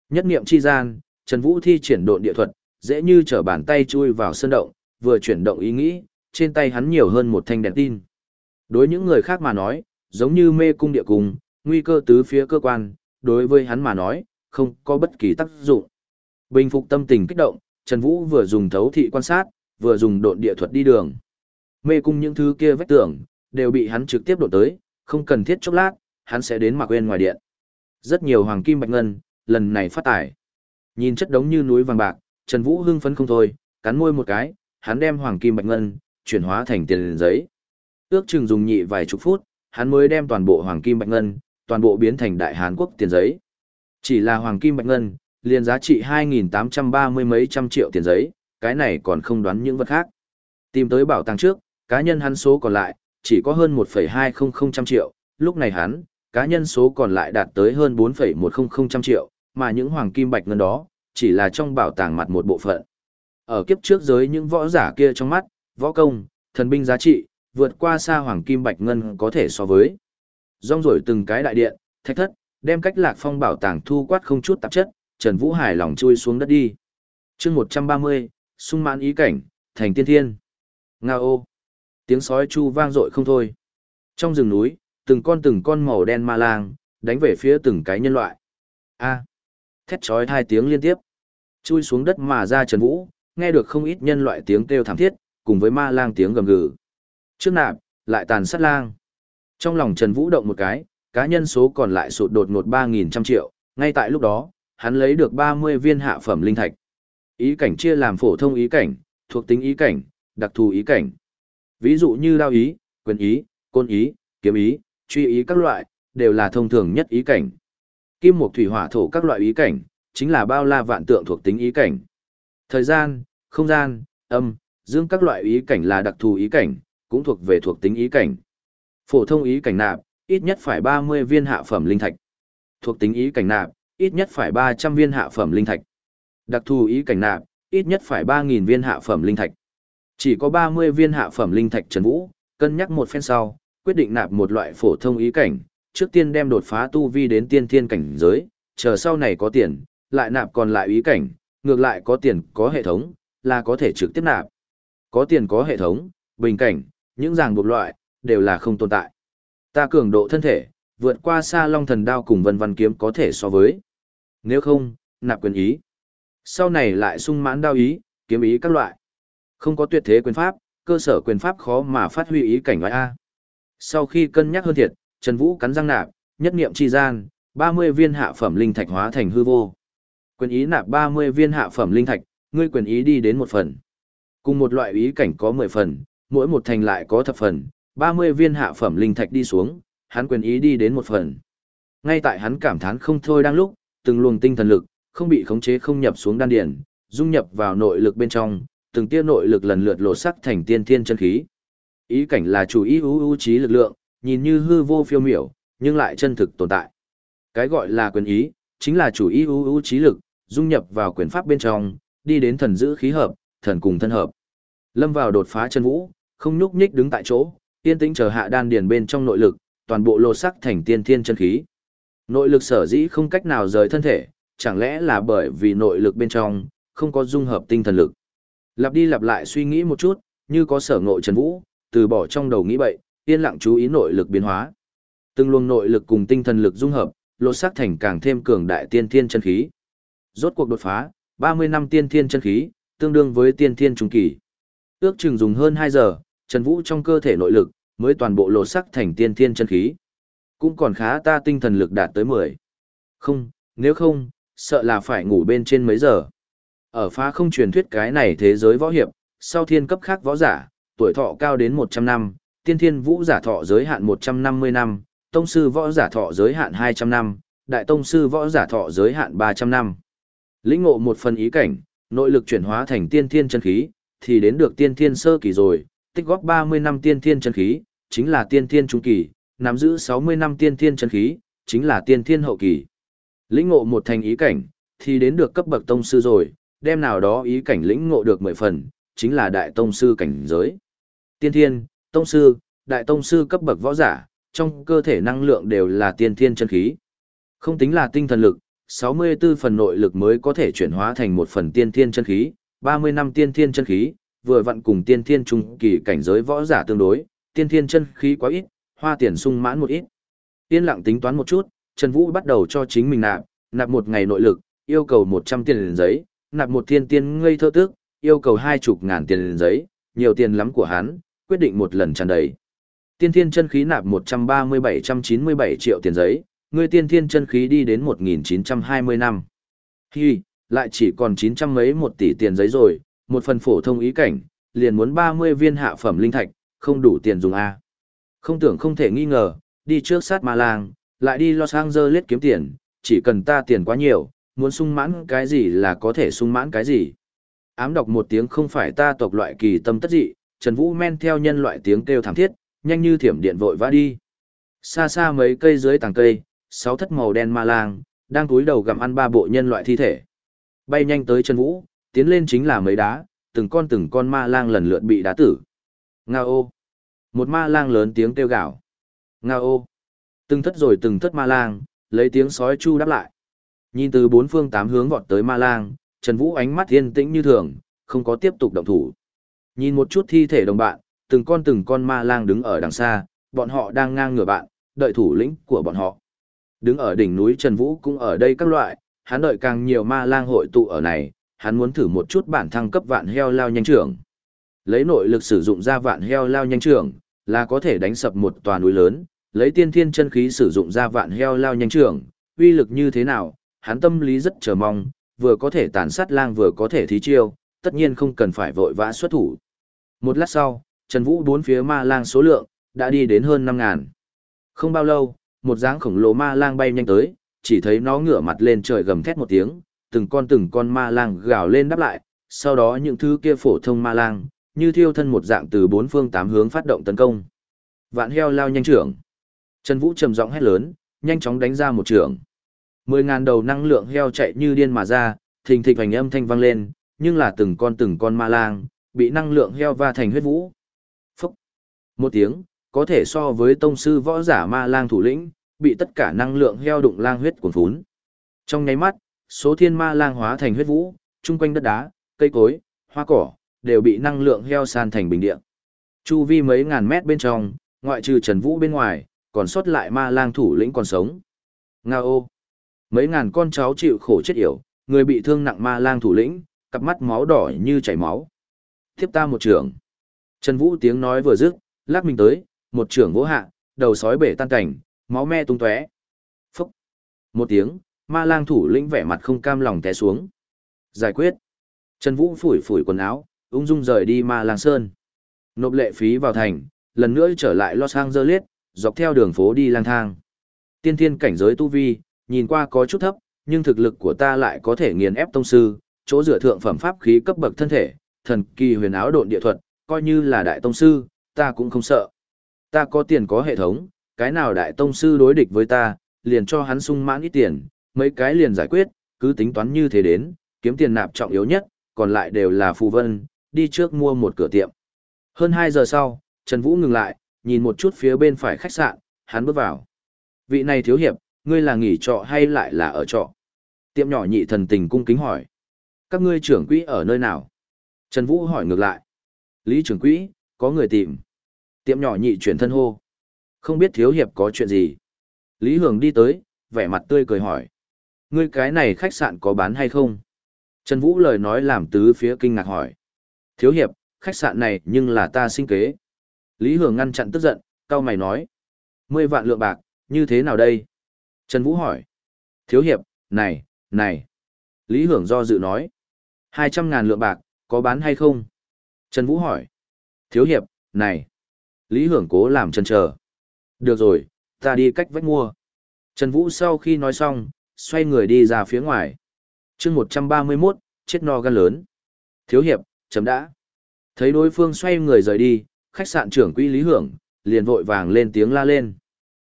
Nhất niệm chi gian, Trần Vũ thi triển độn địa thuật, dễ như trở bàn tay chui vào sơn động, vừa chuyển động ý nghĩ, trên tay hắn nhiều hơn một thanh đèn tin. Đối những người khác mà nói, giống như mê cung địa cung, nguy cơ tứ phía cơ quan, đối với hắn mà nói, không có bất kỳ tác dụng. Bình phục tâm tình kích động, Trần Vũ vừa dùng thấu thị quan sát, vừa dùng độn địa thuật đi đường. Mê cung những thứ kia vách tường, đều bị hắn trực tiếp đột tới, không cần thiết chốc lát, hắn sẽ đến mặc quên ngoài điện. Rất nhiều hoàng kim bạch ngân, lần này phát tải. Nhìn chất đống như núi vàng bạc, Trần Vũ hưng phấn không thôi, cắn môi một cái, hắn đem hoàng kim bạch ngân, chuyển hóa thành tiền giấy. Ước chừng dùng nhị vài chục phút, hắn mới đem toàn bộ hoàng kim bạch ngân, toàn bộ biến thành đại Hán quốc tiền giấy. Chỉ là hoàng kim bạch ngân, liền giá trị 2.830 mấy trăm triệu tiền giấy, cái này còn không đoán những vật khác. Tìm tới bảo tàng trước, cá nhân hắn số còn lại, chỉ có hơn 1,200 triệu, lúc này hắn, cá nhân số còn lại đạt tới hơn 4,100 triệu, mà những hoàng kim bạch ngân đó, chỉ là trong bảo tàng mặt một bộ phận. Ở kiếp trước giới những võ giả kia trong mắt, võ công, thần binh giá trị, vượt qua xa hoàng kim bạch ngân có thể so với. Rong rổi từng cái đại điện, thạch thất, đem cách lạc phong bảo tàng thu quát không chút tạp chất, Trần Vũ hài lòng chui xuống đất đi. chương 130, sung mãn ý cảnh, thành tiên thiên. Nga ô! Tiếng sói chu vang dội không thôi. Trong rừng núi, từng con từng con màu đen ma lang, đánh về phía từng cái nhân loại. A! Thét chói hai tiếng liên tiếp. Chui xuống đất mà ra Trần Vũ, nghe được không ít nhân loại tiếng kêu thảm thiết, cùng với ma lang tiếng gầm gừ. Trước nạp, lại tàn sát lang. Trong lòng Trần Vũ động một cái, cá nhân số còn lại sụt đột ngột 3.000 triệu, ngay tại lúc đó, hắn lấy được 30 viên hạ phẩm linh thạch. Ý cảnh chia làm phổ thông ý cảnh, thuộc tính ý cảnh, đặc thù ý cảnh. Ví dụ như đao ý, quyền ý, côn ý, kiếm ý, truy ý các loại, đều là thông thường nhất ý cảnh. Kim mục thủy hỏa thổ các loại ý cảnh, chính là bao la vạn tượng thuộc tính ý cảnh. Thời gian, không gian, âm, dương các loại ý cảnh là đặc thù ý cảnh, cũng thuộc về thuộc tính ý cảnh. Phổ thông ý cảnh nạp, ít nhất phải 30 viên hạ phẩm linh thạch. Thuộc tính ý cảnh nạp, ít nhất phải 300 viên hạ phẩm linh thạch. Đặc thù ý cảnh nạp, ít nhất phải 3.000 viên hạ phẩm linh thạch. Chỉ có 30 viên hạ phẩm linh thạch Trần Vũ, cân nhắc một phen sau, quyết định nạp một loại phổ thông ý cảnh, trước tiên đem đột phá tu vi đến tiên thiên cảnh giới, chờ sau này có tiền, lại nạp còn lại ý cảnh, ngược lại có tiền có hệ thống, là có thể trực tiếp nạp. Có tiền có hệ thống, bình cảnh, những ràng buộc loại, đều là không tồn tại. Ta cường độ thân thể, vượt qua xa long thần đao cùng vân văn kiếm có thể so với. Nếu không, nạp quyền ý. Sau này lại sung mãn đao ý, kiếm ý các loại. Không có tuyệt thế quyền pháp, cơ sở quyền pháp khó mà phát huy ý cảnh ngoại A. Sau khi cân nhắc hơn thiệt, Trần Vũ cắn răng nạp, nhất niệm chi gian, 30 viên hạ phẩm linh thạch hóa thành hư vô. Quyền ý nạp 30 viên hạ phẩm linh thạch, ngươi quyền ý đi đến một phần. Cùng một loại ý cảnh có 10 phần, mỗi một thành lại có thập phần, 30 viên hạ phẩm linh thạch đi xuống, hắn quyền ý đi đến một phần. Ngay tại hắn cảm thán không thôi đang lúc, từng luồng tinh thần lực, không bị khống chế không nhập xuống đan điển, dung nhập vào nội lực bên trong, từng tia nội lực lần lượt lột sắc thành tiên thiên chân khí. Ý cảnh là chủ ý ưu ưu trí lực lượng, nhìn như hư vô phiêu miểu, nhưng lại chân thực tồn tại. Cái gọi là quyền ý, chính là chủ ý ưu ưu trí lực, dung nhập vào quyền pháp bên trong, đi đến thần giữ khí hợp, thần cùng thân hợp. Lâm vào đột phá chân vũ, không nhúc nhích đứng tại chỗ, yên tĩnh chờ hạ đan điền bên trong nội lực, toàn bộ lô sắc thành tiên thiên chân khí. Nội lực sở dĩ không cách nào rời thân thể, chẳng lẽ là bởi vì nội lực bên trong không có dung hợp tinh thần lực. Lặp đi lặp lại suy nghĩ một chút, như có sở ngộ Trần Vũ, từ bỏ trong đầu nghĩ bậy, yên lặng chú ý nội lực biến hóa. Từng luồng nội lực cùng tinh thần lực dung hợp, lột xác thành càng thêm cường đại tiên thiên chân khí. Rốt cuộc đột phá, 30 năm tiên thiên chân khí, tương đương với tiên thiên trung kỳ. Ước chừng dùng hơn 2 giờ, Trần Vũ trong cơ thể nội lực mới toàn bộ lột sắc thành tiên thiên chân khí. Cũng còn khá ta tinh thần lực đạt tới 10. Không, nếu không, sợ là phải ngủ bên trên mấy giờ. Ở phá không truyền thuyết cái này thế giới võ hiệp, sau thiên cấp khác võ giả, tuổi thọ cao đến 100 năm, tiên thiên vũ giả thọ giới hạn 150 năm, tông sư võ giả thọ giới hạn 200 năm, đại tông sư võ giả thọ giới hạn 300 năm. Lĩnh ngộ một phần ý cảnh, nội lực chuyển hóa thành tiên thiên chân khí, thì đến được tiên thiên sơ kỳ rồi, tích góp 30 năm tiên thiên chân khí, chính là tiên thiên trung kỳ, nắm giữ 60 năm tiên thiên chân khí, chính là tiên thiên hậu kỳ. Lĩnh ngộ một thành ý cảnh, thì đến được cấp bậc tông sư rồi, đem nào đó ý cảnh lĩnh ngộ được 10 phần, chính là đại tông sư cảnh giới. Tiên thiên, tông sư, đại tông sư cấp bậc võ giả, trong cơ thể năng lượng đều là tiên thiên chân khí. Không tính là tinh thần lực, 64 phần nội lực mới có thể chuyển hóa thành một phần tiên thiên chân khí, 30 năm tiên thiên chân khí, vừa vặn cùng tiên thiên trung kỳ cảnh giới võ giả tương đối, tiên thiên chân khí quá ít, hoa tiền sung mãn một ít. Tiên lặng tính toán một chút, Trần Vũ bắt đầu cho chính mình nạp, nạp một ngày nội lực, yêu cầu 100 tiền giấy, nạp một thiên tiên ngây thơ tước, yêu cầu hai chục ngàn tiền giấy, nhiều tiền lắm của hắn, quyết định một lần tràn đầy. Tiên thiên chân khí nạp 13797 triệu tiền giấy, Ngươi tiên thiên chân khí đi đến 1920 năm. Hi, lại chỉ còn 900 mấy một tỷ tiền giấy rồi, một phần phổ thông ý cảnh, liền muốn 30 viên hạ phẩm linh thạch, không đủ tiền dùng A. Không tưởng không thể nghi ngờ, đi trước sát ma lang, lại đi Los Angeles kiếm tiền, chỉ cần ta tiền quá nhiều, muốn sung mãn cái gì là có thể sung mãn cái gì. Ám đọc một tiếng không phải ta tộc loại kỳ tâm tất dị, Trần Vũ men theo nhân loại tiếng kêu thảm thiết, nhanh như thiểm điện vội vã đi. Xa xa mấy cây dưới tàng cây, sáu thất màu đen ma lang, đang cúi đầu gặm ăn ba bộ nhân loại thi thể. Bay nhanh tới Trần Vũ, tiến lên chính là mấy đá, từng con từng con ma lang lần lượt bị đá tử. Nga ô! Một ma lang lớn tiếng kêu gào. Nga ô! Từng thất rồi từng thất ma lang, lấy tiếng sói chu đáp lại. Nhìn từ bốn phương tám hướng vọt tới ma lang, Trần Vũ ánh mắt yên tĩnh như thường, không có tiếp tục động thủ. Nhìn một chút thi thể đồng bạn, từng con từng con ma lang đứng ở đằng xa, bọn họ đang ngang ngửa bạn, đợi thủ lĩnh của bọn họ. Đứng ở đỉnh núi Trần Vũ cũng ở đây các loại, hắn đợi càng nhiều ma lang hội tụ ở này, hắn muốn thử một chút bản thăng cấp vạn heo lao nhanh trưởng. Lấy nội lực sử dụng ra vạn heo lao nhanh trưởng, là có thể đánh sập một tòa núi lớn, lấy tiên thiên chân khí sử dụng ra vạn heo lao nhanh trưởng, uy lực như thế nào, hắn tâm lý rất chờ mong, vừa có thể tàn sát lang vừa có thể thí chiêu, tất nhiên không cần phải vội vã xuất thủ. Một lát sau, Trần Vũ bốn phía ma lang số lượng, đã đi đến hơn 5.000. Không bao lâu, một dáng khổng lồ ma lang bay nhanh tới, chỉ thấy nó ngửa mặt lên trời gầm thét một tiếng, từng con từng con ma lang gào lên đáp lại, sau đó những thứ kia phổ thông ma lang, như thiêu thân một dạng từ bốn phương tám hướng phát động tấn công. Vạn heo lao nhanh trưởng. Trần Vũ trầm giọng hét lớn, nhanh chóng đánh ra một trưởng Mười ngàn đầu năng lượng heo chạy như điên mà ra, thình thịch hành âm thanh vang lên, nhưng là từng con từng con ma lang, bị năng lượng heo va thành huyết vũ. Phốc. Một tiếng, có thể so với tông sư võ giả ma lang thủ lĩnh, bị tất cả năng lượng heo đụng lang huyết cuốn phún. Trong nháy mắt, số thiên ma lang hóa thành huyết vũ, chung quanh đất đá, cây cối, hoa cỏ, đều bị năng lượng heo san thành bình địa. Chu vi mấy ngàn mét bên trong, ngoại trừ Trần Vũ bên ngoài, còn sót lại ma lang thủ lĩnh còn sống. Nga ô! Mấy ngàn con cháu chịu khổ chết yểu, người bị thương nặng ma lang thủ lĩnh, cặp mắt máu đỏ như chảy máu. Tiếp ta một trưởng. Trần Vũ tiếng nói vừa dứt, lắc mình tới, một trưởng vỗ hạ, đầu sói bể tan cảnh, máu me tung tóe. Phúc. Một tiếng, ma lang thủ lĩnh vẻ mặt không cam lòng té xuống. Giải quyết. Trần Vũ phủi phủi quần áo, ung dung rời đi ma lang sơn. Nộp lệ phí vào thành, lần nữa trở lại Los Angeles, dọc theo đường phố đi lang thang. Tiên thiên cảnh giới tu vi, nhìn qua có chút thấp, nhưng thực lực của ta lại có thể nghiền ép tông sư, chỗ dựa thượng phẩm pháp khí cấp bậc thân thể, thần kỳ huyền áo độn địa thuật, coi như là đại tông sư, ta cũng không sợ. Ta có tiền có hệ thống, cái nào đại tông sư đối địch với ta, liền cho hắn sung mãn ít tiền, mấy cái liền giải quyết, cứ tính toán như thế đến, kiếm tiền nạp trọng yếu nhất, còn lại đều là phù vân, đi trước mua một cửa tiệm. Hơn 2 giờ sau, Trần Vũ ngừng lại, nhìn một chút phía bên phải khách sạn, hắn bước vào. Vị này thiếu hiệp, ngươi là nghỉ trọ hay lại là ở trọ? Tiệm nhỏ nhị thần tình cung kính hỏi. Các ngươi trưởng quỹ ở nơi nào? Trần Vũ hỏi ngược lại. Lý trưởng quỹ, có người tìm. Tiệm nhỏ nhị chuyển thân hô. Không biết thiếu hiệp có chuyện gì. Lý hưởng đi tới, vẻ mặt tươi cười hỏi. Ngươi cái này khách sạn có bán hay không? Trần Vũ lời nói làm tứ phía kinh ngạc hỏi. Thiếu hiệp, khách sạn này nhưng là ta sinh kế. Lý hưởng ngăn chặn tức giận, cao mày nói. Mười vạn lượng bạc, như thế nào đây? Trần Vũ hỏi. Thiếu hiệp, này, này. Lý Hưởng do dự nói. Hai trăm ngàn lượng bạc, có bán hay không? Trần Vũ hỏi. Thiếu hiệp, này. Lý Hưởng cố làm chân chờ. Được rồi, ta đi cách vách mua. Trần Vũ sau khi nói xong, xoay người đi ra phía ngoài. chương 131, chết no gan lớn. Thiếu hiệp, chấm đã. Thấy đối phương xoay người rời đi, khách sạn trưởng quỹ Lý Hưởng, liền vội vàng lên tiếng la lên.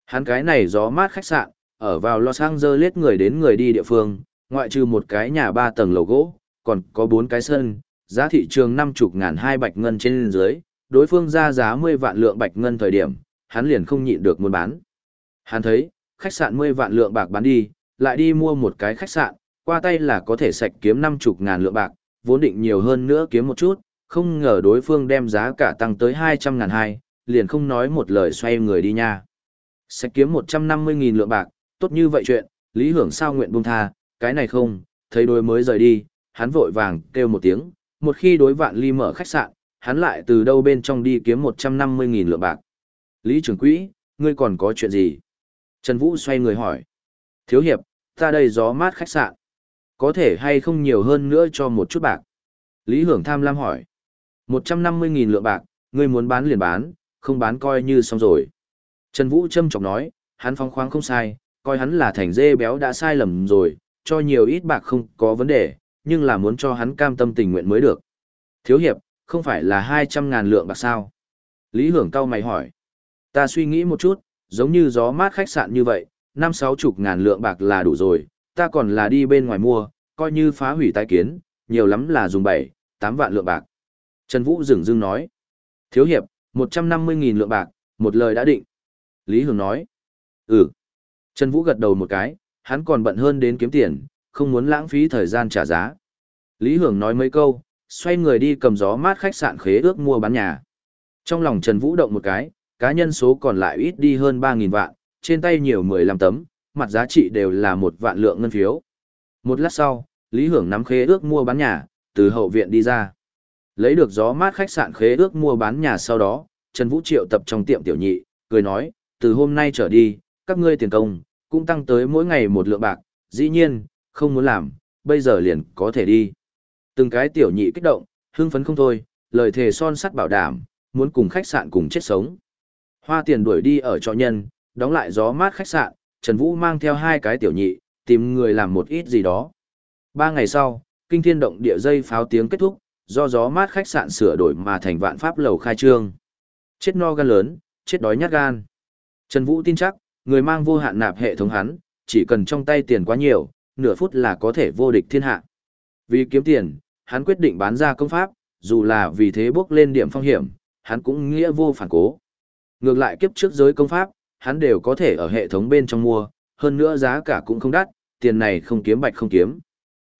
Hắn cái này gió mát khách sạn, ở vào Los Angeles người đến người đi địa phương, ngoại trừ một cái nhà ba tầng lầu gỗ, còn có bốn cái sân, giá thị trường năm chục ngàn hai bạch ngân trên dưới, đối phương ra giá 10 vạn lượng bạch ngân thời điểm, hắn liền không nhịn được muốn bán. Hắn thấy, khách sạn 10 vạn lượng bạc bán đi, lại đi mua một cái khách sạn, qua tay là có thể sạch kiếm năm chục ngàn lượng bạc, vốn định nhiều hơn nữa kiếm một chút, không ngờ đối phương đem giá cả tăng tới 200 ngàn hai, liền không nói một lời xoay người đi nha. Sạch kiếm 150 nghìn lượng bạc, tốt như vậy chuyện, Lý Hưởng sao nguyện buông tha, cái này không, thấy đối mới rời đi, hắn vội vàng kêu một tiếng, một khi đối vạn ly mở khách sạn, hắn lại từ đâu bên trong đi kiếm 150.000 lượng bạc. Lý trưởng quỹ, ngươi còn có chuyện gì? Trần Vũ xoay người hỏi. Thiếu hiệp, ta đây gió mát khách sạn. Có thể hay không nhiều hơn nữa cho một chút bạc? Lý Hưởng tham lam hỏi. 150.000 lượng bạc, ngươi muốn bán liền bán, không bán coi như xong rồi. Trần Vũ châm chọc nói, hắn phóng khoáng không sai, coi hắn là thành dê béo đã sai lầm rồi, cho nhiều ít bạc không có vấn đề, nhưng là muốn cho hắn cam tâm tình nguyện mới được. Thiếu hiệp, không phải là 200 ngàn lượng bạc sao? Lý Hưởng cao mày hỏi. Ta suy nghĩ một chút, giống như gió mát khách sạn như vậy, năm sáu chục ngàn lượng bạc là đủ rồi, ta còn là đi bên ngoài mua, coi như phá hủy tái kiến, nhiều lắm là dùng 7, 8 vạn lượng bạc. Trần Vũ dừng dưng nói. Thiếu hiệp, 150.000 lượng bạc, một lời đã định. Lý Hưởng nói. Ừ. Trần Vũ gật đầu một cái, hắn còn bận hơn đến kiếm tiền, không muốn lãng phí thời gian trả giá. Lý Hưởng nói mấy câu, xoay người đi cầm gió mát khách sạn khế ước mua bán nhà. Trong lòng Trần Vũ động một cái, cá nhân số còn lại ít đi hơn 3.000 vạn, trên tay nhiều 15 tấm, mặt giá trị đều là một vạn lượng ngân phiếu. Một lát sau, Lý Hưởng nắm khế ước mua bán nhà, từ hậu viện đi ra. Lấy được gió mát khách sạn khế ước mua bán nhà sau đó, Trần Vũ triệu tập trong tiệm tiểu nhị, cười nói, từ hôm nay trở đi, các ngươi tiền công, cũng tăng tới mỗi ngày một lượng bạc, dĩ nhiên, không muốn làm, bây giờ liền có thể đi. Từng cái tiểu nhị kích động, hưng phấn không thôi, lời thề son sắt bảo đảm, muốn cùng khách sạn cùng chết sống. Hoa tiền đuổi đi ở trọ nhân, đóng lại gió mát khách sạn, Trần Vũ mang theo hai cái tiểu nhị, tìm người làm một ít gì đó. Ba ngày sau, kinh thiên động địa dây pháo tiếng kết thúc, do gió mát khách sạn sửa đổi mà thành vạn pháp lầu khai trương. Chết no gan lớn, chết đói nhát gan. Trần Vũ tin chắc, người mang vô hạn nạp hệ thống hắn, chỉ cần trong tay tiền quá nhiều, nửa phút là có thể vô địch thiên hạ. Vì kiếm tiền, hắn quyết định bán ra công pháp, dù là vì thế bước lên điểm phong hiểm, hắn cũng nghĩa vô phản cố. Ngược lại kiếp trước giới công pháp, hắn đều có thể ở hệ thống bên trong mua, hơn nữa giá cả cũng không đắt, tiền này không kiếm bạch không kiếm.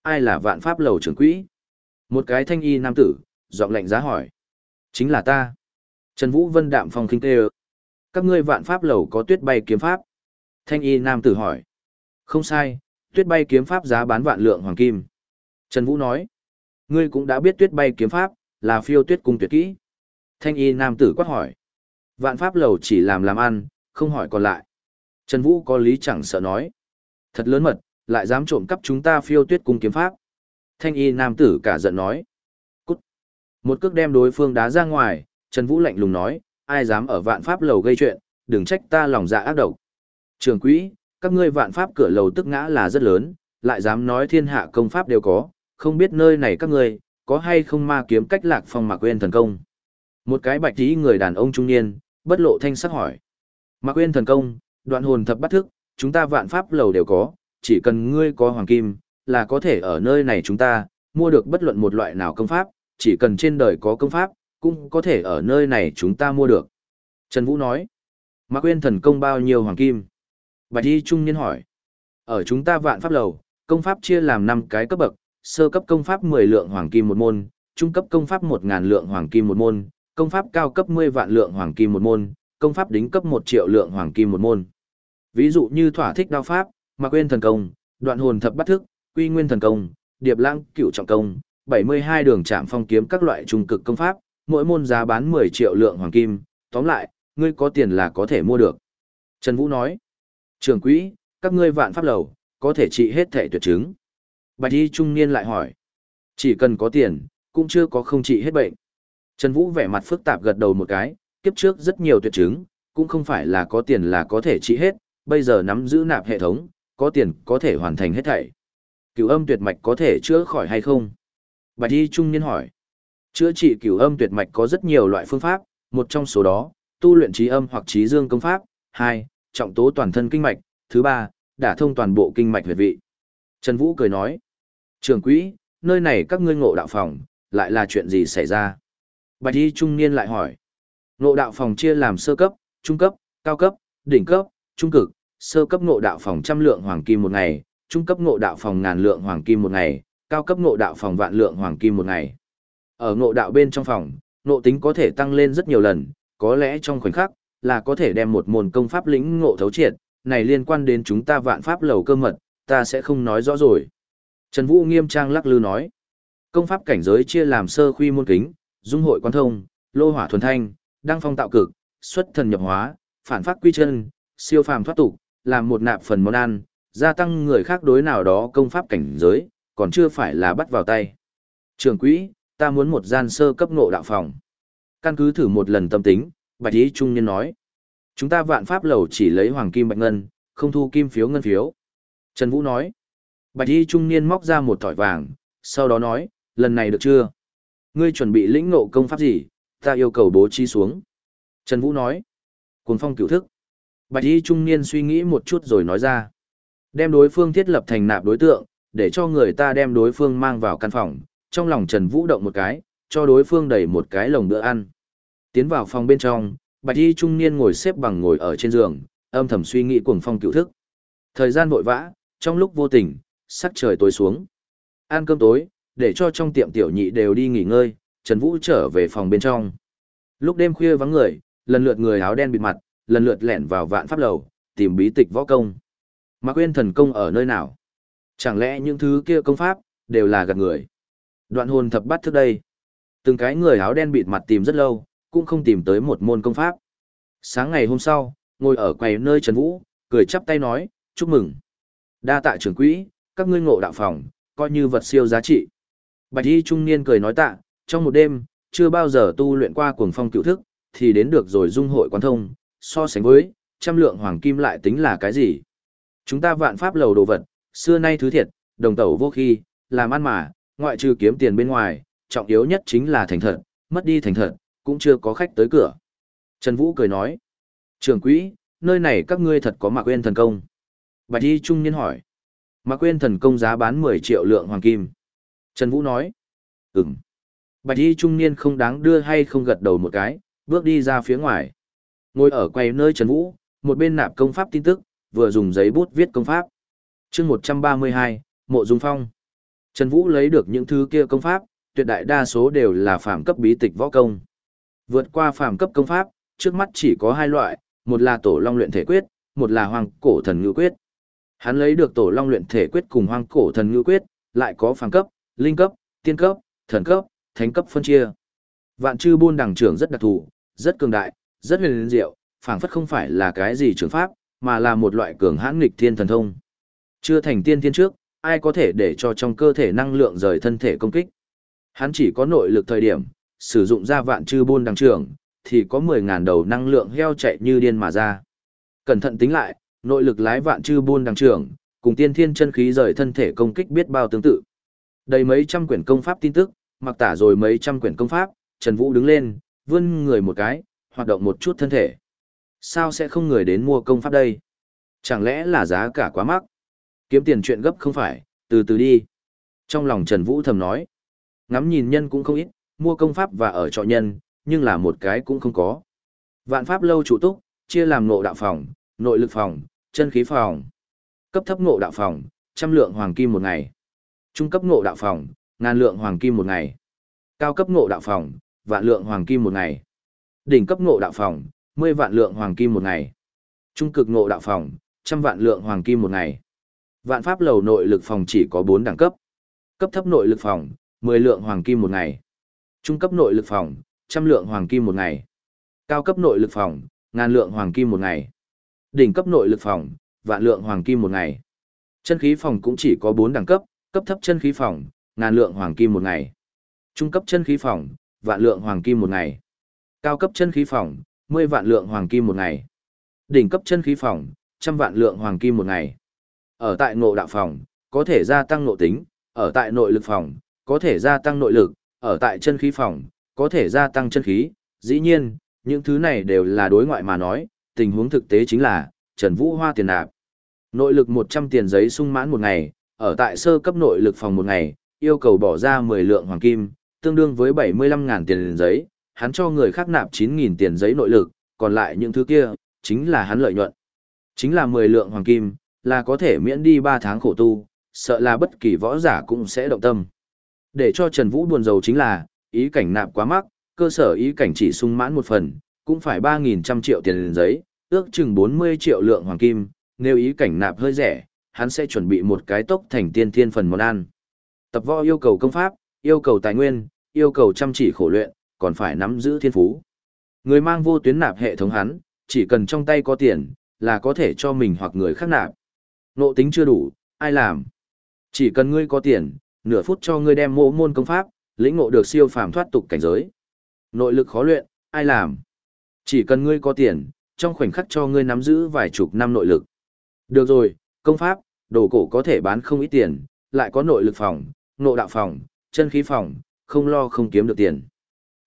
Ai là vạn pháp lầu trưởng quỹ? Một cái thanh y nam tử, giọng lạnh giá hỏi. Chính là ta. Trần Vũ Vân đạm phong kinh tê Các ngươi vạn pháp lầu có tuyết bay kiếm pháp? Thanh y nam tử hỏi. Không sai, tuyết bay kiếm pháp giá bán vạn lượng hoàng kim. Trần Vũ nói. Ngươi cũng đã biết tuyết bay kiếm pháp, là phiêu tuyết cung tuyệt kỹ. Thanh y nam tử quát hỏi. Vạn pháp lầu chỉ làm làm ăn, không hỏi còn lại. Trần Vũ có lý chẳng sợ nói. Thật lớn mật, lại dám trộm cắp chúng ta phiêu tuyết cung kiếm pháp. Thanh y nam tử cả giận nói. Cút. Một cước đem đối phương đá ra ngoài, Trần Vũ lạnh lùng nói, ai dám ở vạn pháp lầu gây chuyện, đừng trách ta lòng dạ ác độc. Trường quỹ, các ngươi vạn pháp cửa lầu tức ngã là rất lớn, lại dám nói thiên hạ công pháp đều có, không biết nơi này các ngươi, có hay không ma kiếm cách lạc phong mạc quên thần công. Một cái bạch tí người đàn ông trung niên, bất lộ thanh sắc hỏi. Mạc quên thần công, đoạn hồn thập bắt thức, chúng ta vạn pháp lầu đều có, chỉ cần ngươi có hoàng kim, là có thể ở nơi này chúng ta, mua được bất luận một loại nào công pháp, chỉ cần trên đời có công pháp, cũng có thể ở nơi này chúng ta mua được. Trần Vũ nói, Mạc Quyên thần công bao nhiêu hoàng kim? Bạch tí Trung Niên hỏi, ở chúng ta vạn pháp lầu, công pháp chia làm năm cái cấp bậc, sơ cấp công pháp 10 lượng hoàng kim một môn, trung cấp công pháp 1000 lượng hoàng kim một môn, công pháp cao cấp 10 vạn lượng hoàng kim một môn, công pháp đính cấp 1 triệu lượng hoàng kim một môn. Ví dụ như thỏa thích đao pháp, mà quên thần công, đoạn hồn thập bắt thức, quy nguyên thần công, điệp lãng cựu trọng công, 72 đường trạm phong kiếm các loại trung cực công pháp, mỗi môn giá bán 10 triệu lượng hoàng kim, tóm lại, ngươi có tiền là có thể mua được. Trần Vũ nói, trưởng quỹ, các ngươi vạn pháp lầu, có thể trị hết thể tuyệt chứng. Bạch y trung niên lại hỏi, chỉ cần có tiền, cũng chưa có không trị hết bệnh. Trần Vũ vẻ mặt phức tạp gật đầu một cái, kiếp trước rất nhiều tuyệt chứng, cũng không phải là có tiền là có thể trị hết, bây giờ nắm giữ nạp hệ thống, có tiền có thể hoàn thành hết thảy. Cửu âm tuyệt mạch có thể chữa khỏi hay không? Bạch y trung niên hỏi. Chữa trị cửu âm tuyệt mạch có rất nhiều loại phương pháp, một trong số đó, tu luyện trí âm hoặc trí dương công pháp, hai, trọng tố toàn thân kinh mạch, thứ ba, đả thông toàn bộ kinh mạch huyệt vị. Trần Vũ cười nói. Trường quỹ, nơi này các ngươi ngộ đạo phòng, lại là chuyện gì xảy ra? Bạch y trung niên lại hỏi. Ngộ đạo phòng chia làm sơ cấp, trung cấp, cao cấp, đỉnh cấp, trung cực, sơ cấp ngộ đạo phòng trăm lượng hoàng kim một ngày, trung cấp ngộ đạo phòng ngàn lượng hoàng kim một ngày, cao cấp ngộ đạo phòng vạn lượng hoàng kim một ngày. Ở ngộ đạo bên trong phòng, ngộ tính có thể tăng lên rất nhiều lần, có lẽ trong khoảnh khắc, là có thể đem một môn công pháp lĩnh ngộ thấu triệt, này liên quan đến chúng ta vạn pháp lầu cơ mật, ta sẽ không nói rõ rồi. Trần Vũ nghiêm trang lắc lư nói, công pháp cảnh giới chia làm sơ khuy môn kính, dung hội quan thông, lô hỏa thuần thanh, đăng phong tạo cực, xuất thần nhập hóa, phản pháp quy chân, siêu phàm thoát tục, làm một nạp phần món ăn, gia tăng người khác đối nào đó công pháp cảnh giới, còn chưa phải là bắt vào tay. Trường quỹ, ta muốn một gian sơ cấp ngộ đạo phòng. Căn cứ thử một lần tâm tính, bạch ý trung nhân nói. Chúng ta vạn pháp lầu chỉ lấy hoàng kim bạch ngân, không thu kim phiếu ngân phiếu. Trần Vũ nói. Bạch y trung niên móc ra một thỏi vàng, sau đó nói, lần này được chưa? Ngươi chuẩn bị lĩnh ngộ công pháp gì, ta yêu cầu bố trí xuống. Trần Vũ nói. Cuồng phong cửu thức. Bạch y trung niên suy nghĩ một chút rồi nói ra. Đem đối phương thiết lập thành nạp đối tượng, để cho người ta đem đối phương mang vào căn phòng, trong lòng Trần Vũ động một cái, cho đối phương đẩy một cái lồng bữa ăn. Tiến vào phòng bên trong, bạch y trung niên ngồi xếp bằng ngồi ở trên giường, âm thầm suy nghĩ cuồng phong cựu thức. Thời gian vội vã, trong lúc vô tình, sắc trời tối xuống. Ăn cơm tối, để cho trong tiệm tiểu nhị đều đi nghỉ ngơi, Trần Vũ trở về phòng bên trong. Lúc đêm khuya vắng người, lần lượt người áo đen bịt mặt, lần lượt lẻn vào vạn pháp lầu, tìm bí tịch võ công. mà quên thần công ở nơi nào? Chẳng lẽ những thứ kia công pháp, đều là gạt người? Đoạn hồn thập bắt thức đây. Từng cái người áo đen bịt mặt tìm rất lâu, cũng không tìm tới một môn công pháp. Sáng ngày hôm sau, ngồi ở quầy nơi Trần Vũ, cười chắp tay nói, chúc mừng. Đa tạ trưởng quỹ, các ngươi ngộ đạo phòng, coi như vật siêu giá trị. Bạch y trung niên cười nói tạ, trong một đêm, chưa bao giờ tu luyện qua cuồng phong cựu thức, thì đến được rồi dung hội quan thông, so sánh với, trăm lượng hoàng kim lại tính là cái gì. Chúng ta vạn pháp lầu đồ vật, xưa nay thứ thiệt, đồng tẩu vô khi, làm ăn mà, ngoại trừ kiếm tiền bên ngoài, trọng yếu nhất chính là thành thật, mất đi thành thật, cũng chưa có khách tới cửa. Trần Vũ cười nói, trưởng quỹ, nơi này các ngươi thật có mạc quên thần công. Bạch y trung niên hỏi, mà quên thần công giá bán 10 triệu lượng hoàng kim. Trần Vũ nói, ừm. Bạch y trung niên không đáng đưa hay không gật đầu một cái, bước đi ra phía ngoài. Ngồi ở quầy nơi Trần Vũ, một bên nạp công pháp tin tức, vừa dùng giấy bút viết công pháp. chương 132, Mộ Dung Phong. Trần Vũ lấy được những thứ kia công pháp, tuyệt đại đa số đều là phạm cấp bí tịch võ công. Vượt qua phạm cấp công pháp, trước mắt chỉ có hai loại, một là tổ long luyện thể quyết, một là hoàng cổ thần ngữ quyết. Hắn lấy được tổ long luyện thể quyết cùng hoang cổ thần ngữ quyết, lại có phàm cấp, linh cấp, tiên cấp, thần cấp, thánh cấp phân chia. Vạn chư buôn đẳng trưởng rất đặc thù, rất cường đại, rất huyền diệu, phảng phất không phải là cái gì trường pháp, mà là một loại cường hãn nghịch thiên thần thông. Chưa thành tiên thiên trước, ai có thể để cho trong cơ thể năng lượng rời thân thể công kích. Hắn chỉ có nội lực thời điểm, sử dụng ra vạn chư buôn đằng trưởng, thì có 10.000 đầu năng lượng heo chạy như điên mà ra. Cẩn thận tính lại, Nội lực lái vạn chư buôn đằng trưởng, cùng tiên thiên chân khí rời thân thể công kích biết bao tương tự. Đầy mấy trăm quyển công pháp tin tức, mặc tả rồi mấy trăm quyển công pháp, Trần Vũ đứng lên, vươn người một cái, hoạt động một chút thân thể. Sao sẽ không người đến mua công pháp đây? Chẳng lẽ là giá cả quá mắc? Kiếm tiền chuyện gấp không phải, từ từ đi. Trong lòng Trần Vũ thầm nói, ngắm nhìn nhân cũng không ít, mua công pháp và ở trọ nhân, nhưng là một cái cũng không có. Vạn pháp lâu chủ túc, chia làm nội đạo phòng, nội lực phòng, chân khí phòng. Cấp thấp ngộ đạo phòng, trăm lượng hoàng kim một ngày. Trung cấp ngộ đạo phòng, ngàn lượng hoàng kim một ngày. Cao cấp ngộ đạo phòng, vạn lượng hoàng kim một ngày. Đỉnh cấp ngộ đạo phòng, mười vạn lượng hoàng kim một ngày. Trung cực ngộ đạo phòng, trăm vạn lượng hoàng kim một ngày. Vạn pháp lầu nội lực phòng chỉ có bốn đẳng cấp. Cấp thấp nội lực phòng, mười lượng hoàng kim một ngày. Trung cấp nội lực phòng, trăm lượng hoàng kim một ngày. Cao cấp nội lực phòng, ngàn lượng hoàng kim một ngày. Đỉnh cấp nội lực phòng, vạn lượng hoàng kim một ngày. Chân khí phòng cũng chỉ có 4 đẳng cấp, cấp thấp chân khí phòng, ngàn lượng hoàng kim một ngày. Trung cấp chân khí phòng, vạn lượng hoàng kim một ngày. Cao cấp chân khí phòng, 10 vạn lượng hoàng kim một ngày. Đỉnh cấp chân khí phòng, trăm vạn lượng hoàng kim một ngày. Ở tại ngộ đạo phòng, có thể gia tăng nội tính, ở tại nội lực phòng, có thể gia tăng nội lực, ở tại chân khí phòng, có thể gia tăng chân khí. Dĩ nhiên, những thứ này đều là đối ngoại mà nói, tình huống thực tế chính là, Trần Vũ Hoa tiền nạp. Nội lực 100 tiền giấy sung mãn một ngày, ở tại sơ cấp nội lực phòng một ngày, yêu cầu bỏ ra 10 lượng hoàng kim, tương đương với 75.000 tiền giấy, hắn cho người khác nạp 9.000 tiền giấy nội lực, còn lại những thứ kia, chính là hắn lợi nhuận. Chính là 10 lượng hoàng kim, là có thể miễn đi 3 tháng khổ tu, sợ là bất kỳ võ giả cũng sẽ động tâm. Để cho Trần Vũ buồn rầu chính là, ý cảnh nạp quá mắc, cơ sở ý cảnh chỉ sung mãn một phần, cũng phải 3.000 trăm triệu tiền giấy, ước chừng 40 triệu lượng hoàng kim, nếu ý cảnh nạp hơi rẻ, hắn sẽ chuẩn bị một cái tốc thành tiên thiên phần món ăn. Tập võ yêu cầu công pháp, yêu cầu tài nguyên, yêu cầu chăm chỉ khổ luyện, còn phải nắm giữ thiên phú. Người mang vô tuyến nạp hệ thống hắn, chỉ cần trong tay có tiền, là có thể cho mình hoặc người khác nạp. Nộ tính chưa đủ, ai làm? Chỉ cần ngươi có tiền, nửa phút cho ngươi đem mộ môn công pháp, lĩnh ngộ được siêu phàm thoát tục cảnh giới. Nội lực khó luyện, ai làm? Chỉ cần ngươi có tiền, trong khoảnh khắc cho ngươi nắm giữ vài chục năm nội lực. Được rồi, công pháp, đồ cổ có thể bán không ít tiền, lại có nội lực phòng, nộ đạo phòng, chân khí phòng, không lo không kiếm được tiền.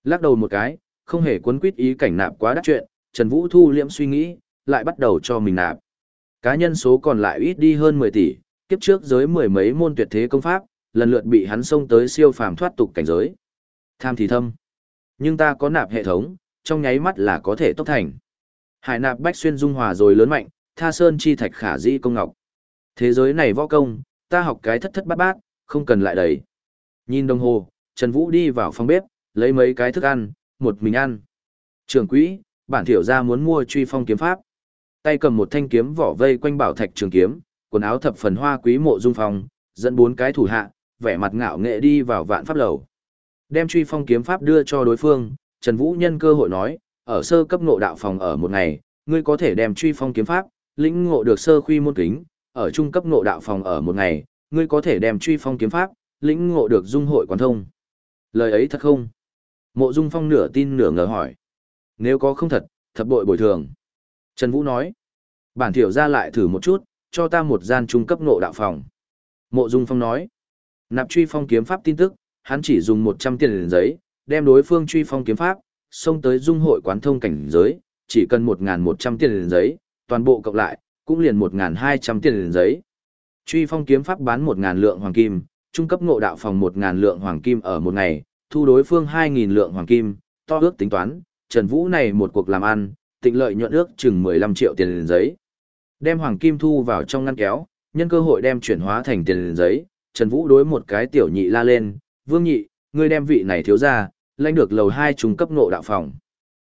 Lắc đầu một cái, không hề cuốn quýt ý cảnh nạp quá đắt chuyện, Trần Vũ thu liễm suy nghĩ, lại bắt đầu cho mình nạp. Cá nhân số còn lại ít đi hơn 10 tỷ, kiếp trước giới mười mấy môn tuyệt thế công pháp, lần lượt bị hắn xông tới siêu phàm thoát tục cảnh giới. Tham thì thâm. Nhưng ta có nạp hệ thống, trong nháy mắt là có thể tốc thành. Hải nạp bách xuyên dung hòa rồi lớn mạnh, tha sơn chi thạch khả dĩ công ngọc. Thế giới này võ công, ta học cái thất thất bát bát, không cần lại đầy. Nhìn đồng hồ, Trần Vũ đi vào phòng bếp, lấy mấy cái thức ăn, một mình ăn. Trường quỹ, bản thiểu ra muốn mua truy phong kiếm pháp. Tay cầm một thanh kiếm vỏ vây quanh bảo thạch trường kiếm, quần áo thập phần hoa quý mộ dung phòng dẫn bốn cái thủ hạ, vẻ mặt ngạo nghệ đi vào vạn pháp lầu. Đem truy phong kiếm pháp đưa cho đối phương, Trần Vũ nhân cơ hội nói, ở sơ cấp ngộ đạo phòng ở một ngày, ngươi có thể đem truy phong kiếm pháp, lĩnh ngộ được sơ khuy môn kính, ở trung cấp ngộ đạo phòng ở một ngày, ngươi có thể đem truy phong kiếm pháp, lĩnh ngộ được dung hội quán thông. Lời ấy thật không? Mộ Dung Phong nửa tin nửa ngờ hỏi. Nếu có không thật, thập bội bồi thường. Trần Vũ nói. Bản thiểu ra lại thử một chút, cho ta một gian trung cấp ngộ đạo phòng. Mộ Dung Phong nói. Nạp truy phong kiếm pháp tin tức, hắn chỉ dùng 100 tiền giấy, đem đối phương truy phong kiếm pháp, xông tới dung hội quán thông cảnh giới, chỉ cần 1.100 tiền liền giấy, toàn bộ cộng lại, cũng liền 1.200 tiền liền giấy. Truy phong kiếm pháp bán 1.000 lượng hoàng kim, trung cấp ngộ đạo phòng 1.000 lượng hoàng kim ở một ngày, thu đối phương 2.000 lượng hoàng kim, to ước tính toán, Trần Vũ này một cuộc làm ăn, tịnh lợi nhuận ước chừng 15 triệu tiền liền giấy. Đem hoàng kim thu vào trong ngăn kéo, nhân cơ hội đem chuyển hóa thành tiền liền giấy, Trần Vũ đối một cái tiểu nhị la lên, "Vương nhị, ngươi đem vị này thiếu ra, lãnh được lầu hai trung cấp ngộ đạo phòng."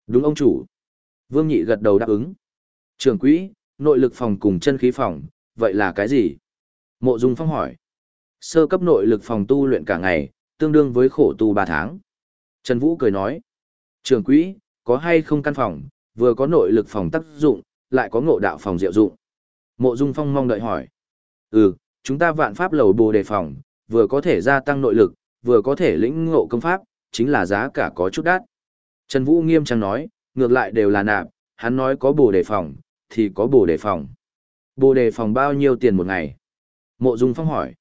"Đúng ông chủ." Vương nhị gật đầu đáp ứng. Trường quỹ, nội lực phòng cùng chân khí phòng, vậy là cái gì? Mộ Dung Phong hỏi. Sơ cấp nội lực phòng tu luyện cả ngày, tương đương với khổ tu ba tháng. Trần Vũ cười nói. Trường quỹ, có hay không căn phòng, vừa có nội lực phòng tác dụng, lại có ngộ đạo phòng diệu dụng. Mộ Dung Phong mong đợi hỏi. Ừ, chúng ta vạn pháp lầu bồ đề phòng, vừa có thể gia tăng nội lực, vừa có thể lĩnh ngộ công pháp, chính là giá cả có chút đắt. Trần Vũ nghiêm trang nói, ngược lại đều là nạp, hắn nói có bồ đề phòng, thì có bồ đề phòng. Bồ đề phòng bao nhiêu tiền một ngày? Mộ Dung Phong hỏi.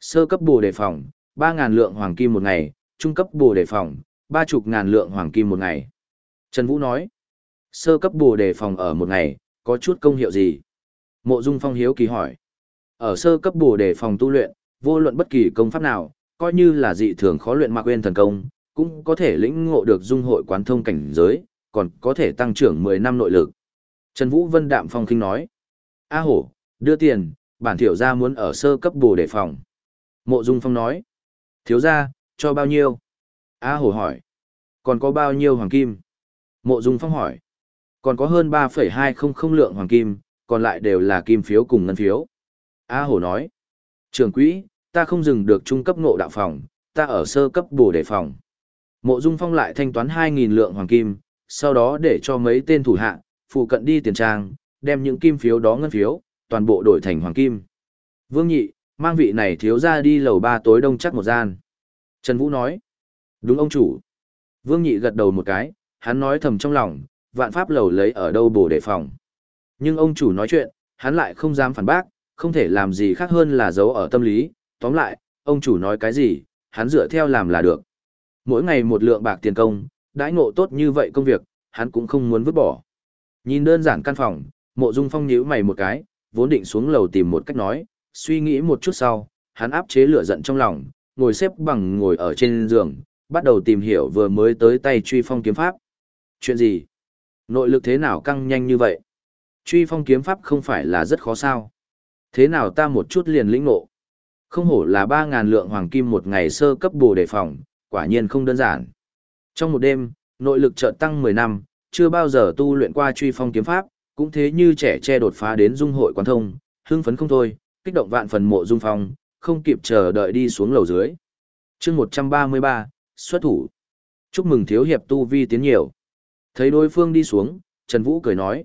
Sơ cấp bồ đề phòng, 3.000 lượng hoàng kim một ngày, trung cấp bồ đề phòng, ba chục ngàn lượng hoàng kim một ngày. Trần Vũ nói. Sơ cấp bồ đề phòng ở một ngày, có chút công hiệu gì? Mộ Dung Phong hiếu kỳ hỏi. Ở sơ cấp bồ đề phòng tu luyện, vô luận bất kỳ công pháp nào, coi như là dị thường khó luyện mạc quên thần công, cũng có thể lĩnh ngộ được dung hội quán thông cảnh giới, còn có thể tăng trưởng 10 năm nội lực. Trần Vũ Vân đạm phong kinh nói. A hổ, đưa tiền, bản thiểu gia muốn ở sơ cấp bồ đề phòng. Mộ Dung Phong nói. Thiếu gia, cho bao nhiêu? A hổ hỏi. Còn có bao nhiêu hoàng kim? Mộ Dung Phong hỏi. Còn có hơn 3,200 lượng hoàng kim, còn lại đều là kim phiếu cùng ngân phiếu. A hổ nói. Trường quỹ, ta không dừng được trung cấp ngộ đạo phòng, ta ở sơ cấp bồ đề phòng. Mộ Dung Phong lại thanh toán 2.000 lượng hoàng kim, sau đó để cho mấy tên thủ hạ, phụ cận đi tiền trang, đem những kim phiếu đó ngân phiếu, toàn bộ đổi thành hoàng kim. Vương Nhị, mang vị này thiếu ra đi lầu ba tối đông chắc một gian. Trần Vũ nói. Đúng ông chủ. Vương Nhị gật đầu một cái, hắn nói thầm trong lòng, vạn pháp lầu lấy ở đâu bổ đề phòng. Nhưng ông chủ nói chuyện, hắn lại không dám phản bác, không thể làm gì khác hơn là giấu ở tâm lý, tóm lại, ông chủ nói cái gì, hắn dựa theo làm là được. Mỗi ngày một lượng bạc tiền công, đãi ngộ tốt như vậy công việc, hắn cũng không muốn vứt bỏ. Nhìn đơn giản căn phòng, mộ dung phong nhíu mày một cái, vốn định xuống lầu tìm một cách nói, suy nghĩ một chút sau, hắn áp chế lửa giận trong lòng, ngồi xếp bằng ngồi ở trên giường, bắt đầu tìm hiểu vừa mới tới tay truy phong kiếm pháp. Chuyện gì? Nội lực thế nào căng nhanh như vậy? Truy phong kiếm pháp không phải là rất khó sao? Thế nào ta một chút liền lĩnh ngộ? Không hổ là 3.000 lượng hoàng kim một ngày sơ cấp bồ đề phòng, quả nhiên không đơn giản. Trong một đêm, nội lực chợt tăng 10 năm, chưa bao giờ tu luyện qua truy phong kiếm pháp, cũng thế như trẻ che đột phá đến dung hội quán thông, hưng phấn không thôi, kích động vạn phần mộ dung phong, không kịp chờ đợi đi xuống lầu dưới. chương 133, xuất thủ. Chúc mừng thiếu hiệp tu vi tiến nhiều. Thấy đối phương đi xuống, Trần Vũ cười nói.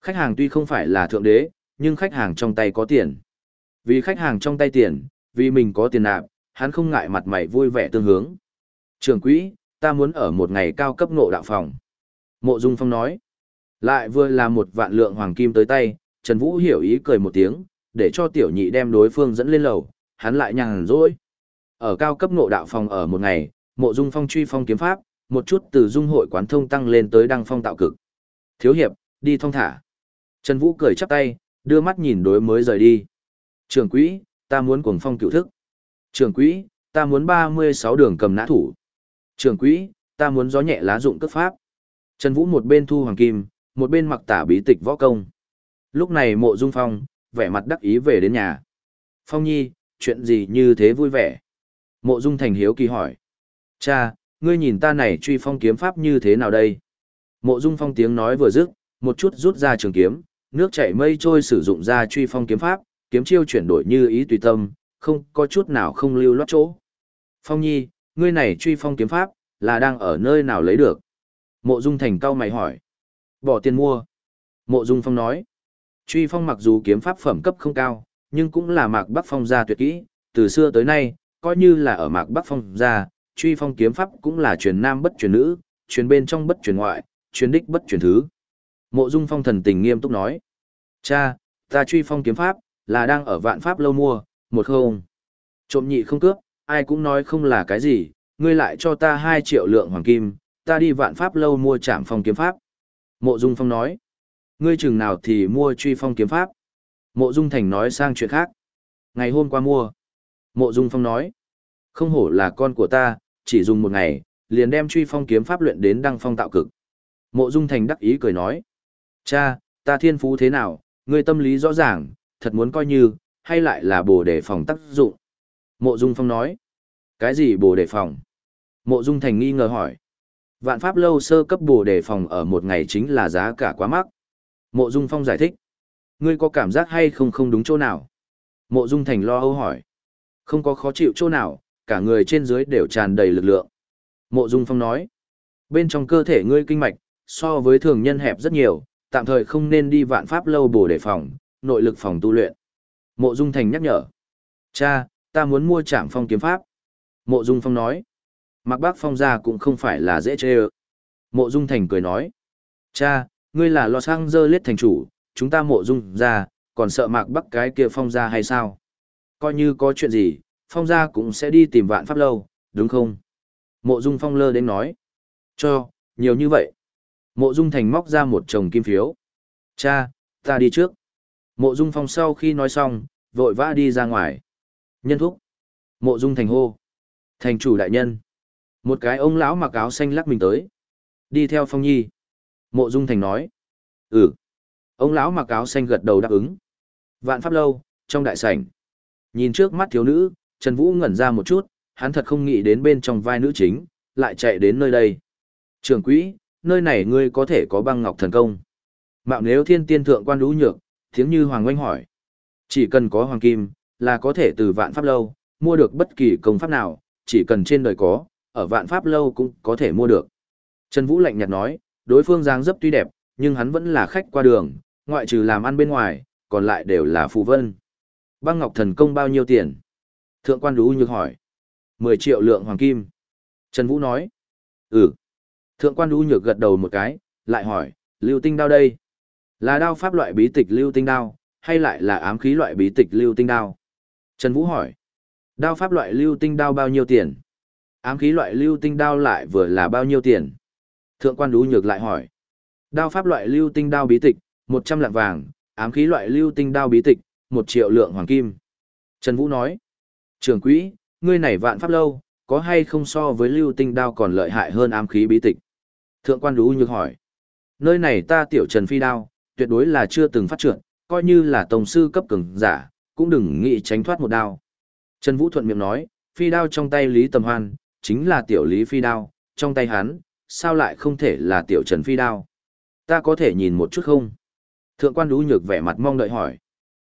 Khách hàng tuy không phải là thượng đế, nhưng khách hàng trong tay có tiền. Vì khách hàng trong tay tiền, vì mình có tiền nạp, hắn không ngại mặt mày vui vẻ tương hướng. Trường quỹ, ta muốn ở một ngày cao cấp ngộ đạo phòng. Mộ Dung Phong nói. Lại vừa là một vạn lượng hoàng kim tới tay, Trần Vũ hiểu ý cười một tiếng, để cho tiểu nhị đem đối phương dẫn lên lầu, hắn lại nhàn rỗi. Ở cao cấp ngộ đạo phòng ở một ngày, Mộ Dung Phong truy phong kiếm pháp, một chút từ dung hội quán thông tăng lên tới đăng phong tạo cực. Thiếu hiệp, đi thong thả. Trần Vũ cười chắp tay, đưa mắt nhìn đối mới rời đi. Trường quỹ, ta muốn cuồng phong cựu thức. Trường quỹ, ta muốn 36 đường cầm nã thủ. Trường quỹ, ta muốn gió nhẹ lá dụng cấp pháp. Trần Vũ một bên thu hoàng kim, một bên mặc tả bí tịch võ công. Lúc này mộ dung phong, vẻ mặt đắc ý về đến nhà. Phong nhi, chuyện gì như thế vui vẻ? Mộ dung thành hiếu kỳ hỏi. Cha, ngươi nhìn ta này truy phong kiếm pháp như thế nào đây? Mộ dung phong tiếng nói vừa dứt, một chút rút ra trường kiếm, nước chảy mây trôi sử dụng ra truy phong kiếm pháp, kiếm chiêu chuyển đổi như ý tùy tâm, không có chút nào không lưu loát chỗ. Phong nhi, ngươi này truy phong kiếm pháp, là đang ở nơi nào lấy được? Mộ Dung Thành cao mày hỏi. Bỏ tiền mua. Mộ Dung Phong nói. Truy phong mặc dù kiếm pháp phẩm cấp không cao, nhưng cũng là mạc Bắc Phong gia tuyệt kỹ, từ xưa tới nay, coi như là ở mạc Bắc Phong gia, truy phong kiếm pháp cũng là truyền nam bất truyền nữ, truyền bên trong bất truyền ngoại, truyền đích bất truyền thứ. Mộ Dung Phong thần tình nghiêm túc nói. Cha, ta truy phong kiếm pháp, là đang ở vạn pháp lâu mua, một không. Trộm nhị không cướp, ai cũng nói không là cái gì, ngươi lại cho ta 2 triệu lượng hoàng kim, ta đi vạn pháp lâu mua trảm phong kiếm pháp. Mộ Dung Phong nói, ngươi chừng nào thì mua truy phong kiếm pháp. Mộ Dung Thành nói sang chuyện khác. Ngày hôm qua mua. Mộ Dung Phong nói, không hổ là con của ta, chỉ dùng một ngày, liền đem truy phong kiếm pháp luyện đến đăng phong tạo cực. Mộ Dung Thành đắc ý cười nói, cha, ta thiên phú thế nào, ngươi tâm lý rõ ràng, thật muốn coi như, hay lại là bồ đề phòng tác dụng. Mộ Dung Phong nói, cái gì bồ đề phòng? Mộ Dung Thành nghi ngờ hỏi. Vạn pháp lâu sơ cấp bồ đề phòng ở một ngày chính là giá cả quá mắc. Mộ Dung Phong giải thích. Ngươi có cảm giác hay không không đúng chỗ nào? Mộ Dung Thành lo âu hỏi. Không có khó chịu chỗ nào, cả người trên dưới đều tràn đầy lực lượng. Mộ Dung Phong nói. Bên trong cơ thể ngươi kinh mạch, so với thường nhân hẹp rất nhiều, tạm thời không nên đi vạn pháp lâu bổ đề phòng, nội lực phòng tu luyện. Mộ Dung Thành nhắc nhở. Cha, ta muốn mua trạm phong kiếm pháp. Mộ Dung Phong nói. mạc bác phong ra cũng không phải là dễ chê ơ. Mộ Dung Thành cười nói. Cha, ngươi là Los Angeles thành chủ, chúng ta mộ dung ra, Còn sợ mạc bắc cái kia phong ra hay sao? Coi như có chuyện gì, phong ra cũng sẽ đi tìm vạn pháp lâu, đúng không? Mộ dung phong lơ đến nói. Cho, nhiều như vậy. Mộ dung thành móc ra một chồng kim phiếu. Cha, ta đi trước. Mộ dung phong sau khi nói xong, vội vã đi ra ngoài. Nhân thúc. Mộ dung thành hô. Thành chủ đại nhân. Một cái ông lão mặc áo xanh lắc mình tới. Đi theo phong nhi. Mộ dung thành nói. Ừ. Ông lão mặc áo xanh gật đầu đáp ứng. Vạn pháp lâu, trong đại sảnh. Nhìn trước mắt thiếu nữ, Trần Vũ ngẩn ra một chút, hắn thật không nghĩ đến bên trong vai nữ chính, lại chạy đến nơi đây. Trường quỹ, nơi này ngươi có thể có băng ngọc thần công. Mạo nếu thiên tiên thượng quan đũ nhược, tiếng như Hoàng Oanh hỏi. Chỉ cần có hoàng kim, là có thể từ vạn pháp lâu, mua được bất kỳ công pháp nào, chỉ cần trên đời có, ở vạn pháp lâu cũng có thể mua được. Trần Vũ lạnh nhạt nói, đối phương dáng dấp tuy đẹp, nhưng hắn vẫn là khách qua đường, ngoại trừ làm ăn bên ngoài, còn lại đều là phù vân. Băng ngọc thần công bao nhiêu tiền? Thượng quan đũ nhược hỏi. 10 triệu lượng hoàng kim. Trần Vũ nói. Ừ. Thượng quan đũ nhược gật đầu một cái, lại hỏi, lưu tinh đao đây. Là đao pháp loại bí tịch lưu tinh đao, hay lại là ám khí loại bí tịch lưu tinh đao? Trần Vũ hỏi. Đao pháp loại lưu tinh đao bao nhiêu tiền? Ám khí loại lưu tinh đao lại vừa là bao nhiêu tiền? Thượng quan đú nhược lại hỏi. Đao pháp loại lưu tinh đao bí tịch, 100 lạng vàng, ám khí loại lưu tinh đao bí tịch, 1 triệu lượng hoàng kim. Trần Vũ nói. Trường quỹ, ngươi này vạn pháp lâu, có hay không so với lưu tinh đao còn lợi hại hơn ám khí bí tịch? Thượng quan đú nhược hỏi. Nơi này ta tiểu trần phi đao, tuyệt đối là chưa từng phát triển, coi như là tổng sư cấp cường giả, cũng đừng nghĩ tránh thoát một đao. Trần Vũ thuận miệng nói, phi đao trong tay Lý Tầm Hoan, chính là tiểu Lý phi đao, trong tay hắn, sao lại không thể là tiểu Trần phi đao? Ta có thể nhìn một chút không? Thượng quan đú nhược vẻ mặt mong đợi hỏi.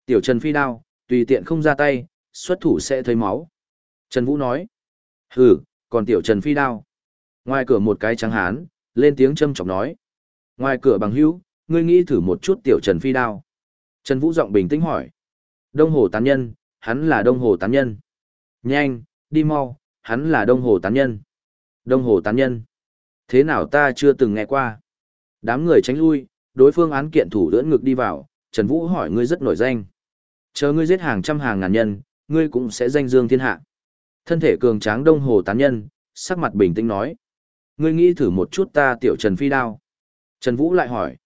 Tiểu Trần phi đao, tùy tiện không ra tay, xuất thủ sẽ thấy máu. Trần Vũ nói. Hừ, còn tiểu Trần phi đao. Ngoài cửa một cái trắng hán, lên tiếng châm chọc nói. Ngoài cửa bằng hữu, ngươi nghĩ thử một chút tiểu Trần phi đao. Trần Vũ giọng bình tĩnh hỏi. Đông Hồ tán nhân, hắn là Đông Hồ tán nhân. Nhanh, đi mau, hắn là Đông Hồ tán nhân. Đông Hồ tán nhân. Thế nào ta chưa từng nghe qua. Đám người tránh lui, đối phương án kiện thủ lưỡn ngực đi vào, Trần Vũ hỏi ngươi rất nổi danh. Chờ ngươi giết hàng trăm hàng ngàn nhân, ngươi cũng sẽ danh dương thiên hạ. Thân thể cường tráng Đông Hồ tán nhân, sắc mặt bình tĩnh nói. Ngươi nghĩ thử một chút ta tiểu Trần Phi đao. Trần Vũ lại hỏi.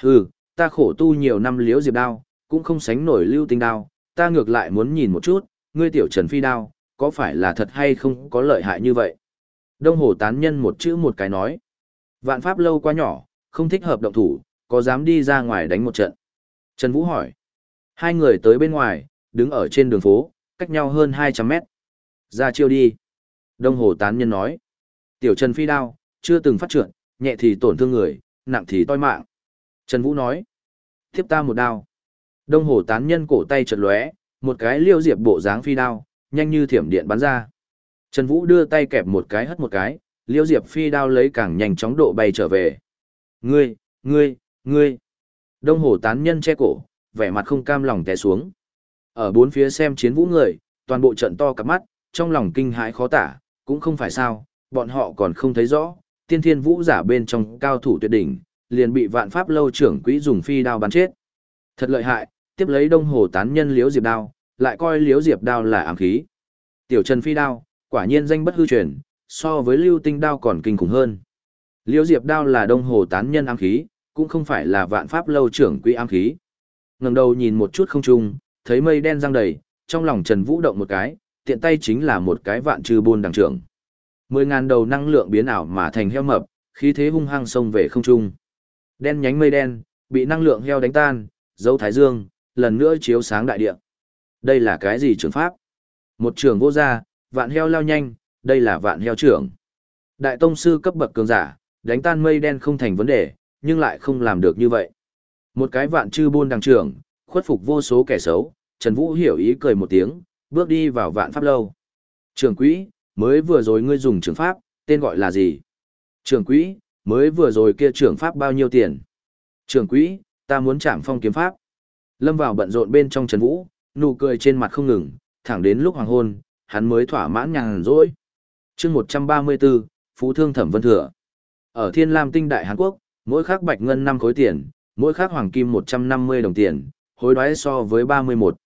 Hừ, ta khổ tu nhiều năm liếu diệp đao, cũng không sánh nổi lưu tinh đao, ta ngược lại muốn nhìn một chút, ngươi tiểu Trần Phi đao, có phải là thật hay không có lợi hại như vậy? Đông Hồ tán nhân một chữ một cái nói. Vạn pháp lâu quá nhỏ, không thích hợp động thủ, có dám đi ra ngoài đánh một trận? Trần Vũ hỏi. Hai người tới bên ngoài, đứng ở trên đường phố, cách nhau hơn 200 mét. Ra chiêu đi. Đông Hồ tán nhân nói. Tiểu Trần Phi đao, chưa từng phát trượt, nhẹ thì tổn thương người, nặng thì toi mạng. Trần Vũ nói. Tiếp ta một đao. Đông Hồ tán nhân cổ tay chật lóe, một cái liêu diệp bộ dáng phi đao, nhanh như thiểm điện bắn ra. Trần Vũ đưa tay kẹp một cái hất một cái, liêu diệp phi đao lấy càng nhanh chóng độ bay trở về. Ngươi, ngươi, ngươi. Đông Hồ tán nhân che cổ, vẻ mặt không cam lòng té xuống. Ở bốn phía xem chiến vũ người, toàn bộ trận to cặp mắt, trong lòng kinh hãi khó tả, cũng không phải sao, bọn họ còn không thấy rõ, tiên thiên vũ giả bên trong cao thủ tuyệt đỉnh, liền bị vạn pháp lâu trưởng quỹ dùng phi đao bắn chết. Thật lợi hại, tiếp lấy đông hồ tán nhân liếu diệp đao, lại coi liếu diệp đao là ám khí. Tiểu Trần phi đao, quả nhiên danh bất hư truyền, so với lưu tinh đao còn kinh khủng hơn. Liếu diệp đao là đông hồ tán nhân ám khí, cũng không phải là vạn pháp lâu trưởng quỹ ám khí. Ngẩng đầu nhìn một chút không trung, thấy mây đen răng đầy, trong lòng Trần Vũ động một cái, tiện tay chính là một cái vạn trừ bôn đằng trưởng. Mười ngàn đầu năng lượng biến ảo mà thành heo mập, khí thế hung hăng xông về không trung. Đen nhánh mây đen, bị năng lượng heo đánh tan, dấu thái dương, lần nữa chiếu sáng đại địa. Đây là cái gì trường pháp? Một trường vô gia, vạn heo lao nhanh, đây là vạn heo trưởng. Đại tông sư cấp bậc cường giả, đánh tan mây đen không thành vấn đề, nhưng lại không làm được như vậy. Một cái vạn chư buôn đằng trưởng, khuất phục vô số kẻ xấu, Trần Vũ hiểu ý cười một tiếng, bước đi vào vạn pháp lâu. Trường quỹ, mới vừa rồi ngươi dùng trường pháp, tên gọi là gì? Trường quỹ, mới vừa rồi kia trường pháp bao nhiêu tiền? Trường quỹ, ta muốn chạm phong kiếm pháp. Lâm vào bận rộn bên trong Trần Vũ, nụ cười trên mặt không ngừng, thẳng đến lúc hoàng hôn, hắn mới thỏa mãn nhàn rỗi. chương 134, Phú Thương Thẩm Vân Thừa. Ở Thiên Lam Tinh Đại Hàn Quốc, mỗi khắc bạch ngân 5 khối tiền, mỗi khắc hoàng kim 150 đồng tiền, hối đoái so với 31.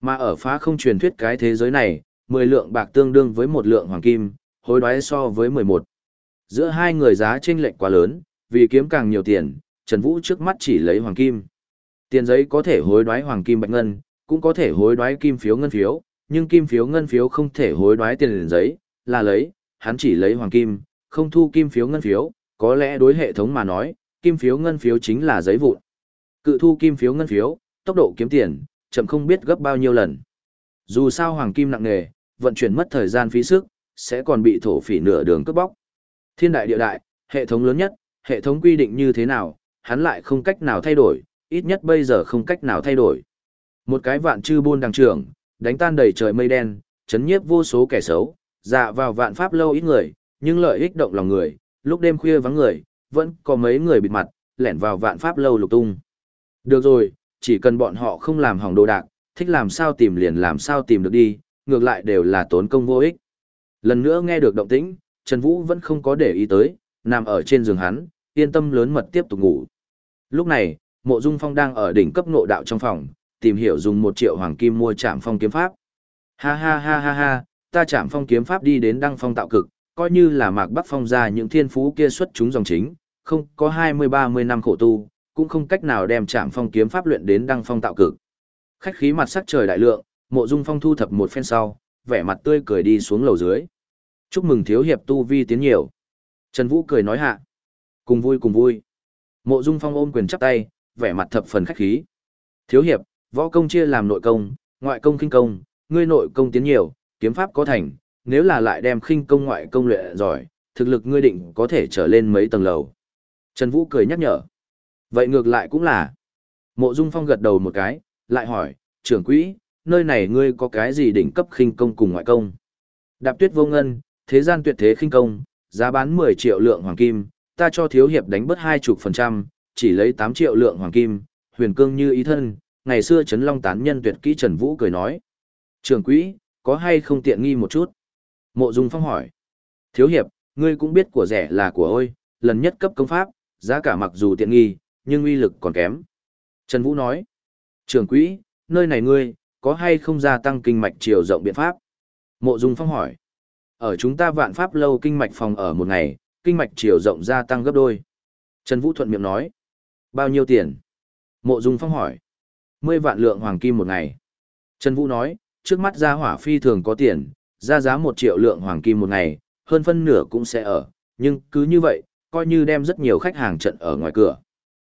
Mà ở phá không truyền thuyết cái thế giới này, 10 lượng bạc tương đương với một lượng hoàng kim, hối đoái so với 11. Giữa hai người giá chênh lệch quá lớn, vì kiếm càng nhiều tiền, Trần Vũ trước mắt chỉ lấy hoàng kim. Tiền giấy có thể hối đoái hoàng kim bạch ngân, cũng có thể hối đoái kim phiếu ngân phiếu, nhưng kim phiếu ngân phiếu không thể hối đoái tiền giấy, là lấy, hắn chỉ lấy hoàng kim, không thu kim phiếu ngân phiếu, có lẽ đối hệ thống mà nói, kim phiếu ngân phiếu chính là giấy vụn. Cự thu kim phiếu ngân phiếu, tốc độ kiếm tiền, chậm không biết gấp bao nhiêu lần. Dù sao hoàng kim nặng nghề, vận chuyển mất thời gian phí sức, sẽ còn bị thổ phỉ nửa đường cướp bóc. Thiên đại địa đại, hệ thống lớn nhất, hệ thống quy định như thế nào, hắn lại không cách nào thay đổi, ít nhất bây giờ không cách nào thay đổi. Một cái vạn chư buôn đằng trưởng, đánh tan đầy trời mây đen, chấn nhiếp vô số kẻ xấu, dạ vào vạn pháp lâu ít người, nhưng lợi ích động lòng người, lúc đêm khuya vắng người, vẫn có mấy người bịt mặt, lẻn vào vạn pháp lâu lục tung. Được rồi, chỉ cần bọn họ không làm hỏng đồ đạc, thích làm sao tìm liền làm sao tìm được đi, ngược lại đều là tốn công vô ích. Lần nữa nghe được động tĩnh, Trần Vũ vẫn không có để ý tới, nằm ở trên giường hắn, yên tâm lớn mật tiếp tục ngủ. Lúc này, Mộ Dung Phong đang ở đỉnh cấp ngộ đạo trong phòng, tìm hiểu dùng một triệu hoàng kim mua Trảm Phong kiếm pháp. Ha ha ha ha ha, ta Trảm Phong kiếm pháp đi đến đăng phong tạo cực, coi như là Mạc Bắc Phong ra những thiên phú kia xuất chúng dòng chính, không có hai mươi ba mươi năm khổ tu, cũng không cách nào đem Trảm Phong kiếm pháp luyện đến đăng phong tạo cực. Khách khí mặt sắc trời đại lượng, Mộ Dung Phong thu thập một phen sau, vẻ mặt tươi cười đi xuống lầu dưới. Chúc mừng thiếu hiệp tu vi tiến nhiều. Trần Vũ cười nói hạ. Cùng vui cùng vui. Mộ Dung Phong ôm quyền chắp tay, vẻ mặt thập phần khách khí. Thiếu hiệp, võ công chia làm nội công, ngoại công khinh công, ngươi nội công tiến nhiều, kiếm pháp có thành, nếu là lại đem khinh công ngoại công luyện giỏi, thực lực ngươi định có thể trở lên mấy tầng lầu. Trần Vũ cười nhắc nhở. Vậy ngược lại cũng là. Mộ Dung Phong gật đầu một cái, lại hỏi, trưởng quỹ, nơi này ngươi có cái gì đỉnh cấp khinh công cùng ngoại công? Đạp tuyết vô ngân, thế gian tuyệt thế khinh công, giá bán 10 triệu lượng hoàng kim, ta cho thiếu hiệp đánh bớt hai chục phần trăm, chỉ lấy 8 triệu lượng hoàng kim, huyền cương như ý thân, ngày xưa Trấn Long tán nhân tuyệt kỹ Trần Vũ cười nói. trường quỹ, có hay không tiện nghi một chút? Mộ Dung Phong hỏi. Thiếu hiệp, ngươi cũng biết của rẻ là của ôi, lần nhất cấp công pháp, giá cả mặc dù tiện nghi, nhưng uy lực còn kém. Trần Vũ nói. trường quỹ, nơi này ngươi, có hay không gia tăng kinh mạch chiều rộng biện pháp? Mộ Dung Phong hỏi. Ở chúng ta vạn pháp lâu kinh mạch phòng ở một ngày, kinh mạch chiều rộng gia tăng gấp đôi. Trần Vũ thuận miệng nói. Bao nhiêu tiền? Mộ Dung Phong hỏi. Mười vạn lượng hoàng kim một ngày. Trần Vũ nói, trước mắt gia hỏa phi thường có tiền, ra giá một triệu lượng hoàng kim một ngày, hơn phân nửa cũng sẽ ở, nhưng cứ như vậy, coi như đem rất nhiều khách hàng trận ở ngoài cửa.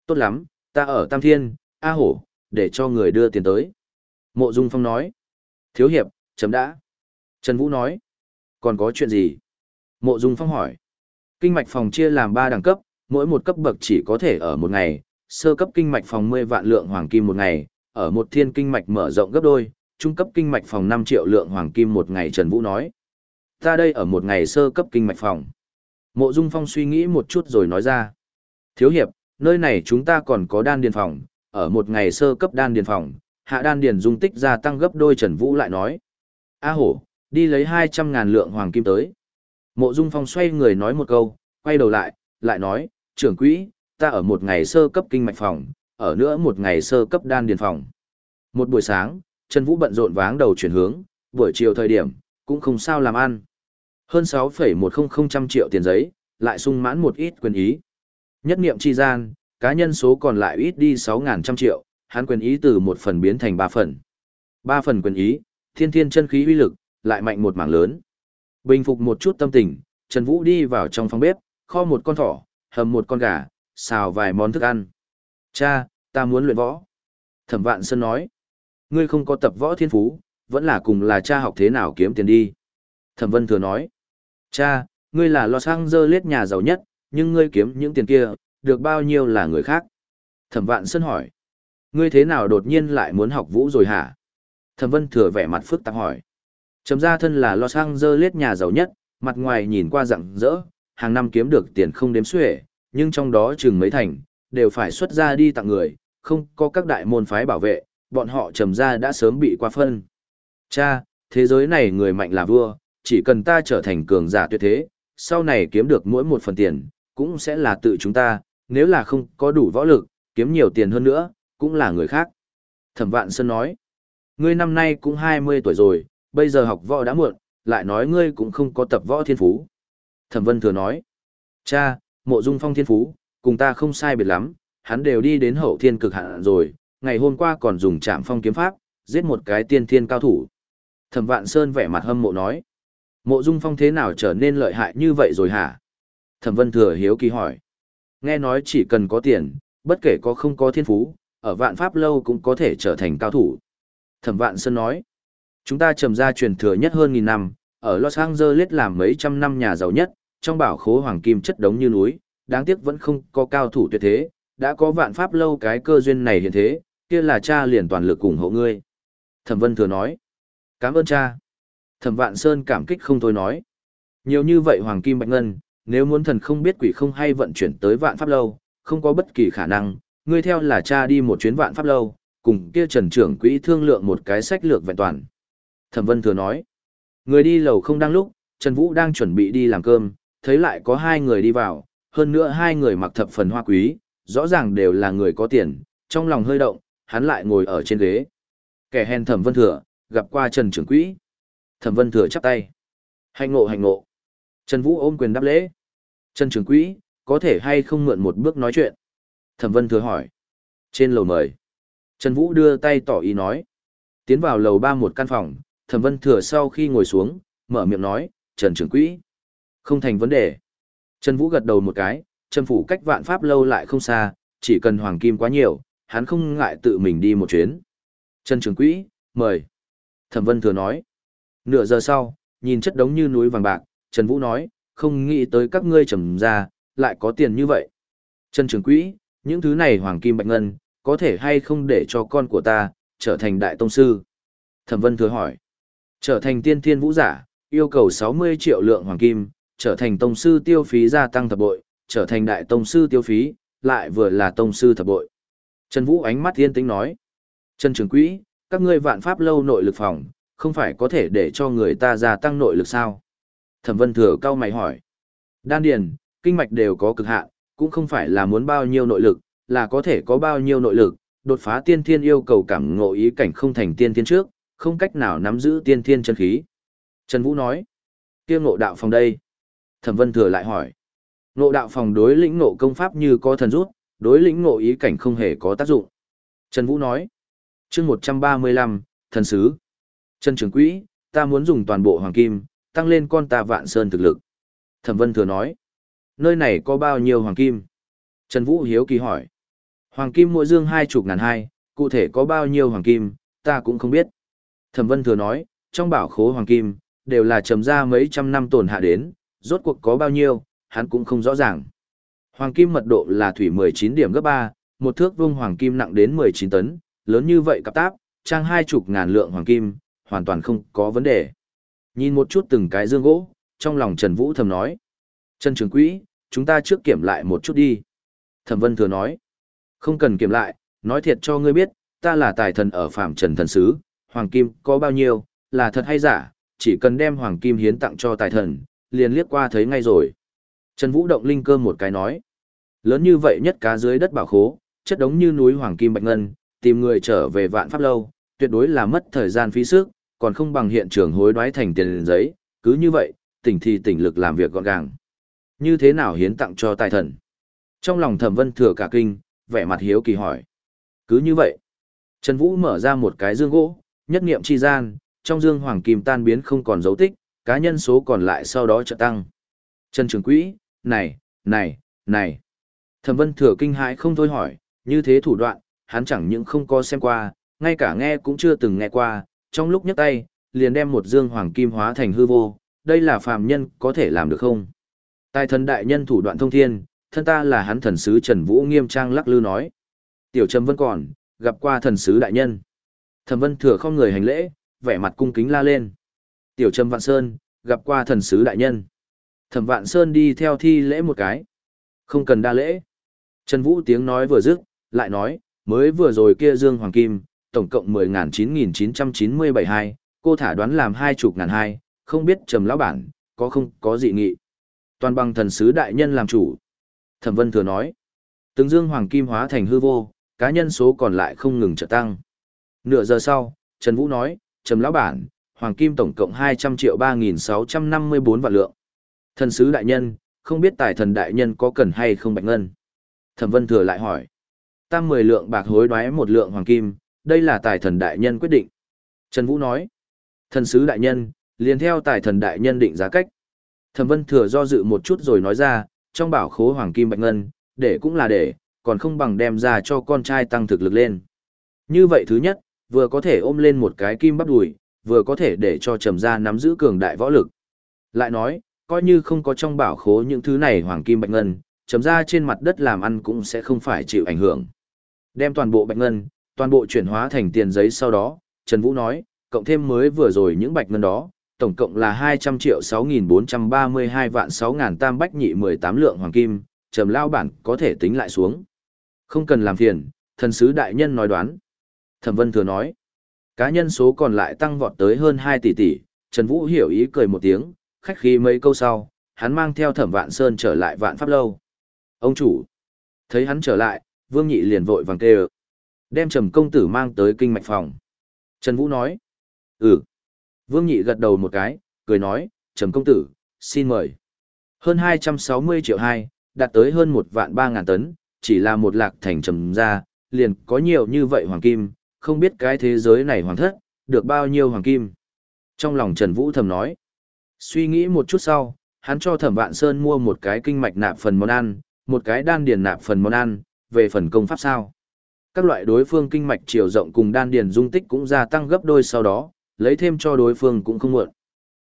Tốt lắm, ta ở Tam Thiên, A Hổ, để cho người đưa tiền tới. Mộ Dung Phong nói. Thiếu hiệp, chấm đã. Trần Vũ nói. Còn có chuyện gì? Mộ Dung Phong hỏi. Kinh mạch phòng chia làm 3 đẳng cấp, mỗi một cấp bậc chỉ có thể ở một ngày, sơ cấp kinh mạch phòng 10 vạn lượng hoàng kim một ngày, ở một thiên kinh mạch mở rộng gấp đôi, trung cấp kinh mạch phòng 5 triệu lượng hoàng kim một ngày Trần Vũ nói. Ta đây ở một ngày sơ cấp kinh mạch phòng. Mộ Dung Phong suy nghĩ một chút rồi nói ra. Thiếu hiệp, nơi này chúng ta còn có đan điền phòng, ở một ngày sơ cấp đan điền phòng, hạ đan điền dung tích gia tăng gấp đôi Trần Vũ lại nói. A hổ, đi lấy 200 ngàn lượng hoàng kim tới. Mộ Dung Phong xoay người nói một câu, quay đầu lại, lại nói, trưởng quỹ, ta ở một ngày sơ cấp kinh mạch phòng, ở nữa một ngày sơ cấp đan điền phòng. Một buổi sáng, Trần Vũ bận rộn váng đầu chuyển hướng, buổi chiều thời điểm, cũng không sao làm ăn. Hơn 6,100 triệu tiền giấy, lại sung mãn một ít quyền ý. Nhất niệm chi gian, cá nhân số còn lại ít đi 6.000 triệu, hắn quyền ý từ một phần biến thành ba phần. Ba phần quyền ý, thiên thiên chân khí uy lực, lại mạnh một mảng lớn. Bình phục một chút tâm tình, Trần Vũ đi vào trong phòng bếp, kho một con thỏ, hầm một con gà, xào vài món thức ăn. Cha, ta muốn luyện võ. Thẩm Vạn Sơn nói, ngươi không có tập võ thiên phú, vẫn là cùng là cha học thế nào kiếm tiền đi. Thẩm Vân Thừa nói, cha, ngươi là Los Angeles nhà giàu nhất, nhưng ngươi kiếm những tiền kia, được bao nhiêu là người khác. Thẩm Vạn Sơn hỏi, ngươi thế nào đột nhiên lại muốn học vũ rồi hả? Thẩm Vân Thừa vẻ mặt phức tạp hỏi. Trầm gia thân là Los Angeles nhà giàu nhất, mặt ngoài nhìn qua rạng rỡ, hàng năm kiếm được tiền không đếm xuể, nhưng trong đó chừng mấy thành, đều phải xuất ra đi tặng người, không có các đại môn phái bảo vệ, bọn họ trầm gia đã sớm bị qua phân. Cha, thế giới này người mạnh là vua, chỉ cần ta trở thành cường giả tuyệt thế, sau này kiếm được mỗi một phần tiền, cũng sẽ là tự chúng ta, nếu là không có đủ võ lực, kiếm nhiều tiền hơn nữa, cũng là người khác. Thẩm Vạn Sơn nói, ngươi năm nay cũng 20 tuổi rồi, bây giờ học võ đã muộn, lại nói ngươi cũng không có tập võ thiên phú. Thẩm Vân Thừa nói, cha, mộ dung phong thiên phú, cùng ta không sai biệt lắm, hắn đều đi đến hậu thiên cực hạn rồi, ngày hôm qua còn dùng trạm phong kiếm pháp, giết một cái tiên thiên cao thủ. Thẩm Vạn Sơn vẻ mặt hâm mộ nói, mộ dung phong thế nào trở nên lợi hại như vậy rồi hả? Thẩm Vân Thừa hiếu kỳ hỏi, nghe nói chỉ cần có tiền, bất kể có không có thiên phú, ở vạn pháp lâu cũng có thể trở thành cao thủ. Thẩm Vạn Sơn nói, chúng ta trầm ra truyền thừa nhất hơn nghìn năm, ở Los Angeles làm mấy trăm năm nhà giàu nhất, trong bảo khố hoàng kim chất đống như núi, đáng tiếc vẫn không có cao thủ tuyệt thế, đã có vạn pháp lâu cái cơ duyên này hiện thế, kia là cha liền toàn lực ủng hộ ngươi. Thẩm Vân Thừa nói, cảm ơn cha. Thẩm Vạn Sơn cảm kích không thôi nói, nhiều như vậy hoàng kim bạch ngân, nếu muốn thần không biết quỷ không hay vận chuyển tới vạn pháp lâu, không có bất kỳ khả năng, ngươi theo là cha đi một chuyến vạn pháp lâu, cùng kia trần trưởng quỹ thương lượng một cái sách lược vẹn toàn. Thẩm Vân Thừa nói, người đi lầu không đang lúc, Trần Vũ đang chuẩn bị đi làm cơm, thấy lại có hai người đi vào, hơn nữa hai người mặc thập phần hoa quý, rõ ràng đều là người có tiền, trong lòng hơi động, hắn lại ngồi ở trên ghế. Kẻ hèn Thẩm Vân Thừa, gặp qua Trần trưởng quỹ. Thẩm Vân Thừa chắp tay. Hành ngộ hành ngộ. Trần Vũ ôm quyền đáp lễ. Trần trưởng quỹ, có thể hay không mượn một bước nói chuyện? Thẩm Vân Thừa hỏi. Trên lầu mời. Trần Vũ đưa tay tỏ ý nói. Tiến vào lầu ba một căn phòng, Thẩm Vân Thừa sau khi ngồi xuống, mở miệng nói, Trần trưởng quỹ. Không thành vấn đề. Trần Vũ gật đầu một cái, Trần Phủ cách vạn pháp lâu lại không xa, chỉ cần hoàng kim quá nhiều, hắn không ngại tự mình đi một chuyến. Trần Trường quỹ, mời. Thẩm Vân Thừa nói. Nửa giờ sau, nhìn chất đống như núi vàng bạc, Trần Vũ nói, không nghĩ tới các ngươi trầm ra, lại có tiền như vậy. Trần Trường quỹ, những thứ này hoàng kim bạch ngân, có thể hay không để cho con của ta, trở thành đại tông sư? Thẩm Vân Thừa hỏi. Trở thành tiên thiên vũ giả, yêu cầu 60 triệu lượng hoàng kim, trở thành tông sư tiêu phí gia tăng thập bội, trở thành đại tông sư tiêu phí, lại vừa là tông sư thập bội. Trần Vũ ánh mắt yên tĩnh nói. Trần trường quỹ, các ngươi vạn pháp lâu nội lực phòng, không phải có thể để cho người ta gia tăng nội lực sao? Thẩm Vân Thừa cao mày hỏi. Đan điền, kinh mạch đều có cực hạn, cũng không phải là muốn bao nhiêu nội lực, là có thể có bao nhiêu nội lực, đột phá tiên thiên yêu cầu cảm ngộ ý cảnh không thành tiên thiên trước, không cách nào nắm giữ tiên thiên chân khí. Trần Vũ nói, kia ngộ đạo phòng đây. Thẩm Vân Thừa lại hỏi, ngộ đạo phòng đối lĩnh ngộ công pháp như có thần rút, đối lĩnh ngộ ý cảnh không hề có tác dụng. Trần Vũ nói, chương 135, thần sứ. Trần Trường Quỹ, ta muốn dùng toàn bộ hoàng kim, tăng lên con ta vạn sơn thực lực. Thẩm Vân Thừa nói, nơi này có bao nhiêu hoàng kim? Trần Vũ hiếu kỳ hỏi. Hoàng kim mỗi dương hai chục ngàn hai, cụ thể có bao nhiêu hoàng kim, ta cũng không biết. Thẩm Vân Thừa nói, trong bảo khố hoàng kim, đều là trầm ra mấy trăm năm tổn hạ đến, rốt cuộc có bao nhiêu, hắn cũng không rõ ràng. Hoàng kim mật độ là thủy 19 điểm gấp 3, một thước vuông hoàng kim nặng đến 19 tấn, lớn như vậy cặp táp, trang hai chục ngàn lượng hoàng kim, hoàn toàn không có vấn đề. Nhìn một chút từng cái dương gỗ, trong lòng Trần Vũ thầm nói. Trần Trường Quỹ, chúng ta trước kiểm lại một chút đi. Thẩm Vân Thừa nói. Không cần kiểm lại, nói thiệt cho ngươi biết, ta là tài thần ở phạm trần thần sứ, hoàng kim có bao nhiêu, là thật hay giả, chỉ cần đem hoàng kim hiến tặng cho tài thần, liền liếc qua thấy ngay rồi. Trần Vũ động linh cơ một cái nói. Lớn như vậy nhất cá dưới đất bảo khố, chất đống như núi hoàng kim bạch ngân, tìm người trở về vạn pháp lâu, tuyệt đối là mất thời gian phí sức, còn không bằng hiện trường hối đoái thành tiền giấy, cứ như vậy, tỉnh thì tỉnh lực làm việc gọn gàng. Như thế nào hiến tặng cho tài thần? Trong lòng thẩm vân thừa cả kinh, vẻ mặt hiếu kỳ hỏi. Cứ như vậy, Trần Vũ mở ra một cái dương gỗ, nhất niệm chi gian, trong dương hoàng kim tan biến không còn dấu tích, cá nhân số còn lại sau đó trợ tăng. Trần Trường Quỹ, này, này, này. Thẩm vân thừa kinh hãi không thôi hỏi, như thế thủ đoạn, hắn chẳng những không có xem qua, ngay cả nghe cũng chưa từng nghe qua, trong lúc nhấc tay, liền đem một dương hoàng kim hóa thành hư vô, đây là phàm nhân có thể làm được không? Tài thần đại nhân thủ đoạn thông thiên, thân ta là hắn thần sứ Trần Vũ nghiêm trang lắc lư nói. Tiểu Trầm Vân còn, gặp qua thần sứ đại nhân. Thẩm Vân thừa không người hành lễ, vẻ mặt cung kính la lên. Tiểu Trầm Vạn Sơn, gặp qua thần sứ đại nhân. Thẩm Vạn Sơn đi theo thi lễ một cái. Không cần đa lễ. Trần Vũ tiếng nói vừa dứt, lại nói, mới vừa rồi kia Dương Hoàng Kim, tổng cộng 10.9997 hai, cô thả đoán làm hai chục ngàn hai, không biết Trầm Lão Bản, có không có dị nghị. Toàn bằng thần sứ đại nhân làm chủ. Thẩm Vân Thừa nói, từng dương hoàng kim hóa thành hư vô, cá nhân số còn lại không ngừng trở tăng. Nửa giờ sau, Trần Vũ nói, Trầm lão bản, hoàng kim tổng cộng 200 triệu 3.654 vạn lượng. Thần sứ đại nhân, không biết tài thần đại nhân có cần hay không bạch ngân. Thẩm Vân Thừa lại hỏi. Tam 10 lượng bạc hối đoái một lượng hoàng kim, đây là tài thần đại nhân quyết định. Trần Vũ nói. Thần sứ đại nhân, liền theo tài thần đại nhân định giá cách. Thẩm Vân Thừa do dự một chút rồi nói ra, trong bảo khố hoàng kim bạch ngân, để cũng là để, còn không bằng đem ra cho con trai tăng thực lực lên. Như vậy thứ nhất, vừa có thể ôm lên một cái kim bắp đùi, vừa có thể để cho trầm gia nắm giữ cường đại võ lực. Lại nói, coi như không có trong bảo khố những thứ này hoàng kim bạch ngân, trầm gia trên mặt đất làm ăn cũng sẽ không phải chịu ảnh hưởng. Đem toàn bộ bạch ngân, toàn bộ chuyển hóa thành tiền giấy sau đó, Trần Vũ nói, cộng thêm mới vừa rồi những bạch ngân đó, tổng cộng là 200 triệu 6.432 vạn 6.000 tam bách nhị 18 lượng hoàng kim, trầm lao bản có thể tính lại xuống. Không cần làm phiền, thần sứ đại nhân nói đoán. Thẩm Vân Thừa nói, cá nhân số còn lại tăng vọt tới hơn 2 tỷ tỷ, Trần Vũ hiểu ý cười một tiếng, khách khí mấy câu sau, hắn mang theo Thẩm Vạn Sơn trở lại Vạn Pháp Lâu. Ông chủ, thấy hắn trở lại, Vương Nhị liền vội vàng kêu, đem Trầm công tử mang tới kinh mạch phòng. Trần Vũ nói, ừ. Vương Nhị gật đầu một cái, cười nói, Trầm công tử, xin mời. Hơn 260 triệu hai, đạt tới hơn một vạn ba ngàn tấn, chỉ là một lạc thành trầm ra, liền có nhiều như vậy hoàng kim, không biết cái thế giới này hoàng thất, được bao nhiêu hoàng kim. Trong lòng Trần Vũ thầm nói, suy nghĩ một chút sau, hắn cho thẩm vạn sơn mua một cái kinh mạch nạp phần món ăn, một cái đan điền nạp phần món ăn, về phần công pháp sao. Các loại đối phương kinh mạch chiều rộng cùng đan điền dung tích cũng gia tăng gấp đôi sau đó, lấy thêm cho đối phương cũng không muộn.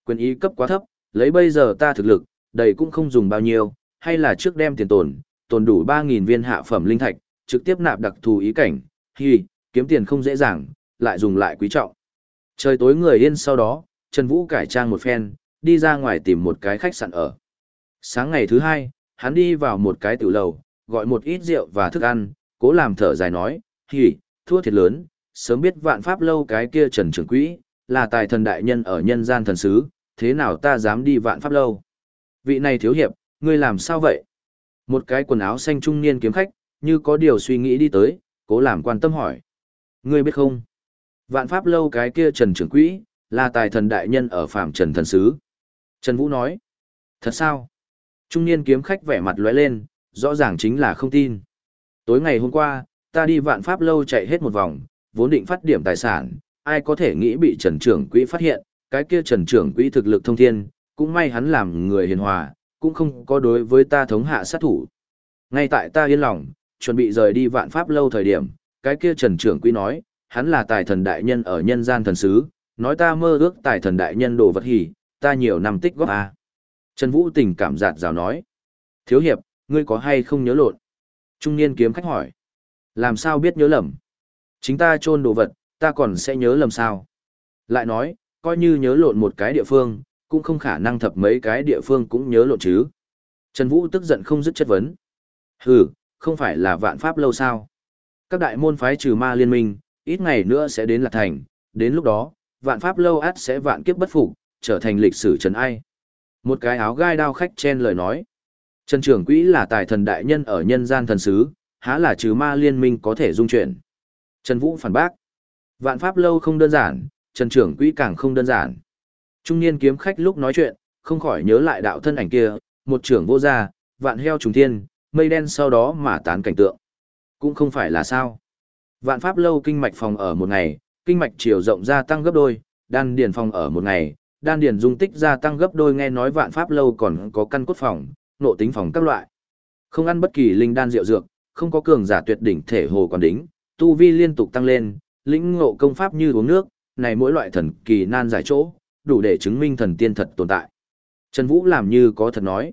Quyền ý cấp quá thấp, lấy bây giờ ta thực lực, đầy cũng không dùng bao nhiêu, hay là trước đem tiền tồn, tồn đủ 3.000 viên hạ phẩm linh thạch, trực tiếp nạp đặc thù ý cảnh, hi, kiếm tiền không dễ dàng, lại dùng lại quý trọng. Trời tối người yên sau đó, Trần Vũ cải trang một phen, đi ra ngoài tìm một cái khách sạn ở. Sáng ngày thứ hai, hắn đi vào một cái tiểu lầu, gọi một ít rượu và thức ăn, cố làm thở dài nói, hi, thua thiệt lớn, sớm biết vạn pháp lâu cái kia Trần Trường Quỹ, là tài thần đại nhân ở nhân gian thần sứ, thế nào ta dám đi vạn pháp lâu. Vị này thiếu hiệp, ngươi làm sao vậy? Một cái quần áo xanh trung niên kiếm khách, như có điều suy nghĩ đi tới, cố làm quan tâm hỏi. Ngươi biết không? Vạn pháp lâu cái kia Trần Trưởng Quỹ, là tài thần đại nhân ở phạm Trần Thần Sứ. Trần Vũ nói. Thật sao? Trung niên kiếm khách vẻ mặt lóe lên, rõ ràng chính là không tin. Tối ngày hôm qua, ta đi vạn pháp lâu chạy hết một vòng, vốn định phát điểm tài sản, ai có thể nghĩ bị Trần Trưởng Quỹ phát hiện, cái kia Trần Trưởng Quỹ thực lực thông thiên, cũng may hắn làm người hiền hòa, cũng không có đối với ta thống hạ sát thủ. Ngay tại ta yên lòng, chuẩn bị rời đi vạn pháp lâu thời điểm, cái kia Trần Trưởng Quý nói, hắn là tài thần đại nhân ở nhân gian thần sứ, nói ta mơ ước tài thần đại nhân đồ vật hỉ, ta nhiều năm tích góp à. Trần Vũ tình cảm giạt rào nói, thiếu hiệp, ngươi có hay không nhớ lộn? Trung niên kiếm khách hỏi, làm sao biết nhớ lầm? Chính ta trôn đồ vật, ta còn sẽ nhớ lầm sao? Lại nói, coi như nhớ lộn một cái địa phương, cũng không khả năng thập mấy cái địa phương cũng nhớ lộn chứ. Trần Vũ tức giận không dứt chất vấn. Hừ, không phải là vạn pháp lâu sao? Các đại môn phái trừ ma liên minh, ít ngày nữa sẽ đến Lạc Thành, đến lúc đó, vạn pháp lâu át sẽ vạn kiếp bất phục, trở thành lịch sử trần ai. Một cái áo gai đao khách chen lời nói. Trần trưởng quỹ là tài thần đại nhân ở nhân gian thần sứ, há là trừ ma liên minh có thể dung chuyển. Trần Vũ phản bác. Vạn pháp lâu không đơn giản, Trần trưởng quỹ càng không đơn giản. Trung niên kiếm khách lúc nói chuyện, không khỏi nhớ lại đạo thân ảnh kia, một trưởng vô gia, vạn heo trùng thiên, mây đen sau đó mà tán cảnh tượng. Cũng không phải là sao. Vạn pháp lâu kinh mạch phòng ở một ngày, kinh mạch chiều rộng gia tăng gấp đôi, đan điền phòng ở một ngày, đan điền dung tích gia tăng gấp đôi nghe nói vạn pháp lâu còn có căn cốt phòng, nộ tính phòng các loại. Không ăn bất kỳ linh đan rượu dược, không có cường giả tuyệt đỉnh thể hồ còn đính, tu vi liên tục tăng lên, lĩnh ngộ công pháp như uống nước, này mỗi loại thần kỳ nan giải chỗ, đủ để chứng minh thần tiên thật tồn tại. Trần Vũ làm như có thật nói.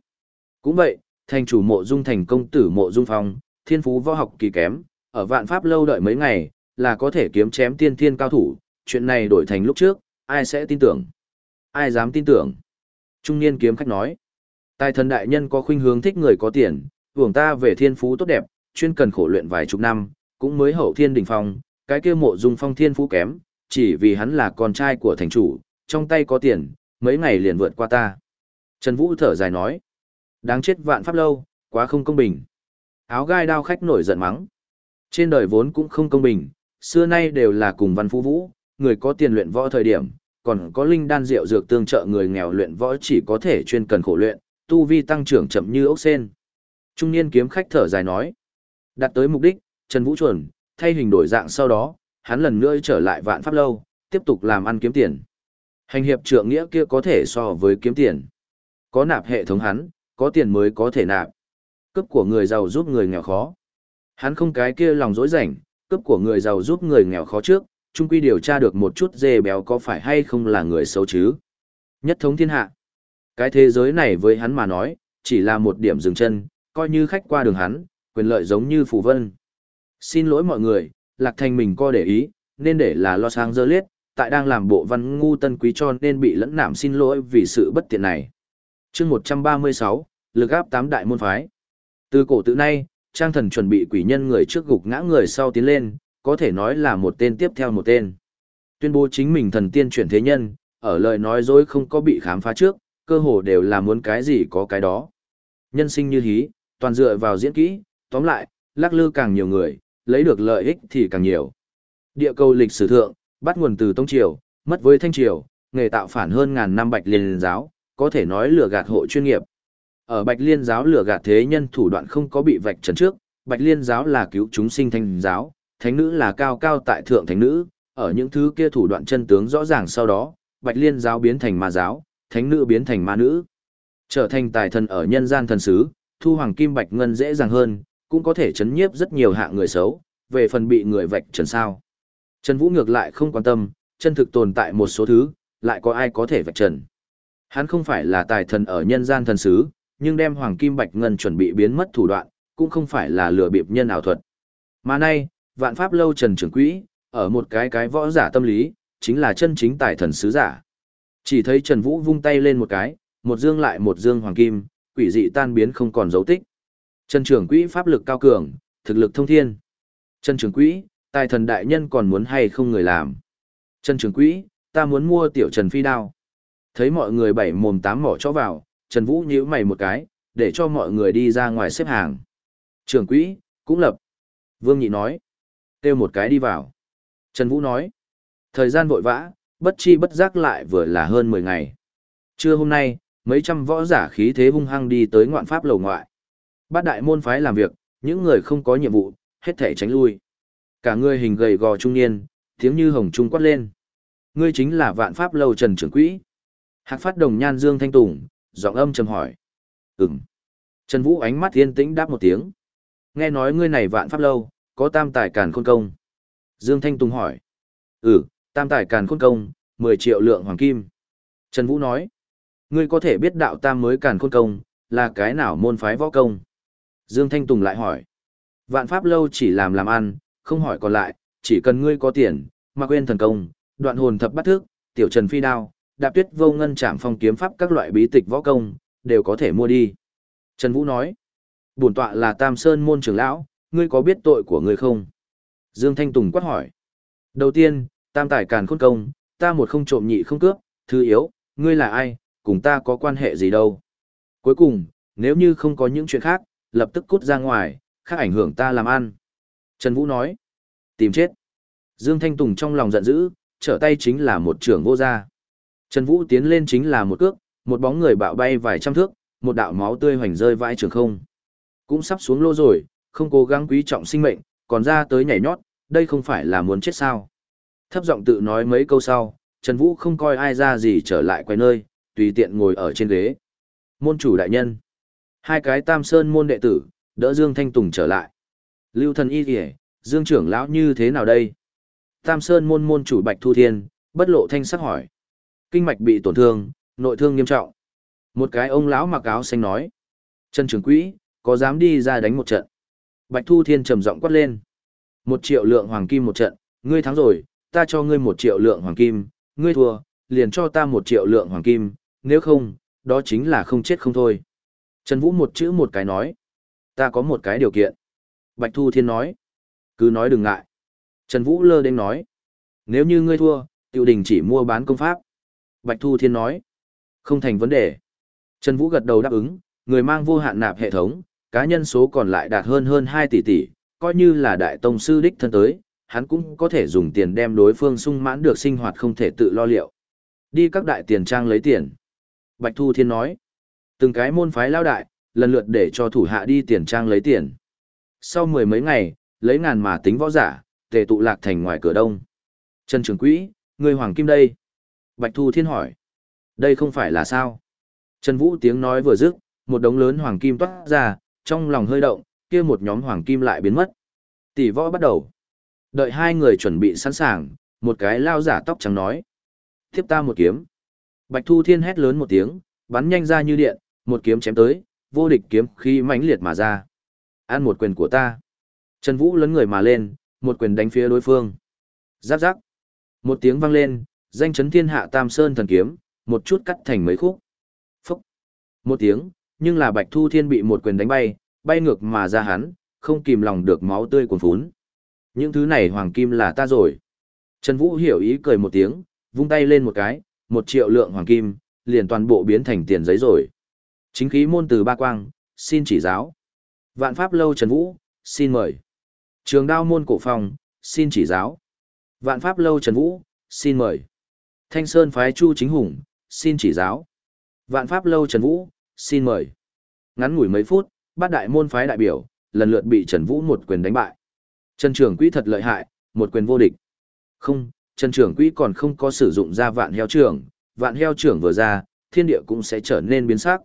Cũng vậy, thành chủ mộ dung thành công tử mộ dung phong, thiên phú võ học kỳ kém, ở vạn pháp lâu đợi mấy ngày, là có thể kiếm chém tiên thiên cao thủ, chuyện này đổi thành lúc trước, ai sẽ tin tưởng? Ai dám tin tưởng? Trung niên kiếm khách nói. Tài thần đại nhân có khuynh hướng thích người có tiền, hưởng ta về thiên phú tốt đẹp, chuyên cần khổ luyện vài chục năm, cũng mới hậu thiên đỉnh phong, cái kia mộ dung phong thiên phú kém, chỉ vì hắn là con trai của thành chủ, trong tay có tiền, mấy ngày liền vượt qua ta. Trần Vũ thở dài nói, đáng chết vạn pháp lâu, quá không công bình. Áo gai đao khách nổi giận mắng. Trên đời vốn cũng không công bình, xưa nay đều là cùng văn phú vũ, người có tiền luyện võ thời điểm, còn có linh đan rượu dược tương trợ người nghèo luyện võ chỉ có thể chuyên cần khổ luyện, tu vi tăng trưởng chậm như ốc sen. Trung niên kiếm khách thở dài nói, đạt tới mục đích, Trần Vũ chuẩn, thay hình đổi dạng sau đó, hắn lần nữa trở lại vạn pháp lâu, tiếp tục làm ăn kiếm tiền. Hành hiệp trượng nghĩa kia có thể so với kiếm tiền. Có nạp hệ thống hắn, có tiền mới có thể nạp. Cấp của người giàu giúp người nghèo khó. Hắn không cái kia lòng dối rảnh, cấp của người giàu giúp người nghèo khó trước, chung quy điều tra được một chút dê béo có phải hay không là người xấu chứ. Nhất thống thiên hạ. Cái thế giới này với hắn mà nói, chỉ là một điểm dừng chân, coi như khách qua đường hắn, quyền lợi giống như phù vân. Xin lỗi mọi người, Lạc Thành mình co để ý, nên để là lo sáng dơ liết, tại đang làm bộ văn ngu tân quý cho nên bị lẫn nảm xin lỗi vì sự bất tiện này. chương 136, lực áp tám đại môn phái. Từ cổ tự nay, trang thần chuẩn bị quỷ nhân người trước gục ngã người sau tiến lên, có thể nói là một tên tiếp theo một tên. Tuyên bố chính mình thần tiên chuyển thế nhân, ở lời nói dối không có bị khám phá trước, cơ hồ đều là muốn cái gì có cái đó. Nhân sinh như hí, toàn dựa vào diễn kỹ, tóm lại, lắc lư càng nhiều người, lấy được lợi ích thì càng nhiều. Địa cầu lịch sử thượng, bắt nguồn từ Tông Triều, mất với Thanh Triều, nghề tạo phản hơn ngàn năm Bạch liền giáo, có thể nói lừa gạt hộ chuyên nghiệp. Ở Bạch Liên giáo lừa gạt thế nhân thủ đoạn không có bị vạch trần trước, Bạch Liên giáo là cứu chúng sinh thanh giáo, thánh nữ là cao cao tại thượng thánh nữ, ở những thứ kia thủ đoạn chân tướng rõ ràng sau đó, Bạch Liên giáo biến thành ma giáo, thánh nữ biến thành ma nữ. Trở thành tài thần ở nhân gian thần sứ, thu hoàng kim bạch ngân dễ dàng hơn, cũng có thể chấn nhiếp rất nhiều hạng người xấu, về phần bị người vạch trần sao. Trần Vũ ngược lại không quan tâm, chân thực tồn tại một số thứ, lại có ai có thể vạch trần. Hắn không phải là tài thần ở nhân gian thần sứ, nhưng đem hoàng kim bạch ngân chuẩn bị biến mất thủ đoạn, cũng không phải là lừa bịp nhân ảo thuật. Mà nay, vạn pháp lâu trần trưởng quỹ, ở một cái cái võ giả tâm lý, chính là chân chính tài thần sứ giả. Chỉ thấy Trần Vũ vung tay lên một cái, một dương lại một dương hoàng kim, quỷ dị tan biến không còn dấu tích. Trần trưởng quỹ pháp lực cao cường, thực lực thông thiên. Trần trưởng quỹ, tài thần đại nhân còn muốn hay không người làm. Trần trưởng quỹ, ta muốn mua tiểu Trần phi đao. Thấy mọi người bảy mồm tám mỏ cho vào, Trần Vũ nhíu mày một cái, để cho mọi người đi ra ngoài xếp hàng. Trưởng quỹ, cũng lập. Vương Nhị nói. Têu một cái đi vào. Trần Vũ nói. Thời gian vội vã, bất chi bất giác lại vừa là hơn 10 ngày. Trưa hôm nay, mấy trăm võ giả khí thế hung hăng đi tới ngoạn pháp lầu ngoại. Bát đại môn phái làm việc, những người không có nhiệm vụ, hết thể tránh lui. Cả người hình gầy gò trung niên, tiếng như hồng trung quát lên. Ngươi chính là vạn pháp lâu trần trưởng quỹ. Hạc phát đồng nhan dương thanh tùng, giọng âm trầm hỏi. Ừm. Trần Vũ ánh mắt yên tĩnh đáp một tiếng. Nghe nói ngươi này vạn pháp lâu, có tam tài càn khôn công. Dương Thanh Tùng hỏi. Ừ, tam tài càn khôn công, 10 triệu lượng hoàng kim. Trần Vũ nói. Ngươi có thể biết đạo tam mới càn khôn công, là cái nào môn phái võ công? Dương Thanh Tùng lại hỏi. Vạn pháp lâu chỉ làm làm ăn, không hỏi còn lại, chỉ cần ngươi có tiền, mà quên thần công, đoạn hồn thập bắt thước, tiểu trần phi đao, đạp tuyết vô ngân trảm phong kiếm pháp các loại bí tịch võ công, đều có thể mua đi. Trần Vũ nói, bổn tọa là Tam Sơn môn trưởng lão, ngươi có biết tội của ngươi không? Dương Thanh Tùng quát hỏi. Đầu tiên, Tam Tài Càn Khôn Công, ta một không trộm nhị không cướp, thứ yếu, ngươi là ai, cùng ta có quan hệ gì đâu. Cuối cùng, nếu như không có những chuyện khác, lập tức cút ra ngoài, khác ảnh hưởng ta làm ăn. Trần Vũ nói, tìm chết. Dương Thanh Tùng trong lòng giận dữ, trở tay chính là một trưởng vô gia. Trần Vũ tiến lên chính là một cước, một bóng người bạo bay vài trăm thước, một đạo máu tươi hoành rơi vãi trường không. Cũng sắp xuống lô rồi, không cố gắng quý trọng sinh mệnh, còn ra tới nhảy nhót, đây không phải là muốn chết sao. Thấp giọng tự nói mấy câu sau, Trần Vũ không coi ai ra gì trở lại quay nơi, tùy tiện ngồi ở trên ghế. Môn chủ đại nhân. Hai cái tam sơn môn đệ tử, đỡ Dương Thanh Tùng trở lại. Lưu thần y kìa, Dương trưởng lão như thế nào đây? Tam sơn môn môn chủ Bạch Thu Thiên, bất lộ thanh sắc hỏi. Kinh mạch bị tổn thương, nội thương nghiêm trọng. Một cái ông lão mặc áo xanh nói. Trần trưởng quỹ, có dám đi ra đánh một trận? Bạch Thu Thiên trầm giọng quát lên. Một triệu lượng hoàng kim một trận, ngươi thắng rồi, ta cho ngươi một triệu lượng hoàng kim, ngươi thua, liền cho ta một triệu lượng hoàng kim, nếu không, đó chính là không chết không thôi. Trần Vũ một chữ một cái nói. Ta có một cái điều kiện. Bạch Thu Thiên nói. Cứ nói đừng ngại. Trần Vũ lơ đến nói. Nếu như ngươi thua, tiểu đình chỉ mua bán công pháp. Bạch Thu Thiên nói. Không thành vấn đề. Trần Vũ gật đầu đáp ứng, người mang vô hạn nạp hệ thống, cá nhân số còn lại đạt hơn hơn 2 tỷ tỷ, coi như là đại tông sư đích thân tới, hắn cũng có thể dùng tiền đem đối phương sung mãn được sinh hoạt không thể tự lo liệu. Đi các đại tiền trang lấy tiền. Bạch Thu Thiên nói. Từng cái môn phái lao đại, lần lượt để cho thủ hạ đi tiền trang lấy tiền. Sau mười mấy ngày, lấy ngàn mà tính võ giả, tề tụ lạc thành ngoài cửa đông. Trần Trường Quỹ, người Hoàng Kim đây. Bạch Thu Thiên hỏi. Đây không phải là sao? Trần Vũ tiếng nói vừa dứt, một đống lớn Hoàng Kim toát ra, trong lòng hơi động, kia một nhóm Hoàng Kim lại biến mất. Tỷ võ bắt đầu. Đợi hai người chuẩn bị sẵn sàng, một cái lao giả tóc trắng nói. Tiếp ta một kiếm. Bạch Thu Thiên hét lớn một tiếng, bắn nhanh ra như điện, một kiếm chém tới, vô địch kiếm khí mãnh liệt mà ra. Ăn một quyền của ta. Trần Vũ lấn người mà lên, một quyền đánh phía đối phương. Giáp giáp. Một tiếng vang lên, danh chấn thiên hạ Tam Sơn thần kiếm, một chút cắt thành mấy khúc. Phúc. Một tiếng, nhưng là Bạch Thu Thiên bị một quyền đánh bay, bay ngược mà ra hắn, không kìm lòng được máu tươi cuồn phún. Những thứ này hoàng kim là ta rồi. Trần Vũ hiểu ý cười một tiếng, vung tay lên một cái, một triệu lượng hoàng kim, liền toàn bộ biến thành tiền giấy rồi. Chính khí môn từ ba quang, xin chỉ giáo. Vạn pháp lâu Trần Vũ, xin mời. Trường đao môn cổ phòng, xin chỉ giáo. Vạn pháp lâu Trần Vũ, xin mời. Thanh Sơn phái Chu Chính Hùng, xin chỉ giáo. Vạn pháp lâu Trần Vũ, xin mời. Ngắn ngủi mấy phút, bát đại môn phái đại biểu, lần lượt bị Trần Vũ một quyền đánh bại. Trần Trường Quý thật lợi hại, một quyền vô địch. Không, Trần Trường Quý còn không có sử dụng ra vạn heo trưởng, vạn heo trưởng vừa ra, thiên địa cũng sẽ trở nên biến sắc.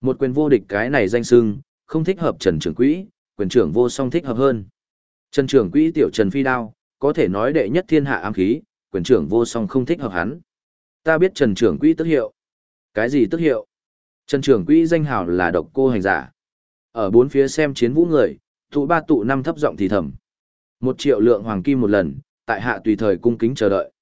Một quyền vô địch cái này danh sưng, không thích hợp Trần Trường Quý, quyền trưởng vô song thích hợp hơn. Trần Trường Quý tiểu Trần Phi Đao, có thể nói đệ nhất thiên hạ ám khí, quyền trưởng vô song không thích hợp hắn. Ta biết Trần trưởng quỹ tức hiệu. Cái gì tức hiệu? Trần trưởng quỹ danh hào là độc cô hành giả. Ở bốn phía xem chiến vũ người, tụ ba tụ năm thấp giọng thì thầm. Một triệu lượng hoàng kim một lần, tại hạ tùy thời cung kính chờ đợi.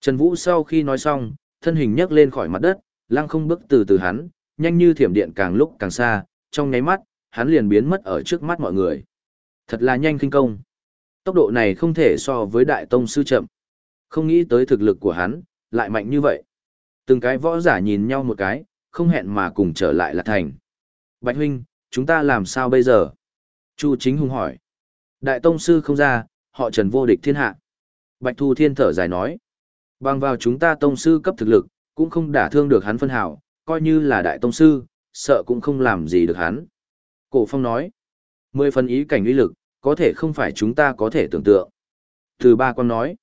Trần Vũ sau khi nói xong, thân hình nhấc lên khỏi mặt đất, lăng không bước từ từ hắn, nhanh như thiểm điện càng lúc càng xa, trong nháy mắt, hắn liền biến mất ở trước mắt mọi người. Thật là nhanh kinh công. Tốc độ này không thể so với đại tông sư chậm. Không nghĩ tới thực lực của hắn, lại mạnh như vậy. Từng cái võ giả nhìn nhau một cái, không hẹn mà cùng trở lại là thành. Bạch huynh, chúng ta làm sao bây giờ? Chu chính hùng hỏi. Đại tông sư không ra, họ trần vô địch thiên hạ. Bạch Thu Thiên thở dài nói. Bằng vào chúng ta tông sư cấp thực lực, cũng không đả thương được hắn phân hảo, coi như là đại tông sư, sợ cũng không làm gì được hắn. Cổ Phong nói. Mười phần ý cảnh uy lực, có thể không phải chúng ta có thể tưởng tượng. Từ ba con nói.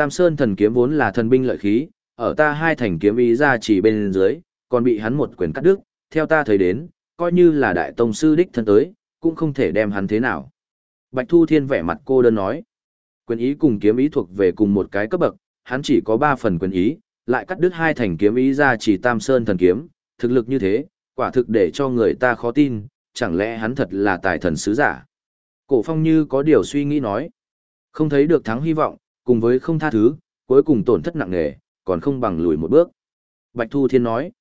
Tam Sơn thần kiếm vốn là thần binh lợi khí, ở ta hai thành kiếm ý ra chỉ bên dưới, còn bị hắn một quyền cắt đứt, theo ta thấy đến, coi như là đại tông sư đích thân tới, cũng không thể đem hắn thế nào. Bạch Thu Thiên vẻ mặt cô đơn nói, quyền ý cùng kiếm ý thuộc về cùng một cái cấp bậc, hắn chỉ có ba phần quyền ý, lại cắt đứt hai thành kiếm ý ra chỉ Tam Sơn thần kiếm, thực lực như thế, quả thực để cho người ta khó tin, chẳng lẽ hắn thật là tài thần sứ giả. Cổ Phong như có điều suy nghĩ nói, không thấy được thắng hy vọng, cùng với không tha thứ, cuối cùng tổn thất nặng nề, còn không bằng lùi một bước. Bạch Thu Thiên nói,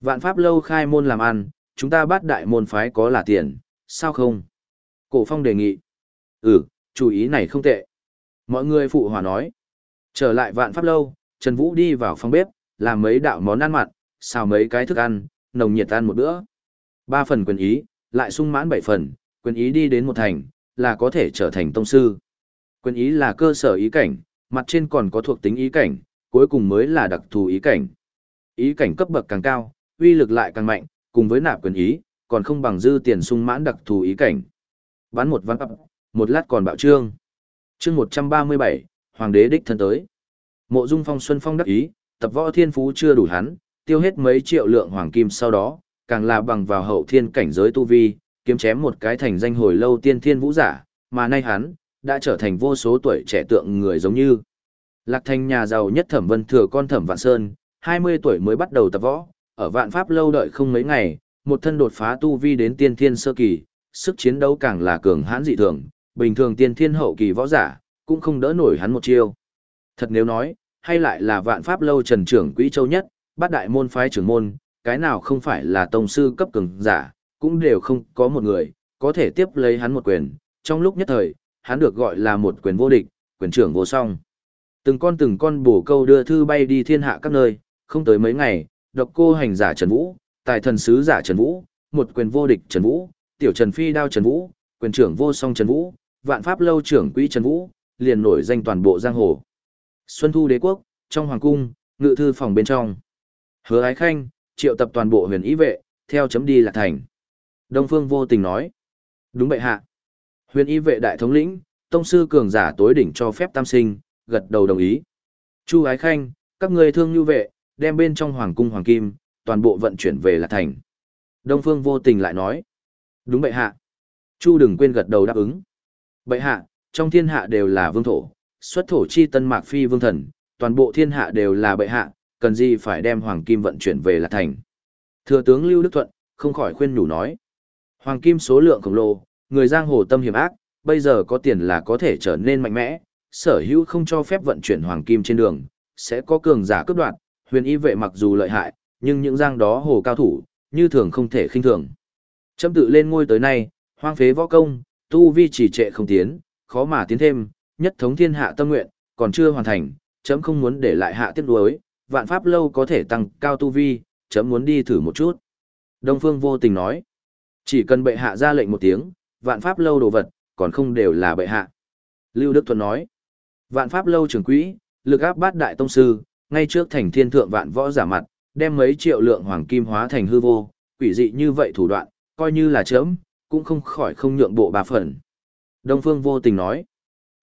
vạn pháp lâu khai môn làm ăn, chúng ta bắt đại môn phái có là tiền, sao không? Cổ Phong đề nghị, ừ, chủ ý này không tệ. Mọi người phụ hòa nói, trở lại vạn pháp lâu, Trần Vũ đi vào phòng bếp, làm mấy đạo món ăn mặn, xào mấy cái thức ăn, nồng nhiệt ăn một bữa. Ba phần quyền ý, lại sung mãn bảy phần, quyền ý đi đến một thành, là có thể trở thành tông sư. Quyền ý là cơ sở ý cảnh, mặt trên còn có thuộc tính ý cảnh, cuối cùng mới là đặc thù ý cảnh. Ý cảnh cấp bậc càng cao, uy lực lại càng mạnh, cùng với nạp quyền ý, còn không bằng dư tiền sung mãn đặc thù ý cảnh. Bán một văn ập, một lát còn bạo trương. Chương 137, Hoàng đế đích thân tới. Mộ Dung Phong Xuân Phong đắc ý, tập võ thiên phú chưa đủ hắn, tiêu hết mấy triệu lượng hoàng kim sau đó, càng là bằng vào hậu thiên cảnh giới tu vi, kiếm chém một cái thành danh hồi lâu tiên thiên vũ giả, mà nay hắn đã trở thành vô số tuổi trẻ tượng người giống như Lạc Thành nhà giàu nhất Thẩm Vân Thừa con Thẩm Vạn Sơn, 20 tuổi mới bắt đầu tập võ, ở Vạn Pháp lâu đợi không mấy ngày, một thân đột phá tu vi đến tiên thiên sơ kỳ, sức chiến đấu càng là cường hãn dị thường, bình thường tiên thiên hậu kỳ võ giả, cũng không đỡ nổi hắn một chiêu. Thật nếu nói, hay lại là Vạn Pháp lâu Trần trưởng quỹ châu nhất, bát đại môn phái trưởng môn, cái nào không phải là tông sư cấp cường giả, cũng đều không có một người có thể tiếp lấy hắn một quyền. Trong lúc nhất thời, hắn được gọi là một quyền vô địch, quyền trưởng vô song. Từng con từng con bổ câu đưa thư bay đi thiên hạ các nơi, không tới mấy ngày, độc cô hành giả Trần Vũ, tài thần sứ giả Trần Vũ, một quyền vô địch Trần Vũ, tiểu Trần Phi đao Trần Vũ, quyền trưởng vô song Trần Vũ, vạn pháp lâu trưởng quỹ Trần Vũ, liền nổi danh toàn bộ giang hồ. Xuân Thu Đế Quốc, trong hoàng cung, ngự thư phòng bên trong. Hứa Ái Khanh, triệu tập toàn bộ huyền ý vệ, theo chấm đi là thành. Đông Phương vô tình nói. Đúng vậy hạ. Huyền y vệ đại thống lĩnh, tông sư cường giả tối đỉnh cho phép tam sinh, gật đầu đồng ý. Chu Ái Khanh, các ngươi thương như vệ, đem bên trong hoàng cung hoàng kim, toàn bộ vận chuyển về là thành. Đông Phương vô tình lại nói. Đúng bệ hạ. Chu đừng quên gật đầu đáp ứng. Bệ hạ, trong thiên hạ đều là vương thổ, xuất thổ chi tân mạc phi vương thần, toàn bộ thiên hạ đều là bệ hạ, cần gì phải đem hoàng kim vận chuyển về là thành. Thừa tướng Lưu Đức Thuận, không khỏi khuyên nhủ nói. Hoàng kim số lượng khổng lồ, người giang hồ tâm hiểm ác, bây giờ có tiền là có thể trở nên mạnh mẽ, sở hữu không cho phép vận chuyển hoàng kim trên đường, sẽ có cường giả cướp đoạt, huyền y vệ mặc dù lợi hại, nhưng những giang đó hồ cao thủ, như thường không thể khinh thường. Châm tự lên ngôi tới nay, hoang phế võ công, tu vi chỉ trệ không tiến, khó mà tiến thêm, nhất thống thiên hạ tâm nguyện, còn chưa hoàn thành, chấm không muốn để lại hạ tiết đối, vạn pháp lâu có thể tăng cao tu vi, chấm muốn đi thử một chút. Đông Phương vô tình nói, chỉ cần bệ hạ ra lệnh một tiếng, vạn pháp lâu đồ vật, còn không đều là bệ hạ. Lưu Đức Thuần nói, vạn pháp lâu trưởng quỹ, lực áp bát đại tông sư, ngay trước thành thiên thượng vạn võ giả mặt, đem mấy triệu lượng hoàng kim hóa thành hư vô, quỷ dị như vậy thủ đoạn, coi như là chớm, cũng không khỏi không nhượng bộ bà phần. Đông Phương vô tình nói,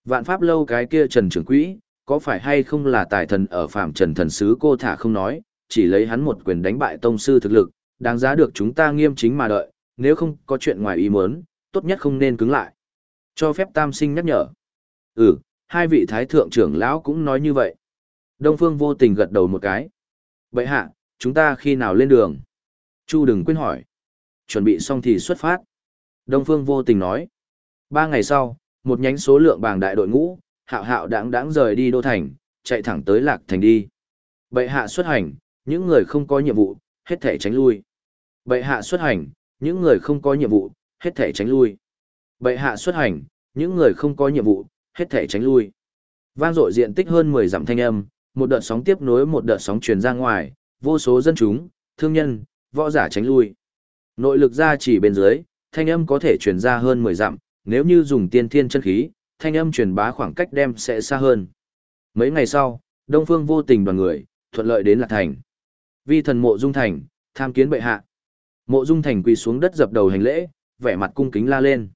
vạn pháp lâu cái kia trần trưởng quỹ, có phải hay không là tài thần ở phạm trần thần sứ cô thả không nói, chỉ lấy hắn một quyền đánh bại tông sư thực lực, đáng giá được chúng ta nghiêm chính mà đợi, nếu không có chuyện ngoài ý muốn, tốt nhất không nên cứng lại. Cho phép tam sinh nhắc nhở. Ừ, hai vị thái thượng trưởng lão cũng nói như vậy. Đông Phương vô tình gật đầu một cái. Vậy hạ, chúng ta khi nào lên đường? Chu đừng quên hỏi. Chuẩn bị xong thì xuất phát. Đông Phương vô tình nói. Ba ngày sau, một nhánh số lượng bàng đại đội ngũ, hạo hạo đáng đáng rời đi đô thành, chạy thẳng tới lạc thành đi. Bệ hạ xuất hành, những người không có nhiệm vụ, hết thể tránh lui. Bệ hạ xuất hành, những người không có nhiệm vụ, hết thể tránh lui. Bệ hạ xuất hành, những người không có nhiệm vụ, hết thể tránh lui. Vang dội diện tích hơn 10 dặm thanh âm, một đợt sóng tiếp nối một đợt sóng truyền ra ngoài, vô số dân chúng, thương nhân, võ giả tránh lui. Nội lực ra chỉ bên dưới, thanh âm có thể truyền ra hơn 10 dặm, nếu như dùng tiên thiên chân khí, thanh âm truyền bá khoảng cách đem sẽ xa hơn. Mấy ngày sau, Đông Phương vô tình đoàn người, thuận lợi đến Lạc Thành. Vi thần mộ dung thành, tham kiến bệ hạ. Mộ dung thành quỳ xuống đất dập đầu hành lễ, vẻ mặt cung kính la lên.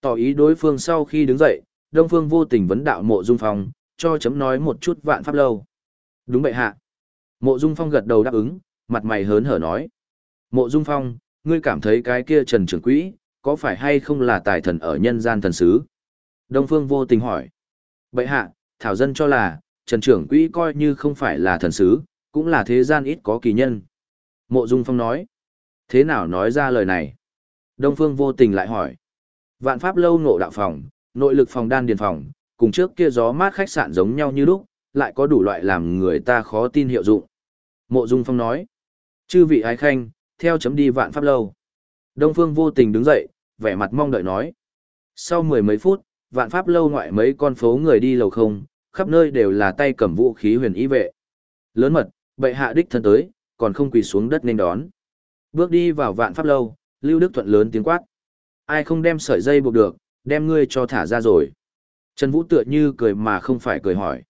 Tỏ ý đối phương sau khi đứng dậy, Đông Phương vô tình vấn đạo mộ dung phong, cho chấm nói một chút vạn pháp lâu. Đúng vậy hạ. Mộ dung phong gật đầu đáp ứng, mặt mày hớn hở nói. Mộ dung phong, ngươi cảm thấy cái kia trần trưởng quỹ, có phải hay không là tài thần ở nhân gian thần sứ? Đông Phương vô tình hỏi. Bệ hạ, Thảo Dân cho là, Trần Trưởng Quỹ coi như không phải là thần sứ, cũng là thế gian ít có kỳ nhân. Mộ Dung Phong nói. Thế nào nói ra lời này? Đông Phương vô tình lại hỏi. Vạn Pháp lâu nộ đạo phòng, nội lực phòng đan điền phòng, cùng trước kia gió mát khách sạn giống nhau như lúc, lại có đủ loại làm người ta khó tin hiệu dụng. Mộ Dung Phong nói. Chư vị ái khanh, theo chấm đi Vạn Pháp lâu. Đông Phương vô tình đứng dậy, vẻ mặt mong đợi nói. Sau mười mấy phút, vạn pháp lâu ngoại mấy con phố người đi lầu không, khắp nơi đều là tay cầm vũ khí huyền ý vệ. Lớn mật, bệ hạ đích thân tới, còn không quỳ xuống đất nên đón. Bước đi vào vạn pháp lâu, Lưu Đức Thuận lớn tiếng quát. Ai không đem sợi dây buộc được, đem ngươi cho thả ra rồi. Trần Vũ tựa như cười mà không phải cười hỏi.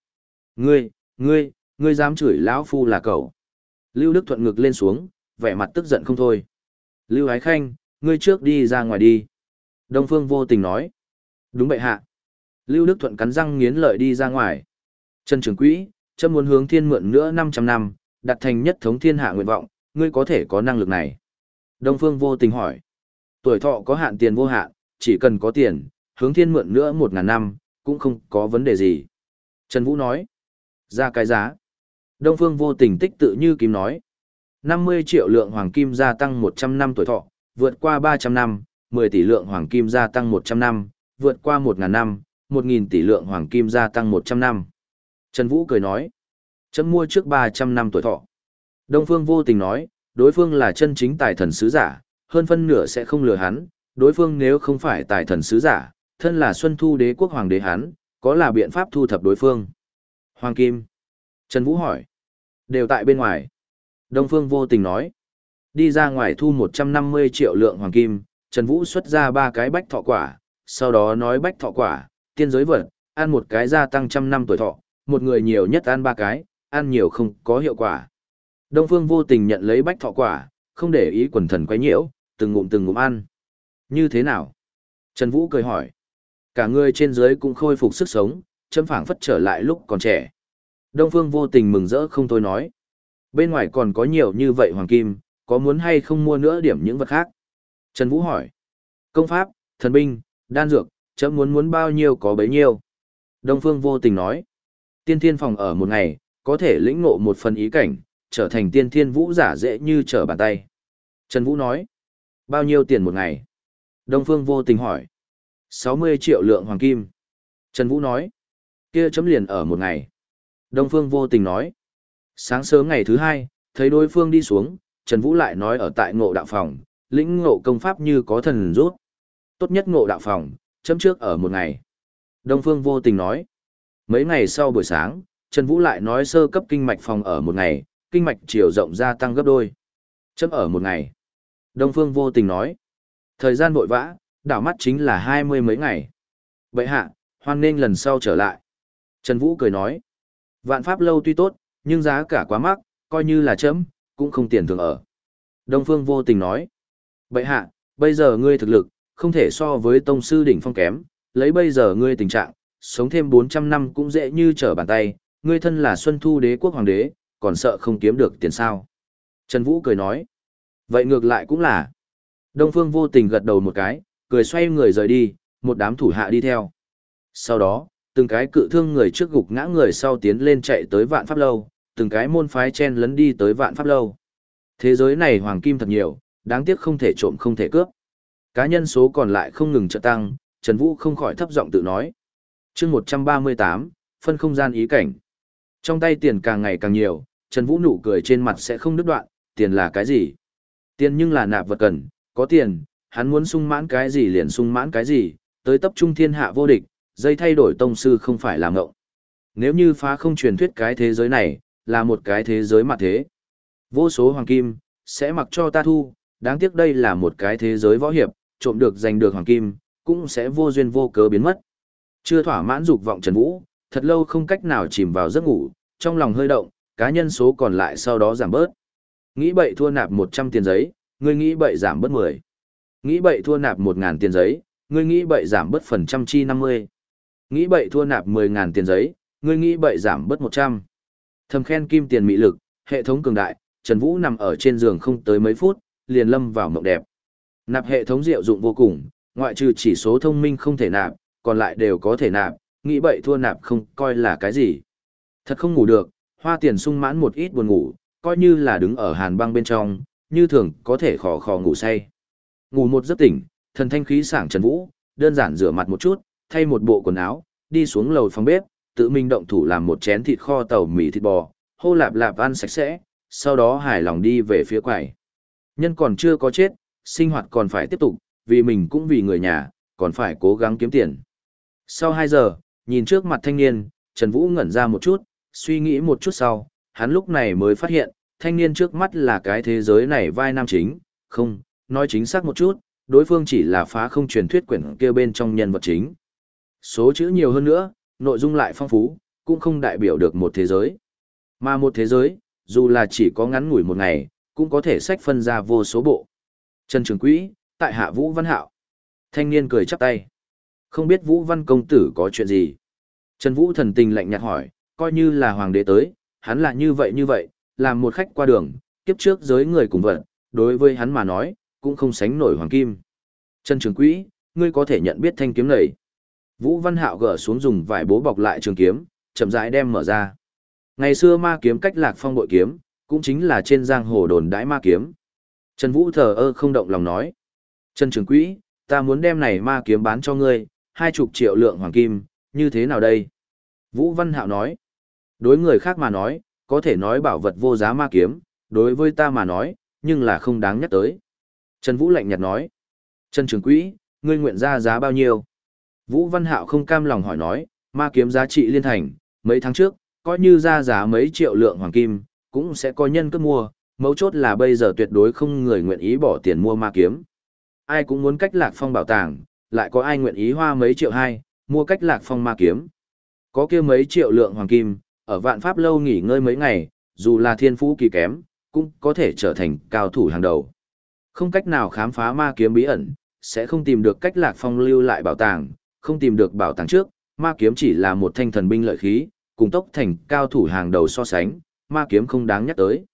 Ngươi, ngươi, ngươi dám chửi lão phu là cậu. Lưu Đức Thuận ngực lên xuống, vẻ mặt tức giận không thôi. Lưu Ái Khanh, ngươi trước đi ra ngoài đi. Đông Phương vô tình nói. Đúng vậy hạ. Lưu Đức Thuận cắn răng nghiến lợi đi ra ngoài. Trần Trường Quỹ, châm muốn hướng thiên mượn nữa 500 năm, đặt thành nhất thống thiên hạ nguyện vọng, ngươi có thể có năng lực này. Đông Phương vô tình hỏi. Tuổi thọ có hạn tiền vô hạn, chỉ cần có tiền, hướng thiên mượn nữa một ngàn năm, cũng không có vấn đề gì. Trần Vũ nói. Ra cái giá. Đông Phương vô tình tích tự như kim nói. 50 triệu lượng hoàng kim gia tăng 100 năm tuổi thọ, vượt qua 300 năm, 10 tỷ lượng hoàng kim gia tăng 100 năm, vượt qua 1.000 năm, 1.000 tỷ lượng hoàng kim gia tăng 100 năm. Trần Vũ cười nói, chấm mua trước 300 năm tuổi thọ. Đông Phương vô tình nói, đối phương là chân chính tài thần sứ giả, hơn phân nửa sẽ không lừa hắn, đối phương nếu không phải tài thần sứ giả, thân là Xuân Thu đế quốc hoàng đế hắn, có là biện pháp thu thập đối phương. Hoàng Kim. Trần Vũ hỏi. Đều tại bên ngoài. Đông Phương vô tình nói. Đi ra ngoài thu 150 triệu lượng hoàng kim, Trần Vũ xuất ra ba cái bách thọ quả, sau đó nói bách thọ quả, tiên giới vật, ăn một cái gia tăng trăm năm tuổi thọ, một người nhiều nhất ăn ba cái, ăn nhiều không có hiệu quả. Đông Phương vô tình nhận lấy bách thọ quả, không để ý quần thần quấy nhiễu, từng ngụm từng ngụm ăn. Như thế nào? Trần Vũ cười hỏi. Cả người trên dưới cũng khôi phục sức sống, chấm phảng phất trở lại lúc còn trẻ. Đông Phương vô tình mừng rỡ không thôi nói. Bên ngoài còn có nhiều như vậy hoàng kim, có muốn hay không mua nữa điểm những vật khác? Trần Vũ hỏi. Công pháp, thần binh, đan dược, chấm muốn muốn bao nhiêu có bấy nhiêu. Đông Phương vô tình nói. Tiên thiên phòng ở một ngày, có thể lĩnh ngộ một phần ý cảnh, trở thành tiên thiên vũ giả dễ như trở bàn tay. Trần Vũ nói. Bao nhiêu tiền một ngày? Đông Phương vô tình hỏi. 60 triệu lượng hoàng kim. Trần Vũ nói. Kia chấm liền ở một ngày. Đông Phương vô tình nói. Sáng sớm ngày thứ hai, thấy đối phương đi xuống, Trần Vũ lại nói ở tại ngộ đạo phòng, lĩnh ngộ công pháp như có thần rút. Tốt nhất ngộ đạo phòng, chấm trước ở một ngày. Đông Phương vô tình nói. Mấy ngày sau buổi sáng, Trần Vũ lại nói sơ cấp kinh mạch phòng ở một ngày, kinh mạch chiều rộng gia tăng gấp đôi. Chấm ở một ngày. Đông Phương vô tình nói. Thời gian vội vã, đảo mắt chính là hai mươi mấy ngày. Vậy hạ, hoan nên lần sau trở lại. Trần Vũ cười nói. Vạn pháp lâu tuy tốt, nhưng giá cả quá mắc, coi như là chấm, cũng không tiền thường ở. Đông Phương vô tình nói. Vậy hạ, bây giờ ngươi thực lực, không thể so với tông sư đỉnh phong kém, lấy bây giờ ngươi tình trạng, sống thêm 400 năm cũng dễ như trở bàn tay, ngươi thân là Xuân Thu đế quốc hoàng đế, còn sợ không kiếm được tiền sao. Trần Vũ cười nói. Vậy ngược lại cũng là. Đông Phương vô tình gật đầu một cái, cười xoay người rời đi, một đám thủ hạ đi theo. Sau đó, từng cái cự thương người trước gục ngã người sau tiến lên chạy tới vạn pháp lâu, từng cái môn phái chen lấn đi tới vạn pháp lâu. Thế giới này hoàng kim thật nhiều, đáng tiếc không thể trộm không thể cướp. Cá nhân số còn lại không ngừng trợ tăng, Trần Vũ không khỏi thấp giọng tự nói. chương 138, phân không gian ý cảnh. Trong tay tiền càng ngày càng nhiều, Trần Vũ nụ cười trên mặt sẽ không đứt đoạn, tiền là cái gì? Tiền nhưng là nạp vật cần, có tiền, hắn muốn sung mãn cái gì liền sung mãn cái gì, tới tập trung thiên hạ vô địch, dây thay đổi tông sư không phải là ngộng. Nếu như phá không truyền thuyết cái thế giới này, là một cái thế giới mặt thế. Vô số hoàng kim, sẽ mặc cho ta thu, đáng tiếc đây là một cái thế giới võ hiệp, trộm được giành được hoàng kim, cũng sẽ vô duyên vô cớ biến mất. Chưa thỏa mãn dục vọng Trần Vũ, thật lâu không cách nào chìm vào giấc ngủ, trong lòng hơi động, cá nhân số còn lại sau đó giảm bớt. Nghĩ bậy thua nạp 100 tiền giấy, ngươi nghĩ bậy giảm bớt 10. Nghĩ bậy thua nạp 1000 tiền giấy, ngươi nghĩ bậy giảm bớt phần trăm chi 50. Nghĩ bậy thua nạp 10.000 tiền giấy, ngươi nghĩ bậy giảm bớt 100. Thầm khen kim tiền mỹ lực, hệ thống cường đại, Trần Vũ nằm ở trên giường không tới mấy phút, liền lâm vào mộng đẹp. Nạp hệ thống diệu dụng vô cùng, ngoại trừ chỉ số thông minh không thể nạp, còn lại đều có thể nạp, nghĩ bậy thua nạp không coi là cái gì. Thật không ngủ được, hoa tiền sung mãn một ít buồn ngủ, coi như là đứng ở hàn băng bên trong, như thường có thể khò khò ngủ say. Ngủ một giấc tỉnh, thần thanh khí sảng Trần Vũ, đơn giản rửa mặt một chút, thay một bộ quần áo, đi xuống lầu phòng bếp, tự mình động thủ làm một chén thịt kho tàu mì thịt bò, hô lạp lạp ăn sạch sẽ, sau đó hài lòng đi về phía quầy. Nhân còn chưa có chết, sinh hoạt còn phải tiếp tục, vì mình cũng vì người nhà, còn phải cố gắng kiếm tiền. Sau 2 giờ, nhìn trước mặt thanh niên, Trần Vũ ngẩn ra một chút, suy nghĩ một chút sau, hắn lúc này mới phát hiện, thanh niên trước mắt là cái thế giới này vai nam chính, không, nói chính xác một chút, đối phương chỉ là phá không truyền thuyết quyển kia bên trong nhân vật chính. Số chữ nhiều hơn nữa, nội dung lại phong phú, cũng không đại biểu được một thế giới. Mà một thế giới, dù là chỉ có ngắn ngủi một ngày, cũng có thể sách phân ra vô số bộ. Trần Trường Quỹ, tại hạ Vũ Văn Hạo. Thanh niên cười chắp tay. Không biết Vũ Văn công tử có chuyện gì? Trần Vũ thần tình lạnh nhạt hỏi, coi như là hoàng đế tới, hắn là như vậy như vậy, làm một khách qua đường, kiếp trước giới người cùng vận, đối với hắn mà nói, cũng không sánh nổi hoàng kim. Trần Trường Quỹ, ngươi có thể nhận biết thanh kiếm này. Vũ Văn Hạo gỡ xuống dùng vải bố bọc lại trường kiếm, chậm rãi đem mở ra. Ngày xưa ma kiếm cách lạc phong bội kiếm, cũng chính là trên giang hồ đồn đãi ma kiếm. Trần Vũ thờ ơ không động lòng nói. Trần Trường Quỹ, ta muốn đem này ma kiếm bán cho ngươi, hai chục triệu lượng hoàng kim, như thế nào đây? Vũ Văn Hạo nói. Đối người khác mà nói, có thể nói bảo vật vô giá ma kiếm, đối với ta mà nói, nhưng là không đáng nhắc tới. Trần Vũ lạnh nhạt nói. Trần Trường Quỹ, ngươi nguyện ra giá bao nhiêu? Vũ Văn Hạo không cam lòng hỏi nói, ma kiếm giá trị liên thành, mấy tháng trước, coi như ra giá mấy triệu lượng hoàng kim, cũng sẽ có nhân cấp mua, mấu chốt là bây giờ tuyệt đối không người nguyện ý bỏ tiền mua ma kiếm. Ai cũng muốn cách lạc phong bảo tàng, lại có ai nguyện ý hoa mấy triệu hai, mua cách lạc phong ma kiếm, Có kia mấy triệu lượng hoàng kim, ở vạn pháp lâu nghỉ ngơi mấy ngày, dù là thiên phú kỳ kém, cũng có thể trở thành cao thủ hàng đầu. Không cách nào khám phá ma kiếm bí ẩn, sẽ không tìm được cách lạc phong lưu lại bảo tàng, không tìm được bảo tàng trước, ma kiếm chỉ là một thanh thần binh lợi khí, cùng tốc thành cao thủ hàng đầu so sánh, ma kiếm không đáng nhắc tới.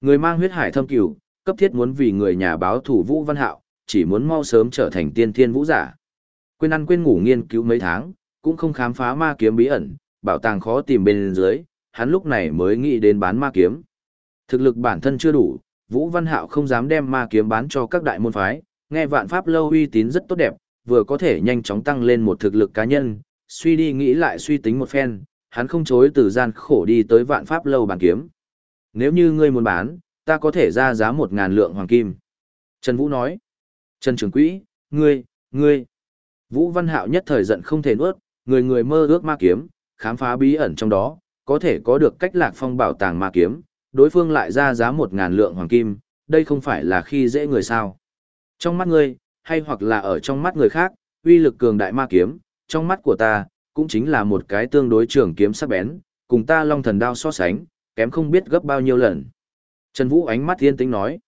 Người mang huyết hải thâm cửu, cấp thiết muốn vì người nhà báo thủ Vũ Văn Hạo, chỉ muốn mau sớm trở thành tiên thiên vũ giả. Quên ăn quên ngủ nghiên cứu mấy tháng, cũng không khám phá ma kiếm bí ẩn, bảo tàng khó tìm bên dưới, hắn lúc này mới nghĩ đến bán ma kiếm. Thực lực bản thân chưa đủ, Vũ Văn Hạo không dám đem ma kiếm bán cho các đại môn phái, nghe vạn pháp lâu uy tín rất tốt đẹp, vừa có thể nhanh chóng tăng lên một thực lực cá nhân, suy đi nghĩ lại suy tính một phen, hắn không chối từ gian khổ đi tới vạn pháp lâu bàn kiếm. Nếu như ngươi muốn bán, ta có thể ra giá một ngàn lượng hoàng kim. Trần Vũ nói. Trần Trường Quỹ, ngươi, ngươi. Vũ Văn Hạo nhất thời giận không thể nuốt, người người mơ ước ma kiếm, khám phá bí ẩn trong đó, có thể có được cách lạc phong bảo tàng ma kiếm, đối phương lại ra giá một ngàn lượng hoàng kim, đây không phải là khi dễ người sao. Trong mắt ngươi, hay hoặc là ở trong mắt người khác, uy lực cường đại ma kiếm, trong mắt của ta, cũng chính là một cái tương đối trường kiếm sắc bén, cùng ta long thần đao so sánh, kém không biết gấp bao nhiêu lần. Trần Vũ ánh mắt thiên tính nói.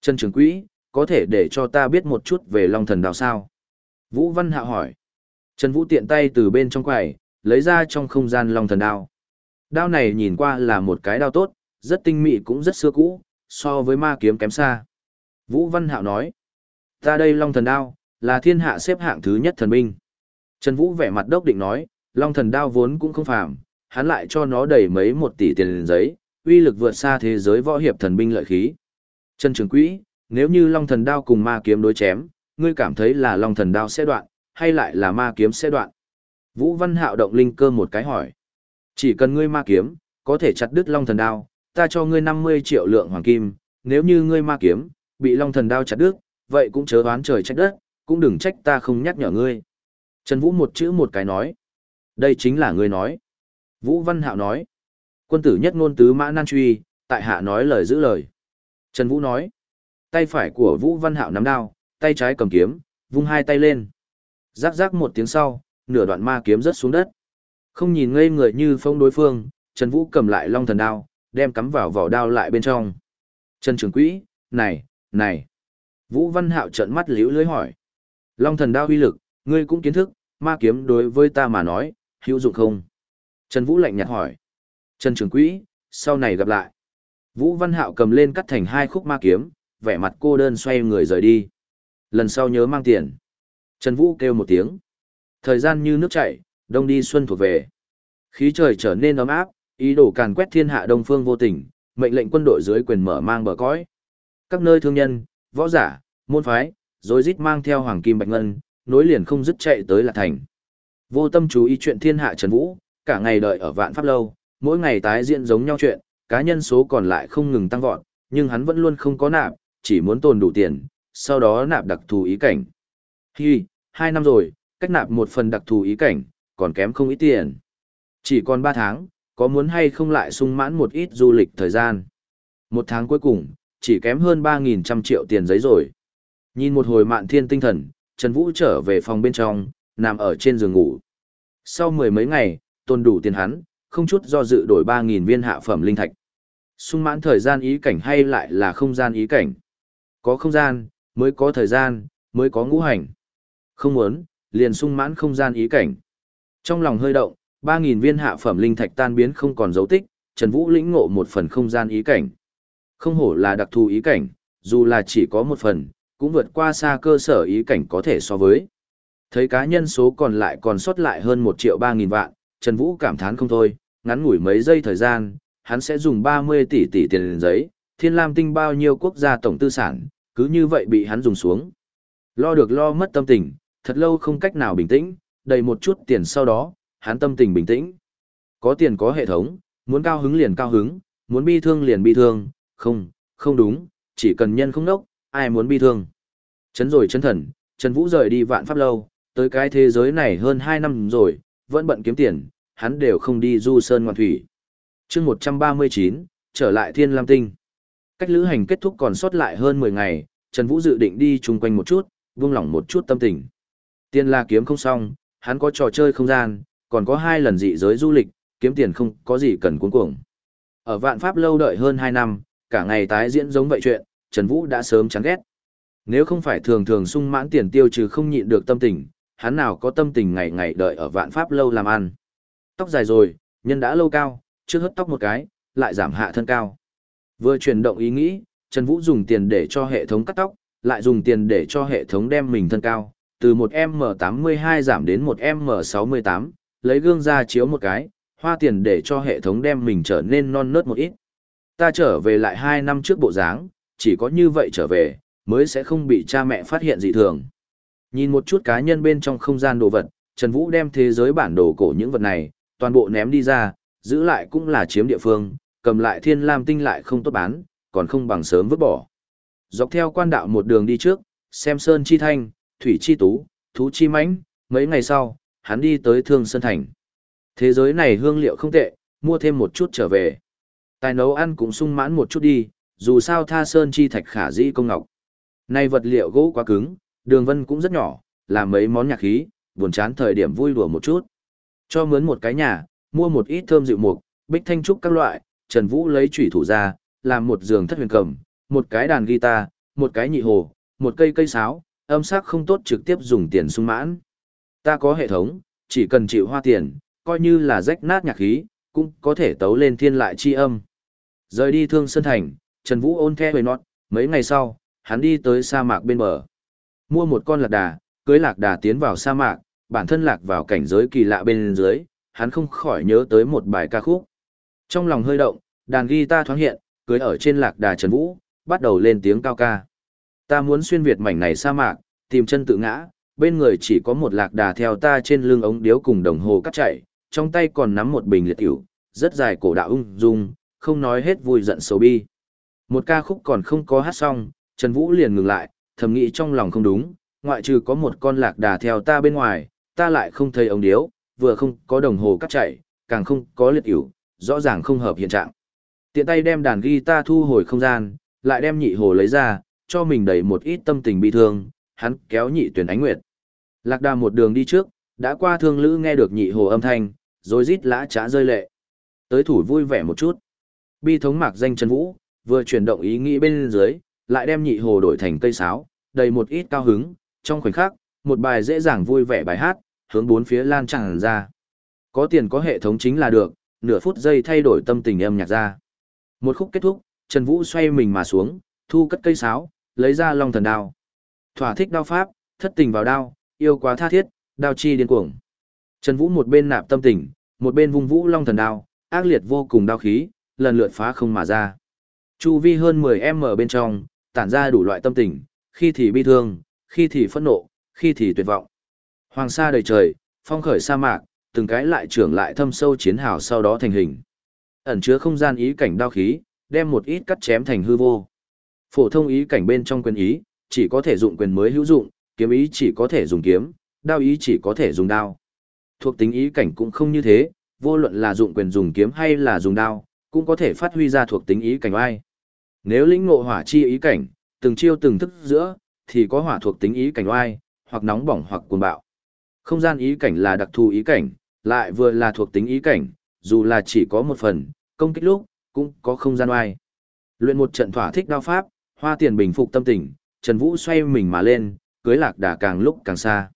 Trần Trường Quỹ, có thể để cho ta biết một chút về long thần đao sao? Vũ Văn Hạ hỏi. Trần Vũ tiện tay từ bên trong quầy, lấy ra trong không gian long thần đao. Đao này nhìn qua là một cái đao tốt, rất tinh mỹ cũng rất xưa cũ, so với ma kiếm kém xa. Vũ Văn Hạo nói, ta đây long thần đao, là thiên hạ xếp hạng thứ nhất thần binh. Trần Vũ vẻ mặt đốc định nói, long thần đao vốn cũng không phàm, hắn lại cho nó đầy mấy một tỷ tiền giấy, uy lực vượt xa thế giới võ hiệp thần binh lợi khí. Trần Trường Quỹ, nếu như long thần đao cùng ma kiếm đối chém, ngươi cảm thấy là long thần đao sẽ đoạn, hay lại là ma kiếm sẽ đoạn? Vũ Văn Hạo động linh cơ một cái hỏi. Chỉ cần ngươi ma kiếm, có thể chặt đứt long thần đao, ta cho ngươi 50 triệu lượng hoàng kim, nếu như ngươi ma kiếm, bị long thần đao chặt đứt, vậy cũng chớ oán trời trách đất, cũng đừng trách ta không nhắc nhở ngươi. Trần Vũ một chữ một cái nói. Đây chính là ngươi nói. Vũ Văn Hạo nói. Quân tử nhất ngôn tứ mã nan truy, tại hạ nói lời giữ lời. Trần Vũ nói. Tay phải của Vũ Văn Hạo nắm đao, tay trái cầm kiếm, vung hai tay lên. Rắc rắc một tiếng sau, nửa đoạn ma kiếm rớt xuống đất. Không nhìn ngây người như phong đối phương, Trần Vũ cầm lại long thần đao, đem cắm vào vỏ đao lại bên trong. Trần Trường Quỹ, này, này. Vũ Văn Hạo trợn mắt liễu lưới hỏi. Long thần đao uy lực, ngươi cũng kiến thức, ma kiếm đối với ta mà nói, hữu dụng không? Trần Vũ lạnh nhạt hỏi. Trần Trường Quỹ, sau này gặp lại. Vũ Văn Hạo cầm lên cắt thành hai khúc ma kiếm, vẻ mặt cô đơn xoay người rời đi. Lần sau nhớ mang tiền. Trần Vũ kêu một tiếng. Thời gian như nước chảy, đông đi xuân thuộc về. Khí trời trở nên ấm áp, ý đồ càn quét thiên hạ đông phương vô tình, mệnh lệnh quân đội dưới quyền mở mang bờ cõi. Các nơi thương nhân, võ giả, môn phái, rồi rít mang theo hoàng kim bạch ngân, nối liền không dứt chạy tới là thành. Vô tâm chú ý chuyện thiên hạ Trần Vũ, cả ngày đợi ở vạn pháp lâu, mỗi ngày tái diễn giống nhau chuyện, cá nhân số còn lại không ngừng tăng vọt, nhưng hắn vẫn luôn không có nạp, chỉ muốn tồn đủ tiền, sau đó nạp đặc thù ý cảnh. Hi, hai năm rồi, cách nạp một phần đặc thù ý cảnh, còn kém không ít tiền. Chỉ còn ba tháng, có muốn hay không lại sung mãn một ít du lịch thời gian. Một tháng cuối cùng, chỉ kém hơn 3.000 trăm triệu tiền giấy rồi. Nhìn một hồi mạn thiên tinh thần, Trần Vũ trở về phòng bên trong, nằm ở trên giường ngủ. Sau mười mấy ngày, tồn đủ tiền hắn, không chút do dự đổi 3.000 viên hạ phẩm linh thạch. Sung mãn thời gian ý cảnh hay lại là không gian ý cảnh. Có không gian, mới có thời gian, mới có ngũ hành. Không muốn, liền sung mãn không gian ý cảnh. Trong lòng hơi động, 3.000 viên hạ phẩm linh thạch tan biến không còn dấu tích, Trần Vũ lĩnh ngộ một phần không gian ý cảnh. Không hổ là đặc thù ý cảnh, dù là chỉ có một phần, cũng vượt qua xa cơ sở ý cảnh có thể so với. Thấy cá nhân số còn lại còn sót lại hơn 1 triệu 3.000 vạn, Trần Vũ cảm thán không thôi, ngắn ngủi mấy giây thời gian, hắn sẽ dùng 30 tỷ tỷ tiền giấy, thiên lam tinh bao nhiêu quốc gia tổng tư sản, cứ như vậy bị hắn dùng xuống. Lo được lo mất tâm tình, thật lâu không cách nào bình tĩnh, đầy một chút tiền sau đó, hắn tâm tình bình tĩnh. Có tiền có hệ thống, muốn cao hứng liền cao hứng, muốn bi thương liền bi thương, không, không đúng, chỉ cần nhân không nốc, ai muốn bi thương. Chấn rồi chấn thần, Trần Vũ rời đi vạn pháp lâu, tới cái thế giới này hơn 2 năm rồi, vẫn bận kiếm tiền, hắn đều không đi du sơn ngoạn thủy. chương 139, trở lại thiên lam tinh. Cách lữ hành kết thúc còn sót lại hơn 10 ngày, Trần Vũ dự định đi chung quanh một chút, vương lỏng một chút tâm tình. Tiên la kiếm không xong, hắn có trò chơi không gian, còn có hai lần dị giới du lịch, kiếm tiền không có gì cần cuống cuồng. Ở vạn pháp lâu đợi hơn 2 năm, cả ngày tái diễn giống vậy chuyện, Trần Vũ đã sớm chán ghét. Nếu không phải thường thường sung mãn tiền tiêu trừ không nhịn được tâm tình, hắn nào có tâm tình ngày ngày đợi ở vạn pháp lâu làm ăn. Tóc dài rồi, nhân đã lâu cao, trước hất tóc một cái, lại giảm hạ thân cao. Vừa chuyển động ý nghĩ, Trần Vũ dùng tiền để cho hệ thống cắt tóc, lại dùng tiền để cho hệ thống đem mình thân cao, từ một M82 giảm đến một M68, lấy gương ra chiếu một cái, hoa tiền để cho hệ thống đem mình trở nên non nớt một ít. Ta trở về lại 2 năm trước bộ dáng, chỉ có như vậy trở về, mới sẽ không bị cha mẹ phát hiện dị thường. Nhìn một chút cá nhân bên trong không gian đồ vật, Trần Vũ đem thế giới bản đồ cổ những vật này, toàn bộ ném đi ra, giữ lại cũng là chiếm địa phương, cầm lại thiên lam tinh lại không tốt bán, còn không bằng sớm vứt bỏ. Dọc theo quan đạo một đường đi trước, xem sơn chi thanh, thủy chi tú, thú chi mãnh, mấy ngày sau, hắn đi tới thương sơn thành. Thế giới này hương liệu không tệ, mua thêm một chút trở về. Tài nấu ăn cũng sung mãn một chút đi, dù sao tha sơn chi thạch khả dĩ công ngọc. Nay vật liệu gỗ quá cứng, đường vân cũng rất nhỏ, làm mấy món nhạc khí, buồn chán thời điểm vui đùa một chút. Cho mướn một cái nhà, mua một ít thơm dịu mục, bích thanh trúc các loại, Trần Vũ lấy chủy thủ ra, làm một giường thất huyền cầm, một cái đàn guitar, một cái nhị hồ, một cây cây sáo, âm sắc không tốt trực tiếp dùng tiền sung mãn. Ta có hệ thống, chỉ cần chịu hoa tiền, coi như là rách nát nhạc khí, cũng có thể tấu lên thiên lại chi âm. Rời đi thương sơn thành, Trần Vũ ôn the về nọt. mấy ngày sau, hắn đi tới sa mạc bên bờ. Mua một con lạc đà, cưới lạc đà tiến vào sa mạc, bản thân lạc vào cảnh giới kỳ lạ bên dưới, hắn không khỏi nhớ tới một bài ca khúc. Trong lòng hơi động, đàn guitar thoáng hiện, cưới ở trên lạc đà Trần Vũ, bắt đầu lên tiếng cao ca. Ta muốn xuyên việt mảnh này sa mạc, tìm chân tự ngã, bên người chỉ có một lạc đà theo ta trên lưng ống điếu cùng đồng hồ cắt chạy, trong tay còn nắm một bình liệt tiểu, rất dài cổ đạo ung dung, không nói hết vui giận xấu bi. Một ca khúc còn không có hát xong, Trần Vũ liền ngừng lại, thầm nghĩ trong lòng không đúng, ngoại trừ có một con lạc đà theo ta bên ngoài, ta lại không thấy ống điếu, vừa không có đồng hồ cắt chạy, càng không có liệt tiểu, rõ ràng không hợp hiện trạng. Tiện tay đem đàn guitar thu hồi không gian, lại đem nhị hồ lấy ra, cho mình đầy một ít tâm tình bi thương, hắn kéo nhị tuyển ánh nguyệt. Lạc đà một đường đi trước, đã qua thương lữ nghe được nhị hồ âm thanh, rồi rít lã trá rơi lệ. Tới thủ vui vẻ một chút. Bi thống mạc danh Trần Vũ, vừa chuyển động ý nghĩ bên dưới, lại đem nhị hồ đổi thành cây sáo, đầy một ít cao hứng, trong khoảnh khắc, một bài dễ dàng vui vẻ bài hát, hướng bốn phía lan tràn ra. Có tiền có hệ thống chính là được, nửa phút giây thay đổi tâm tình âm nhạc ra. Một khúc kết thúc, Trần Vũ xoay mình mà xuống, thu cất cây sáo, lấy ra long thần đao. Thỏa thích đao pháp, thất tình vào đao, yêu quá tha thiết, đao chi điên cuồng. Trần Vũ một bên nạp tâm tình, một bên vung vũ long thần đao, ác liệt vô cùng đao khí, lần lượt phá không mà ra. Chu vi hơn 10m bên trong, tản ra đủ loại tâm tình, khi thì bi thương, khi thì phẫn nộ, khi thì tuyệt vọng. Hoàng sa đầy trời, phong khởi sa mạc, từng cái lại trưởng lại thâm sâu chiến hào sau đó thành hình. Ẩn chứa không gian ý cảnh đao khí, đem một ít cắt chém thành hư vô. Phổ thông ý cảnh bên trong quyền ý, chỉ có thể dụng quyền mới hữu dụng, kiếm ý chỉ có thể dùng kiếm, đao ý chỉ có thể dùng đao. Thuộc tính ý cảnh cũng không như thế, vô luận là dụng quyền dùng kiếm hay là dùng đao, cũng có thể phát huy ra thuộc tính ý cảnh oai. Nếu lĩnh ngộ hỏa chi ý cảnh, từng chiêu từng thức giữa, thì có hỏa thuộc tính ý cảnh oai, hoặc nóng bỏng hoặc cuồng bạo. Không gian ý cảnh là đặc thù ý cảnh, lại vừa là thuộc tính ý cảnh, dù là chỉ có một phần, công kích lúc, cũng có không gian oai. Luyện một trận thỏa thích đao pháp, hoa tiền bình phục tâm tình, Trần Vũ xoay mình mà lên, cưới lạc đà càng lúc càng xa.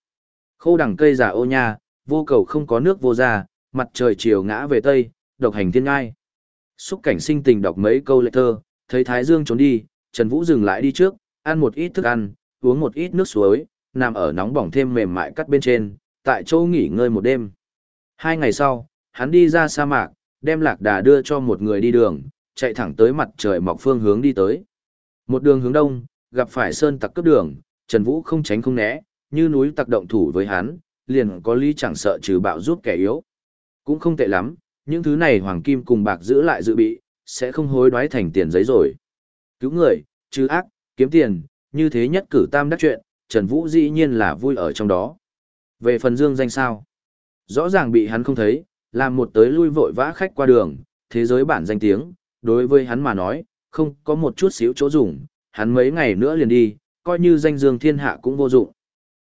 Khâu đằng cây giả ô nha, vô cầu không có nước vô ra, mặt trời chiều ngã về tây, độc hành thiên ngai. Xúc cảnh sinh tình đọc mấy câu lệ thơ, thấy Thái Dương trốn đi, Trần Vũ dừng lại đi trước, ăn một ít thức ăn, uống một ít nước suối, nằm ở nóng bỏng thêm mềm mại cắt bên trên, tại chỗ nghỉ ngơi một đêm. Hai ngày sau, hắn đi ra sa mạc, đem lạc đà đưa cho một người đi đường, chạy thẳng tới mặt trời mọc phương hướng đi tới. Một đường hướng đông, gặp phải sơn tặc cướp đường, Trần Vũ không tránh không né, như núi tặc động thủ với hắn, liền có lý chẳng sợ trừ bạo giúp kẻ yếu. Cũng không tệ lắm, những thứ này hoàng kim cùng bạc giữ lại dự bị, sẽ không hối đoái thành tiền giấy rồi. Cứu người, trừ ác, kiếm tiền, như thế nhất cử tam đắc chuyện, Trần Vũ dĩ nhiên là vui ở trong đó. Về phần dương danh sao, rõ ràng bị hắn không thấy, làm một tới lui vội vã khách qua đường, thế giới bản danh tiếng, đối với hắn mà nói, không có một chút xíu chỗ dùng, hắn mấy ngày nữa liền đi, coi như danh dương thiên hạ cũng vô dụng.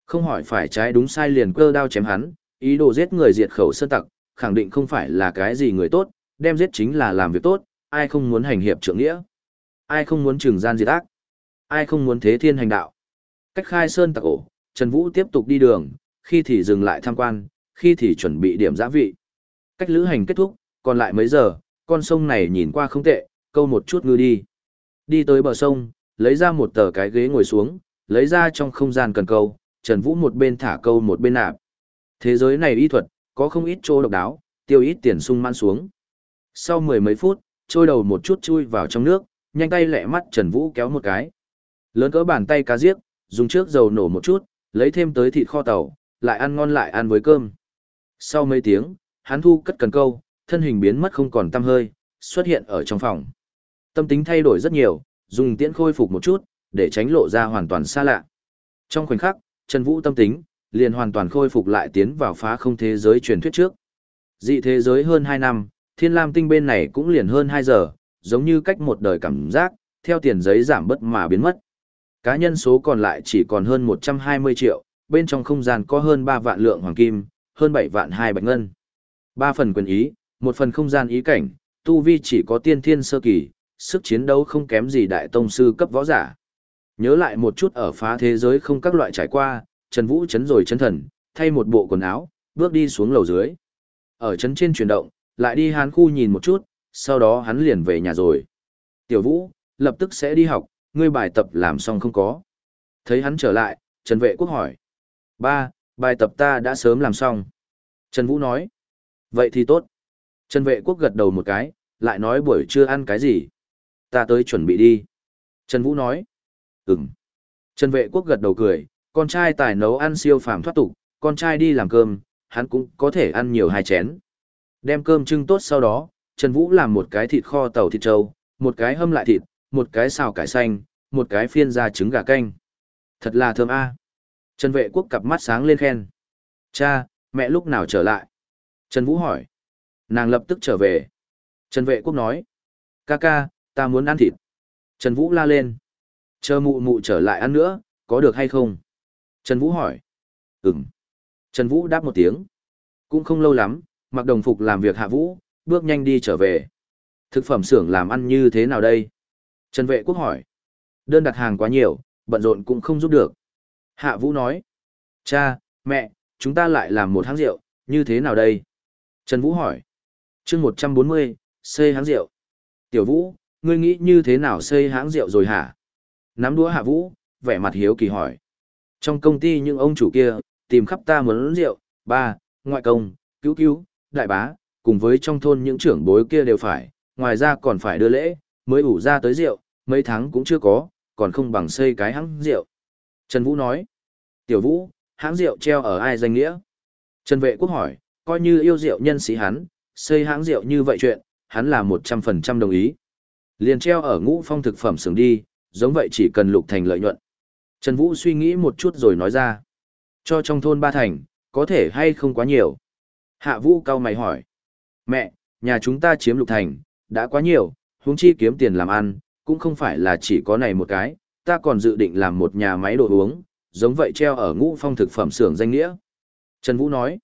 Không hỏi phải trái đúng sai liền cơ đao chém hắn, Ý đồ giết người diệt khẩu sơn tặc, khẳng định không phải là cái gì người tốt, đem giết chính là làm việc tốt, ai không muốn hành hiệp trượng nghĩa, ai không muốn trừng gian diệt ác, ai không muốn thế thiên hành đạo. Cách khai sơn tặc ổ, Trần Vũ tiếp tục đi đường, khi thì dừng lại tham quan, khi thì chuẩn bị điểm giã vị. Cách lữ hành kết thúc, còn lại mấy giờ, con sông này nhìn qua không tệ, câu một chút ngư đi. Đi tới bờ sông, lấy ra một tờ cái ghế ngồi xuống, lấy ra trong không gian cần câu, Trần Vũ một bên thả câu một bên nạp. Thế giới này y thuật, có không ít chỗ độc đáo, tiêu ít tiền sung man xuống. Sau mười mấy phút, trôi đầu một chút chui vào trong nước, nhanh tay lẹ mắt Trần Vũ kéo một cái. Lớn cỡ bàn tay cá giếc, dùng trước dầu nổ một chút, lấy thêm tới thịt kho tàu, lại ăn ngon lại ăn với cơm. Sau mấy tiếng, hắn thu cất cần câu, thân hình biến mất không còn tăm hơi, xuất hiện ở trong phòng. Tâm tính thay đổi rất nhiều, dùng tiễn khôi phục một chút, để tránh lộ ra hoàn toàn xa lạ. Trong khoảnh khắc, Trần Vũ tâm tính, liền hoàn toàn khôi phục lại tiến vào phá không thế giới truyền thuyết trước. Dị thế giới hơn 2 năm, thiên lam tinh bên này cũng liền hơn 2 giờ, giống như cách một đời cảm giác, theo tiền giấy giảm bất mà biến mất. Cá nhân số còn lại chỉ còn hơn 120 triệu, bên trong không gian có hơn 3 vạn lượng hoàng kim, hơn 7 vạn hai bạch ngân. 3 phần quyền ý, một phần không gian ý cảnh, tu vi chỉ có tiên thiên sơ kỳ, sức chiến đấu không kém gì đại tông sư cấp võ giả. Nhớ lại một chút ở phá thế giới không các loại trải qua, Trần Vũ chấn rồi chấn thần, thay một bộ quần áo, bước đi xuống lầu dưới. Ở chấn trên chuyển động, lại đi hán khu nhìn một chút, sau đó hắn liền về nhà rồi. Tiểu Vũ, lập tức sẽ đi học, ngươi bài tập làm xong không có. Thấy hắn trở lại, Trần Vệ Quốc hỏi. Ba, bài tập ta đã sớm làm xong. Trần Vũ nói. Vậy thì tốt. Trần Vệ Quốc gật đầu một cái, lại nói buổi trưa ăn cái gì. Ta tới chuẩn bị đi. Trần Vũ nói. Ừm. Trần Vệ Quốc gật đầu cười, con trai tài nấu ăn siêu phàm thoát tục, con trai đi làm cơm, hắn cũng có thể ăn nhiều hai chén. Đem cơm trưng tốt sau đó, Trần Vũ làm một cái thịt kho tàu thịt trâu, một cái hâm lại thịt, một cái xào cải xanh, một cái phiên ra trứng gà canh. Thật là thơm a. Trần Vệ Quốc cặp mắt sáng lên khen. Cha, mẹ lúc nào trở lại? Trần Vũ hỏi. Nàng lập tức trở về. Trần Vệ Quốc nói. Ca ca, ta muốn ăn thịt. Trần Vũ la lên. Chờ mụ mụ trở lại ăn nữa, có được hay không? Trần Vũ hỏi. Ừm. Trần Vũ đáp một tiếng. Cũng không lâu lắm, mặc đồng phục làm việc hạ Vũ, bước nhanh đi trở về. Thực phẩm xưởng làm ăn như thế nào đây? Trần Vệ Quốc hỏi. Đơn đặt hàng quá nhiều, bận rộn cũng không giúp được. Hạ Vũ nói. Cha, mẹ, chúng ta lại làm một hãng rượu, như thế nào đây? Trần Vũ hỏi. chương 140, xây hãng rượu. Tiểu Vũ, ngươi nghĩ như thế nào xây hãng rượu rồi hả? Nắm đũa Hạ Vũ, vẻ mặt hiếu kỳ hỏi. Trong công ty những ông chủ kia, tìm khắp ta muốn rượu, ba, ngoại công, cứu cứu, đại bá, cùng với trong thôn những trưởng bối kia đều phải, ngoài ra còn phải đưa lễ, mới ủ ra tới rượu, mấy tháng cũng chưa có, còn không bằng xây cái hãng rượu. Trần Vũ nói, tiểu Vũ, hãng rượu treo ở ai danh nghĩa? Trần Vệ Quốc hỏi, coi như yêu rượu nhân sĩ hắn, xây hãng rượu như vậy chuyện, hắn là 100% đồng ý. Liền treo ở ngũ phong thực phẩm xưởng đi, giống vậy chỉ cần lục thành lợi nhuận. Trần Vũ suy nghĩ một chút rồi nói ra. Cho trong thôn ba thành, có thể hay không quá nhiều. Hạ Vũ cao mày hỏi. Mẹ, nhà chúng ta chiếm lục thành, đã quá nhiều, huống chi kiếm tiền làm ăn, cũng không phải là chỉ có này một cái, ta còn dự định làm một nhà máy đồ uống, giống vậy treo ở ngũ phong thực phẩm xưởng danh nghĩa. Trần Vũ nói.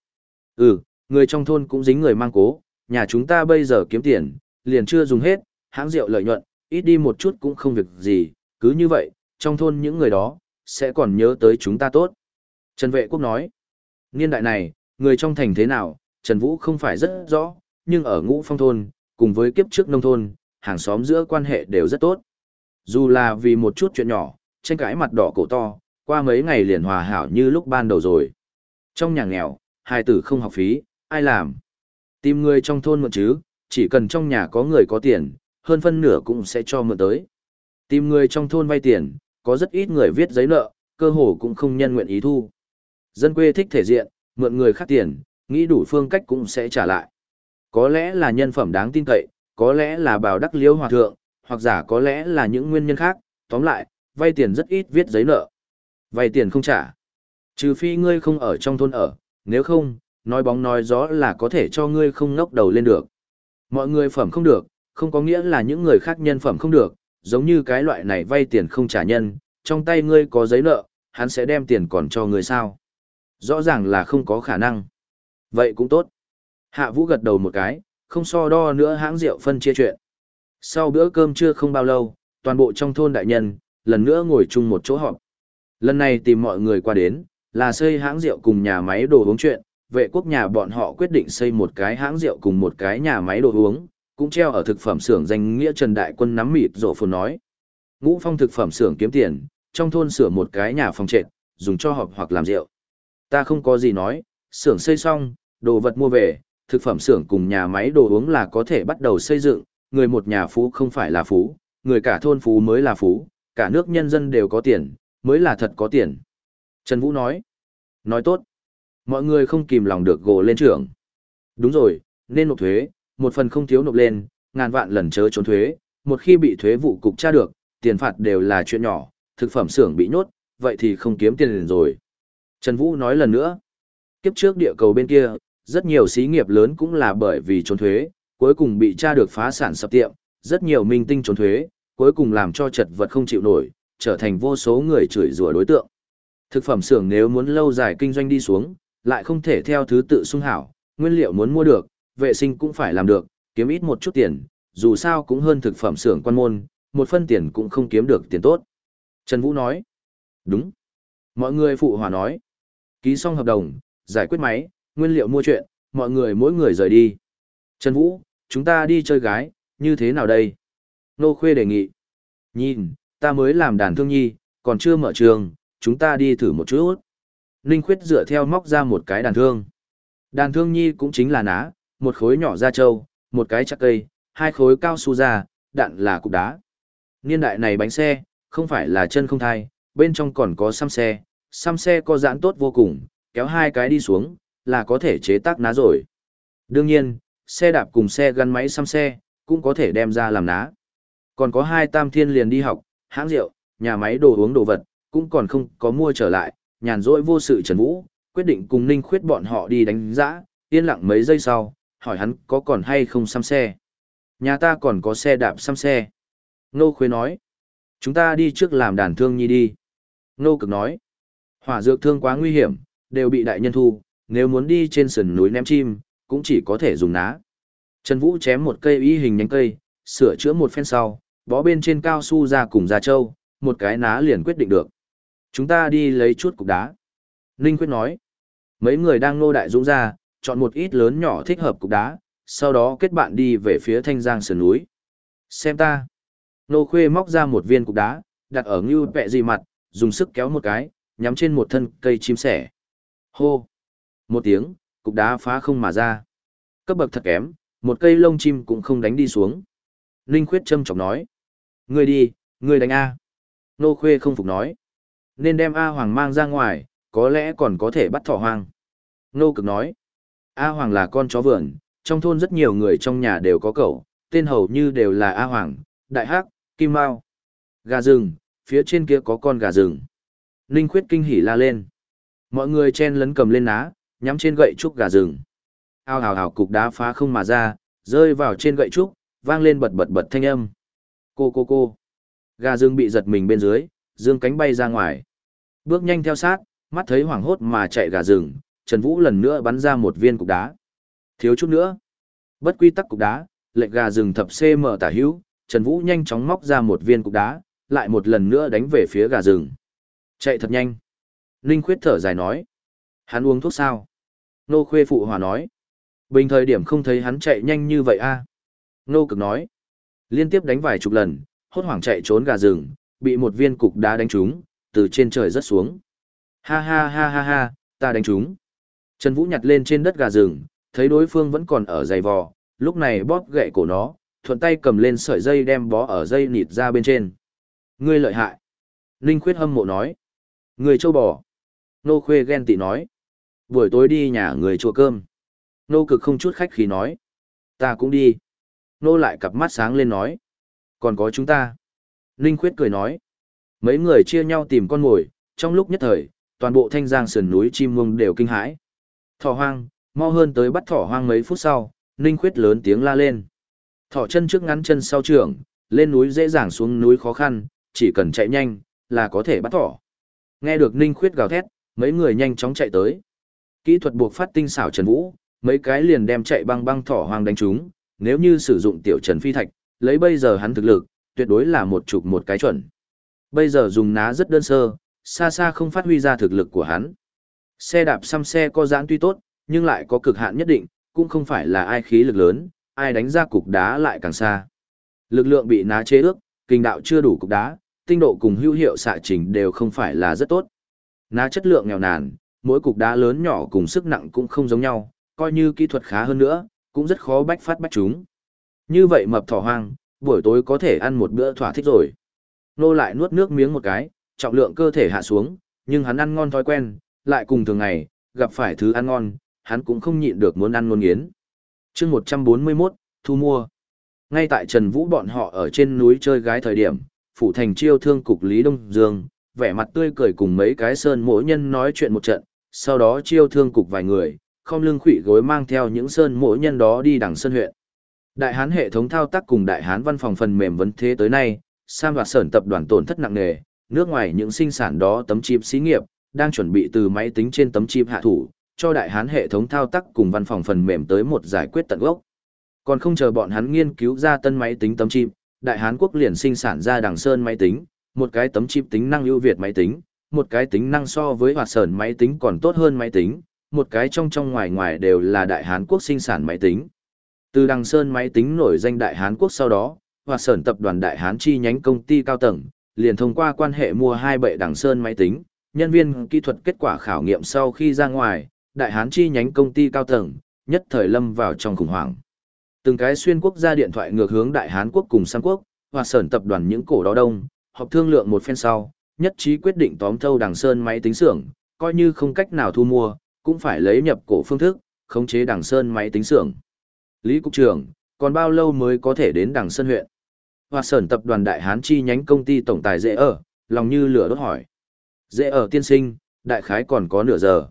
Ừ, người trong thôn cũng dính người mang cố, nhà chúng ta bây giờ kiếm tiền, liền chưa dùng hết, hãng rượu lợi nhuận, ít đi một chút cũng không việc gì, cứ như vậy, trong thôn những người đó, sẽ còn nhớ tới chúng ta tốt. Trần Vệ Quốc nói, niên đại này, người trong thành thế nào, Trần Vũ không phải rất rõ, nhưng ở ngũ phong thôn, cùng với kiếp trước nông thôn, hàng xóm giữa quan hệ đều rất tốt. Dù là vì một chút chuyện nhỏ, tranh cãi mặt đỏ cổ to, qua mấy ngày liền hòa hảo như lúc ban đầu rồi. Trong nhà nghèo, hai tử không học phí, ai làm? Tìm người trong thôn mượn chứ, chỉ cần trong nhà có người có tiền, hơn phân nửa cũng sẽ cho mượn tới. Tìm người trong thôn vay tiền, có rất ít người viết giấy nợ, cơ hồ cũng không nhân nguyện ý thu. Dân quê thích thể diện, mượn người khác tiền, nghĩ đủ phương cách cũng sẽ trả lại. Có lẽ là nhân phẩm đáng tin cậy, có lẽ là bào đắc liêu hòa thượng, hoặc giả có lẽ là những nguyên nhân khác, tóm lại, vay tiền rất ít viết giấy nợ. Vay tiền không trả. Trừ phi ngươi không ở trong thôn ở, nếu không, nói bóng nói gió là có thể cho ngươi không ngóc đầu lên được. Mọi người phẩm không được, không có nghĩa là những người khác nhân phẩm không được, giống như cái loại này vay tiền không trả nhân, trong tay ngươi có giấy nợ, hắn sẽ đem tiền còn cho ngươi sao. Rõ ràng là không có khả năng. Vậy cũng tốt. Hạ Vũ gật đầu một cái, không so đo nữa hãng rượu phân chia chuyện. Sau bữa cơm trưa không bao lâu, toàn bộ trong thôn đại nhân, lần nữa ngồi chung một chỗ họp. Lần này tìm mọi người qua đến, là xây hãng rượu cùng nhà máy đồ uống chuyện, vệ quốc nhà bọn họ quyết định xây một cái hãng rượu cùng một cái nhà máy đồ uống, cũng treo ở thực phẩm xưởng danh nghĩa Trần Đại Quân nắm mịt rộ phồn nói. Ngũ phong thực phẩm xưởng kiếm tiền, trong thôn sửa một cái nhà phòng trệt, dùng cho họp hoặc làm rượu. Ta không có gì nói, xưởng xây xong, đồ vật mua về, thực phẩm xưởng cùng nhà máy đồ uống là có thể bắt đầu xây dựng, người một nhà phú không phải là phú, người cả thôn phú mới là phú, cả nước nhân dân đều có tiền, mới là thật có tiền. Trần Vũ nói, nói tốt, mọi người không kìm lòng được gồ lên trưởng. Đúng rồi, nên nộp thuế, một phần không thiếu nộp lên, ngàn vạn lần chớ trốn thuế, một khi bị thuế vụ cục tra được, tiền phạt đều là chuyện nhỏ, thực phẩm xưởng bị nhốt, vậy thì không kiếm tiền liền rồi. Trần Vũ nói lần nữa, kiếp trước địa cầu bên kia, rất nhiều xí nghiệp lớn cũng là bởi vì trốn thuế, cuối cùng bị tra được phá sản sập tiệm, rất nhiều minh tinh trốn thuế, cuối cùng làm cho chật vật không chịu nổi, trở thành vô số người chửi rủa đối tượng. Thực phẩm xưởng nếu muốn lâu dài kinh doanh đi xuống, lại không thể theo thứ tự sung hảo, nguyên liệu muốn mua được, vệ sinh cũng phải làm được, kiếm ít một chút tiền, dù sao cũng hơn thực phẩm xưởng quan môn, một phân tiền cũng không kiếm được tiền tốt. Trần Vũ nói, đúng. Mọi người phụ hòa nói, ký xong hợp đồng, giải quyết máy, nguyên liệu mua chuyện, mọi người mỗi người rời đi. Trần Vũ, chúng ta đi chơi gái, như thế nào đây? Nô Khuê đề nghị. Nhìn, ta mới làm đàn thương nhi, còn chưa mở trường, chúng ta đi thử một chút. Ninh Khuyết dựa theo móc ra một cái đàn thương. Đàn thương nhi cũng chính là ná, một khối nhỏ da trâu, một cái chắc cây, hai khối cao su da, đạn là cục đá. Niên đại này bánh xe, không phải là chân không thai, bên trong còn có xăm xe, xăm xe có giãn tốt vô cùng, kéo hai cái đi xuống, là có thể chế tác ná rồi. Đương nhiên, xe đạp cùng xe gắn máy xăm xe, cũng có thể đem ra làm ná. Còn có hai tam thiên liền đi học, hãng rượu, nhà máy đồ uống đồ vật, cũng còn không có mua trở lại, nhàn rỗi vô sự Trần Vũ, quyết định cùng Ninh Khuyết bọn họ đi đánh giã, yên lặng mấy giây sau, hỏi hắn có còn hay không xăm xe. Nhà ta còn có xe đạp xăm xe. Nô Khuê nói, chúng ta đi trước làm đàn thương nhi đi. Nô Cực nói, hỏa dược thương quá nguy hiểm, đều bị đại nhân thu, nếu muốn đi trên sườn núi ném chim, cũng chỉ có thể dùng ná. Trần Vũ chém một cây y hình nhánh cây, sửa chữa một phen sau, bó bên trên cao su ra cùng ra châu, một cái ná liền quyết định được. Chúng ta đi lấy chút cục đá. Ninh Quyết nói, mấy người đang nô đại dũng ra, chọn một ít lớn nhỏ thích hợp cục đá, sau đó kết bạn đi về phía thanh giang sườn núi. Xem ta. Nô Khuê móc ra một viên cục đá, đặt ở ngưu vẹ gì mặt, dùng sức kéo một cái, nhắm trên một thân cây chim sẻ. Hô. Một tiếng, cục đá phá không mà ra. Cấp bậc thật kém, một cây lông chim cũng không đánh đi xuống. Ninh Khuyết châm chọc nói. Ngươi đi, ngươi đánh A. Nô Khuê không phục nói. Nên đem A Hoàng mang ra ngoài, có lẽ còn có thể bắt thỏ hoang. Nô Cực nói. A Hoàng là con chó vườn, trong thôn rất nhiều người trong nhà đều có cậu, tên hầu như đều là A Hoàng, Đại Hắc, Kim Mao. Gà rừng, phía trên kia có con gà rừng. Ninh Khuyết kinh hỉ la lên. Mọi người chen lấn cầm lên ná, nhắm trên gậy trúc gà rừng. Ao hào hào cục đá phá không mà ra, rơi vào trên gậy trúc, vang lên bật bật bật thanh âm. Cô cô cô. Gà rừng bị giật mình bên dưới, dương cánh bay ra ngoài. Bước nhanh theo sát, mắt thấy hoảng hốt mà chạy gà rừng, Trần Vũ lần nữa bắn ra một viên cục đá. Thiếu chút nữa. Bất quy tắc cục đá, lệnh gà rừng thập CM tả hữu, Trần Vũ nhanh chóng móc ra một viên cục đá, lại một lần nữa đánh về phía gà rừng. Chạy thật nhanh. Linh Khuyết thở dài nói. Hắn uống thuốc sao? Nô Khuê phụ hòa nói. Bình thời điểm không thấy hắn chạy nhanh như vậy a. Nô Cực nói. Liên tiếp đánh vài chục lần, hốt hoảng chạy trốn gà rừng, bị một viên cục đá đánh trúng, từ trên trời rớt xuống. Ha ha ha ha ha, ta đánh trúng. Trần Vũ nhặt lên trên đất gà rừng, thấy đối phương vẫn còn ở dày vò, lúc này bóp gậy cổ nó, thuận tay cầm lên sợi dây đem bó ở dây nịt ra bên trên. Ngươi lợi hại. Ninh Khuyết hâm mộ nói. Người châu bò. Nô Khuê ghen tị nói. Buổi tối đi nhà người chùa cơm. Nô cực không chút khách khí nói. Ta cũng đi. Nô lại cặp mắt sáng lên nói. Còn có chúng ta. Ninh Khuyết cười nói. Mấy người chia nhau tìm con mồi, trong lúc nhất thời, toàn bộ thanh giang sườn núi chim mông đều kinh hãi. Thỏ hoang, mau hơn tới bắt thỏ hoang mấy phút sau, Ninh Khuyết lớn tiếng la lên. Thỏ chân trước ngắn chân sau trưởng, lên núi dễ dàng xuống núi khó khăn, chỉ cần chạy nhanh, là có thể bắt thỏ. Nghe được Ninh Khuyết gào thét, mấy người nhanh chóng chạy tới. Kỹ thuật buộc phát tinh xảo Trần Vũ, mấy cái liền đem chạy băng băng thỏ hoang đánh trúng, nếu như sử dụng tiểu Trần Phi Thạch, lấy bây giờ hắn thực lực, tuyệt đối là một chục một cái chuẩn. Bây giờ dùng ná rất đơn sơ, xa xa không phát huy ra thực lực của hắn. Xe đạp xăm xe có giãn tuy tốt, nhưng lại có cực hạn nhất định, cũng không phải là ai khí lực lớn, ai đánh ra cục đá lại càng xa. Lực lượng bị ná chế ước, kinh đạo chưa đủ cục đá, tinh độ cùng hữu hiệu xạ trình đều không phải là rất tốt. Ná chất lượng nghèo nàn, mỗi cục đá lớn nhỏ cùng sức nặng cũng không giống nhau, coi như kỹ thuật khá hơn nữa, cũng rất khó bách phát bách chúng. Như vậy mập thỏ hoang, buổi tối có thể ăn một bữa thỏa thích rồi. Nô lại nuốt nước miếng một cái, trọng lượng cơ thể hạ xuống, nhưng hắn ăn ngon thói quen, lại cùng thường ngày, gặp phải thứ ăn ngon, hắn cũng không nhịn được muốn ăn ngon nghiến. chương 141, thu mua. Ngay tại Trần Vũ bọn họ ở trên núi chơi gái thời điểm, phủ thành chiêu thương cục Lý Đông Dương, vẻ mặt tươi cười cùng mấy cái sơn mỗi nhân nói chuyện một trận, sau đó chiêu thương cục vài người, không lưng khủy gối mang theo những sơn mỗi nhân đó đi đằng sơn huyện. Đại hán hệ thống thao tác cùng đại hán văn phòng phần mềm vấn thế tới nay, Sam và Sởn tập đoàn tổn thất nặng nề, nước ngoài những sinh sản đó tấm chip xí nghiệp, đang chuẩn bị từ máy tính trên tấm chip hạ thủ, cho đại hán hệ thống thao tác cùng văn phòng phần mềm tới một giải quyết tận gốc. Còn không chờ bọn hắn nghiên cứu ra tân máy tính tấm chip, đại hán quốc liền sinh sản ra đằng sơn máy tính, một cái tấm chip tính năng ưu việt máy tính, một cái tính năng so với hoạt sởn máy tính còn tốt hơn máy tính, một cái trong trong ngoài ngoài đều là đại hán quốc sinh sản máy tính. Từ đằng sơn máy tính nổi danh đại hán quốc sau đó, hoạt sởn tập đoàn đại hán chi nhánh công ty cao tầng, liền thông qua quan hệ mua hai bệ đằng sơn máy tính, nhân viên kỹ thuật kết quả khảo nghiệm sau khi ra ngoài, đại hán chi nhánh công ty cao tầng, nhất thời lâm vào trong khủng hoảng. Từng cái xuyên quốc gia điện thoại ngược hướng đại hán quốc cùng sang quốc, và sởn tập đoàn những cổ đó đông, họp thương lượng một phen sau, nhất trí quyết định tóm thâu đằng sơn máy tính xưởng, coi như không cách nào thu mua, cũng phải lấy nhập cổ phương thức, khống chế đằng sơn máy tính xưởng. Lý Cục trưởng, còn bao lâu mới có thể đến đằng sơn huyện? Hoa sởn tập đoàn Đại Hán chi nhánh công ty tổng tài dễ ở, lòng như lửa đốt hỏi. Dễ ở tiên sinh, đại khái còn có nửa giờ.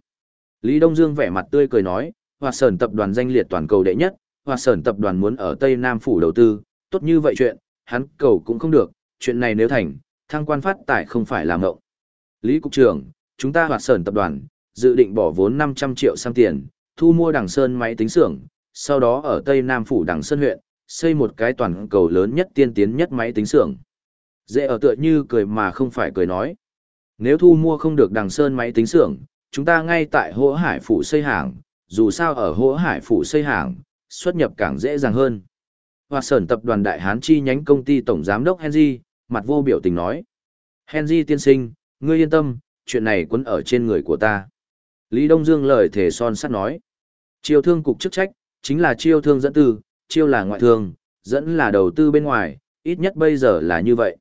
Lý Đông Dương vẻ mặt tươi cười nói, Hoa sởn tập đoàn danh liệt toàn cầu đệ nhất, Hoa sởn tập đoàn muốn ở Tây Nam phủ đầu tư, tốt như vậy chuyện, hắn cầu cũng không được, chuyện này nếu thành, thăng quan phát tài không phải làm ngộng. Lý Cục trưởng, chúng ta Hoa sởn tập đoàn, dự định bỏ vốn 500 triệu sang tiền, thu mua đằng sơn máy tính xưởng, sau đó ở Tây Nam phủ đằng sơn huyện, xây một cái toàn cầu lớn nhất tiên tiến nhất máy tính xưởng. Dễ ở tựa như cười mà không phải cười nói. Nếu thu mua không được đằng sơn máy tính xưởng, chúng ta ngay tại Hỗ Hải phủ xây hàng, dù sao ở Hỗ Hải phủ xây hàng, xuất nhập càng dễ dàng hơn. Hoa Sởn tập đoàn Đại Hán chi nhánh công ty tổng giám đốc Henry, mặt vô biểu tình nói: "Henry tiên sinh, ngươi yên tâm, chuyện này quấn ở trên người của ta." Lý Đông Dương lời thể son sắt nói: "Chiêu thương cục chức trách chính là chiêu thương dẫn tư, chiêu là ngoại thương, dẫn là đầu tư bên ngoài, ít nhất bây giờ là như vậy.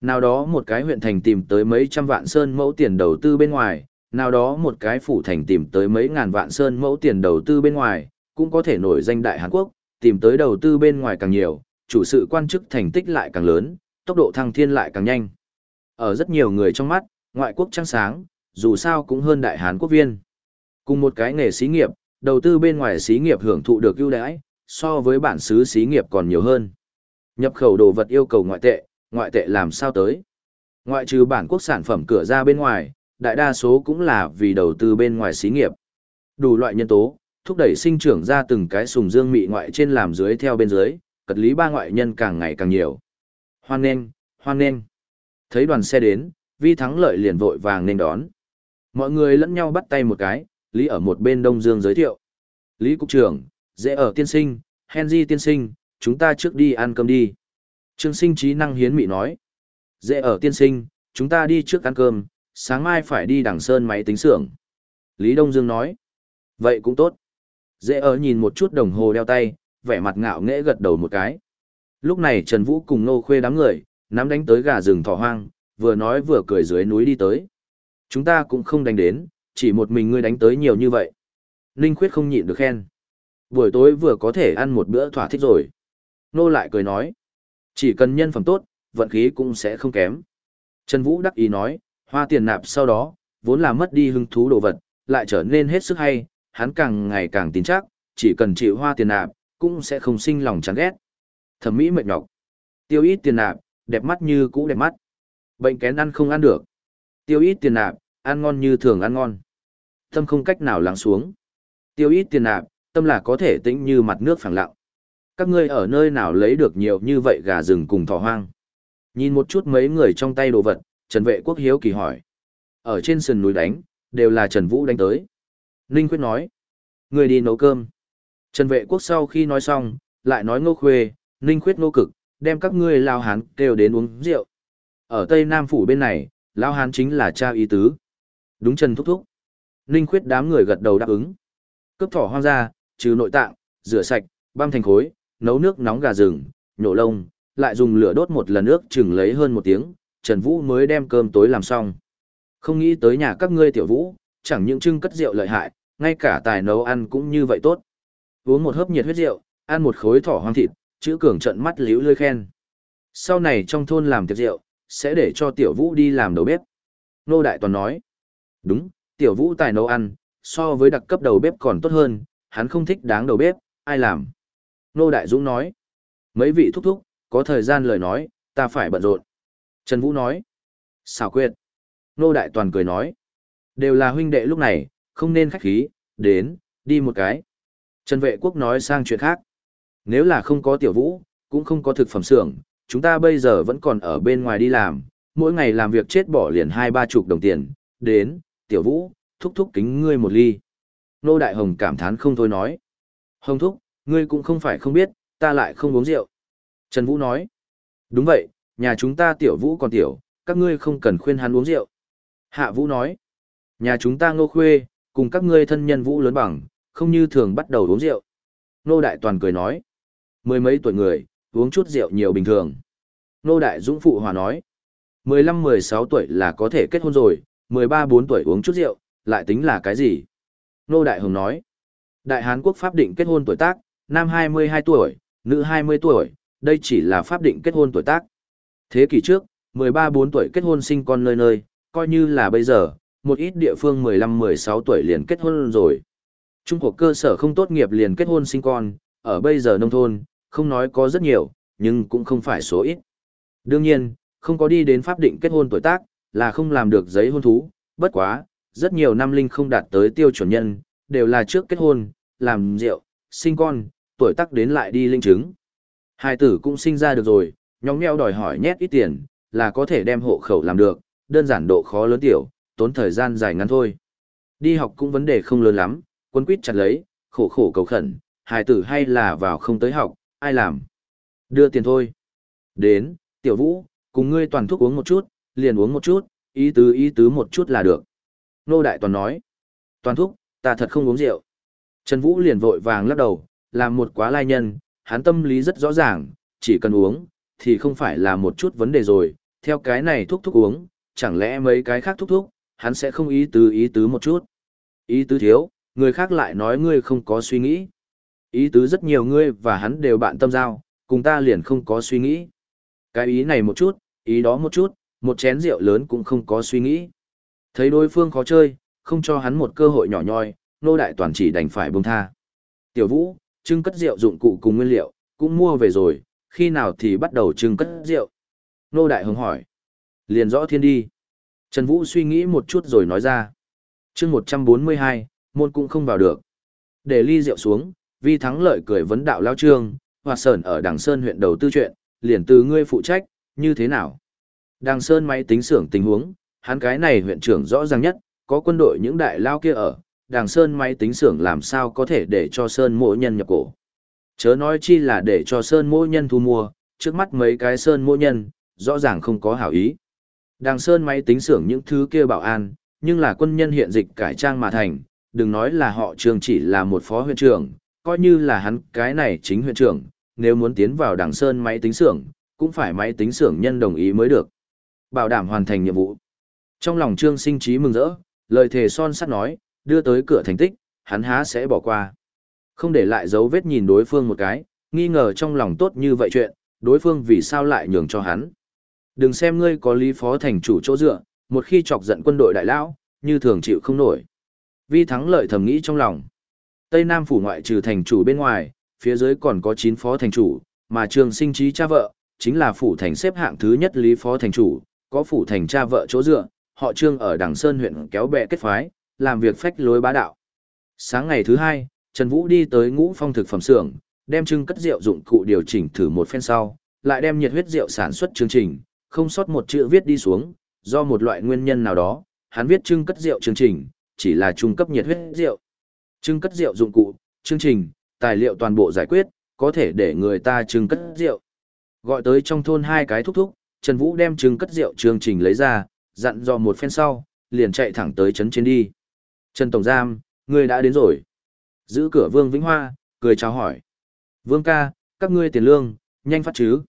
Nào đó một cái huyện thành tìm tới mấy trăm vạn sơn mẫu tiền đầu tư bên ngoài, nào đó một cái phủ thành tìm tới mấy ngàn vạn sơn mẫu tiền đầu tư bên ngoài, cũng có thể nổi danh đại Hàn Quốc, tìm tới đầu tư bên ngoài càng nhiều, chủ sự quan chức thành tích lại càng lớn, tốc độ thăng thiên lại càng nhanh. Ở rất nhiều người trong mắt, ngoại quốc trắng sáng, dù sao cũng hơn đại Hán quốc viên. Cùng một cái nghề xí nghiệp, đầu tư bên ngoài xí nghiệp hưởng thụ được ưu đãi, so với bản xứ xí nghiệp còn nhiều hơn. Nhập khẩu đồ vật yêu cầu ngoại tệ, ngoại tệ làm sao tới? Ngoại trừ bản quốc sản phẩm cửa ra bên ngoài, đại đa số cũng là vì đầu tư bên ngoài xí nghiệp. Đủ loại nhân tố, thúc đẩy sinh trưởng ra từng cái sùng dương mị ngoại trên làm dưới theo bên dưới, cật lý ba ngoại nhân càng ngày càng nhiều. Hoan nên, hoan nên. Thấy đoàn xe đến, vi thắng lợi liền vội vàng nên đón. Mọi người lẫn nhau bắt tay một cái, Lý ở một bên Đông Dương giới thiệu. Lý Cục trưởng, dễ ở tiên sinh, Henry tiên sinh, chúng ta trước đi ăn cơm đi. Trương sinh trí năng hiến mị nói. Dễ ở tiên sinh, chúng ta đi trước ăn cơm, sáng mai phải đi đằng sơn máy tính xưởng. Lý Đông Dương nói. Vậy cũng tốt. Dễ ở nhìn một chút đồng hồ đeo tay, vẻ mặt ngạo nghễ gật đầu một cái. Lúc này Trần Vũ cùng Nô Khuê đám người, nắm đánh tới gà rừng thỏ hoang, vừa nói vừa cười dưới núi đi tới. Chúng ta cũng không đánh đến, chỉ một mình ngươi đánh tới nhiều như vậy. Ninh Khuyết không nhịn được khen. Buổi tối vừa có thể ăn một bữa thỏa thích rồi. Nô lại cười nói. Chỉ cần nhân phẩm tốt, vận khí cũng sẽ không kém. Trần Vũ đắc ý nói, hoa tiền nạp sau đó, vốn là mất đi hứng thú đồ vật, lại trở nên hết sức hay, hắn càng ngày càng tin chắc, chỉ cần chịu hoa tiền nạp, cũng sẽ không sinh lòng chán ghét. Thẩm mỹ mệt nhọc. Tiêu ít tiền nạp, đẹp mắt như cũ đẹp mắt. Bệnh kén ăn không ăn được. Tiêu ít tiền nạp, ăn ngon như thường ăn ngon. tâm không cách nào lắng xuống. Tiêu ít tiền nạp, tâm là có thể tĩnh như mặt nước phẳng lặng. Các ngươi ở nơi nào lấy được nhiều như vậy gà rừng cùng thỏ hoang? Nhìn một chút mấy người trong tay đồ vật, Trần Vệ Quốc hiếu kỳ hỏi. Ở trên sườn núi đánh, đều là Trần Vũ đánh tới. Ninh Quyết nói. Người đi nấu cơm. Trần Vệ Quốc sau khi nói xong, lại nói ngô khuê, Ninh Quyết ngô cực, đem các ngươi lao hán kêu đến uống rượu. Ở Tây Nam Phủ bên này, lao hán chính là cha ý tứ. Đúng Trần Thúc Thúc. Ninh Quyết đám người gật đầu đáp ứng. Cướp thỏ hoang ra, trừ nội tạng, rửa sạch, băm thành khối, nấu nước nóng gà rừng, nhổ lông, lại dùng lửa đốt một lần nước chừng lấy hơn một tiếng, Trần Vũ mới đem cơm tối làm xong. Không nghĩ tới nhà các ngươi tiểu vũ, chẳng những trưng cất rượu lợi hại, ngay cả tài nấu ăn cũng như vậy tốt. Uống một hớp nhiệt huyết rượu, ăn một khối thỏ hoang thịt, chữ cường trận mắt liễu lươi khen. Sau này trong thôn làm tiệc rượu, sẽ để cho tiểu vũ đi làm đầu bếp. Nô Đại Toàn nói, đúng, tiểu vũ tài nấu ăn, so với đặc cấp đầu bếp còn tốt hơn, hắn không thích đáng đầu bếp, ai làm. Nô Đại Dũng nói, mấy vị thúc thúc, có thời gian lời nói, ta phải bận rộn. Trần Vũ nói, xảo quyệt. Nô Đại Toàn cười nói, đều là huynh đệ lúc này, không nên khách khí, đến, đi một cái. Trần Vệ Quốc nói sang chuyện khác. Nếu là không có tiểu vũ, cũng không có thực phẩm xưởng, chúng ta bây giờ vẫn còn ở bên ngoài đi làm, mỗi ngày làm việc chết bỏ liền hai ba chục đồng tiền, đến, tiểu vũ, thúc thúc kính ngươi một ly. Nô Đại Hồng cảm thán không thôi nói. Hồng thúc, ngươi cũng không phải không biết, ta lại không uống rượu. Trần Vũ nói. Đúng vậy, nhà chúng ta tiểu vũ còn tiểu, các ngươi không cần khuyên hắn uống rượu. Hạ Vũ nói. Nhà chúng ta ngô khuê, cùng các ngươi thân nhân Vũ lớn bằng, không như thường bắt đầu uống rượu. Nô Đại Toàn cười nói. Mười mấy tuổi người, uống chút rượu nhiều bình thường. Nô Đại Dũng Phụ Hòa nói. 15-16 tuổi là có thể kết hôn rồi, 13-4 tuổi uống chút rượu, lại tính là cái gì? Nô Đại Hồng nói. Đại Hán Quốc pháp định kết hôn tuổi tác, nam 22 tuổi, nữ 20 tuổi, đây chỉ là pháp định kết hôn tuổi tác. Thế kỷ trước, 13-4 tuổi kết hôn sinh con nơi nơi, coi như là bây giờ, một ít địa phương 15-16 tuổi liền kết hôn rồi. Trung cuộc cơ sở không tốt nghiệp liền kết hôn sinh con, ở bây giờ nông thôn, không nói có rất nhiều, nhưng cũng không phải số ít. Đương nhiên, không có đi đến pháp định kết hôn tuổi tác, là không làm được giấy hôn thú, bất quá, rất nhiều năm linh không đạt tới tiêu chuẩn nhân, đều là trước kết hôn, làm rượu, sinh con, tuổi tác đến lại đi linh chứng. Hai tử cũng sinh ra được rồi, nhóm nheo đòi hỏi nhét ít tiền, là có thể đem hộ khẩu làm được, đơn giản độ khó lớn tiểu, tốn thời gian dài ngắn thôi. Đi học cũng vấn đề không lớn lắm, quân quýt chặt lấy, khổ khổ cầu khẩn, hài tử hay là vào không tới học, ai làm? Đưa tiền thôi. Đến, tiểu vũ, cùng ngươi toàn thuốc uống một chút, liền uống một chút, ý tứ ý tứ một chút là được. Nô Đại Toàn nói. Toàn thuốc, ta thật không uống rượu. Trần Vũ liền vội vàng lắc đầu, làm một quá lai nhân, hắn tâm lý rất rõ ràng, chỉ cần uống, thì không phải là một chút vấn đề rồi, theo cái này thuốc thuốc uống, chẳng lẽ mấy cái khác thuốc thuốc, hắn sẽ không ý tứ ý tứ một chút. Ý tứ thiếu, người khác lại nói ngươi không có suy nghĩ. Ý tứ rất nhiều ngươi và hắn đều bạn tâm giao, cùng ta liền không có suy nghĩ. Cái ý này một chút, ý đó một chút, một chén rượu lớn cũng không có suy nghĩ. Thấy đối phương khó chơi, không cho hắn một cơ hội nhỏ nhoi, nô đại toàn chỉ đành phải buông tha. Tiểu vũ, trưng cất rượu dụng cụ cùng nguyên liệu, cũng mua về rồi, khi nào thì bắt đầu trưng cất rượu. Nô đại Hồng hỏi. Liền rõ thiên đi. Trần Vũ suy nghĩ một chút rồi nói ra. chương 142, môn cũng không vào được. Để ly rượu xuống, vi thắng lợi cười vấn đạo lao trương, hòa sởn ở Đằng Sơn huyện đầu tư chuyện, liền từ ngươi phụ trách, như thế nào? Đằng Sơn máy tính xưởng tình huống, hắn cái này huyện trưởng rõ ràng nhất, có quân đội những đại lao kia ở, đàng Sơn máy tính xưởng làm sao có thể để cho Sơn mỗi nhân nhập cổ. Chớ nói chi là để cho Sơn mỗi nhân thu mua, trước mắt mấy cái Sơn mỗi nhân, rõ ràng không có hảo ý. Đàng Sơn máy tính xưởng những thứ kia bảo an, nhưng là quân nhân hiện dịch cải trang mà thành, đừng nói là họ trường chỉ là một phó huyện trưởng, coi như là hắn cái này chính huyện trưởng, nếu muốn tiến vào đàng Sơn máy tính xưởng, cũng phải máy tính xưởng nhân đồng ý mới được. Bảo đảm hoàn thành nhiệm vụ. Trong lòng trương sinh trí mừng rỡ, lời thề son sắt nói, đưa tới cửa thành tích, hắn há sẽ bỏ qua. Không để lại dấu vết nhìn đối phương một cái, nghi ngờ trong lòng tốt như vậy chuyện, đối phương vì sao lại nhường cho hắn. Đừng xem ngươi có lý phó thành chủ chỗ dựa, một khi chọc giận quân đội đại lão, như thường chịu không nổi. Vi thắng lợi thầm nghĩ trong lòng. Tây Nam phủ ngoại trừ thành chủ bên ngoài, phía dưới còn có 9 phó thành chủ, mà trường sinh trí cha vợ, chính là phủ thành xếp hạng thứ nhất lý phó thành chủ, có phủ thành cha vợ chỗ dựa, họ trương ở đằng Sơn huyện kéo bè kết phái, làm việc phách lối bá đạo. Sáng ngày thứ hai, Trần Vũ đi tới ngũ phong thực phẩm xưởng, đem trưng cất rượu dụng cụ điều chỉnh thử một phen sau, lại đem nhiệt huyết rượu sản xuất chương trình, không sót một chữ viết đi xuống, do một loại nguyên nhân nào đó, hắn viết trưng cất rượu chương trình, chỉ là trung cấp nhiệt huyết rượu. Trưng cất rượu dụng cụ, chương trình, tài liệu toàn bộ giải quyết, có thể để người ta trưng cất rượu. Gọi tới trong thôn hai cái thúc thúc, Trần Vũ đem trưng cất rượu chương trình lấy ra, dặn dò một phen sau, liền chạy thẳng tới trấn trên đi. Trần Tổng Giam, ngươi đã đến rồi. Giữ cửa Vương Vĩnh Hoa, cười chào hỏi. Vương ca, các ngươi tiền lương, nhanh phát chứ.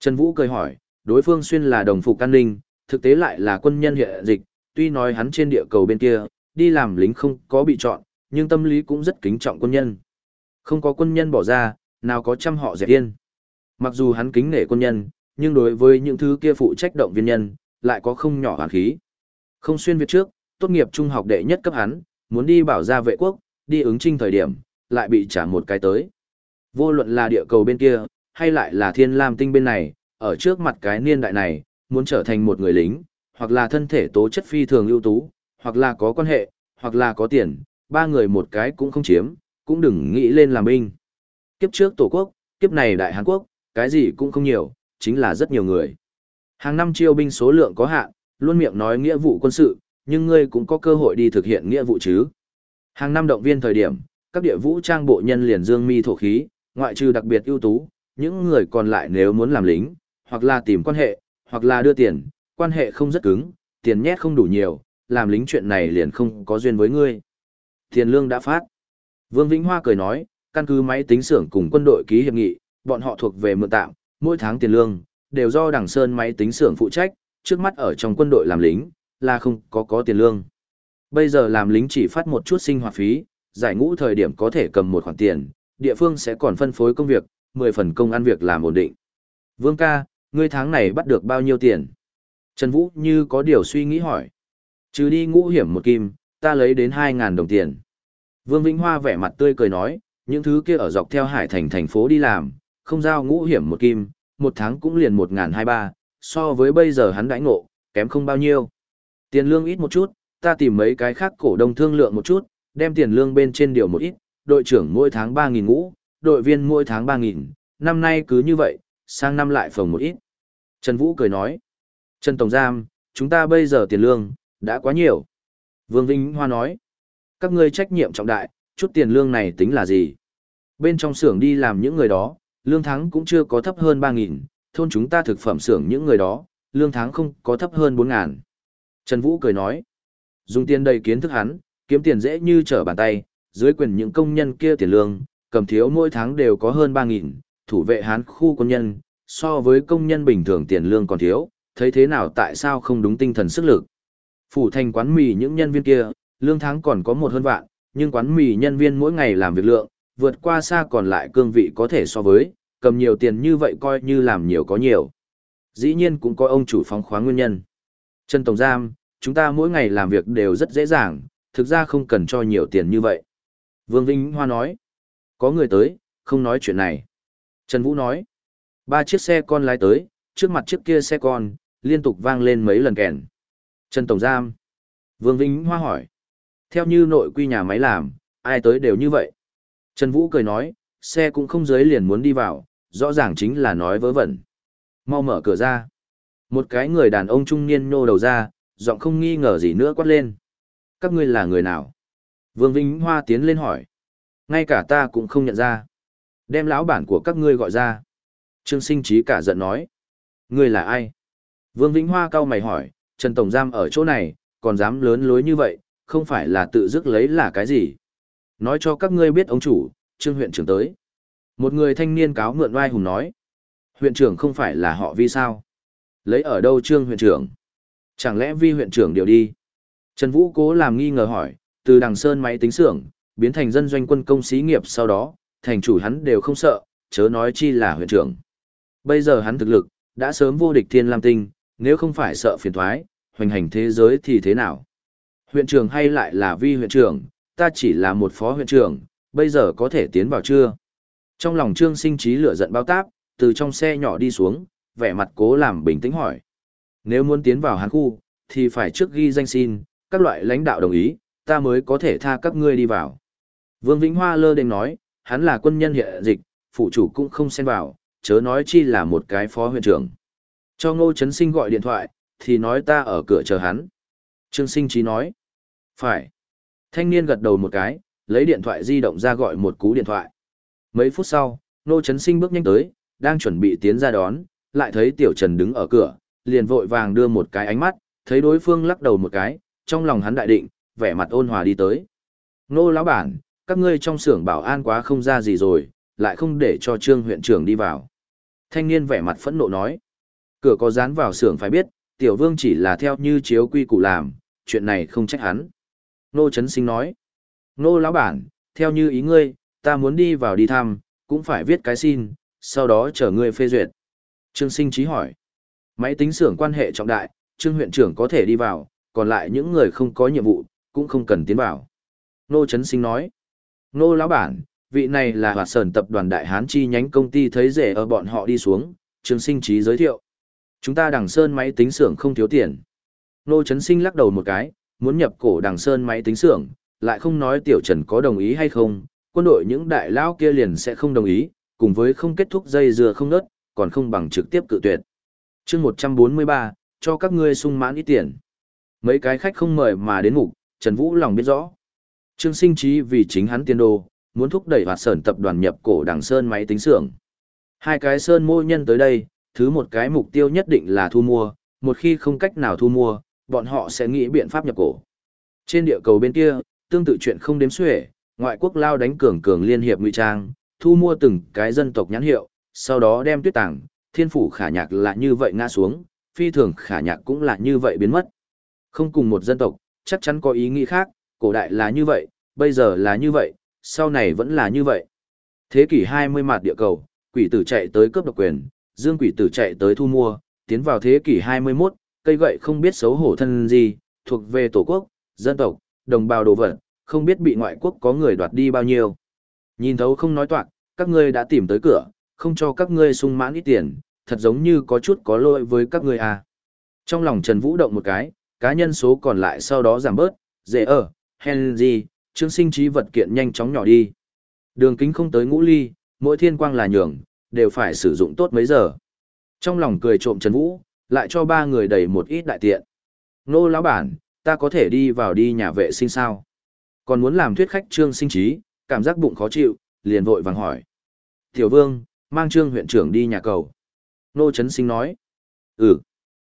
Trần Vũ cười hỏi, đối phương xuyên là đồng phục an ninh, thực tế lại là quân nhân hiện dịch, tuy nói hắn trên địa cầu bên kia, đi làm lính không có bị chọn, nhưng tâm lý cũng rất kính trọng quân nhân. Không có quân nhân bỏ ra, nào có trăm họ dẹp yên. Mặc dù hắn kính nể quân nhân, nhưng đối với những thứ kia phụ trách động viên nhân, lại có không nhỏ hoàn khí. Không xuyên việc trước, tốt nghiệp trung học đệ nhất cấp hắn, muốn đi bảo gia vệ quốc, đi ứng trinh thời điểm, lại bị trả một cái tới. Vô luận là địa cầu bên kia, hay lại là thiên lam tinh bên này, ở trước mặt cái niên đại này, muốn trở thành một người lính, hoặc là thân thể tố chất phi thường ưu tú, hoặc là có quan hệ, hoặc là có tiền, ba người một cái cũng không chiếm, cũng đừng nghĩ lên làm binh. Kiếp trước Tổ quốc, kiếp này Đại Hàn Quốc, cái gì cũng không nhiều, chính là rất nhiều người. Hàng năm chiêu binh số lượng có hạn, luôn miệng nói nghĩa vụ quân sự, nhưng ngươi cũng có cơ hội đi thực hiện nghĩa vụ chứ. Hàng năm động viên thời điểm, các địa vũ trang bộ nhân liền dương mi thổ khí, ngoại trừ đặc biệt ưu tú, những người còn lại nếu muốn làm lính, hoặc là tìm quan hệ, hoặc là đưa tiền, quan hệ không rất cứng, tiền nhét không đủ nhiều, làm lính chuyện này liền không có duyên với ngươi. Tiền lương đã phát. Vương Vĩnh Hoa cười nói, căn cứ máy tính xưởng cùng quân đội ký hiệp nghị, bọn họ thuộc về mượn tạm, mỗi tháng tiền lương, đều do Đảng Sơn máy tính xưởng phụ trách, trước mắt ở trong quân đội làm lính, là không có có tiền lương. Bây giờ làm lính chỉ phát một chút sinh hoạt phí, giải ngũ thời điểm có thể cầm một khoản tiền, địa phương sẽ còn phân phối công việc, 10 phần công ăn việc làm ổn định. Vương ca, ngươi tháng này bắt được bao nhiêu tiền? Trần Vũ như có điều suy nghĩ hỏi. Trừ đi ngũ hiểm một kim, ta lấy đến 2.000 đồng tiền. Vương Vĩnh Hoa vẻ mặt tươi cười nói, những thứ kia ở dọc theo hải thành thành phố đi làm, không giao ngũ hiểm một kim, một tháng cũng liền 1.023, so với bây giờ hắn đãi ngộ, kém không bao nhiêu. Tiền lương ít một chút, ta tìm mấy cái khác cổ đông thương lượng một chút, đem tiền lương bên trên điều một ít, đội trưởng mỗi tháng 3.000 ngũ, đội viên mỗi tháng 3.000, năm nay cứ như vậy, sang năm lại phồng một ít. Trần Vũ cười nói, Trần Tổng Giam, chúng ta bây giờ tiền lương, đã quá nhiều. Vương Vinh Hoa nói, các ngươi trách nhiệm trọng đại, chút tiền lương này tính là gì? Bên trong xưởng đi làm những người đó, lương tháng cũng chưa có thấp hơn 3.000, thôn chúng ta thực phẩm xưởng những người đó, lương tháng không có thấp hơn 4.000. Trần Vũ cười nói, dùng tiền đầy kiến thức hắn, kiếm tiền dễ như trở bàn tay, dưới quyền những công nhân kia tiền lương, cầm thiếu mỗi tháng đều có hơn 3.000, thủ vệ hán khu công nhân, so với công nhân bình thường tiền lương còn thiếu, thấy thế nào tại sao không đúng tinh thần sức lực. Phủ thành quán mì những nhân viên kia, lương tháng còn có một hơn vạn, nhưng quán mì nhân viên mỗi ngày làm việc lượng, vượt qua xa còn lại cương vị có thể so với, cầm nhiều tiền như vậy coi như làm nhiều có nhiều. Dĩ nhiên cũng có ông chủ phóng khoáng nguyên nhân. Trần Tổng Giam, chúng ta mỗi ngày làm việc đều rất dễ dàng, thực ra không cần cho nhiều tiền như vậy. Vương Vinh Hoa nói, có người tới, không nói chuyện này. Trần Vũ nói, ba chiếc xe con lái tới, trước mặt chiếc kia xe con, liên tục vang lên mấy lần kèn. Trần Tổng Giam. Vương Vinh Hoa hỏi, theo như nội quy nhà máy làm, ai tới đều như vậy. Trần Vũ cười nói, xe cũng không dưới liền muốn đi vào, rõ ràng chính là nói vớ vẩn. Mau mở cửa ra. Một cái người đàn ông trung niên nô đầu ra, giọng không nghi ngờ gì nữa quát lên. Các ngươi là người nào? Vương Vĩnh Hoa tiến lên hỏi. Ngay cả ta cũng không nhận ra. Đem lão bản của các ngươi gọi ra. Trương sinh trí cả giận nói. Ngươi là ai? Vương Vĩnh Hoa cau mày hỏi, Trần Tổng Giam ở chỗ này, còn dám lớn lối như vậy, không phải là tự dứt lấy là cái gì? Nói cho các ngươi biết ông chủ, Trương huyện trưởng tới. Một người thanh niên cáo mượn oai hùng nói. Huyện trưởng không phải là họ vi sao? Lấy ở đâu Trương huyện trưởng? Chẳng lẽ vi huyện trưởng điều đi? Trần Vũ cố làm nghi ngờ hỏi, từ đằng sơn máy tính xưởng, biến thành dân doanh quân công xí nghiệp sau đó, thành chủ hắn đều không sợ, chớ nói chi là huyện trưởng. Bây giờ hắn thực lực, đã sớm vô địch thiên lam tinh, nếu không phải sợ phiền thoái, hoành hành thế giới thì thế nào? Huyện trưởng hay lại là vi huyện trưởng, ta chỉ là một phó huyện trưởng, bây giờ có thể tiến vào chưa? Trong lòng trương sinh trí lửa giận bao táp, từ trong xe nhỏ đi xuống, vẻ mặt cố làm bình tĩnh hỏi. Nếu muốn tiến vào hán khu, thì phải trước ghi danh xin, các loại lãnh đạo đồng ý, ta mới có thể tha các ngươi đi vào. Vương Vĩnh Hoa lơ đến nói, hắn là quân nhân hiện dịch, phụ chủ cũng không xen vào, chớ nói chi là một cái phó huyện trưởng. Cho Ngô Trấn Sinh gọi điện thoại, thì nói ta ở cửa chờ hắn. Trương Sinh Trí nói, phải. Thanh niên gật đầu một cái, lấy điện thoại di động ra gọi một cú điện thoại. Mấy phút sau, Ngô Trấn Sinh bước nhanh tới, đang chuẩn bị tiến ra đón, lại thấy Tiểu Trần đứng ở cửa, liền vội vàng đưa một cái ánh mắt, thấy đối phương lắc đầu một cái, trong lòng hắn đại định, vẻ mặt ôn hòa đi tới. Nô lão bản, các ngươi trong xưởng bảo an quá không ra gì rồi, lại không để cho trương huyện trưởng đi vào. Thanh niên vẻ mặt phẫn nộ nói. Cửa có dán vào xưởng phải biết, tiểu vương chỉ là theo như chiếu quy củ làm, chuyện này không trách hắn. Nô Trấn Sinh nói. Nô lão bản, theo như ý ngươi, ta muốn đi vào đi thăm, cũng phải viết cái xin, sau đó chờ ngươi phê duyệt. Trương Sinh trí hỏi. Máy tính xưởng quan hệ trọng đại, Trương huyện trưởng có thể đi vào, còn lại những người không có nhiệm vụ, cũng không cần tiến vào. Nô Trấn Sinh nói. Nô lão bản, vị này là hoạt sờn tập đoàn Đại Hán chi nhánh công ty thấy rẻ ở bọn họ đi xuống, Trương Sinh trí giới thiệu. Chúng ta đằng sơn máy tính xưởng không thiếu tiền. Nô Trấn Sinh lắc đầu một cái, muốn nhập cổ đằng sơn máy tính xưởng, lại không nói tiểu trần có đồng ý hay không, quân đội những đại lão kia liền sẽ không đồng ý, cùng với không kết thúc dây dưa không nớt, còn không bằng trực tiếp cự tuyệt. chương 143, cho các ngươi sung mãn ít tiền. Mấy cái khách không mời mà đến mục, Trần Vũ lòng biết rõ. Trương sinh trí vì chính hắn tiên đồ, muốn thúc đẩy hoạt sởn tập đoàn nhập cổ đằng sơn máy tính xưởng. Hai cái sơn mô nhân tới đây, thứ một cái mục tiêu nhất định là thu mua, một khi không cách nào thu mua, bọn họ sẽ nghĩ biện pháp nhập cổ. Trên địa cầu bên kia, tương tự chuyện không đếm xuể, ngoại quốc lao đánh cường cường liên hiệp ngụy trang, thu mua từng cái dân tộc nhãn hiệu, sau đó đem tuyết tàng, thiên phủ khả nhạc là như vậy ngã xuống, phi thường khả nhạc cũng là như vậy biến mất. Không cùng một dân tộc, chắc chắn có ý nghĩ khác, cổ đại là như vậy, bây giờ là như vậy, sau này vẫn là như vậy. Thế kỷ 20 mặt địa cầu, quỷ tử chạy tới cướp độc quyền, dương quỷ tử chạy tới thu mua, tiến vào thế kỷ 21, cây gậy không biết xấu hổ thân gì, thuộc về tổ quốc, dân tộc, đồng bào đồ vật, không biết bị ngoại quốc có người đoạt đi bao nhiêu. Nhìn thấu không nói toạc, các ngươi đã tìm tới cửa, không cho các ngươi sung mãn ít tiền, thật giống như có chút có lỗi với các ngươi à. Trong lòng Trần Vũ động một cái, cá nhân số còn lại sau đó giảm bớt, dễ ở, Henry, trương sinh trí vật kiện nhanh chóng nhỏ đi. Đường kính không tới ngũ ly, mỗi thiên quang là nhường, đều phải sử dụng tốt mấy giờ. Trong lòng cười trộm Trần Vũ, lại cho ba người đầy một ít đại tiện. Nô lão bản, ta có thể đi vào đi nhà vệ sinh sao? Còn muốn làm thuyết khách trương sinh trí, cảm giác bụng khó chịu, liền vội vàng hỏi. Tiểu vương, mang trương huyện trưởng đi nhà cầu. Nô Trấn Sinh nói. Ừ.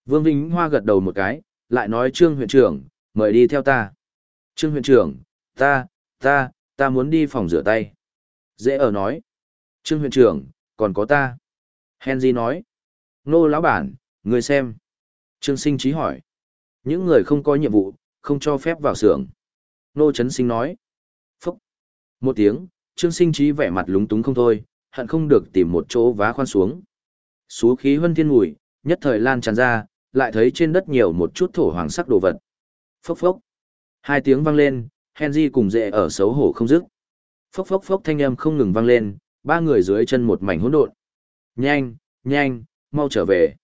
Vương Vĩnh Hoa gật đầu một cái, lại nói trương huyện trưởng, mời đi theo ta. Trương huyện trưởng, ta, ta, ta muốn đi phòng rửa tay. Dễ ở nói. Trương huyện trưởng, còn có ta. Henry nói. Nô lão bản, người xem. Trương sinh trí hỏi. Những người không có nhiệm vụ, không cho phép vào xưởng. Nô Trấn Sinh nói. Phúc. Một tiếng, Trương sinh trí vẻ mặt lúng túng không thôi, hận không được tìm một chỗ vá khoan xuống. Xú khí huân thiên mùi, nhất thời lan tràn ra, lại thấy trên đất nhiều một chút thổ hoàng sắc đồ vật. Phốc phốc. Hai tiếng vang lên, Henry cùng dệ ở xấu hổ không dứt. Phốc phốc phốc thanh âm không ngừng vang lên, ba người dưới chân một mảnh hỗn độn. Nhanh, nhanh, mau trở về.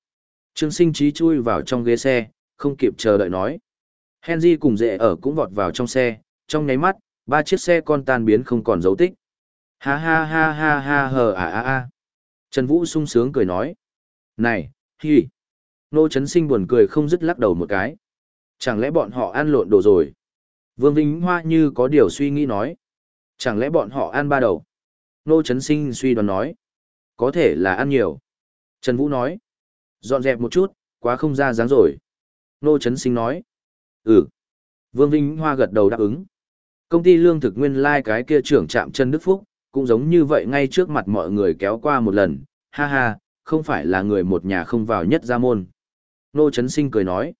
Trương sinh trí chui vào trong ghế xe, không kịp chờ đợi nói. Henry cùng dệ ở cũng vọt vào trong xe, trong nháy mắt, ba chiếc xe con tan biến không còn dấu tích. Ha ha ha ha ha hờ à à à. Trần Vũ sung sướng cười nói. Này, hi. Nô Trấn Sinh buồn cười không dứt lắc đầu một cái. Chẳng lẽ bọn họ ăn lộn đồ rồi? Vương Vĩnh Hoa như có điều suy nghĩ nói. Chẳng lẽ bọn họ ăn ba đầu? Nô Trấn Sinh suy đoán nói. Có thể là ăn nhiều. Trần Vũ nói. Dọn dẹp một chút, quá không ra dáng rồi. Nô Trấn Sinh nói. Ừ. Vương Vĩnh Hoa gật đầu đáp ứng. Công ty lương thực nguyên lai like cái kia trưởng trạm Trần Đức Phúc, cũng giống như vậy ngay trước mặt mọi người kéo qua một lần. Ha ha, không phải là người một nhà không vào nhất gia môn. Nô Trấn Sinh cười nói.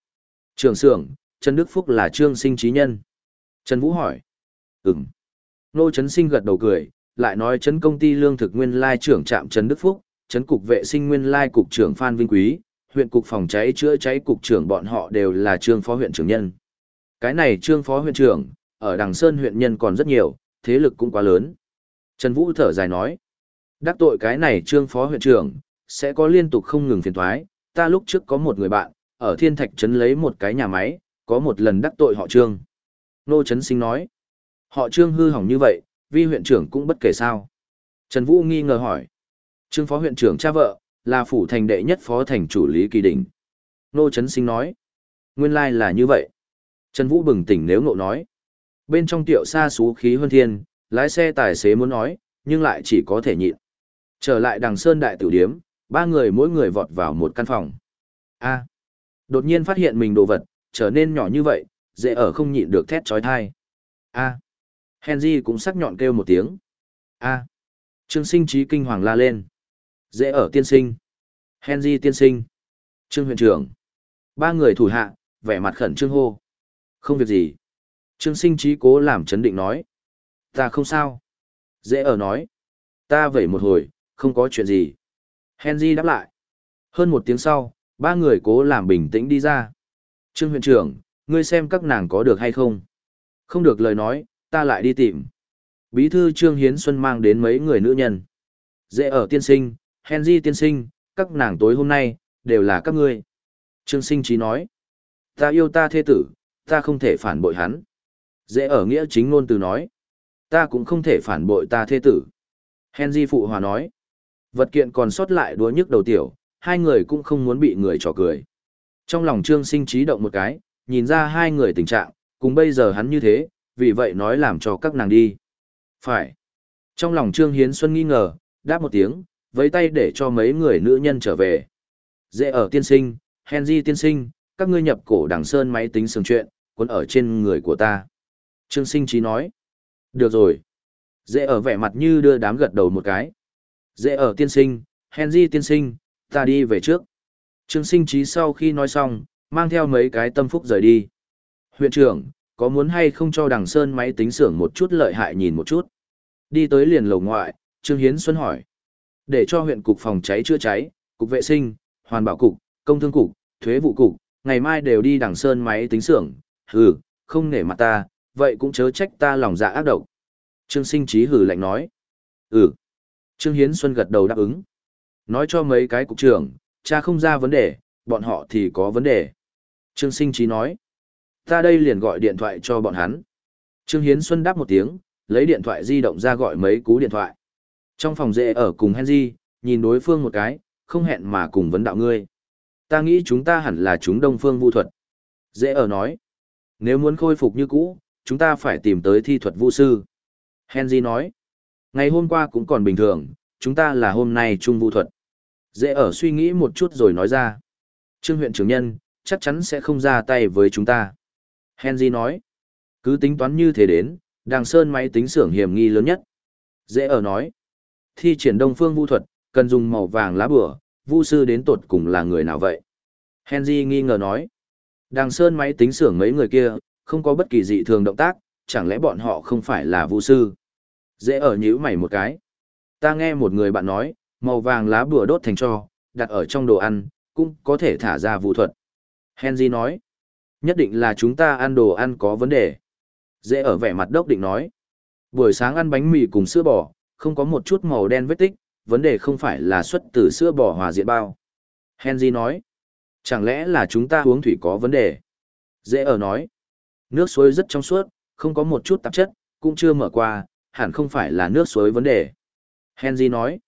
Trường xưởng, Trần Đức Phúc là trương sinh trí nhân. Trần Vũ hỏi. Ừm. Nô Trấn Sinh gật đầu cười, lại nói Trấn công ty lương thực nguyên lai trưởng trạm Trần Đức Phúc, Trấn cục vệ sinh nguyên lai cục trưởng Phan Vinh Quý, huyện cục phòng cháy chữa cháy cục trưởng bọn họ đều là trương phó huyện trưởng nhân. Cái này trương phó huyện trưởng, ở Đằng Sơn huyện nhân còn rất nhiều, thế lực cũng quá lớn. Trần Vũ thở dài nói. Đắc tội cái này trương phó huyện trưởng, sẽ có liên tục không ngừng phiền thoái, ta lúc trước có một người bạn, ở thiên thạch trấn lấy một cái nhà máy, có một lần đắc tội họ trương. Nô Trấn Sinh nói. Họ trương hư hỏng như vậy, vi huyện trưởng cũng bất kể sao. Trần Vũ nghi ngờ hỏi. Trương phó huyện trưởng cha vợ, là phủ thành đệ nhất phó thành chủ lý kỳ đình. Nô Trấn Sinh nói. Nguyên lai là như vậy. Trần Vũ bừng tỉnh nếu ngộ nói. Bên trong tiểu xa xú khí hơn thiên, lái xe tài xế muốn nói, nhưng lại chỉ có thể nhịn. Trở lại đằng sơn đại tử điếm, ba người mỗi người vọt vào một căn phòng. A. đột nhiên phát hiện mình đồ vật, trở nên nhỏ như vậy, dễ ở không nhịn được thét trói thai. A. Henry cũng sắc nhọn kêu một tiếng. A. Trương sinh trí kinh hoàng la lên. Dễ ở tiên sinh. Henry tiên sinh. Trương huyện trưởng. Ba người thủ hạ, vẻ mặt khẩn trương hô. Không việc gì. Trương sinh trí cố làm chấn định nói. Ta không sao. Dễ ở nói. Ta vẩy một hồi, không có chuyện gì. Henry đáp lại. Hơn một tiếng sau, ba người cố làm bình tĩnh đi ra. Trương huyện trưởng, ngươi xem các nàng có được hay không? Không được lời nói, ta lại đi tìm. Bí thư Trương Hiến Xuân mang đến mấy người nữ nhân. Dễ ở tiên sinh, Henry tiên sinh, các nàng tối hôm nay, đều là các ngươi. Trương sinh trí nói. Ta yêu ta thê tử, ta không thể phản bội hắn. Dễ ở nghĩa chính ngôn từ nói. Ta cũng không thể phản bội ta thê tử. Henry phụ hòa nói. Vật kiện còn sót lại đúa nhức đầu tiểu, hai người cũng không muốn bị người trò cười. Trong lòng trương sinh trí động một cái, nhìn ra hai người tình trạng, cùng bây giờ hắn như thế, vì vậy nói làm cho các nàng đi. Phải. Trong lòng trương hiến xuân nghi ngờ, đáp một tiếng, với tay để cho mấy người nữ nhân trở về. Dễ ở tiên sinh, Henry tiên sinh, các ngươi nhập cổ đằng sơn máy tính sừng chuyện, cuốn ở trên người của ta. Trương sinh trí nói. Được rồi. Dễ ở vẻ mặt như đưa đám gật đầu một cái. Dễ ở tiên sinh, Henry tiên sinh, ta đi về trước. Trương sinh trí sau khi nói xong, mang theo mấy cái tâm phúc rời đi. Huyện trưởng, có muốn hay không cho đằng sơn máy tính xưởng một chút lợi hại nhìn một chút? Đi tới liền lầu ngoại, Trương Hiến Xuân hỏi. Để cho huyện cục phòng cháy chữa cháy, cục vệ sinh, hoàn bảo cục, công thương cục, thuế vụ cục, ngày mai đều đi đằng sơn máy tính xưởng. Hừ, không nể mặt ta, vậy cũng chớ trách ta lòng dạ ác độc. Trương sinh trí hử lạnh nói. Ừ. Trương Hiến Xuân gật đầu đáp ứng. Nói cho mấy cái cục trưởng, cha không ra vấn đề, bọn họ thì có vấn đề. Trương sinh trí nói. Ta đây liền gọi điện thoại cho bọn hắn. Trương Hiến Xuân đáp một tiếng, lấy điện thoại di động ra gọi mấy cú điện thoại. Trong phòng dễ ở cùng Henry, nhìn đối phương một cái, không hẹn mà cùng vấn đạo ngươi. Ta nghĩ chúng ta hẳn là chúng đông phương vu thuật. Dễ ở nói. Nếu muốn khôi phục như cũ, chúng ta phải tìm tới thi thuật vu sư. Henry nói. Ngày hôm qua cũng còn bình thường, chúng ta là hôm nay chung vu thuật. Dễ ở suy nghĩ một chút rồi nói ra. Trương huyện trưởng nhân, chắc chắn sẽ không ra tay với chúng ta. Henry nói. Cứ tính toán như thế đến, đàng sơn máy tính xưởng hiểm nghi lớn nhất. Dễ ở nói. Thi triển đông phương vu thuật, cần dùng màu vàng lá bửa, vu sư đến tột cùng là người nào vậy? Henry nghi ngờ nói. Đàng sơn máy tính xưởng mấy người kia, không có bất kỳ dị thường động tác, chẳng lẽ bọn họ không phải là vũ sư? Dễ ở nhíu mày một cái. Ta nghe một người bạn nói, màu vàng lá bùa đốt thành cho, đặt ở trong đồ ăn, cũng có thể thả ra vụ thuật. Henry nói, nhất định là chúng ta ăn đồ ăn có vấn đề. Dễ ở vẻ mặt đốc định nói, buổi sáng ăn bánh mì cùng sữa bò, không có một chút màu đen vết tích, vấn đề không phải là xuất từ sữa bò hòa diện bao. Henry nói, chẳng lẽ là chúng ta uống thủy có vấn đề? Dễ ở nói, nước suối rất trong suốt, không có một chút tạp chất, cũng chưa mở qua, hẳn không phải là nước suối vấn đề. Henry nói,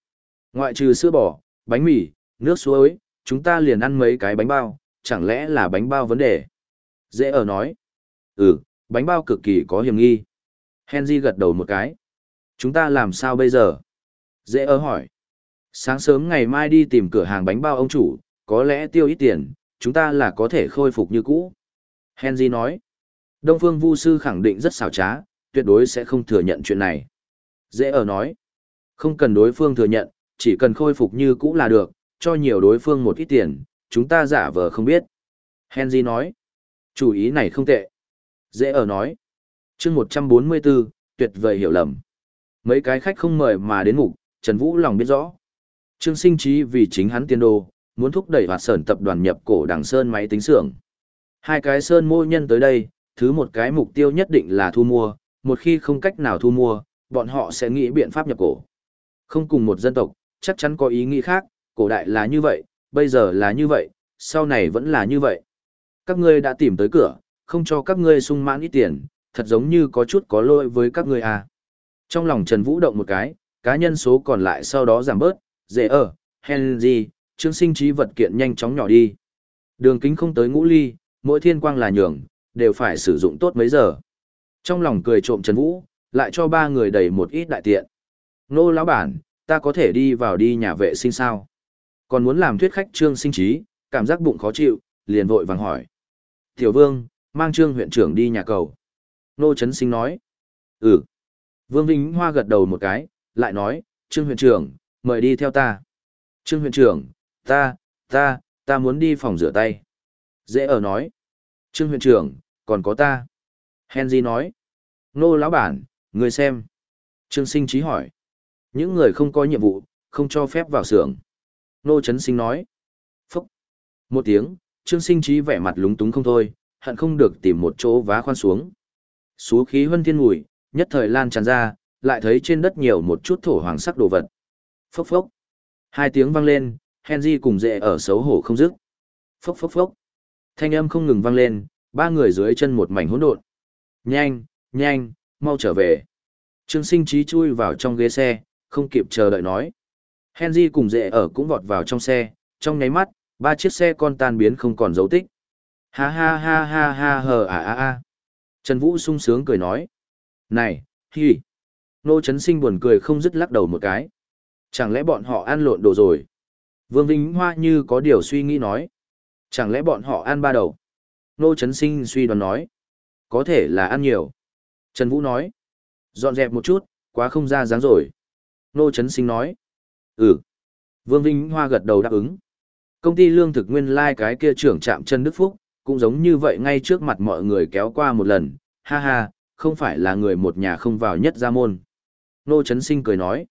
ngoại trừ sữa bò, bánh mì, nước suối, chúng ta liền ăn mấy cái bánh bao, chẳng lẽ là bánh bao vấn đề? Dễ ở nói, ừ, bánh bao cực kỳ có hiểm nghi. Henry gật đầu một cái. Chúng ta làm sao bây giờ? Dễ ở hỏi. Sáng sớm ngày mai đi tìm cửa hàng bánh bao ông chủ, có lẽ tiêu ít tiền, chúng ta là có thể khôi phục như cũ. Henry nói. Đông Phương Vu Sư khẳng định rất xảo trá, tuyệt đối sẽ không thừa nhận chuyện này. Dễ ở nói, không cần đối phương thừa nhận, chỉ cần khôi phục như cũ là được, cho nhiều đối phương một ít tiền, chúng ta giả vờ không biết. Henry nói, chủ ý này không tệ. Dễ ở nói, chương 144, tuyệt vời hiểu lầm. Mấy cái khách không mời mà đến ngủ, Trần Vũ lòng biết rõ. Trương sinh trí vì chính hắn tiên đồ, muốn thúc đẩy hoạt sởn tập đoàn nhập cổ đằng sơn máy tính xưởng. Hai cái sơn mô nhân tới đây, thứ một cái mục tiêu nhất định là thu mua, một khi không cách nào thu mua, bọn họ sẽ nghĩ biện pháp nhập cổ. Không cùng một dân tộc, chắc chắn có ý nghĩ khác, cổ đại là như vậy, bây giờ là như vậy, sau này vẫn là như vậy. Các ngươi đã tìm tới cửa, không cho các ngươi sung mãn ít tiền, thật giống như có chút có lỗi với các ngươi à. Trong lòng Trần Vũ động một cái, cá nhân số còn lại sau đó giảm bớt, dễ ở, Henry, chương sinh trí vật kiện nhanh chóng nhỏ đi. Đường kính không tới ngũ ly, mỗi thiên quang là nhường, đều phải sử dụng tốt mấy giờ. Trong lòng cười trộm Trần Vũ, lại cho ba người đầy một ít đại tiện. Nô lão bản, ta có thể đi vào đi nhà vệ sinh sao? Còn muốn làm thuyết khách trương sinh trí, cảm giác bụng khó chịu, liền vội vàng hỏi. Tiểu vương, mang trương huyện trưởng đi nhà cầu. Nô Trấn Sinh nói. Ừ. Vương Vĩnh Hoa gật đầu một cái, lại nói, trương huyện trưởng, mời đi theo ta. Trương huyện trưởng, ta, ta, ta muốn đi phòng rửa tay. Dễ ở nói. Trương huyện trưởng, còn có ta. Henry nói. Nô lão bản, người xem. Trương sinh trí hỏi. Những người không có nhiệm vụ, không cho phép vào xưởng. Nô Trấn Sinh nói. Phúc. Một tiếng, Trương sinh trí vẻ mặt lúng túng không thôi, hận không được tìm một chỗ vá khoan xuống. Xú khí huân thiên mùi, nhất thời lan tràn ra, lại thấy trên đất nhiều một chút thổ hoàng sắc đồ vật. Phốc phốc. Hai tiếng vang lên, Henry cùng dệ ở xấu hổ không dứt. Phốc phốc phốc. Thanh âm không ngừng vang lên, ba người dưới chân một mảnh hỗn độn. Nhanh, nhanh, mau trở về. Trương sinh trí chui vào trong ghế xe, không kịp chờ đợi nói. Henry cùng dệ ở cũng vọt vào trong xe, trong nháy mắt, ba chiếc xe con tan biến không còn dấu tích. Ha ha ha ha ha hờ à à à. Trần Vũ sung sướng cười nói. Này, hi. Nô Trấn Sinh buồn cười không dứt lắc đầu một cái. Chẳng lẽ bọn họ ăn lộn đồ rồi? Vương Vĩnh Hoa như có điều suy nghĩ nói. Chẳng lẽ bọn họ ăn ba đầu? Nô Trấn Sinh suy đoán nói. Có thể là ăn nhiều. Trần Vũ nói. Dọn dẹp một chút, quá không ra dáng rồi. Nô Trấn Sinh nói. Ừ. Vương vinh Hoa gật đầu đáp ứng. Công ty lương thực nguyên lai like cái kia trưởng trạm Trần Đức Phúc, cũng giống như vậy ngay trước mặt mọi người kéo qua một lần. Ha ha, không phải là người một nhà không vào nhất gia môn. Nô Trấn Sinh cười nói.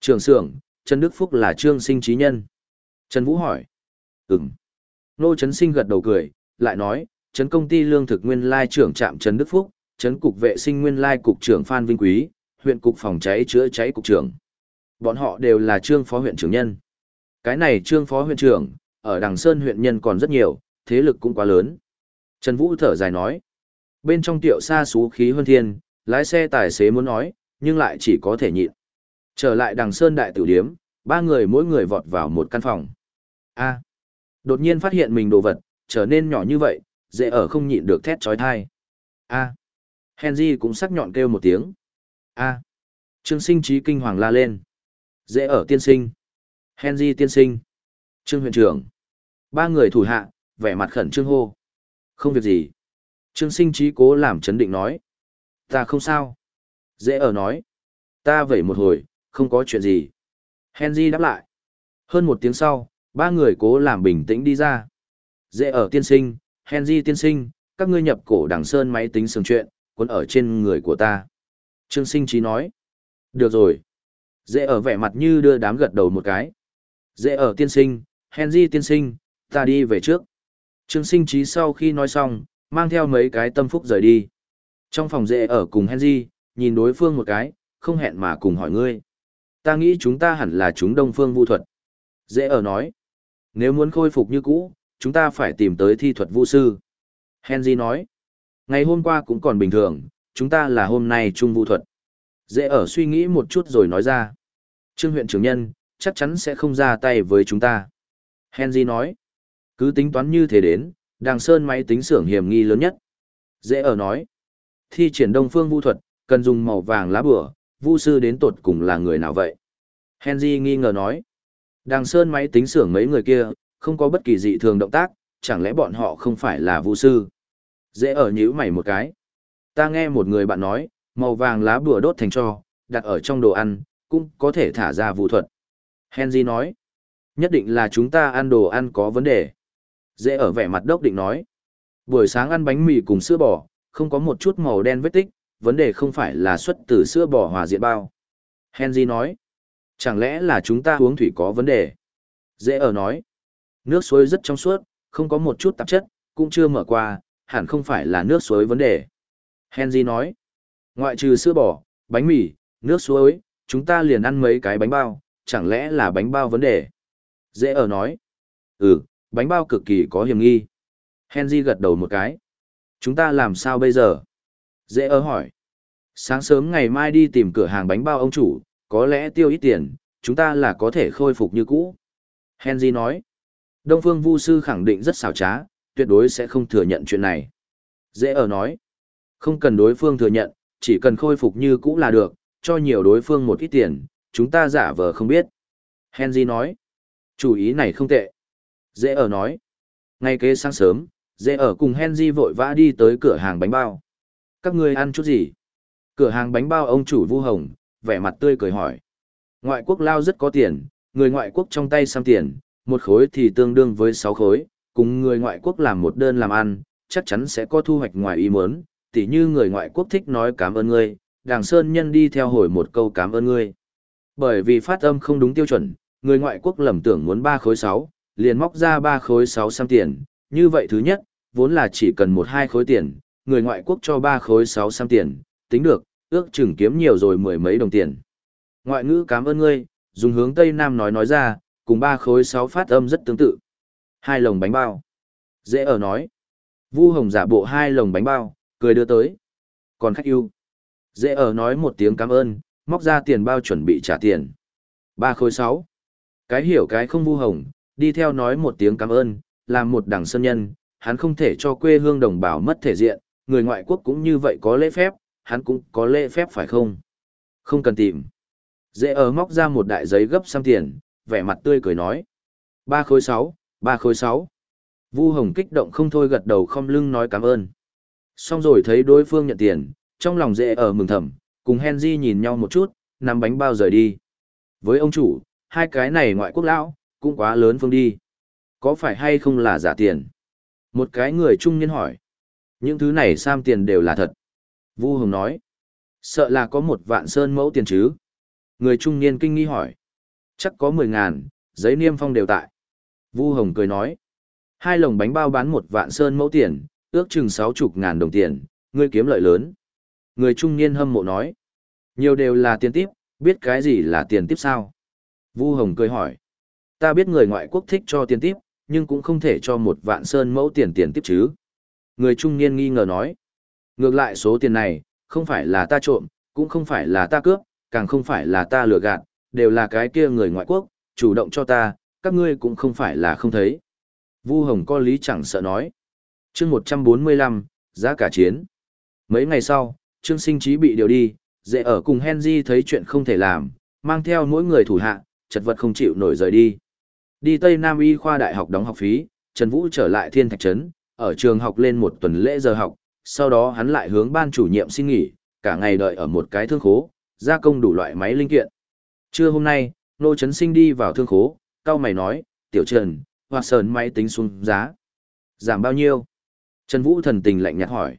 Trường xưởng, Trần Đức Phúc là trương sinh trí nhân. Trần Vũ hỏi. Ừm. Nô Trấn Sinh gật đầu cười, lại nói, Trấn công ty lương thực nguyên lai trưởng trạm Trấn Đức Phúc, Trấn cục vệ sinh nguyên lai cục trưởng Phan Vinh Quý, huyện cục phòng cháy chữa cháy cục trưởng. Bọn họ đều là trương phó huyện trưởng nhân. Cái này trương phó huyện trưởng, ở Đằng Sơn huyện nhân còn rất nhiều, thế lực cũng quá lớn. Trần Vũ thở dài nói. Bên trong tiệu xa xú khí hơn thiên, lái xe tài xế muốn nói, nhưng lại chỉ có thể nhịn. Trở lại Đằng Sơn đại tử điếm, ba người mỗi người vọt vào một căn phòng. A. Đột nhiên phát hiện mình đồ vật, trở nên nhỏ như vậy, dễ ở không nhịn được thét trói thai. A. Henry cũng sắc nhọn kêu một tiếng. A. Trương sinh trí kinh hoàng la lên. Dễ ở tiên sinh. Henry tiên sinh. Trương huyện trưởng. Ba người thủ hạ, vẻ mặt khẩn trương hô. Không việc gì. Trương sinh trí cố làm chấn định nói. Ta không sao. Dễ ở nói. Ta vẩy một hồi, không có chuyện gì. Henry đáp lại. Hơn một tiếng sau, ba người cố làm bình tĩnh đi ra. Dễ ở tiên sinh, Henry tiên sinh, các ngươi nhập cổ đằng sơn máy tính sừng chuyện, cuốn ở trên người của ta. Trương sinh trí nói. Được rồi. Dễ ở vẻ mặt như đưa đám gật đầu một cái. Dễ ở tiên sinh, Henry tiên sinh, ta đi về trước. Trương sinh trí sau khi nói xong, mang theo mấy cái tâm phúc rời đi. Trong phòng dễ ở cùng Henry, nhìn đối phương một cái, không hẹn mà cùng hỏi ngươi. Ta nghĩ chúng ta hẳn là chúng đông phương vu thuật. Dễ ở nói. Nếu muốn khôi phục như cũ, chúng ta phải tìm tới thi thuật vu sư. Henry nói. Ngày hôm qua cũng còn bình thường, chúng ta là hôm nay chung vu thuật. Dễ ở suy nghĩ một chút rồi nói ra. Trương huyện trưởng nhân, chắc chắn sẽ không ra tay với chúng ta. Henry nói. Cứ tính toán như thế đến, đàng sơn máy tính xưởng hiểm nghi lớn nhất. Dễ ở nói. Thi triển đông phương vu thuật, cần dùng màu vàng lá bửa, vu sư đến tột cùng là người nào vậy? Henry nghi ngờ nói. Đàng sơn máy tính xưởng mấy người kia, không có bất kỳ dị thường động tác, chẳng lẽ bọn họ không phải là vu sư? Dễ ở nhíu mày một cái. Ta nghe một người bạn nói, màu vàng lá bùa đốt thành cho, đặt ở trong đồ ăn, cũng có thể thả ra vũ thuật. Henry nói, nhất định là chúng ta ăn đồ ăn có vấn đề. Dễ ở vẻ mặt đốc định nói, buổi sáng ăn bánh mì cùng sữa bò, không có một chút màu đen vết tích, vấn đề không phải là xuất từ sữa bò hòa diện bao. Henry nói, chẳng lẽ là chúng ta uống thủy có vấn đề? Dễ ở nói, nước suối rất trong suốt, không có một chút tạp chất, cũng chưa mở qua, hẳn không phải là nước suối vấn đề. Henry nói, ngoại trừ sữa bò, bánh mì, nước suối, chúng ta liền ăn mấy cái bánh bao, chẳng lẽ là bánh bao vấn đề? Dễ ở nói, ừ, bánh bao cực kỳ có hiểm nghi. Henry gật đầu một cái. Chúng ta làm sao bây giờ? Dễ ở hỏi. Sáng sớm ngày mai đi tìm cửa hàng bánh bao ông chủ, có lẽ tiêu ít tiền, chúng ta là có thể khôi phục như cũ. Henry nói. Đông Phương Vu Sư khẳng định rất xảo trá, tuyệt đối sẽ không thừa nhận chuyện này. Dễ ở nói. Không cần đối phương thừa nhận, chỉ cần khôi phục như cũ là được, cho nhiều đối phương một ít tiền, chúng ta giả vờ không biết. Henry nói. Chủ ý này không tệ. Dễ ở nói. Ngay kế sáng sớm, dễ ở cùng Henry vội vã đi tới cửa hàng bánh bao. Các ngươi ăn chút gì? Cửa hàng bánh bao ông chủ Vu Hồng, vẻ mặt tươi cười hỏi. Ngoại quốc lao rất có tiền, người ngoại quốc trong tay xăm tiền, một khối thì tương đương với sáu khối, cùng người ngoại quốc làm một đơn làm ăn, chắc chắn sẽ có thu hoạch ngoài ý muốn, tỉ như người ngoại quốc thích nói cảm ơn ngươi, đàng sơn nhân đi theo hồi một câu cảm ơn ngươi. Bởi vì phát âm không đúng tiêu chuẩn, người ngoại quốc lầm tưởng muốn ba khối sáu, liền móc ra ba khối sáu xăm tiền, như vậy thứ nhất, vốn là chỉ cần một hai khối tiền, người ngoại quốc cho ba khối sáu xăm tiền, tính được, ước chừng kiếm nhiều rồi mười mấy đồng tiền. Ngoại ngữ cảm ơn ngươi, dùng hướng Tây Nam nói nói ra, cùng ba khối sáu phát âm rất tương tự. Hai lồng bánh bao. Dễ ở nói. Vu Hồng giả bộ hai lồng bánh bao, cười đưa tới. Còn khách yêu. Dễ ở nói một tiếng cảm ơn, móc ra tiền bao chuẩn bị trả tiền. Ba khối sáu. Cái hiểu cái không Vu Hồng, đi theo nói một tiếng cảm ơn, làm một đảng sơn nhân, hắn không thể cho quê hương đồng bào mất thể diện, người ngoại quốc cũng như vậy có lễ phép, hắn cũng có lễ phép phải không? Không cần tìm. Dễ ở móc ra một đại giấy gấp xăm tiền, vẻ mặt tươi cười nói. Ba khối sáu, ba khối sáu. Vu Hồng kích động không thôi gật đầu không lưng nói cảm ơn. Xong rồi thấy đối phương nhận tiền, trong lòng dễ ở mừng thầm, cùng Henry nhìn nhau một chút, nắm bánh bao rời đi. Với ông chủ, hai cái này ngoại quốc lão, cũng quá lớn phương đi. Có phải hay không là giả tiền? Một cái người trung niên hỏi. Những thứ này sam tiền đều là thật. Vu Hồng nói. Sợ là có một vạn sơn mẫu tiền chứ. Người trung niên kinh nghi hỏi. Chắc có mười ngàn, giấy niêm phong đều tại. Vu Hồng cười nói. Hai lồng bánh bao bán một vạn sơn mẫu tiền, ước chừng sáu chục ngàn đồng tiền, ngươi kiếm lợi lớn. Người trung niên hâm mộ nói. Nhiều đều là tiền tiếp, biết cái gì là tiền tiếp sao? Vu Hồng cười hỏi. Ta biết người ngoại quốc thích cho tiền tiếp, nhưng cũng không thể cho một vạn sơn mẫu tiền tiền tiếp chứ. Người trung niên nghi ngờ nói. Ngược lại số tiền này, không phải là ta trộm, cũng không phải là ta cướp, càng không phải là ta lừa gạt, đều là cái kia người ngoại quốc, chủ động cho ta, các ngươi cũng không phải là không thấy. Vu Hồng có lý chẳng sợ nói. chương 145, giá cả chiến. Mấy ngày sau, Trương Sinh Trí bị điều đi, dễ ở cùng Henry thấy chuyện không thể làm, mang theo mỗi người thủ hạ, chật vật không chịu nổi rời đi. Đi Tây Nam Y khoa đại học đóng học phí, Trần Vũ trở lại Thiên Thạch Trấn, ở trường học lên một tuần lễ giờ học, sau đó hắn lại hướng ban chủ nhiệm xin nghỉ, cả ngày đợi ở một cái thương khố, gia công đủ loại máy linh kiện. Trưa hôm nay, Nô Trấn Sinh đi vào thương khố, cao mày nói, tiểu Trần, hoa sơn máy tính xuống giá. Giảm bao nhiêu? Trần Vũ thần tình lạnh nhạt hỏi.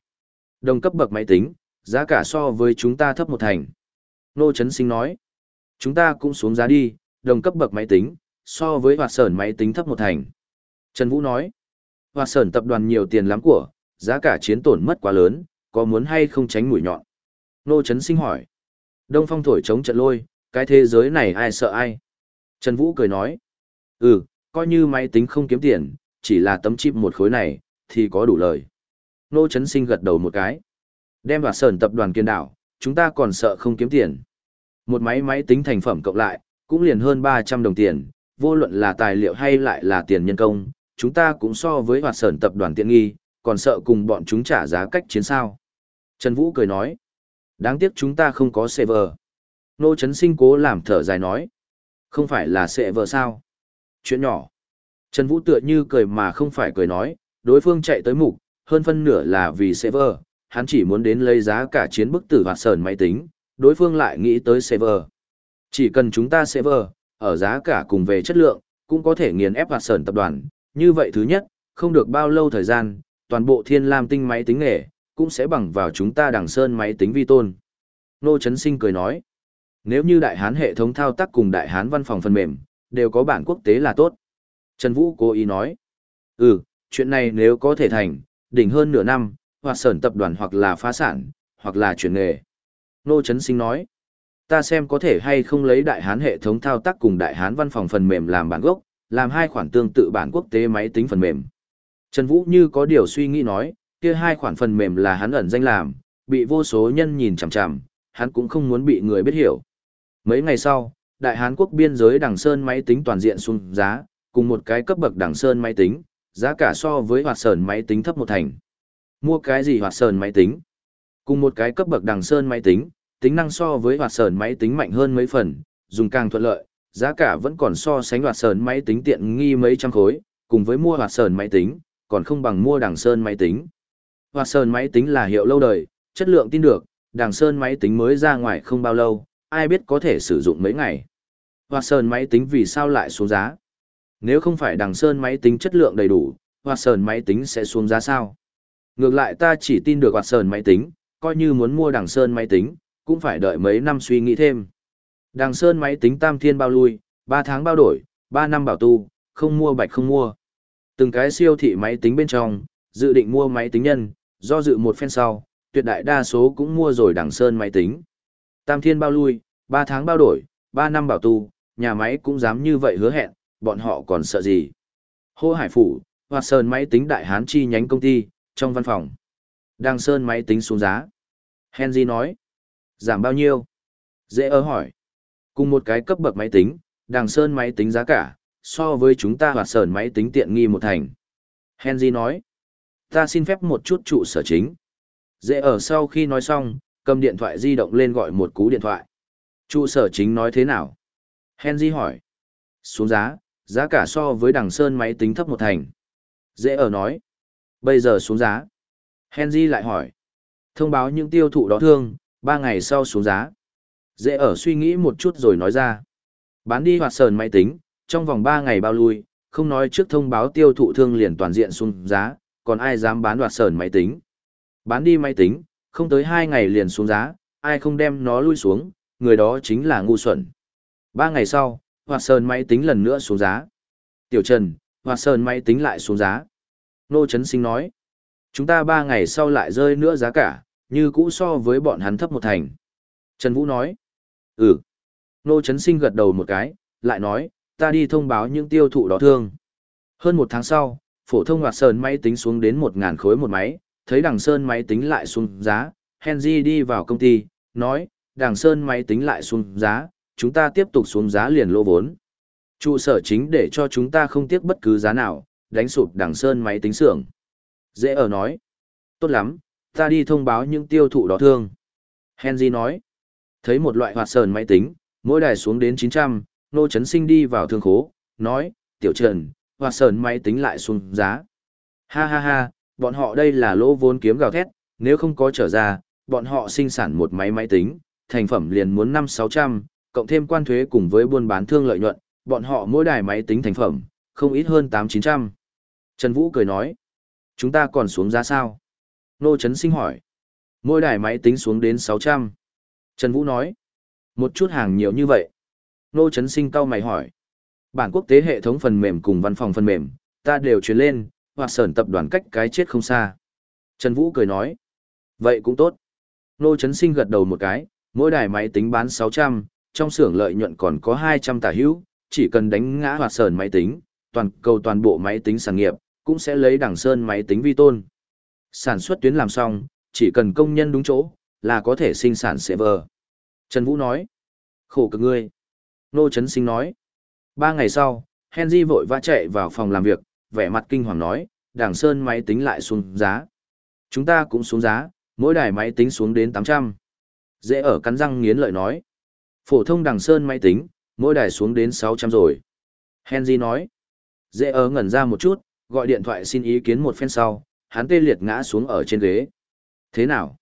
Đồng cấp bậc máy tính, giá cả so với chúng ta thấp một thành. Nô Trấn Sinh nói. Chúng ta cũng xuống giá đi, đồng cấp bậc máy tính, so với hoạt sơn máy tính thấp một thành. Trần Vũ nói. Hoạt sơn tập đoàn nhiều tiền lắm của, giá cả chiến tổn mất quá lớn, có muốn hay không tránh mũi nhọn? Nô Trấn Sinh hỏi. Đông phong thổi chống trận lôi, cái thế giới này ai sợ ai? Trần Vũ cười nói. Ừ, coi như máy tính không kiếm tiền, chỉ là tấm chip một khối này, thì có đủ lời. Nô Trấn Sinh gật đầu một cái. Đem vào sờn tập đoàn kiên đảo, chúng ta còn sợ không kiếm tiền. Một máy máy tính thành phẩm cộng lại, cũng liền hơn 300 đồng tiền, vô luận là tài liệu hay lại là tiền nhân công, chúng ta cũng so với hoạt sờn tập đoàn tiện nghi, còn sợ cùng bọn chúng trả giá cách chiến sao. Trần Vũ cười nói. Đáng tiếc chúng ta không có server. Nô Trấn Sinh cố làm thở dài nói. Không phải là server sao? Chuyện nhỏ. Trần Vũ tựa như cười mà không phải cười nói, đối phương chạy tới mục, hơn phân nửa là vì server, hắn chỉ muốn đến lấy giá cả chiến bức tử hoạt sờn máy tính, đối phương lại nghĩ tới server. Chỉ cần chúng ta server, ở giá cả cùng về chất lượng, cũng có thể nghiền ép hoạt sờn tập đoàn. Như vậy thứ nhất, không được bao lâu thời gian, toàn bộ thiên lam tinh máy tính nghề, cũng sẽ bằng vào chúng ta đằng sơn máy tính vi tôn. Nô Trấn Sinh cười nói, nếu như đại hán hệ thống thao tác cùng đại hán văn phòng phần mềm, đều có bản quốc tế là tốt. Trần Vũ cố ý nói, ừ, chuyện này nếu có thể thành, đỉnh hơn nửa năm, hoặc sởn tập đoàn hoặc là phá sản, hoặc là chuyển nghề. Nô Trấn Sinh nói, ta xem có thể hay không lấy đại hán hệ thống thao tác cùng đại hán văn phòng phần mềm làm bản gốc, làm hai khoản tương tự bản quốc tế máy tính phần mềm. Trần Vũ như có điều suy nghĩ nói, kia hai khoản phần mềm là hắn ẩn danh làm, bị vô số nhân nhìn chằm chằm, hắn cũng không muốn bị người biết hiểu. Mấy ngày sau, Đại Hán quốc biên giới Đằng Sơn máy tính toàn diện xuống giá, cùng một cái cấp bậc Đằng Sơn máy tính, giá cả so với hoạt sơn máy tính thấp một thành. Mua cái gì hoạt sơn máy tính? Cùng một cái cấp bậc Đằng Sơn máy tính, tính năng so với hoạt sơn máy tính mạnh hơn mấy phần, dùng càng thuận lợi, giá cả vẫn còn so sánh hoạt sơn máy tính tiện nghi mấy trăm khối, cùng với mua hoạt sơn máy tính, còn không bằng mua Đằng Sơn máy tính. Hoạt sơn máy tính là hiệu lâu đời, chất lượng tin được, Đằng Sơn máy tính mới ra ngoài không bao lâu, ai biết có thể sử dụng mấy ngày. Hoa sơn máy tính vì sao lại xuống giá? Nếu không phải Đằng Sơn máy tính chất lượng đầy đủ, hoa sơn máy tính sẽ xuống giá sao? Ngược lại ta chỉ tin được hoa sơn máy tính, coi như muốn mua Đằng Sơn máy tính, cũng phải đợi mấy năm suy nghĩ thêm. Đằng Sơn máy tính tam thiên bao lui, 3 tháng bao đổi, 3 năm bảo tu, không mua bạch không mua. Từng cái siêu thị máy tính bên trong, dự định mua máy tính nhân, do dự một phen sau, tuyệt đại đa số cũng mua rồi đằng sơn máy tính. Tam thiên bao lui, ba tháng bao đổi, ba năm bảo tu, nhà máy cũng dám như vậy hứa hẹn, bọn họ còn sợ gì. Hô Hải Phủ, Hoạt Sơn máy tính đại hán chi nhánh công ty, trong văn phòng. Đang sơn máy tính xuống giá. Henry nói. Giảm bao nhiêu? Dễ ơ hỏi. Cùng một cái cấp bậc máy tính, đằng sơn máy tính giá cả, so với chúng ta Hoạt Sơn máy tính tiện nghi một thành. Henry nói. Ta xin phép một chút trụ sở chính. Dễ ở sau khi nói xong, cầm điện thoại di động lên gọi một cú điện thoại. Trụ sở chính nói thế nào? Henry hỏi. Xuống giá, giá cả so với đằng sơn máy tính thấp một thành. Dễ ở nói. Bây giờ xuống giá. Henry lại hỏi. Thông báo những tiêu thụ đó thương, ba ngày sau xuống giá. Dễ ở suy nghĩ một chút rồi nói ra. Bán đi hoạt sờn máy tính, trong vòng ba ngày bao lui, không nói trước thông báo tiêu thụ thương liền toàn diện xuống giá, còn ai dám bán hoạt sờn máy tính. Bán đi máy tính, không tới hai ngày liền xuống giá, ai không đem nó lui xuống, người đó chính là ngu xuẩn. Ba ngày sau, Hoạt Sơn máy tính lần nữa xuống giá. Tiểu Trần, Hoạt Sơn máy tính lại xuống giá. Nô Trấn Sinh nói, chúng ta ba ngày sau lại rơi nữa giá cả, như cũ so với bọn hắn thấp một thành. Trần Vũ nói, ừ. Nô Trấn Sinh gật đầu một cái, lại nói, ta đi thông báo những tiêu thụ đó thương. Hơn một tháng sau, phổ thông Hoạt Sơn máy tính xuống đến một ngàn khối một máy, thấy đằng sơn máy tính lại xuống giá, Henry đi vào công ty, nói, đằng sơn máy tính lại xuống giá, chúng ta tiếp tục xuống giá liền lỗ vốn. Trụ sở chính để cho chúng ta không tiếc bất cứ giá nào, đánh sụp đằng sơn máy tính xưởng. Dễ ở nói, tốt lắm, ta đi thông báo những tiêu thụ đó thương. Henry nói, thấy một loại hoạt sờn máy tính, mỗi đài xuống đến 900, nô chấn sinh đi vào thương khố, nói, tiểu trần, hoạt sờn máy tính lại xuống giá. Ha ha ha, bọn họ đây là lỗ vốn kiếm gào thét, nếu không có trở ra, bọn họ sinh sản một máy máy tính, thành phẩm liền muốn 5-600, cộng thêm quan thuế cùng với buôn bán thương lợi nhuận, bọn họ mỗi đài máy tính thành phẩm, không ít hơn 8-900. Trần Vũ cười nói, chúng ta còn xuống giá sao? Nô Trấn Sinh hỏi, mỗi đài máy tính xuống đến 600. Trần Vũ nói, một chút hàng nhiều như vậy. Nô Trấn Sinh cau mày hỏi, bản quốc tế hệ thống phần mềm cùng văn phòng phần mềm, ta đều chuyển lên, hoặc sởn tập đoàn cách cái chết không xa. Trần Vũ cười nói, vậy cũng tốt. Nô Trấn Sinh gật đầu một cái, mỗi đài máy tính bán 600, trong xưởng lợi nhuận còn có 200 tả hữu, chỉ cần đánh ngã hoạt sởn máy tính, toàn cầu toàn bộ máy tính sản nghiệp, cũng sẽ lấy đẳng sơn máy tính vi tôn. Sản xuất tuyến làm xong, chỉ cần công nhân đúng chỗ, là có thể sinh sản server. Trần Vũ nói, khổ cực ngươi. Nô Trấn Sinh nói, ba ngày sau, Henry vội vã chạy vào phòng làm việc, vẻ mặt kinh hoàng nói, đảng sơn máy tính lại xuống giá. Chúng ta cũng xuống giá, mỗi đài máy tính xuống đến 800. Dễ ở cắn răng nghiến lợi nói. Phổ thông đằng sơn máy tính, mỗi đài xuống đến 600 rồi. Henry nói. Dễ ở ngẩn ra một chút, gọi điện thoại xin ý kiến một phen sau, hắn tê liệt ngã xuống ở trên ghế. Thế nào?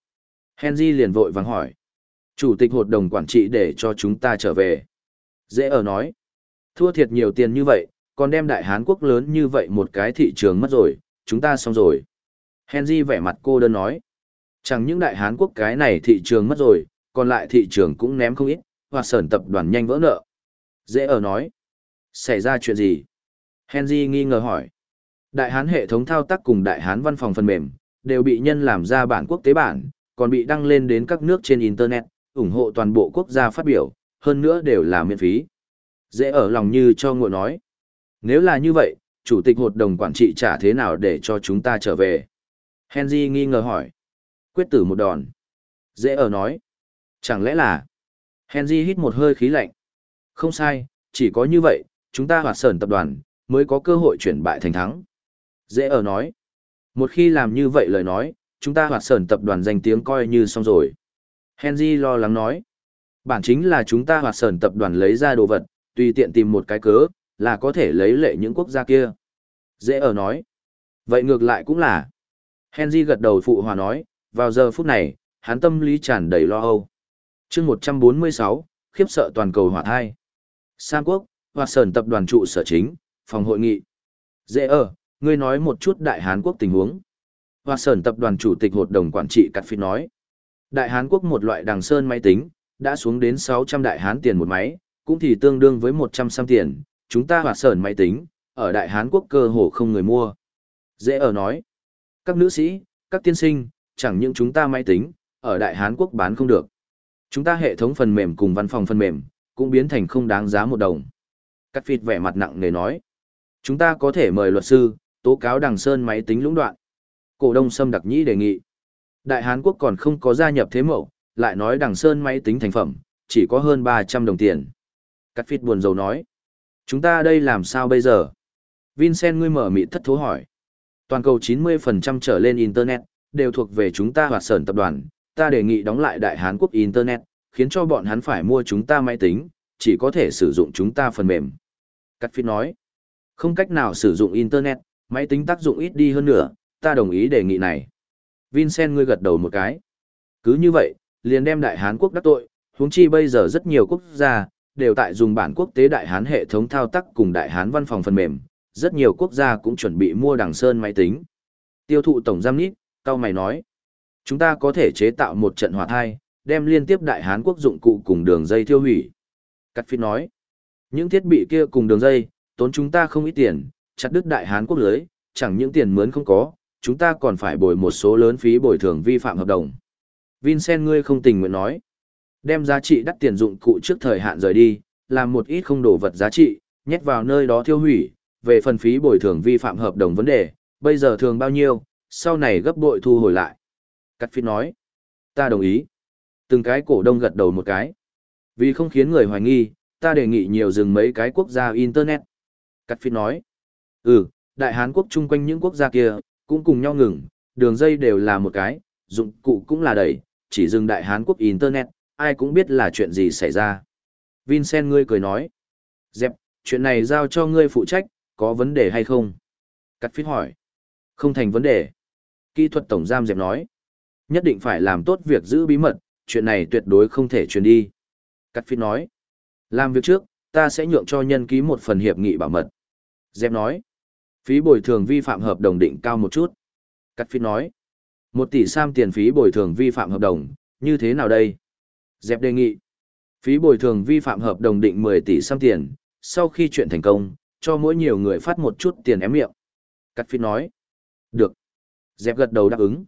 Henry liền vội vàng hỏi. Chủ tịch hội đồng quản trị để cho chúng ta trở về. Dễ ở nói. Thua thiệt nhiều tiền như vậy, còn đem đại Hán quốc lớn như vậy một cái thị trường mất rồi, chúng ta xong rồi. Henry vẻ mặt cô đơn nói. Chẳng những đại Hán quốc cái này thị trường mất rồi, còn lại thị trường cũng ném không ít, hoặc sởn tập đoàn nhanh vỡ nợ. Dễ ở nói. Xảy ra chuyện gì? Henry nghi ngờ hỏi. Đại Hán hệ thống thao tác cùng Đại Hán văn phòng phần mềm, đều bị nhân làm ra bản quốc tế bản, còn bị đăng lên đến các nước trên Internet, ủng hộ toàn bộ quốc gia phát biểu, hơn nữa đều là miễn phí. Dễ ở lòng như cho ngộ nói. Nếu là như vậy, chủ tịch hội đồng quản trị trả thế nào để cho chúng ta trở về? Henry nghi ngờ hỏi. Quyết tử một đòn. Dễ ở nói. Chẳng lẽ là... Henry hít một hơi khí lạnh. Không sai, chỉ có như vậy, chúng ta hoạt sờn tập đoàn, mới có cơ hội chuyển bại thành thắng. Dễ ở nói. Một khi làm như vậy lời nói, chúng ta hoạt sờn tập đoàn danh tiếng coi như xong rồi. Henry lo lắng nói. Bản chính là chúng ta hoạt sờn tập đoàn lấy ra đồ vật, tùy tiện tìm một cái cớ, là có thể lấy lệ những quốc gia kia. Dễ ở nói. Vậy ngược lại cũng là. Henry gật đầu phụ hòa nói, vào giờ phút này, hắn tâm lý tràn đầy lo âu. chương 146, khiếp sợ toàn cầu hỏa thai. Sam quốc, hoạt sờn tập đoàn trụ sở chính, phòng hội nghị. Dễ ở, ngươi nói một chút Đại Hán quốc tình huống. Hoạt sờn tập đoàn chủ tịch hội đồng quản trị Cắt Phi nói. Đại Hán quốc một loại đằng sơn máy tính, đã xuống đến 600 Đại Hán tiền một máy, cũng thì tương đương với 100 sam tiền. Chúng ta hoạt sờn máy tính, ở Đại Hán quốc cơ hồ không người mua. Dễ ở nói. Các nữ sĩ, các tiên sinh, chẳng những chúng ta máy tính, ở Đại Hán quốc bán không được. Chúng ta hệ thống phần mềm cùng văn phòng phần mềm, cũng biến thành không đáng giá một đồng. Cắt phịt vẻ mặt nặng nề nói. Chúng ta có thể mời luật sư, tố cáo đằng sơn máy tính lũng đoạn. Cổ đông Sâm đặc nhĩ đề nghị. Đại Hán Quốc còn không có gia nhập thế mẫu, lại nói đằng sơn máy tính thành phẩm, chỉ có hơn 300 đồng tiền. Cắt phịt buồn rầu nói. Chúng ta đây làm sao bây giờ? Vincent ngươi mở mịt thất thố hỏi. Toàn cầu 90% trở lên Internet, đều thuộc về chúng ta hoạt sởn tập đoàn. Ta đề nghị đóng lại Đại Hán Quốc Internet, khiến cho bọn hắn phải mua chúng ta máy tính, chỉ có thể sử dụng chúng ta phần mềm. Cắt phít nói, không cách nào sử dụng Internet, máy tính tác dụng ít đi hơn nữa, ta đồng ý đề nghị này. Vincent ngươi gật đầu một cái. Cứ như vậy, liền đem Đại Hán Quốc đắc tội, huống chi bây giờ rất nhiều quốc gia, đều tại dùng bản quốc tế Đại Hán hệ thống thao tác cùng Đại Hán văn phòng phần mềm, rất nhiều quốc gia cũng chuẩn bị mua đằng sơn máy tính. Tiêu thụ tổng giam nít, cao mày nói, chúng ta có thể chế tạo một trận hỏa thai, đem liên tiếp Đại Hán Quốc dụng cụ cùng đường dây tiêu hủy. Cắt phi nói, những thiết bị kia cùng đường dây, tốn chúng ta không ít tiền, chặt đứt đại Hán quốc lưới, chẳng những tiền mướn không có, chúng ta còn phải bồi một số lớn phí bồi thường vi phạm hợp đồng. Vincent ngươi không tình nguyện nói, đem giá trị đắt tiền dụng cụ trước thời hạn rời đi, làm một ít không đổ vật giá trị, nhét vào nơi đó tiêu hủy, về phần phí bồi thường vi phạm hợp đồng vấn đề, bây giờ thường bao nhiêu, sau này gấp bội thu hồi lại. Cắt phi nói, ta đồng ý. Từng cái cổ đông gật đầu một cái. Vì không khiến người hoài nghi, ta đề nghị nhiều dừng mấy cái quốc gia Internet. Cắt phi nói. Ừ, đại Hán quốc chung quanh những quốc gia kia, cũng cùng nhau ngừng, đường dây đều là một cái, dụng cụ cũng là đầy, chỉ dừng đại Hán quốc Internet, ai cũng biết là chuyện gì xảy ra. Vincent ngươi cười nói. Dẹp, chuyện này giao cho ngươi phụ trách, có vấn đề hay không? Cắt phi hỏi. Không thành vấn đề. Kỹ thuật tổng giam dẹp nói. Nhất định phải làm tốt việc giữ bí mật, chuyện này tuyệt đối không thể truyền đi. Cắt phi nói. Làm việc trước, ta sẽ nhượng cho nhân ký một phần hiệp nghị bảo mật. Dẹp nói. Phí bồi thường vi phạm hợp đồng định cao một chút. Cắt phi nói. Một tỷ sam tiền phí bồi thường vi phạm hợp đồng, như thế nào đây? Dẹp đề nghị. Phí bồi thường vi phạm hợp đồng định 10 tỷ xăm tiền, sau khi chuyện thành công, cho mỗi nhiều người phát một chút tiền ém miệng. Cắt phi nói. Được. Dẹp gật đầu đáp ứng.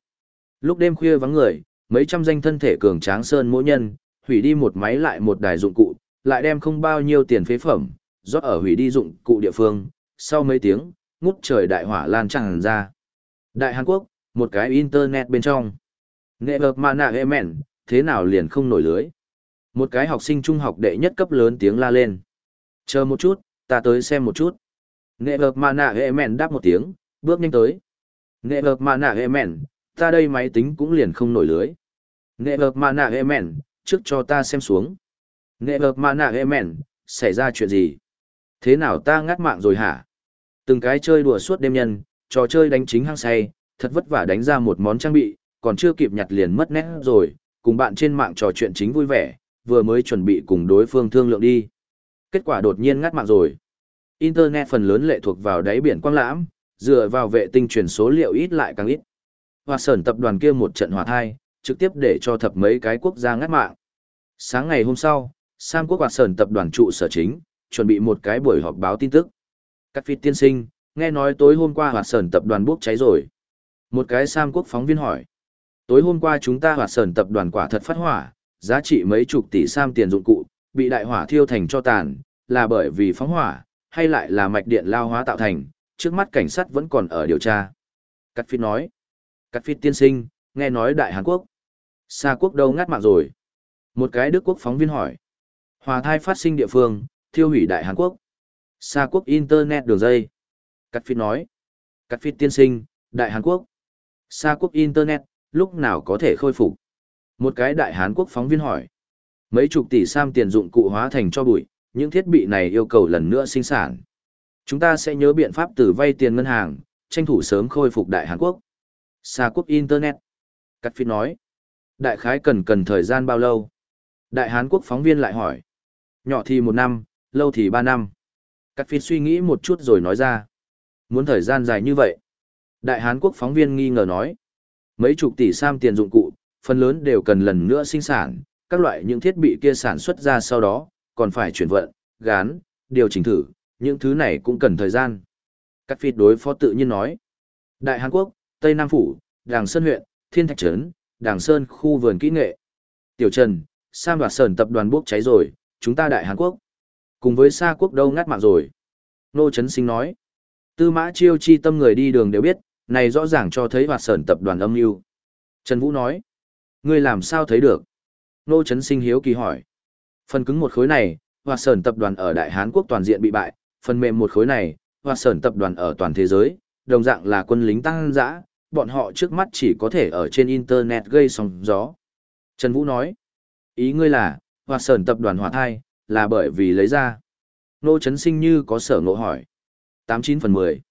Lúc đêm khuya vắng người, mấy trăm danh thân thể cường tráng sơn mỗi nhân, hủy đi một máy lại một đài dụng cụ, lại đem không bao nhiêu tiền phế phẩm, rót ở hủy đi dụng cụ địa phương, sau mấy tiếng, ngút trời đại hỏa lan tràn ra. Đại Hàn Quốc, một cái internet bên trong. Nghệ vực mà nạ mẹn, thế nào liền không nổi lưới. Một cái học sinh trung học đệ nhất cấp lớn tiếng la lên. Chờ một chút, ta tới xem một chút. Nghệ vực mà nạ mẹn đáp một tiếng, bước nhanh tới. Nghệ vực mà nạ mẹn, ta đây máy tính cũng liền không nổi lưới. Nghệ vực mà nạ mẹn, trước cho ta xem xuống. Nghệ vực mà nạ mẹn, xảy ra chuyện gì? Thế nào ta ngắt mạng rồi hả? Từng cái chơi đùa suốt đêm nhân, trò chơi đánh chính hăng say, thật vất vả đánh ra một món trang bị, còn chưa kịp nhặt liền mất nét rồi, cùng bạn trên mạng trò chuyện chính vui vẻ, vừa mới chuẩn bị cùng đối phương thương lượng đi. Kết quả đột nhiên ngắt mạng rồi. Internet phần lớn lệ thuộc vào đáy biển quang lãm, dựa vào vệ tinh truyền số liệu ít lại càng ít. Hoa sởn tập đoàn kia một trận hỏa thai, trực tiếp để cho thập mấy cái quốc gia ngắt mạng. Sáng ngày hôm sau, Sam quốc Hoa sởn tập đoàn trụ sở chính, chuẩn bị một cái buổi họp báo tin tức. Các phi tiên sinh, nghe nói tối hôm qua Hoa sởn tập đoàn bốc cháy rồi. Một cái Sam quốc phóng viên hỏi. Tối hôm qua chúng ta hoạt sờn tập đoàn quả thật phát hỏa, giá trị mấy chục tỷ Sam tiền dụng cụ, bị đại hỏa thiêu thành cho tàn, là bởi vì phóng hỏa, hay lại là mạch điện lao hóa tạo thành, trước mắt cảnh sát vẫn còn ở điều tra. Cắt phi nói. Cắt phi tiên sinh, nghe nói đại Hàn Quốc. Xa quốc đâu ngắt mạng rồi? Một cái Đức quốc phóng viên hỏi. Hòa thai phát sinh địa phương, thiêu hủy đại Hàn Quốc. Xa quốc Internet đường dây. Cắt phít nói. Cắt phít tiên sinh, đại Hàn Quốc. Xa quốc Internet, lúc nào có thể khôi phục? Một cái đại hán Quốc phóng viên hỏi. Mấy chục tỷ sam tiền dụng cụ hóa thành cho bụi, những thiết bị này yêu cầu lần nữa sinh sản. Chúng ta sẽ nhớ biện pháp từ vay tiền ngân hàng, tranh thủ sớm khôi phục đại Hàn Quốc. Xa quốc Internet. Cắt phi nói. Đại khái cần cần thời gian bao lâu? Đại Hán Quốc phóng viên lại hỏi. Nhỏ thì một năm, lâu thì ba năm. Cắt phi suy nghĩ một chút rồi nói ra. Muốn thời gian dài như vậy. Đại Hán Quốc phóng viên nghi ngờ nói. Mấy chục tỷ sam tiền dụng cụ, phần lớn đều cần lần nữa sinh sản, các loại những thiết bị kia sản xuất ra sau đó, còn phải chuyển vận, gán, điều chỉnh thử, những thứ này cũng cần thời gian. Cắt phi đối phó tự nhiên nói. Đại Hàn Quốc, Tây Nam Phủ, Đàng Sơn huyện, Thiên Thạch Trấn, Đàng Sơn khu vườn kỹ nghệ. Tiểu Trần, Sam và Sơn tập đoàn bốc cháy rồi, chúng ta Đại Hàn Quốc. Cùng với Sa Quốc đâu ngắt mạng rồi. Nô Trấn Sinh nói. Tư mã chiêu chi tâm người đi đường đều biết, này rõ ràng cho thấy hoạt sởn tập đoàn âm mưu Trần Vũ nói. Ngươi làm sao thấy được? Nô Trấn Sinh hiếu kỳ hỏi. Phần cứng một khối này, hoạt sởn tập đoàn ở Đại Hán Quốc toàn diện bị bại, phần mềm một khối này, hoạt sởn tập đoàn ở toàn thế giới, đồng dạng là quân lính tăng giã, bọn họ trước mắt chỉ có thể ở trên Internet gây sóng gió. Trần Vũ nói, ý ngươi là, hoạt sởn tập đoàn hòa thai, là bởi vì lấy ra. Nô Trấn Sinh như có sở ngộ hỏi. 89 phần 10.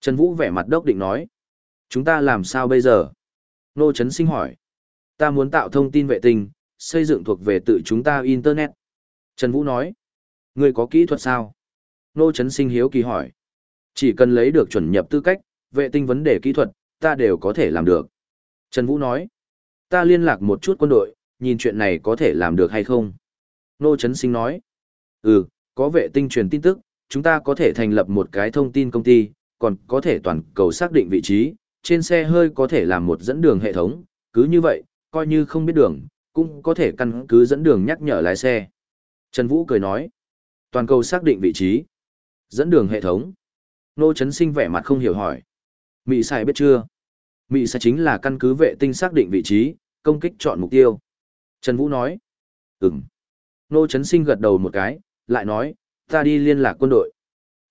Trần Vũ vẻ mặt đốc định nói, chúng ta làm sao bây giờ? Nô Trấn Sinh hỏi, ta muốn tạo thông tin vệ tinh, xây dựng thuộc về tự chúng ta Internet. Trần Vũ nói, ngươi có kỹ thuật sao? Nô Trấn Sinh hiếu kỳ hỏi, chỉ cần lấy được chuẩn nhập tư cách, vệ tinh vấn đề kỹ thuật, ta đều có thể làm được. Trần Vũ nói, ta liên lạc một chút quân đội, nhìn chuyện này có thể làm được hay không. Nô Trấn Sinh nói, ừ, có vệ tinh truyền tin tức, chúng ta có thể thành lập một cái thông tin công ty, còn có thể toàn cầu xác định vị trí, trên xe hơi có thể làm một dẫn đường hệ thống, cứ như vậy, coi như không biết đường, cũng có thể căn cứ dẫn đường nhắc nhở lái xe. Trần Vũ cười nói, toàn cầu xác định vị trí, dẫn đường hệ thống. Nô Trấn Sinh vẻ mặt không hiểu hỏi. Mỹ xài biết chưa? Mỹ xài chính là căn cứ vệ tinh xác định vị trí, công kích chọn mục tiêu. Trần Vũ nói. Ừm. Nô Trấn Sinh gật đầu một cái, lại nói, ta đi liên lạc quân đội.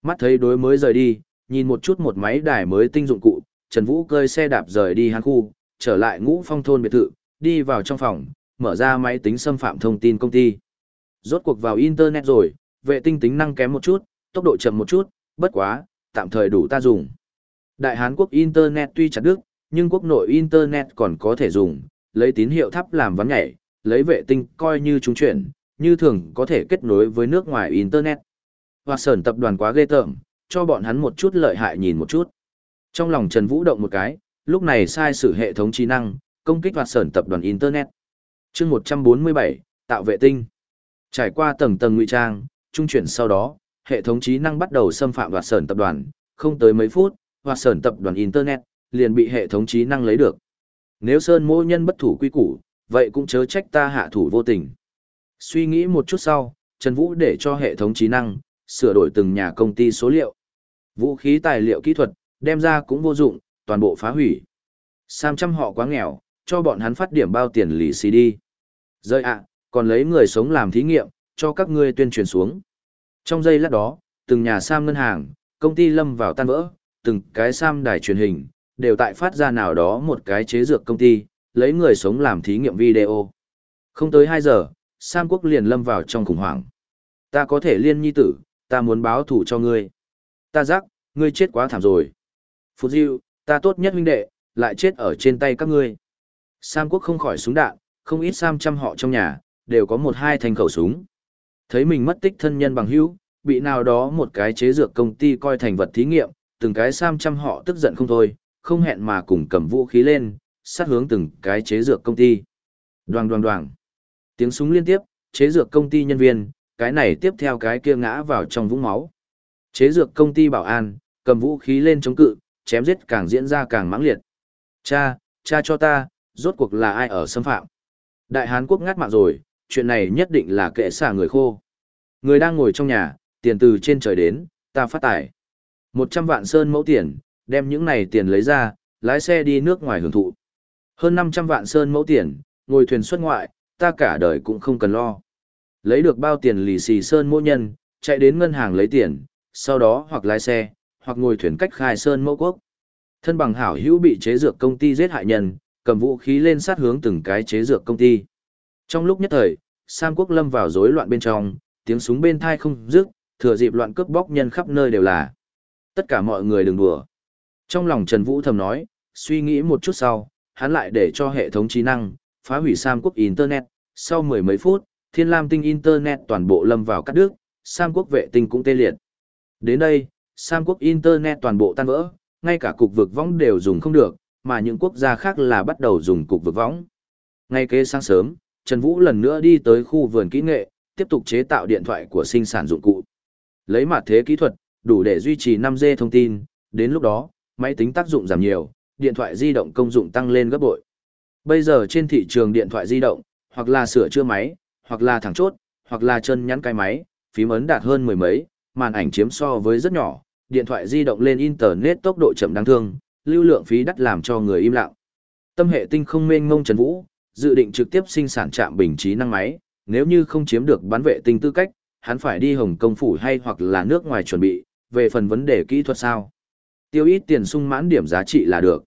Mắt thấy đối mới rời đi, nhìn một chút một máy đài mới tinh dụng cụ, Trần Vũ cơi xe đạp rời đi hang khu, trở lại ngũ phong thôn biệt thự, đi vào trong phòng, mở ra máy tính xâm phạm thông tin công ty. Rốt cuộc vào Internet rồi, vệ tinh tính năng kém một chút, tốc độ chậm một chút, bất quá, tạm thời đủ ta dùng. Đại Hán quốc Internet tuy chặt đức, nhưng quốc nội Internet còn có thể dùng, lấy tín hiệu thắp làm vắn nhảy, lấy vệ tinh coi như trung chuyển, như thường có thể kết nối với nước ngoài Internet. Hoặc sởn tập đoàn quá ghê tởm, cho bọn hắn một chút lợi hại nhìn một chút. Trong lòng Trần Vũ động một cái, lúc này sai sử hệ thống trí năng, công kích hoạt sởn tập đoàn Internet. chương 147, tạo vệ tinh. Trải qua tầng tầng ngụy trang, trung chuyển sau đó, hệ thống trí năng bắt đầu xâm phạm hoạt sởn tập đoàn, không tới mấy phút, hoạt sởn tập đoàn Internet, liền bị hệ thống trí năng lấy được. Nếu Sơn mô nhân bất thủ quy củ, vậy cũng chớ trách ta hạ thủ vô tình. Suy nghĩ một chút sau, Trần Vũ để cho hệ thống trí năng, sửa đổi từng nhà công ty số liệu. Vũ khí tài liệu kỹ thuật, đem ra cũng vô dụng, toàn bộ phá hủy. Sam chăm họ quá nghèo, cho bọn hắn phát điểm bao tiền lì xì đi. Rơi ạ, còn lấy người sống làm thí nghiệm, cho các ngươi tuyên truyền xuống. Trong giây lát đó, từng nhà Sam ngân hàng, công ty lâm vào tan vỡ, từng cái Sam đài truyền hình, đều tại phát ra nào đó một cái chế dược công ty, lấy người sống làm thí nghiệm video. Không tới 2 giờ, Sam quốc liền lâm vào trong khủng hoảng. Ta có thể liên nhi tử, ta muốn báo thủ cho ngươi. Ta giác, ngươi chết quá thảm rồi. Phú Diêu, ta tốt nhất huynh đệ, lại chết ở trên tay các ngươi. Sam quốc không khỏi súng đạn, không ít Sam trăm họ trong nhà, đều có một hai thành khẩu súng. Thấy mình mất tích thân nhân bằng hữu, bị nào đó một cái chế dược công ty coi thành vật thí nghiệm, từng cái Sam trăm họ tức giận không thôi, không hẹn mà cùng cầm vũ khí lên, sát hướng từng cái chế dược công ty. Đoàng đoàng đoàng. Tiếng súng liên tiếp, chế dược công ty nhân viên, cái này tiếp theo cái kia ngã vào trong vũng máu. Chế dược công ty bảo an, cầm vũ khí lên chống cự, chém giết càng diễn ra càng mãng liệt. Cha, cha cho ta, rốt cuộc là ai ở xâm phạm. Đại Hán Quốc ngắt mạng rồi, chuyện này nhất định là kệ xả người khô. Người đang ngồi trong nhà, tiền từ trên trời đến, ta phát tải. một trăm vạn sơn mẫu tiền, đem những này tiền lấy ra, lái xe đi nước ngoài hưởng thụ. Hơn năm trăm vạn sơn mẫu tiền, ngồi thuyền xuất ngoại, ta cả đời cũng không cần lo. Lấy được bao tiền lì xì sơn mỗi nhân, chạy đến ngân hàng lấy tiền, sau đó hoặc lái xe, hoặc ngồi thuyền cách khai sơn mẫu quốc. Thân bằng hảo hữu bị chế dược công ty giết hại nhân, cầm vũ khí lên sát hướng từng cái chế dược công ty. Trong lúc nhất thời, Sam quốc lâm vào rối loạn bên trong, tiếng súng bên thai không dứt, thừa dịp loạn cướp bóc nhân khắp nơi đều là. Tất cả mọi người đừng đùa. Trong lòng Trần Vũ thầm nói, suy nghĩ một chút sau, hắn lại để cho hệ thống trí năng, phá hủy Sam quốc Internet. Sau mười mấy phút, Thiên Lam tinh Internet toàn bộ lâm vào cắt đứt, Sam quốc vệ tinh cũng tê liệt. Đến đây, Sam quốc Internet toàn bộ tan vỡ, ngay cả cục vực võng đều dùng không được, mà những quốc gia khác là bắt đầu dùng cục vực võng. Ngay kế sáng sớm, Trần Vũ lần nữa đi tới khu vườn kỹ nghệ, tiếp tục chế tạo điện thoại của sinh sản dụng cụ. Lấy mặt thế kỹ thuật, đủ để duy trì 5G thông tin, đến lúc đó, máy tính tác dụng giảm nhiều, điện thoại di động công dụng tăng lên gấp bội. Bây giờ trên thị trường điện thoại di động, hoặc là sửa chữa máy, hoặc là thẳng chốt, hoặc là chân nhắn cái máy, phím ấn đạt hơn mười mấy, màn ảnh chiếm so với rất nhỏ, điện thoại di động lên internet tốc độ chậm đáng thương, lưu lượng phí đắt làm cho người im lặng. Tâm hệ tinh không mênh ngông Trần Vũ, dự định trực tiếp sinh sản trạm bình trí năng máy, nếu như không chiếm được bán vệ tinh tư cách, hắn phải đi Hồng Công phủ hay hoặc là nước ngoài chuẩn bị, về phần vấn đề kỹ thuật sao. Tiêu ít tiền sung mãn điểm giá trị là được.